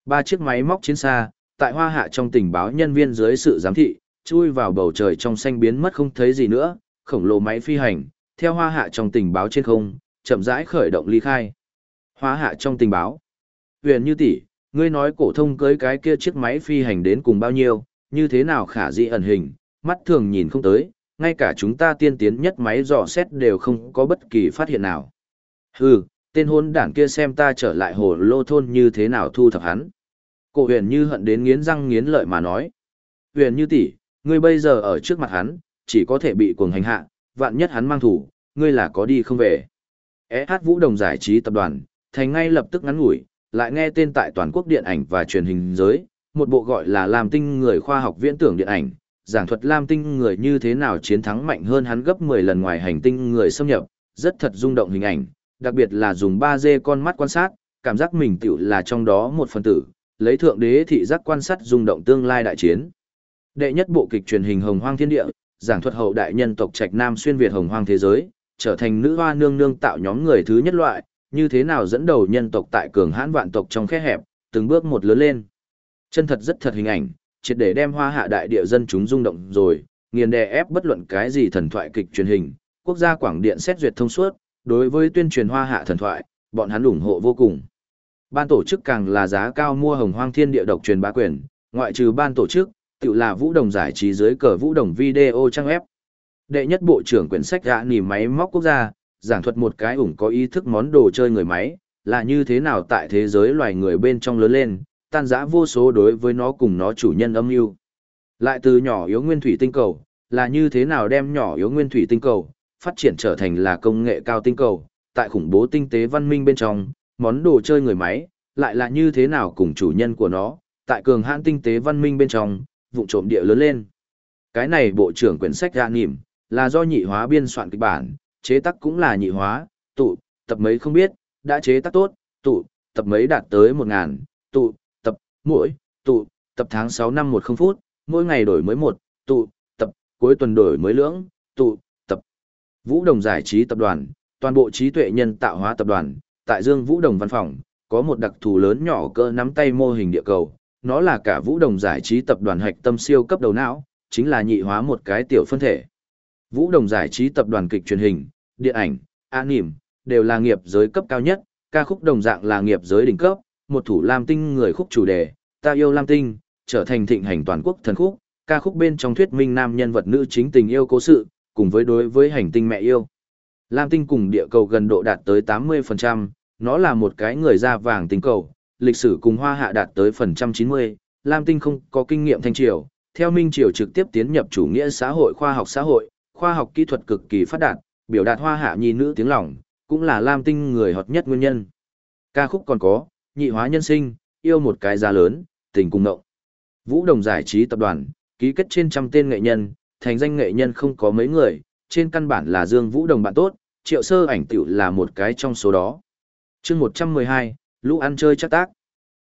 Ba chiếc máy móc chiến xa, tại hoa hạ trong tình báo nhân viên dưới sự giám thị, chui vào bầu trời trong xanh biến mất không thấy gì nữa, khổng lồ máy phi hành, theo hoa hạ trong tình báo trên không, chậm rãi khởi động ly khai. Hoa hạ trong tình báo. Huyền như tỷ, ngươi nói cổ thông cưới cái kia chiếc máy phi hành đến cùng bao nhiêu, như thế nào khả dĩ ẩn hình, mắt thường nhìn không tới, ngay cả chúng ta tiên tiến nhất máy dò xét đều không có bất kỳ phát hiện nào. Hừ, tên hôn đảng kia xem ta trở lại hồ lô thôn như thế nào thu thập hắn. Cổ huyền như hận đến nghiến răng nghiến lợi mà nói. Huyền như tỷ, ngươi bây giờ ở trước mặt hắn, chỉ có thể bị cuồng hành hạ, vạn nhất hắn mang thủ, ngươi là có đi không về. SH Vũ Đồng giải trí tập đoàn, thành ngay lập tức ngắn ngủi, lại nghe tên tại toàn quốc điện ảnh và truyền hình giới, một bộ gọi là làm tinh người khoa học viễn tưởng điện ảnh, giảng thuật Lam tinh người như thế nào chiến thắng mạnh hơn hắn gấp 10 lần ngoài hành tinh người xâm nhập, rất thật rung động hình ảnh, đặc biệt là dùng 3D con mắt quan sát, cảm giác mình tiểu là trong đó một phần tử, lấy thượng đế thị giác quan sát rung động tương lai đại chiến. Đệ nhất bộ kịch truyền hình Hồng Hoang Thiên Địa, giảng thuật hậu đại nhân tộc Trạch Nam xuyên việt Hồng Hoang thế giới, trở thành nữ hoa nương nương tạo nhóm người thứ nhất loại, như thế nào dẫn đầu nhân tộc tại cường hãn vạn tộc trong khe hẹp, từng bước một lớn lên. Chân thật rất thật hình ảnh, triệt để đem hoa hạ đại địa dân chúng rung động rồi, nghiền đè ép bất luận cái gì thần thoại kịch truyền hình, quốc gia quảng điện xét duyệt thông suốt, đối với tuyên truyền hoa hạ thần thoại, bọn hắn ủng hộ vô cùng. Ban tổ chức càng là giá cao mua hồng hoang thiên địa độc truyền bá quyền, ngoại trừ ban tổ chức, tự là vũ đồng giải trí dưới cờ vũ đồng video trang web. Đệ nhất bộ trưởng quyển sách gã nỉ máy móc quốc gia, giảng thuật một cái ủng có ý thức món đồ chơi người máy, là như thế nào tại thế giới loài người bên trong lớn lên, tan rã vô số đối với nó cùng nó chủ nhân âm mưu. Lại từ nhỏ yếu nguyên thủy tinh cầu, là như thế nào đem nhỏ yếu nguyên thủy tinh cầu, phát triển trở thành là công nghệ cao tinh cầu, tại khủng bố tinh tế văn minh bên trong, món đồ chơi người máy, lại là như thế nào cùng chủ nhân của nó, tại cường hãn tinh tế văn minh bên trong, vụ trộm địa lớn lên. Cái này bộ trưởng quyển sách ra nỉm, là do nhị hóa biên soạn kịch bản, chế tác cũng là nhị hóa, tụ, tập mấy không biết, đã chế tác tốt, tụ, tập mấy đạt tới một ngàn tụ, mỗi, tụ, tập tháng 6 năm 10 phút, mỗi ngày đổi mới một, tụ, tập, cuối tuần đổi mới lưỡng, tụ, tập. Vũ Đồng Giải trí tập đoàn, toàn bộ trí tuệ nhân tạo hóa tập đoàn, tại Dương Vũ Đồng văn phòng, có một đặc thù lớn nhỏ cỡ nắm tay mô hình địa cầu, nó là cả Vũ Đồng Giải trí tập đoàn hạch tâm siêu cấp đầu não, chính là nhị hóa một cái tiểu phân thể. Vũ Đồng giải trí tập đoàn kịch truyền hình, điện ảnh, anime, đều là nghiệp giới cấp cao nhất, ca khúc đồng dạng là nghiệp giới đỉnh cấp, một thủ Lam Tinh người khúc chủ đề, ta yêu Lam Tinh, trở thành thịnh hành toàn quốc thần khúc, ca khúc bên trong thuyết minh nam nhân vật nữ chính tình yêu cố sự, cùng với đối với hành tinh mẹ yêu. Lam Tinh cùng địa cầu gần độ đạt tới 80%, nó là một cái người da vàng tinh cầu, lịch sử cùng hoa hạ đạt tới phần trăm 90, Lam Tinh không có kinh nghiệm thanh triều, theo Minh Triều trực tiếp tiến nhập chủ nghĩa xã hội khoa học xã hội, khoa học kỹ thuật cực kỳ phát đạt, biểu đạt hoa hạ nhi nữ tiếng lòng, cũng là Lam Tinh người hot nhất nguyên nhân. Ca khúc còn có, nhị hóa nhân sinh, yêu một cái giá lớn, tình cùng ngộng. Vũ Đồng giải trí tập đoàn, ký kết trên trăm tên nghệ nhân, thành danh nghệ nhân không có mấy người, trên căn bản là Dương Vũ Đồng bạn tốt, triệu sơ ảnh tiểu là một cái trong số đó. chương 112, lũ ăn chơi chắc tác.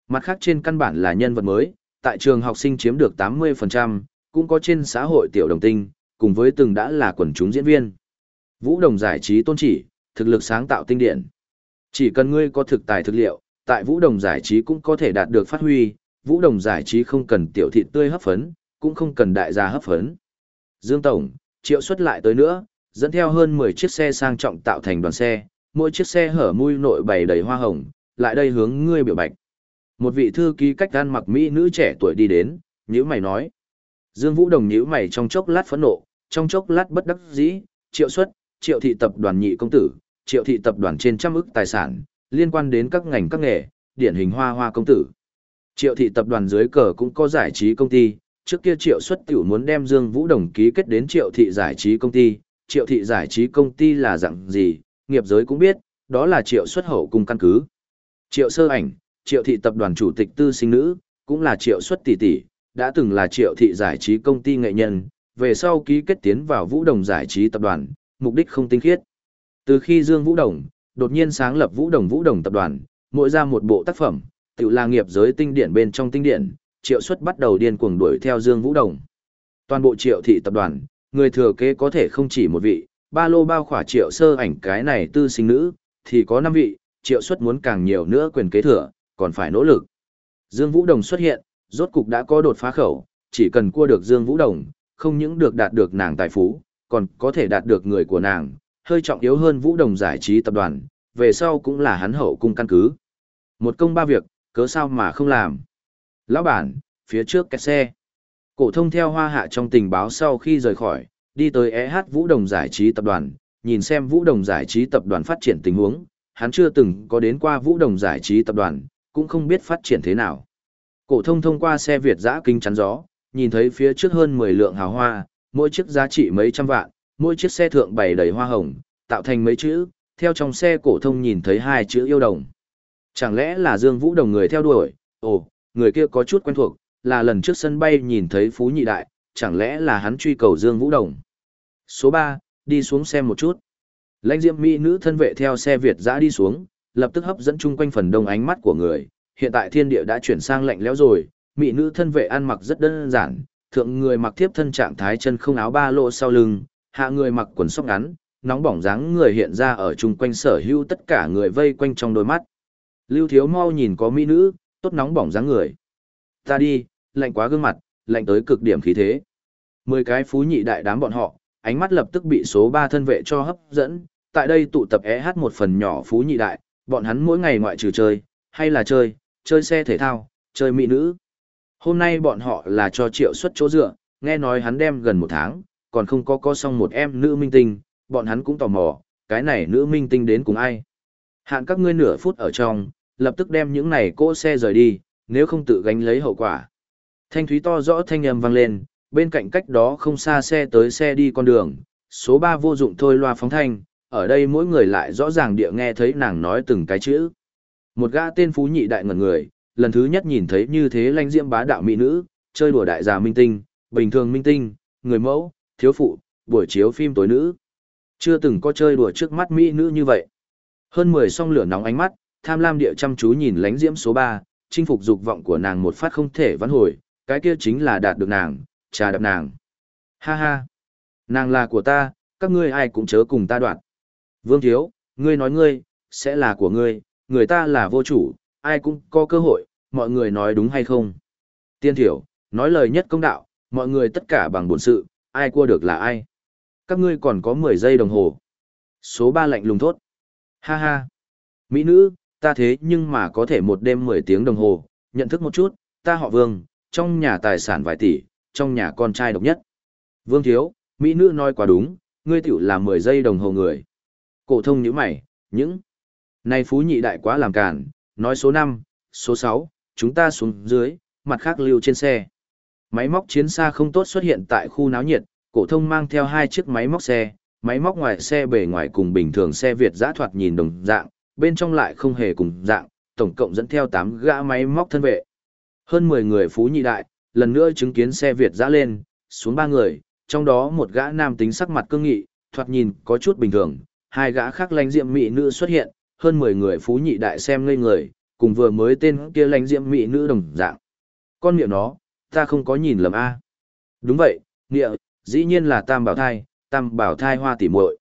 Mặt khác trên căn bản là nhân vật mới, tại trường học sinh chiếm được 80%, cũng có trên xã hội tiểu đồng tinh, cùng với từng đã là quần chúng diễn viên. Vũ Đồng giải trí tôn chỉ, thực lực sáng tạo tinh điển. Chỉ cần ngươi có thực tài thực liệu, tại Vũ Đồng giải trí cũng có thể đạt được phát huy, Vũ Đồng giải trí không cần tiểu thị tươi hấp phấn, cũng không cần đại gia hấp phấn. Dương Tổng, triệu xuất lại tới nữa, dẫn theo hơn 10 chiếc xe sang trọng tạo thành đoàn xe, mỗi chiếc xe hở mui nội bày đầy hoa hồng, lại đây hướng ngươi biểu bạch. Một vị thư ký cách gan mặc mỹ nữ trẻ tuổi đi đến, nhíu mày nói. Dương Vũ Đồng nhíu mày trong chốc lát phẫn nộ, trong chốc lát bất đắc dĩ, triệu xuất, triệu thị tập đoàn nhị công tử, triệu thị tập đoàn trên trăm ức tài sản, liên quan đến các ngành các nghề, điển hình hoa hoa công tử. Triệu thị tập đoàn dưới cờ cũng có giải trí công ty, trước kia triệu xuất tiểu muốn đem Dương Vũ Đồng ký kết đến triệu thị giải trí công ty, triệu thị giải trí công ty là dạng gì, nghiệp giới cũng biết, đó là triệu xuất hậu cùng căn cứ. Triệu sơ ảnh, triệu thị tập đoàn chủ tịch tư sinh nữ, cũng là triệu xuất tỷ tỷ, đã từng là triệu thị giải trí công ty nghệ nhân, về sau ký kết tiến vào Vũ Đồng giải trí tập đoàn, mục đích không tinh khiết. Từ khi Dương Vũ Đồng, đột nhiên sáng lập Vũ Đồng Vũ Đồng tập đoàn, mỗi ra một bộ tác phẩm, tự là nghiệp giới tinh điển bên trong tinh điển, triệu xuất bắt đầu điên cuồng đuổi theo Dương Vũ Đồng. Toàn bộ triệu thị tập đoàn, người thừa kế có thể không chỉ một vị, ba lô bao khỏa triệu sơ ảnh cái này tư sinh nữ, thì có năm vị, triệu xuất muốn càng nhiều nữa quyền kế thừa, còn phải nỗ lực. Dương Vũ Đồng xuất hiện, rốt cục đã có đột phá khẩu, chỉ cần cua được Dương Vũ Đồng, không những được đạt được nàng tài phú, còn có thể đạt được người của nàng, hơi trọng yếu hơn Vũ Đồng giải trí tập đoàn, về sau cũng là hắn hậu cung căn cứ. Một công ba việc, cớ sao mà không làm. Lão bản, phía trước kẹt xe. Cổ thông theo hoa hạ trong tình báo sau khi rời khỏi, đi tới EH Vũ Đồng giải trí tập đoàn, nhìn xem Vũ Đồng giải trí tập đoàn phát triển tình huống, hắn chưa từng có đến qua Vũ Đồng giải trí tập đoàn, cũng không biết phát triển thế nào. Cổ thông thông qua xe Việt giã kinh chắn gió, nhìn thấy phía trước hơn 10 lượng hào hoa, mỗi chiếc giá trị mấy trăm vạn, mỗi chiếc xe thượng bày đầy hoa hồng, tạo thành mấy chữ, theo trong xe cổ thông nhìn thấy hai chữ yêu đồng. Chẳng lẽ là Dương Vũ Đồng người theo đuổi? Ồ, người kia có chút quen thuộc, là lần trước sân bay nhìn thấy Phú Nhị Đại, chẳng lẽ là hắn truy cầu Dương Vũ Đồng? Số 3, đi xuống xem một chút. Lãnh Diệm mỹ nữ thân vệ theo xe Việt dã đi xuống, lập tức hấp dẫn chung quanh phần đông ánh mắt của người, hiện tại thiên địa đã chuyển sang lạnh lẽo rồi, mỹ nữ thân vệ ăn mặc rất đơn giản, thượng người mặc tiếp thân trạng thái chân không áo ba lỗ sau lưng, hạ người mặc quần sóc ngắn, nóng bỏng dáng người hiện ra ở chung quanh sở hữu tất cả người vây quanh trong đôi mắt. Lưu Thiếu mau nhìn có mỹ nữ, tốt nóng bỏng dáng người. Ta đi, lạnh quá gương mặt, lạnh tới cực điểm khí thế. Mười cái phú nhị đại đám bọn họ, ánh mắt lập tức bị số ba thân vệ cho hấp dẫn, tại đây tụ tập EH một phần nhỏ phú nhị đại, bọn hắn mỗi ngày ngoại trừ chơi, hay là chơi, chơi xe thể thao, chơi mỹ nữ. Hôm nay bọn họ là cho triệu suất chỗ dựa, nghe nói hắn đem gần một tháng, còn không có có xong một em nữ minh tinh, bọn hắn cũng tò mò, cái này nữ minh tinh đến cùng ai. Hạn các ngươi nửa phút ở trong, lập tức đem những này cỗ xe rời đi, nếu không tự gánh lấy hậu quả. Thanh thúy to rõ thanh âm vang lên, bên cạnh cách đó không xa xe tới xe đi con đường, số 3 vô dụng thôi loa phóng thanh, ở đây mỗi người lại rõ ràng địa nghe thấy nàng nói từng cái chữ. Một gã tên phú nhị đại ngẩn người, lần thứ nhất nhìn thấy như thế lanh diễm bá đạo mỹ nữ, chơi đùa đại già minh tinh, bình thường minh tinh, người mẫu, thiếu phụ, buổi chiếu phim tối nữ. Chưa từng có chơi đùa trước mắt mỹ nữ như vậy. Hơn 10 song lửa nóng ánh mắt, tham lam địa chăm chú nhìn lánh diễm số 3, chinh phục dục vọng của nàng một phát không thể vãn hồi, cái kia chính là đạt được nàng, trà đập nàng. Ha ha, nàng là của ta, các ngươi ai cũng chớ cùng ta đoạn. Vương Thiếu, ngươi nói ngươi, sẽ là của ngươi, người ta là vô chủ, ai cũng có cơ hội, mọi người nói đúng hay không. Tiên Thiểu, nói lời nhất công đạo, mọi người tất cả bằng bổn sự, ai cua được là ai. Các ngươi còn có 10 giây đồng hồ. Số 3 lạnh lùng thốt. Ha ha. Mỹ nữ, ta thế nhưng mà có thể một đêm 10 tiếng đồng hồ, nhận thức một chút, ta họ Vương, trong nhà tài sản vài tỷ, trong nhà con trai độc nhất. Vương Thiếu, Mỹ nữ nói quá đúng, ngươi tiểu là 10 giây đồng hồ người. Cổ thông như mày, những này phú nhị đại quá làm cản, nói số 5, số 6, chúng ta xuống dưới, mặt khác lưu trên xe. Máy móc chiến xa không tốt xuất hiện tại khu náo nhiệt, cổ thông mang theo hai chiếc máy móc xe, máy móc ngoài xe bề ngoài cùng bình thường xe Việt giã thoạt nhìn đồng dạng, bên trong lại không hề cùng dạng, tổng cộng dẫn theo 8 gã máy móc thân vệ. Hơn 10 người phú nhị đại, lần nữa chứng kiến xe Việt giã lên, xuống ba người, trong đó một gã nam tính sắc mặt cương nghị, thoạt nhìn có chút bình thường, hai gã khác lãnh diệm mỹ nữ xuất hiện, hơn 10 người phú nhị đại xem ngây người, cùng vừa mới tên kia lãnh diệm mỹ nữ đồng dạng. Con miệng nó, ta không có nhìn lầm a. Đúng vậy, nghĩa, dĩ nhiên là tam bảo thai, tam bảo thai hoa tỉ muội.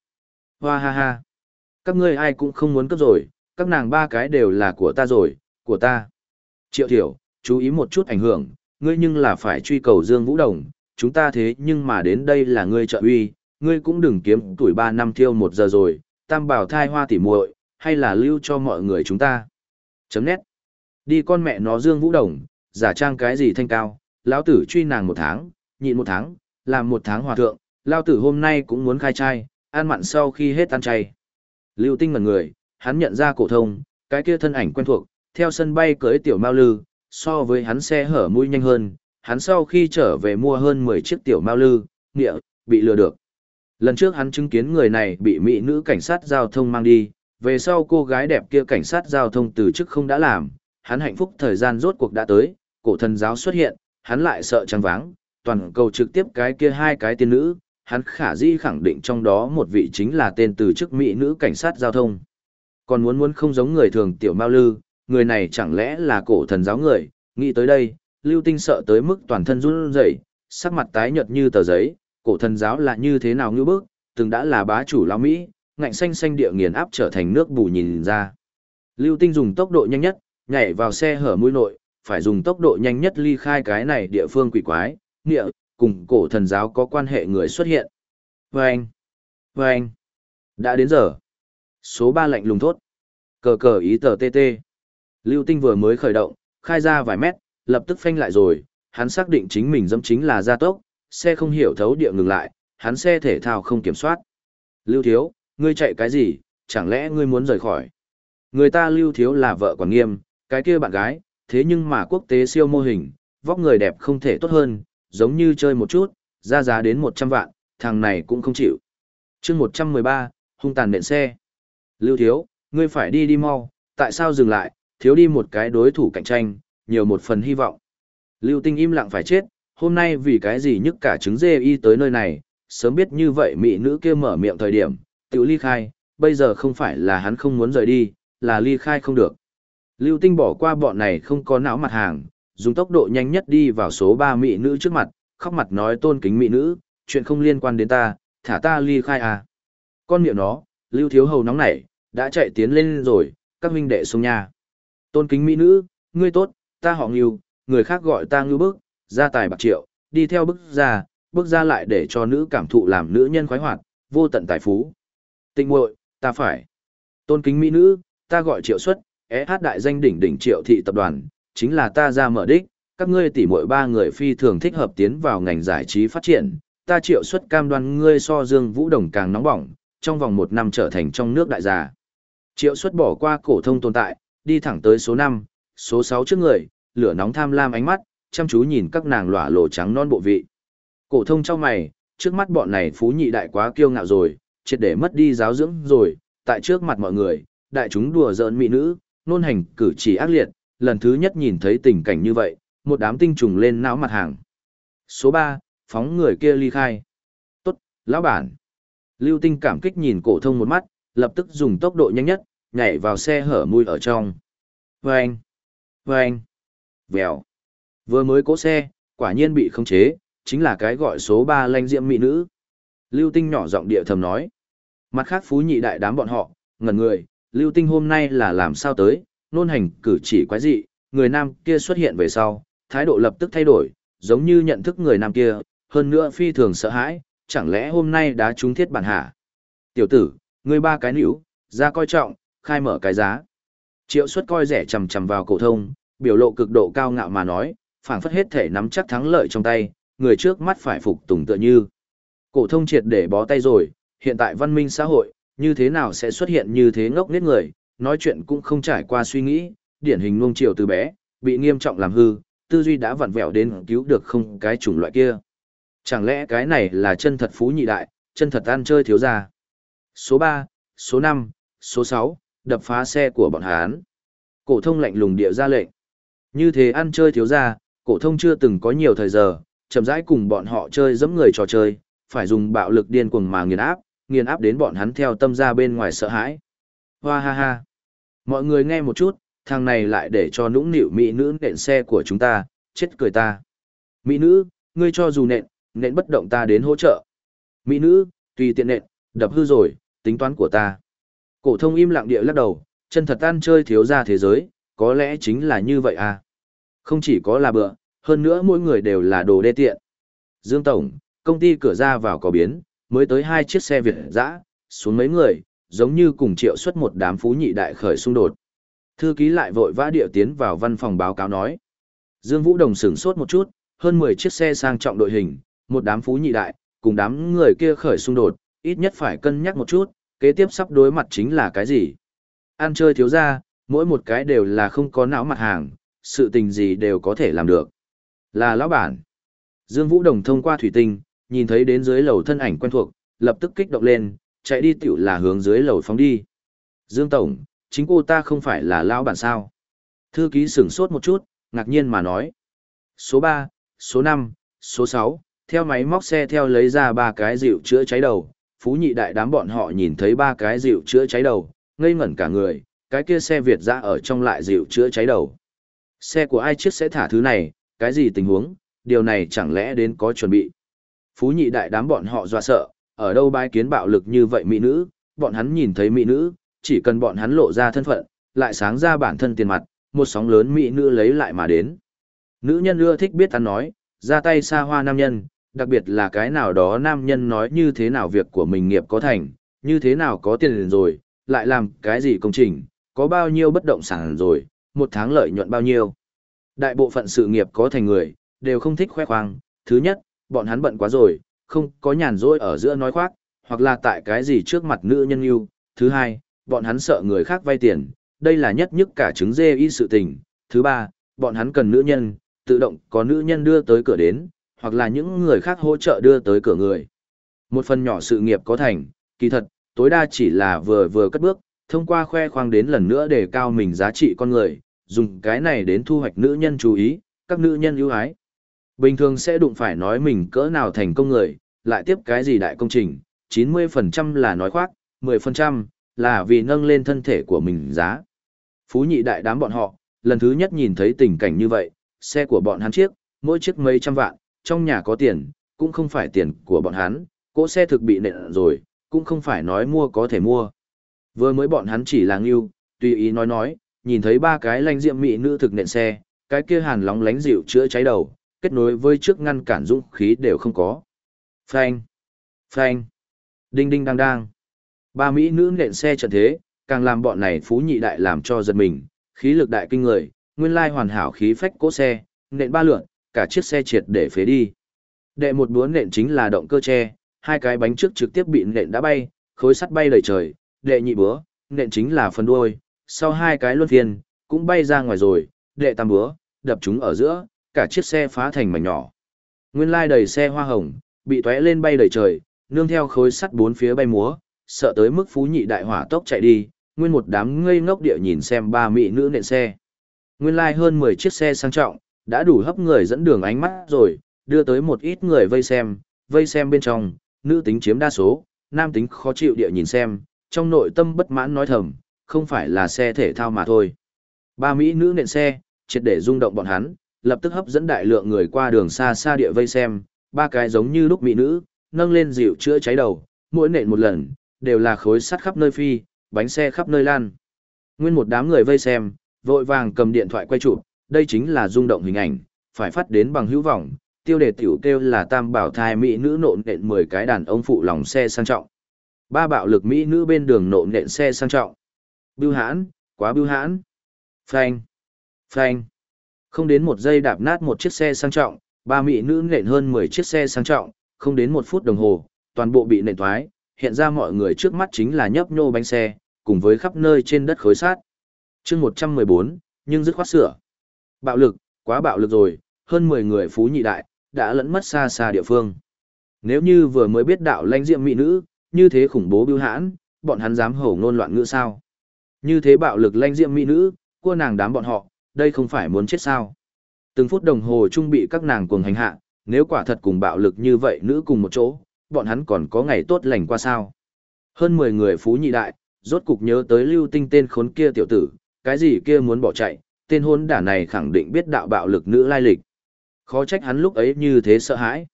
Hoa ha ha. Các ngươi ai cũng không muốn cấp rồi, các nàng ba cái đều là của ta rồi, của ta. Triệu thiểu, chú ý một chút ảnh hưởng, ngươi nhưng là phải truy cầu Dương Vũ Đồng, chúng ta thế nhưng mà đến đây là ngươi trợ uy, ngươi cũng đừng kiếm tuổi ba năm thiêu một giờ rồi, tam bảo thai hoa tỉ muội, hay là lưu cho mọi người chúng ta. Chấm nét. Đi con mẹ nó Dương Vũ Đồng, giả trang cái gì thanh cao, lão tử truy nàng một tháng, nhịn một tháng, làm một tháng hòa thượng, lão tử hôm nay cũng muốn khai trai, ăn mặn sau khi hết ăn chay. Lưu Tinh ngẩn người, hắn nhận ra cổ thông, cái kia thân ảnh quen thuộc, theo sân bay cưới tiểu mao lư, so với hắn xe hở mũi nhanh hơn, hắn sau khi trở về mua hơn 10 chiếc tiểu mao lư, nghĩa, bị lừa được. Lần trước hắn chứng kiến người này bị mỹ nữ cảnh sát giao thông mang đi, về sau cô gái đẹp kia cảnh sát giao thông từ chức không đã làm, hắn hạnh phúc thời gian rốt cuộc đã tới, cổ thần giáo xuất hiện, hắn lại sợ trăng váng, toàn cầu trực tiếp cái kia hai cái tiên nữ, hắn khả di khẳng định trong đó một vị chính là tên từ chức mỹ nữ cảnh sát giao thông. Còn muốn muốn không giống người thường tiểu mao lư, người này chẳng lẽ là cổ thần giáo người, nghĩ tới đây, lưu tinh sợ tới mức toàn thân run rẩy, sắc mặt tái nhợt như tờ giấy, cổ thần giáo là như thế nào như bước, từng đã là bá chủ lao Mỹ, ngạnh xanh xanh địa nghiền áp trở thành nước bù nhìn ra. Lưu tinh dùng tốc độ nhanh nhất, nhảy vào xe hở mũi nội, phải dùng tốc độ nhanh nhất ly khai cái này địa phương quỷ quái, địa, cùng cổ thần giáo có quan hệ người xuất hiện. Vâng! Vâng! Đã đến giờ. Số 3 lạnh lùng thốt. Cờ cờ ý tờ TT. Lưu tinh vừa mới khởi động, khai ra vài mét, lập tức phanh lại rồi, hắn xác định chính mình dâm chính là gia tốc, xe không hiểu thấu địa ngừng lại, hắn xe thể thao không kiểm soát. Lưu thiếu, ngươi chạy cái gì, chẳng lẽ ngươi muốn rời khỏi? Người ta lưu thiếu là vợ quản nghiêm, cái kia bạn gái, thế nhưng mà quốc tế siêu mô hình, vóc người đẹp không thể tốt hơn, giống như chơi một chút, ra giá đến 100 vạn, thằng này cũng không chịu. chương 113, hung tàn nện xe. Lưu thiếu, ngươi phải đi đi mau, tại sao dừng lại, thiếu đi một cái đối thủ cạnh tranh, nhiều một phần hy vọng. Lưu tinh im lặng phải chết, hôm nay vì cái gì nhức cả trứng dê y tới nơi này, sớm biết như vậy mỹ nữ kia mở miệng thời điểm, tự ly khai, bây giờ không phải là hắn không muốn rời đi, là ly khai không được. Lưu tinh bỏ qua bọn này không có não mặt hàng, dùng tốc độ nhanh nhất đi vào số 3 mỹ nữ trước mặt, khóc mặt nói tôn kính mỹ nữ, chuyện không liên quan đến ta, thả ta ly khai à. Con miệng nó, lưu thiếu hầu nóng nảy, đã chạy tiến lên rồi, các huynh đệ xuống nhà. Tôn kính mỹ nữ, ngươi tốt, ta họ Ngưu, người khác gọi ta ngưu bức, gia tài bạc triệu, đi theo bức ra, bước ra lại để cho nữ cảm thụ làm nữ nhân khoái hoạt, vô tận tài phú. Tịnh muội, ta phải. Tôn kính mỹ nữ, ta gọi triệu xuất, é hát đại danh đỉnh đỉnh triệu thị tập đoàn, chính là ta ra mở đích, các ngươi tỷ muội ba người phi thường thích hợp tiến vào ngành giải trí phát triển, ta triệu xuất cam đoan ngươi so dương vũ đồng càng nóng bỏng, trong vòng một năm trở thành trong nước đại gia. Triệu xuất bỏ qua cổ thông tồn tại, đi thẳng tới số 5, số 6 trước người, lửa nóng tham lam ánh mắt, chăm chú nhìn các nàng lỏa lộ trắng non bộ vị. Cổ thông trong mày, trước mắt bọn này phú nhị đại quá kiêu ngạo rồi, triệt để mất đi giáo dưỡng rồi, tại trước mặt mọi người, đại chúng đùa giỡn mỹ nữ, nôn hành cử chỉ ác liệt, lần thứ nhất nhìn thấy tình cảnh như vậy, một đám tinh trùng lên não mặt hàng. Số 3, phóng người kia ly khai. Tốt, lão bản. Lưu tinh cảm kích nhìn cổ thông một mắt, lập tức dùng tốc độ nhanh nhất, nhảy vào xe hở mui ở trong. Vâng! Vâng! Vèo! Vừa mới cố xe, quả nhiên bị khống chế, chính là cái gọi số 3 lanh diệm mỹ nữ. Lưu Tinh nhỏ giọng địa thầm nói. Mặt khác phú nhị đại đám bọn họ, ngẩn người, Lưu Tinh hôm nay là làm sao tới, nôn hành cử chỉ quái dị, người nam kia xuất hiện về sau, thái độ lập tức thay đổi, giống như nhận thức người nam kia, hơn nữa phi thường sợ hãi, chẳng lẽ hôm nay đã trúng thiết bản hạ. Tiểu tử, người ba cái nữ, ra coi trọng, khai mở cái giá. Triệu suất coi rẻ chầm chầm vào cổ thông, biểu lộ cực độ cao ngạo mà nói, phảng phất hết thể nắm chắc thắng lợi trong tay, người trước mắt phải phục tùng tựa như. Cổ thông triệt để bó tay rồi, hiện tại văn minh xã hội, như thế nào sẽ xuất hiện như thế ngốc nghếch người, nói chuyện cũng không trải qua suy nghĩ, điển hình nuông chiều từ bé, bị nghiêm trọng làm hư, tư duy đã vặn vẹo đến cứu được không cái chủng loại kia. Chẳng lẽ cái này là chân thật phú nhị đại, chân thật ăn chơi thiếu gia. Số 3, số 5, số 6, đập phá xe của bọn Hán. Cổ thông lạnh lùng địa ra lệnh. Như thế ăn chơi thiếu gia, cổ thông chưa từng có nhiều thời giờ, chậm rãi cùng bọn họ chơi giẫm người trò chơi, phải dùng bạo lực điên cuồng mà nghiền áp, nghiền áp đến bọn hắn theo tâm ra bên ngoài sợ hãi. Hoa ha ha. Mọi người nghe một chút, thằng này lại để cho nũng nịu mỹ nữ nện xe của chúng ta, chết cười ta. Mỹ nữ, ngươi cho dù nện, nện bất động ta đến hỗ trợ. Mỹ nữ, tùy tiện nện, đập hư rồi, tính toán của ta. Cổ thông im lặng địa lắc đầu, chân thật tan chơi thiếu ra thế giới, có lẽ chính là như vậy à. Không chỉ có là bựa, hơn nữa mỗi người đều là đồ đê tiện. Dương Tổng, công ty cửa ra vào có biến, mới tới hai chiếc xe Việt dã, xuống mấy người, giống như cùng triệu xuất một đám phú nhị đại khởi xung đột. Thư ký lại vội vã điệu tiến vào văn phòng báo cáo nói. Dương Vũ Đồng sửng sốt một chút, hơn 10 chiếc xe sang trọng đội hình, một đám phú nhị đại, cùng đám người kia khởi xung đột, ít nhất phải cân nhắc một chút, kế tiếp sắp đối mặt chính là cái gì. Ăn chơi thiếu ra, mỗi một cái đều là không có não mặt hàng, sự tình gì đều có thể làm được. Là lão bản. Dương Vũ Đồng thông qua thủy tinh, nhìn thấy đến dưới lầu thân ảnh quen thuộc, lập tức kích động lên, chạy đi tiểu là hướng dưới lầu phóng đi. Dương Tổng, chính cô ta không phải là lão bản sao? Thư ký sửng sốt một chút, ngạc nhiên mà nói. Số 3, số 5, số 6, theo máy móc xe theo lấy ra ba cái rượu chữa cháy đầu. Phú nhị đại đám bọn họ nhìn thấy ba cái rượu chữa cháy đầu, ngây ngẩn cả người, cái kia xe Việt ra ở trong lại rượu chữa cháy đầu. Xe của ai chiếc sẽ thả thứ này, cái gì tình huống, điều này chẳng lẽ đến có chuẩn bị. Phú nhị đại đám bọn họ dọa sợ, ở đâu bái kiến bạo lực như vậy mỹ nữ, bọn hắn nhìn thấy mỹ nữ, chỉ cần bọn hắn lộ ra thân phận, lại sáng ra bản thân tiền mặt, một sóng lớn mỹ nữ lấy lại mà đến. Nữ nhân ưa thích biết ăn nói, ra tay xa hoa nam nhân, đặc biệt là cái nào đó nam nhân nói như thế nào việc của mình nghiệp có thành, như thế nào có tiền rồi, lại làm cái gì công trình, có bao nhiêu bất động sản rồi, một tháng lợi nhuận bao nhiêu. Đại bộ phận sự nghiệp có thành người, đều không thích khoe khoang, thứ nhất, bọn hắn bận quá rồi, không có nhàn rỗi ở giữa nói khoác, hoặc là tại cái gì trước mặt nữ nhân yêu. Thứ hai, bọn hắn sợ người khác vay tiền, đây là nhất nhất cả chứng dê y sự tình. Thứ ba, bọn hắn cần nữ nhân, tự động có nữ nhân đưa tới cửa đến, hoặc là những người khác hỗ trợ đưa tới cửa người. Một phần nhỏ sự nghiệp có thành, kỳ thật, tối đa chỉ là vừa vừa cất bước, thông qua khoe khoang đến lần nữa để cao mình giá trị con người, dùng cái này đến thu hoạch nữ nhân chú ý, các nữ nhân ưu ái. Bình thường sẽ đụng phải nói mình cỡ nào thành công người, lại tiếp cái gì đại công trình, 90% là nói khoác, 10% là vì nâng lên thân thể của mình giá. Phú nhị đại đám bọn họ, lần thứ nhất nhìn thấy tình cảnh như vậy, xe của bọn hắn chiếc, mỗi chiếc mấy trăm vạn, trong nhà có tiền, cũng không phải tiền của bọn hắn, cỗ xe thực bị nện rồi, cũng không phải nói mua có thể mua. Vừa mới bọn hắn chỉ là ngưu, tùy ý nói nói, nhìn thấy ba cái lanh diệm mỹ nữ thực nện xe, cái kia hàn lóng lánh dịu chữa cháy đầu, kết nối với trước ngăn cản dũng khí đều không có. Phanh, phanh, đinh đinh đang đang. Ba mỹ nữ nện xe trận thế, càng làm bọn này phú nhị đại làm cho giật mình, khí lực đại kinh người, nguyên lai hoàn hảo khí phách cố xe, nện ba lượn, cả chiếc xe triệt để phế đi. Đệ một búa nện chính là động cơ tre, hai cái bánh trước trực tiếp bị nện đã bay, khối sắt bay đầy trời, đệ nhị búa, nện chính là phần đuôi, sau hai cái luân phiên, cũng bay ra ngoài rồi, đệ tam búa, đập chúng ở giữa, cả chiếc xe phá thành mảnh nhỏ. Nguyên lai đầy xe hoa hồng, bị tóe lên bay đầy trời, nương theo khối sắt bốn phía bay múa, sợ tới mức phú nhị đại hỏa tốc chạy đi, nguyên một đám ngây ngốc địa nhìn xem ba mỹ nữ nện xe. Nguyên lai hơn 10 chiếc xe sang trọng, đã đủ hấp người dẫn đường ánh mắt rồi, đưa tới một ít người vây xem, vây xem bên trong, nữ tính chiếm đa số, nam tính khó chịu địa nhìn xem, trong nội tâm bất mãn nói thầm, không phải là xe thể thao mà thôi. Ba mỹ nữ nện xe, triệt để rung động bọn hắn, lập tức hấp dẫn đại lượng người qua đường xa xa địa vây xem, ba cái giống như lúc mỹ nữ, nâng lên dịu chữa cháy đầu, mỗi nện một lần, đều là khối sắt khắp nơi phi, bánh xe khắp nơi lan. Nguyên một đám người vây xem, vội vàng cầm điện thoại quay chụp, đây chính là rung động hình ảnh, phải phát đến bằng hữu vọng, tiêu đề tiểu kêu là tam bảo thai mỹ nữ nộn nện 10 cái đàn ông phụ lòng xe sang trọng. Ba bạo lực mỹ nữ bên đường nộn nện xe sang trọng. Bưu hãn, quá bưu hãn. Phanh, phanh. Không đến một giây đạp nát một chiếc xe sang trọng, ba mỹ nữ nện hơn 10 chiếc xe sang trọng, không đến một phút đồng hồ, toàn bộ bị nện thoái, hiện ra mọi người trước mắt chính là nhấp nhô bánh xe, cùng với khắp nơi trên đất khối sát. chương 114, nhưng dứt khoát sửa. Bạo lực, quá bạo lực rồi, hơn 10 người phú nhị đại, đã lẫn mất xa xa địa phương. Nếu như vừa mới biết đạo lãnh diệm mỹ nữ, như thế khủng bố biêu hãn, bọn hắn dám hổ ngôn loạn ngữ sao? Như thế bạo lực lãnh diệm mỹ nữ, cua nàng đám bọn họ, đây không phải muốn chết sao? Từng phút đồng hồ trung bị các nàng cuồng hành hạ, nếu quả thật cùng bạo lực như vậy nữ cùng một chỗ, bọn hắn còn có ngày tốt lành qua sao? Hơn 10 người phú nhị đại, rốt cục nhớ tới lưu tinh tên khốn kia tiểu tử, cái gì kia muốn bỏ chạy, tên hôn đả này khẳng định biết đạo bạo lực nữ lai lịch. Khó trách hắn lúc ấy như thế sợ hãi.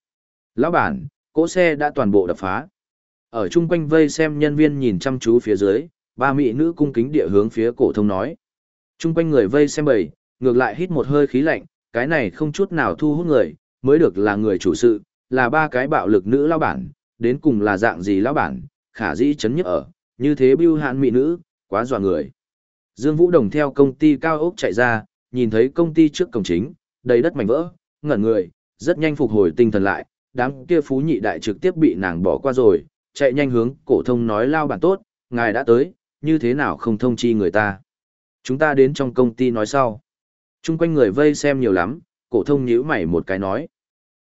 Lão bản, cỗ xe đã toàn bộ đập phá. Ở chung quanh vây xem nhân viên nhìn chăm chú phía dưới, ba mỹ nữ cung kính địa hướng phía cổ thông nói. Chung quanh người vây xem bầy, ngược lại hít một hơi khí lạnh, cái này không chút nào thu hút người, mới được là người chủ sự, là ba cái bạo lực nữ lao bản, đến cùng là dạng gì lao bản, khả dĩ chấn nhức ở, như thế bưu hạn mỹ nữ, quá dọa người. Dương Vũ Đồng theo công ty cao ốc chạy ra, nhìn thấy công ty trước cổng chính, đầy đất mảnh vỡ, ngẩn người, rất nhanh phục hồi tinh thần lại, đám kia phú nhị đại trực tiếp bị nàng bỏ qua rồi, chạy nhanh hướng cổ thông nói lao bản tốt, ngài đã tới, như thế nào không thông chi người ta. Chúng ta đến trong công ty nói sau. Trung quanh người vây xem nhiều lắm, cổ thông nhíu mày một cái nói.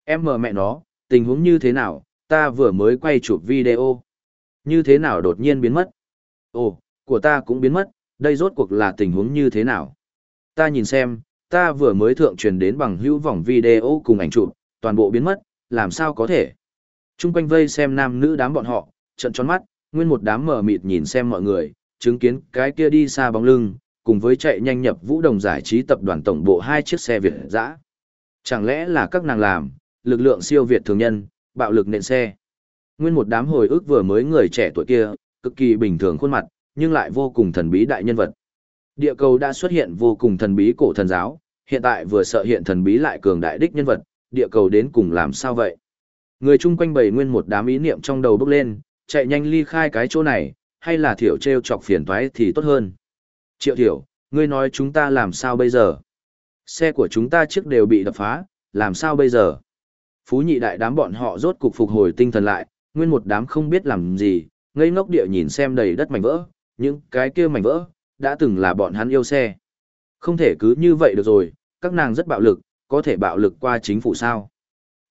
Em mờ mẹ nó, tình huống như thế nào, ta vừa mới quay chụp video. Như thế nào đột nhiên biến mất? Ồ, của ta cũng biến mất, đây rốt cuộc là tình huống như thế nào? Ta nhìn xem, ta vừa mới thượng truyền đến bằng hữu vòng video cùng ảnh chụp, toàn bộ biến mất, làm sao có thể? Trung quanh vây xem nam nữ đám bọn họ, trận tròn mắt, nguyên một đám mờ mịt nhìn xem mọi người, chứng kiến cái kia đi xa bóng lưng, cùng với chạy nhanh nhập vũ đồng giải trí tập đoàn tổng bộ hai chiếc xe Việt dã. Chẳng lẽ là các nàng làm, lực lượng siêu Việt thường nhân, bạo lực nện xe. Nguyên một đám hồi ức vừa mới người trẻ tuổi kia, cực kỳ bình thường khuôn mặt, nhưng lại vô cùng thần bí đại nhân vật. Địa cầu đã xuất hiện vô cùng thần bí cổ thần giáo, hiện tại vừa sợ hiện thần bí lại cường đại đích nhân vật, địa cầu đến cùng làm sao vậy? Người chung quanh bầy nguyên một đám ý niệm trong đầu bốc lên, chạy nhanh ly khai cái chỗ này, hay là thiểu treo chọc phiền toái thì tốt hơn. Triệu thiểu, ngươi nói chúng ta làm sao bây giờ? Xe của chúng ta trước đều bị đập phá, làm sao bây giờ? Phú nhị đại đám bọn họ rốt cục phục hồi tinh thần lại, nguyên một đám không biết làm gì, ngây ngốc địa nhìn xem đầy đất mảnh vỡ, những cái kia mảnh vỡ, đã từng là bọn hắn yêu xe. Không thể cứ như vậy được rồi, các nàng rất bạo lực, có thể bạo lực qua chính phủ sao.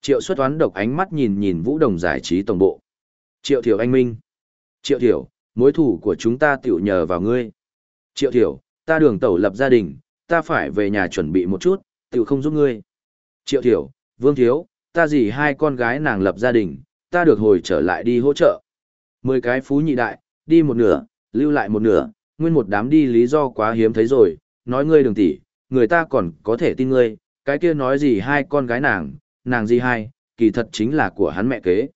Triệu xuất toán độc ánh mắt nhìn nhìn vũ đồng giải trí tổng bộ. Triệu thiểu anh minh. Triệu thiểu, mối thủ của chúng ta tiểu nhờ vào ngươi. Triệu thiểu, ta đường tẩu lập gia đình, ta phải về nhà chuẩn bị một chút, tiểu không giúp ngươi. Triệu thiểu, vương thiếu, ta gì hai con gái nàng lập gia đình, ta được hồi trở lại đi hỗ trợ. Mười cái phú nhị đại, đi một nửa, lưu lại một nửa, nguyên một đám đi lý do quá hiếm thấy rồi, nói ngươi đường tỷ, người ta còn có thể tin ngươi, cái kia nói gì hai con gái nàng, nàng gì hai, kỳ thật chính là của hắn mẹ kế.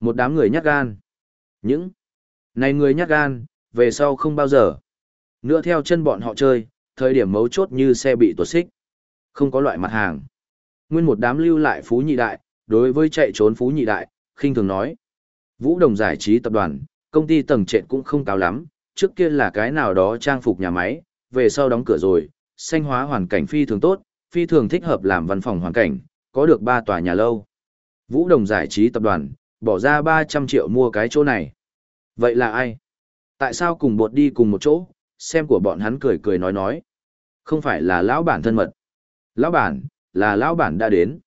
Một đám người nhát gan. Những này người nhát gan, về sau không bao giờ. Nữa theo chân bọn họ chơi, thời điểm mấu chốt như xe bị tuột xích. Không có loại mặt hàng. Nguyên một đám lưu lại phú nhị đại, đối với chạy trốn phú nhị đại, khinh thường nói. Vũ Đồng giải trí tập đoàn, công ty tầng trệt cũng không cao lắm, trước kia là cái nào đó trang phục nhà máy, về sau đóng cửa rồi, xanh hóa hoàn cảnh phi thường tốt, phi thường thích hợp làm văn phòng hoàn cảnh, có được ba tòa nhà lâu. Vũ Đồng giải trí tập đoàn, bỏ ra 300 triệu mua cái chỗ này. Vậy là ai? Tại sao cùng bột đi cùng một chỗ, xem của bọn hắn cười cười nói nói. Không phải là lão bản thân mật. Lão bản, là lão bản đã đến.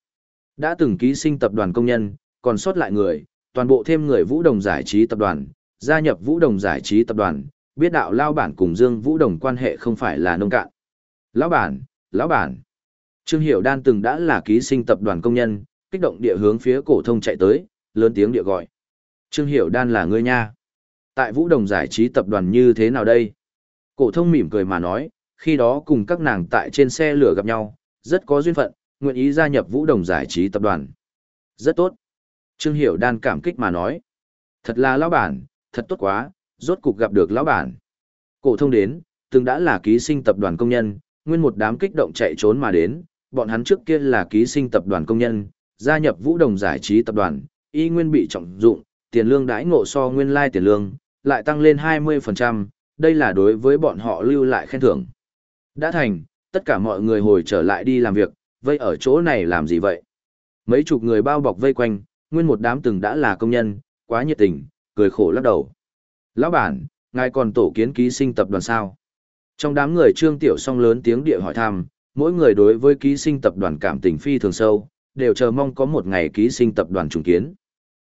Đã từng ký sinh tập đoàn công nhân, còn sót lại người, toàn bộ thêm người Vũ Đồng giải trí tập đoàn, gia nhập Vũ Đồng giải trí tập đoàn, biết đạo lão bản cùng Dương Vũ Đồng quan hệ không phải là nông cạn. Lão bản, lão bản. Trương Hiểu Đan từng đã là ký sinh tập đoàn công nhân, kích động địa hướng phía cổ thông chạy tới, lớn tiếng địa gọi. Trương Hiểu Đan là ngươi nha. Tại Vũ Đồng giải trí tập đoàn như thế nào đây? Cổ thông mỉm cười mà nói, khi đó cùng các nàng tại trên xe lửa gặp nhau, rất có duyên phận, nguyện ý gia nhập Vũ Đồng giải trí tập đoàn. Rất tốt. Trương Hiểu Đan cảm kích mà nói. Thật là lão bản, thật tốt quá, rốt cục gặp được lão bản. Cổ thông đến, từng đã là ký sinh tập đoàn công nhân, nguyên một đám kích động chạy trốn mà đến, bọn hắn trước kia là ký sinh tập đoàn công nhân, gia nhập Vũ Đồng giải trí tập đoàn, y nguyên bị trọng dụng, tiền lương đãi ngộ so nguyên lai tiền lương, lại tăng lên 20%, đây là đối với bọn họ lưu lại khen thưởng. Đã thành, tất cả mọi người hồi trở lại đi làm việc, vây ở chỗ này làm gì vậy? Mấy chục người bao bọc vây quanh, nguyên một đám từng đã là công nhân, quá nhiệt tình, cười khổ lắc đầu. Lão bản, ngài còn tổ kiến ký sinh tập đoàn sao? Trong đám người Trương Tiểu Song lớn tiếng địa hỏi thăm, mỗi người đối với ký sinh tập đoàn cảm tình phi thường sâu, đều chờ mong có một ngày ký sinh tập đoàn trùng kiến.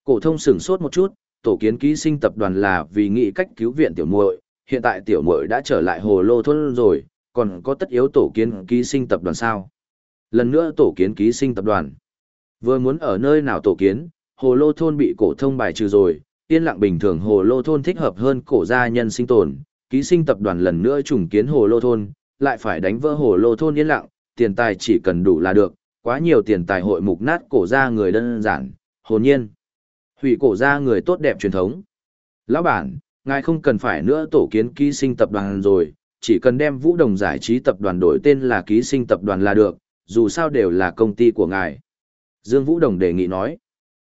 Cổ thông sửng sốt một chút, tổ kiến ký sinh tập đoàn là vì nghĩ cách cứu viện tiểu muội, hiện tại tiểu muội đã trở lại hồ lô thôn rồi, còn có tất yếu tổ kiến ký sinh tập đoàn sao? Lần nữa tổ kiến ký sinh tập đoàn. Vừa muốn ở nơi nào tổ kiến, hồ lô thôn bị cổ thông bài trừ rồi, yên lặng bình thường hồ lô thôn thích hợp hơn cổ gia nhân sinh tồn, ký sinh tập đoàn lần nữa trùng kiến hồ lô thôn, lại phải đánh vỡ hồ lô thôn yên lặng, tiền tài chỉ cần đủ là được, quá nhiều tiền tài hội mục nát cổ gia người đơn giản, hồn nhiên. Hủy cổ gia người tốt đẹp truyền thống. Lão bản, ngài không cần phải nữa tổ kiến ký sinh tập đoàn rồi, chỉ cần đem vũ đồng giải trí tập đoàn đổi tên là ký sinh tập đoàn là được, dù sao đều là công ty của ngài. Dương Vũ Đồng đề nghị nói.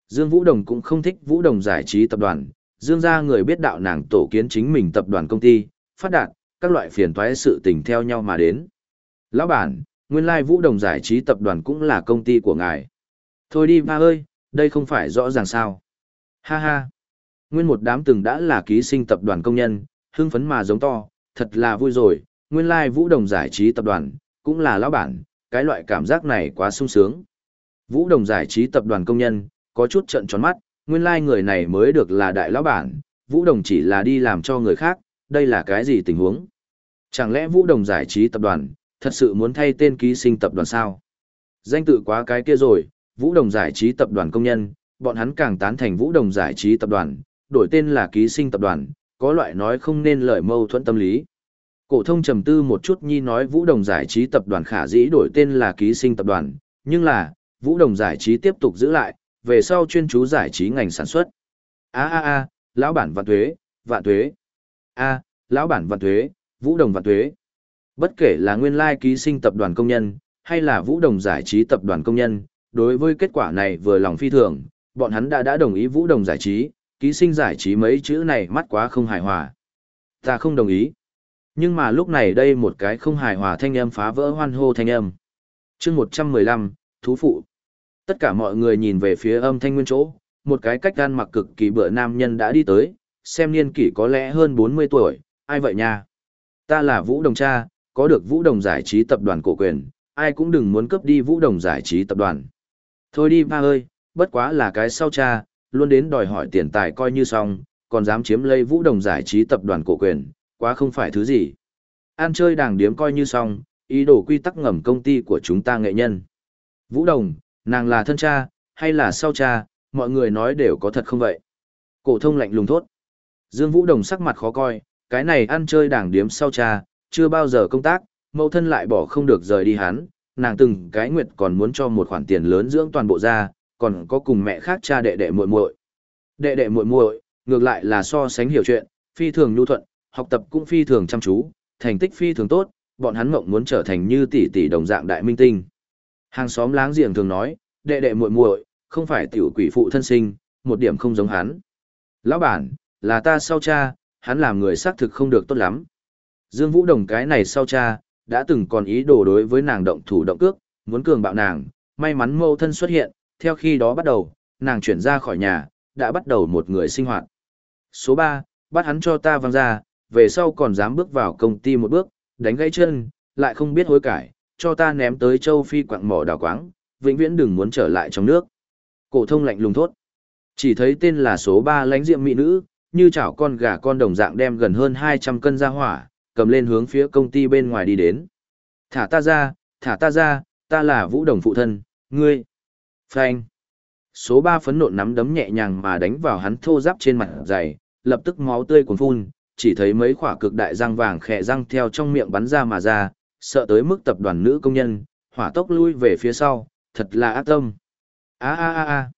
Dương Vũ Đồng cũng không thích Vũ Đồng giải trí tập đoàn, Dương gia người biết đạo nàng tổ kiến chính mình tập đoàn công ty, phát đạt, các loại phiền toái sự tình theo nhau mà đến. Lão bản, nguyên lai Vũ Đồng giải trí tập đoàn cũng là công ty của ngài. Thôi đi ba ơi, đây không phải rõ ràng sao. Ha ha. Nguyên một đám từng đã là ký sinh tập đoàn công nhân, hưng phấn mà giống to, thật là vui rồi, nguyên lai Vũ Đồng giải trí tập đoàn, cũng là lão bản, cái loại cảm giác này quá sung sướng. Vũ Đồng giải trí tập đoàn công nhân, có chút trận tròn mắt, nguyên lai người này mới được là đại lão bản, Vũ Đồng chỉ là đi làm cho người khác, đây là cái gì tình huống? Chẳng lẽ Vũ Đồng giải trí tập đoàn, thật sự muốn thay tên ký sinh tập đoàn sao? Danh tự quá cái kia rồi, Vũ Đồng giải trí tập đoàn công nhân, bọn hắn càng tán thành Vũ Đồng giải trí tập đoàn, đổi tên là ký sinh tập đoàn, có loại nói không nên lời mâu thuẫn tâm lý. Cổ thông trầm tư một chút nhi nói Vũ Đồng giải trí tập đoàn khả dĩ đổi tên là ký sinh tập đoàn, nhưng là, Vũ Đồng giải trí tiếp tục giữ lại, về sau chuyên chú giải trí ngành sản xuất. A a a, lão bản vạn thuế, vạn thuế. A, lão bản vạn thuế, Vũ Đồng vạn thuế. Bất kể là nguyên lai ký sinh tập đoàn công nhân, hay là Vũ Đồng giải trí tập đoàn công nhân, đối với kết quả này vừa lòng phi thường, bọn hắn đã đã đồng ý Vũ Đồng giải trí, ký sinh giải trí mấy chữ này mắt quá không hài hòa. Ta không đồng ý. Nhưng mà lúc này đây một cái không hài hòa thanh âm phá vỡ hoan hô thanh âm. chương 115, Thú Phụ. Tất cả mọi người nhìn về phía âm thanh nguyên chỗ, một cái cách gan mặc cực kỳ bựa nam nhân đã đi tới, xem niên kỷ có lẽ hơn 40 tuổi, ai vậy nha? Ta là Vũ Đồng Cha, có được Vũ Đồng giải trí tập đoàn cổ quyền, ai cũng đừng muốn cướp đi Vũ Đồng giải trí tập đoàn. Thôi đi ba ơi, bất quá là cái sau cha, luôn đến đòi hỏi tiền tài coi như xong, còn dám chiếm lấy Vũ Đồng giải trí tập đoàn cổ quyền, quá không phải thứ gì. Ăn chơi đàng điếm coi như xong, ý đồ quy tắc ngầm công ty của chúng ta nghệ nhân. Vũ Đồng, nàng là thân cha, hay là sau cha, mọi người nói đều có thật không vậy. Cổ thông lạnh lùng thốt. Dương Vũ Đồng sắc mặt khó coi, cái này ăn chơi đàng điếm sau cha, chưa bao giờ công tác, mẫu thân lại bỏ không được rời đi hắn, nàng từng cái nguyệt còn muốn cho một khoản tiền lớn dưỡng toàn bộ gia, còn có cùng mẹ khác cha đệ đệ muội muội. Đệ đệ muội muội, ngược lại là so sánh hiểu chuyện, phi thường nhu thuận, học tập cũng phi thường chăm chú, thành tích phi thường tốt, bọn hắn mộng muốn trở thành như tỷ tỷ đồng dạng đại minh tinh. Hàng xóm láng giềng thường nói, đệ đệ muội muội, không phải tiểu quỷ phụ thân sinh, một điểm không giống hắn. Lão bản, là ta sau cha, hắn làm người xác thực không được tốt lắm. Dương Vũ Đồng cái này sau cha, đã từng còn ý đồ đối với nàng động thủ động cước, muốn cường bạo nàng, may mắn mâu thân xuất hiện, theo khi đó bắt đầu, nàng chuyển ra khỏi nhà, đã bắt đầu một người sinh hoạt. Số 3, bắt hắn cho ta văng ra, về sau còn dám bước vào công ty một bước, đánh gãy chân, lại không biết hối cải, cho ta ném tới châu Phi quặng mỏ đào quáng, vĩnh viễn đừng muốn trở lại trong nước. Cổ thông lạnh lùng thốt. Chỉ thấy tên là số 3 lãnh diệm mỹ nữ, như chảo con gà con đồng dạng đem gần hơn 200 cân ra hỏa, cầm lên hướng phía công ty bên ngoài đi đến. Thả ta ra, thả ta ra, ta là vũ đồng phụ thân, ngươi. Phanh. Số 3 phấn nộn nắm đấm nhẹ nhàng mà đánh vào hắn thô giáp trên mặt dày, lập tức máu tươi cuồn phun, chỉ thấy mấy khỏa cực đại răng vàng khẽ răng theo trong miệng bắn ra mà ra, sợ tới mức tập đoàn nữ công nhân, hỏa tốc lui về phía sau, thật là ác tâm. A a a a.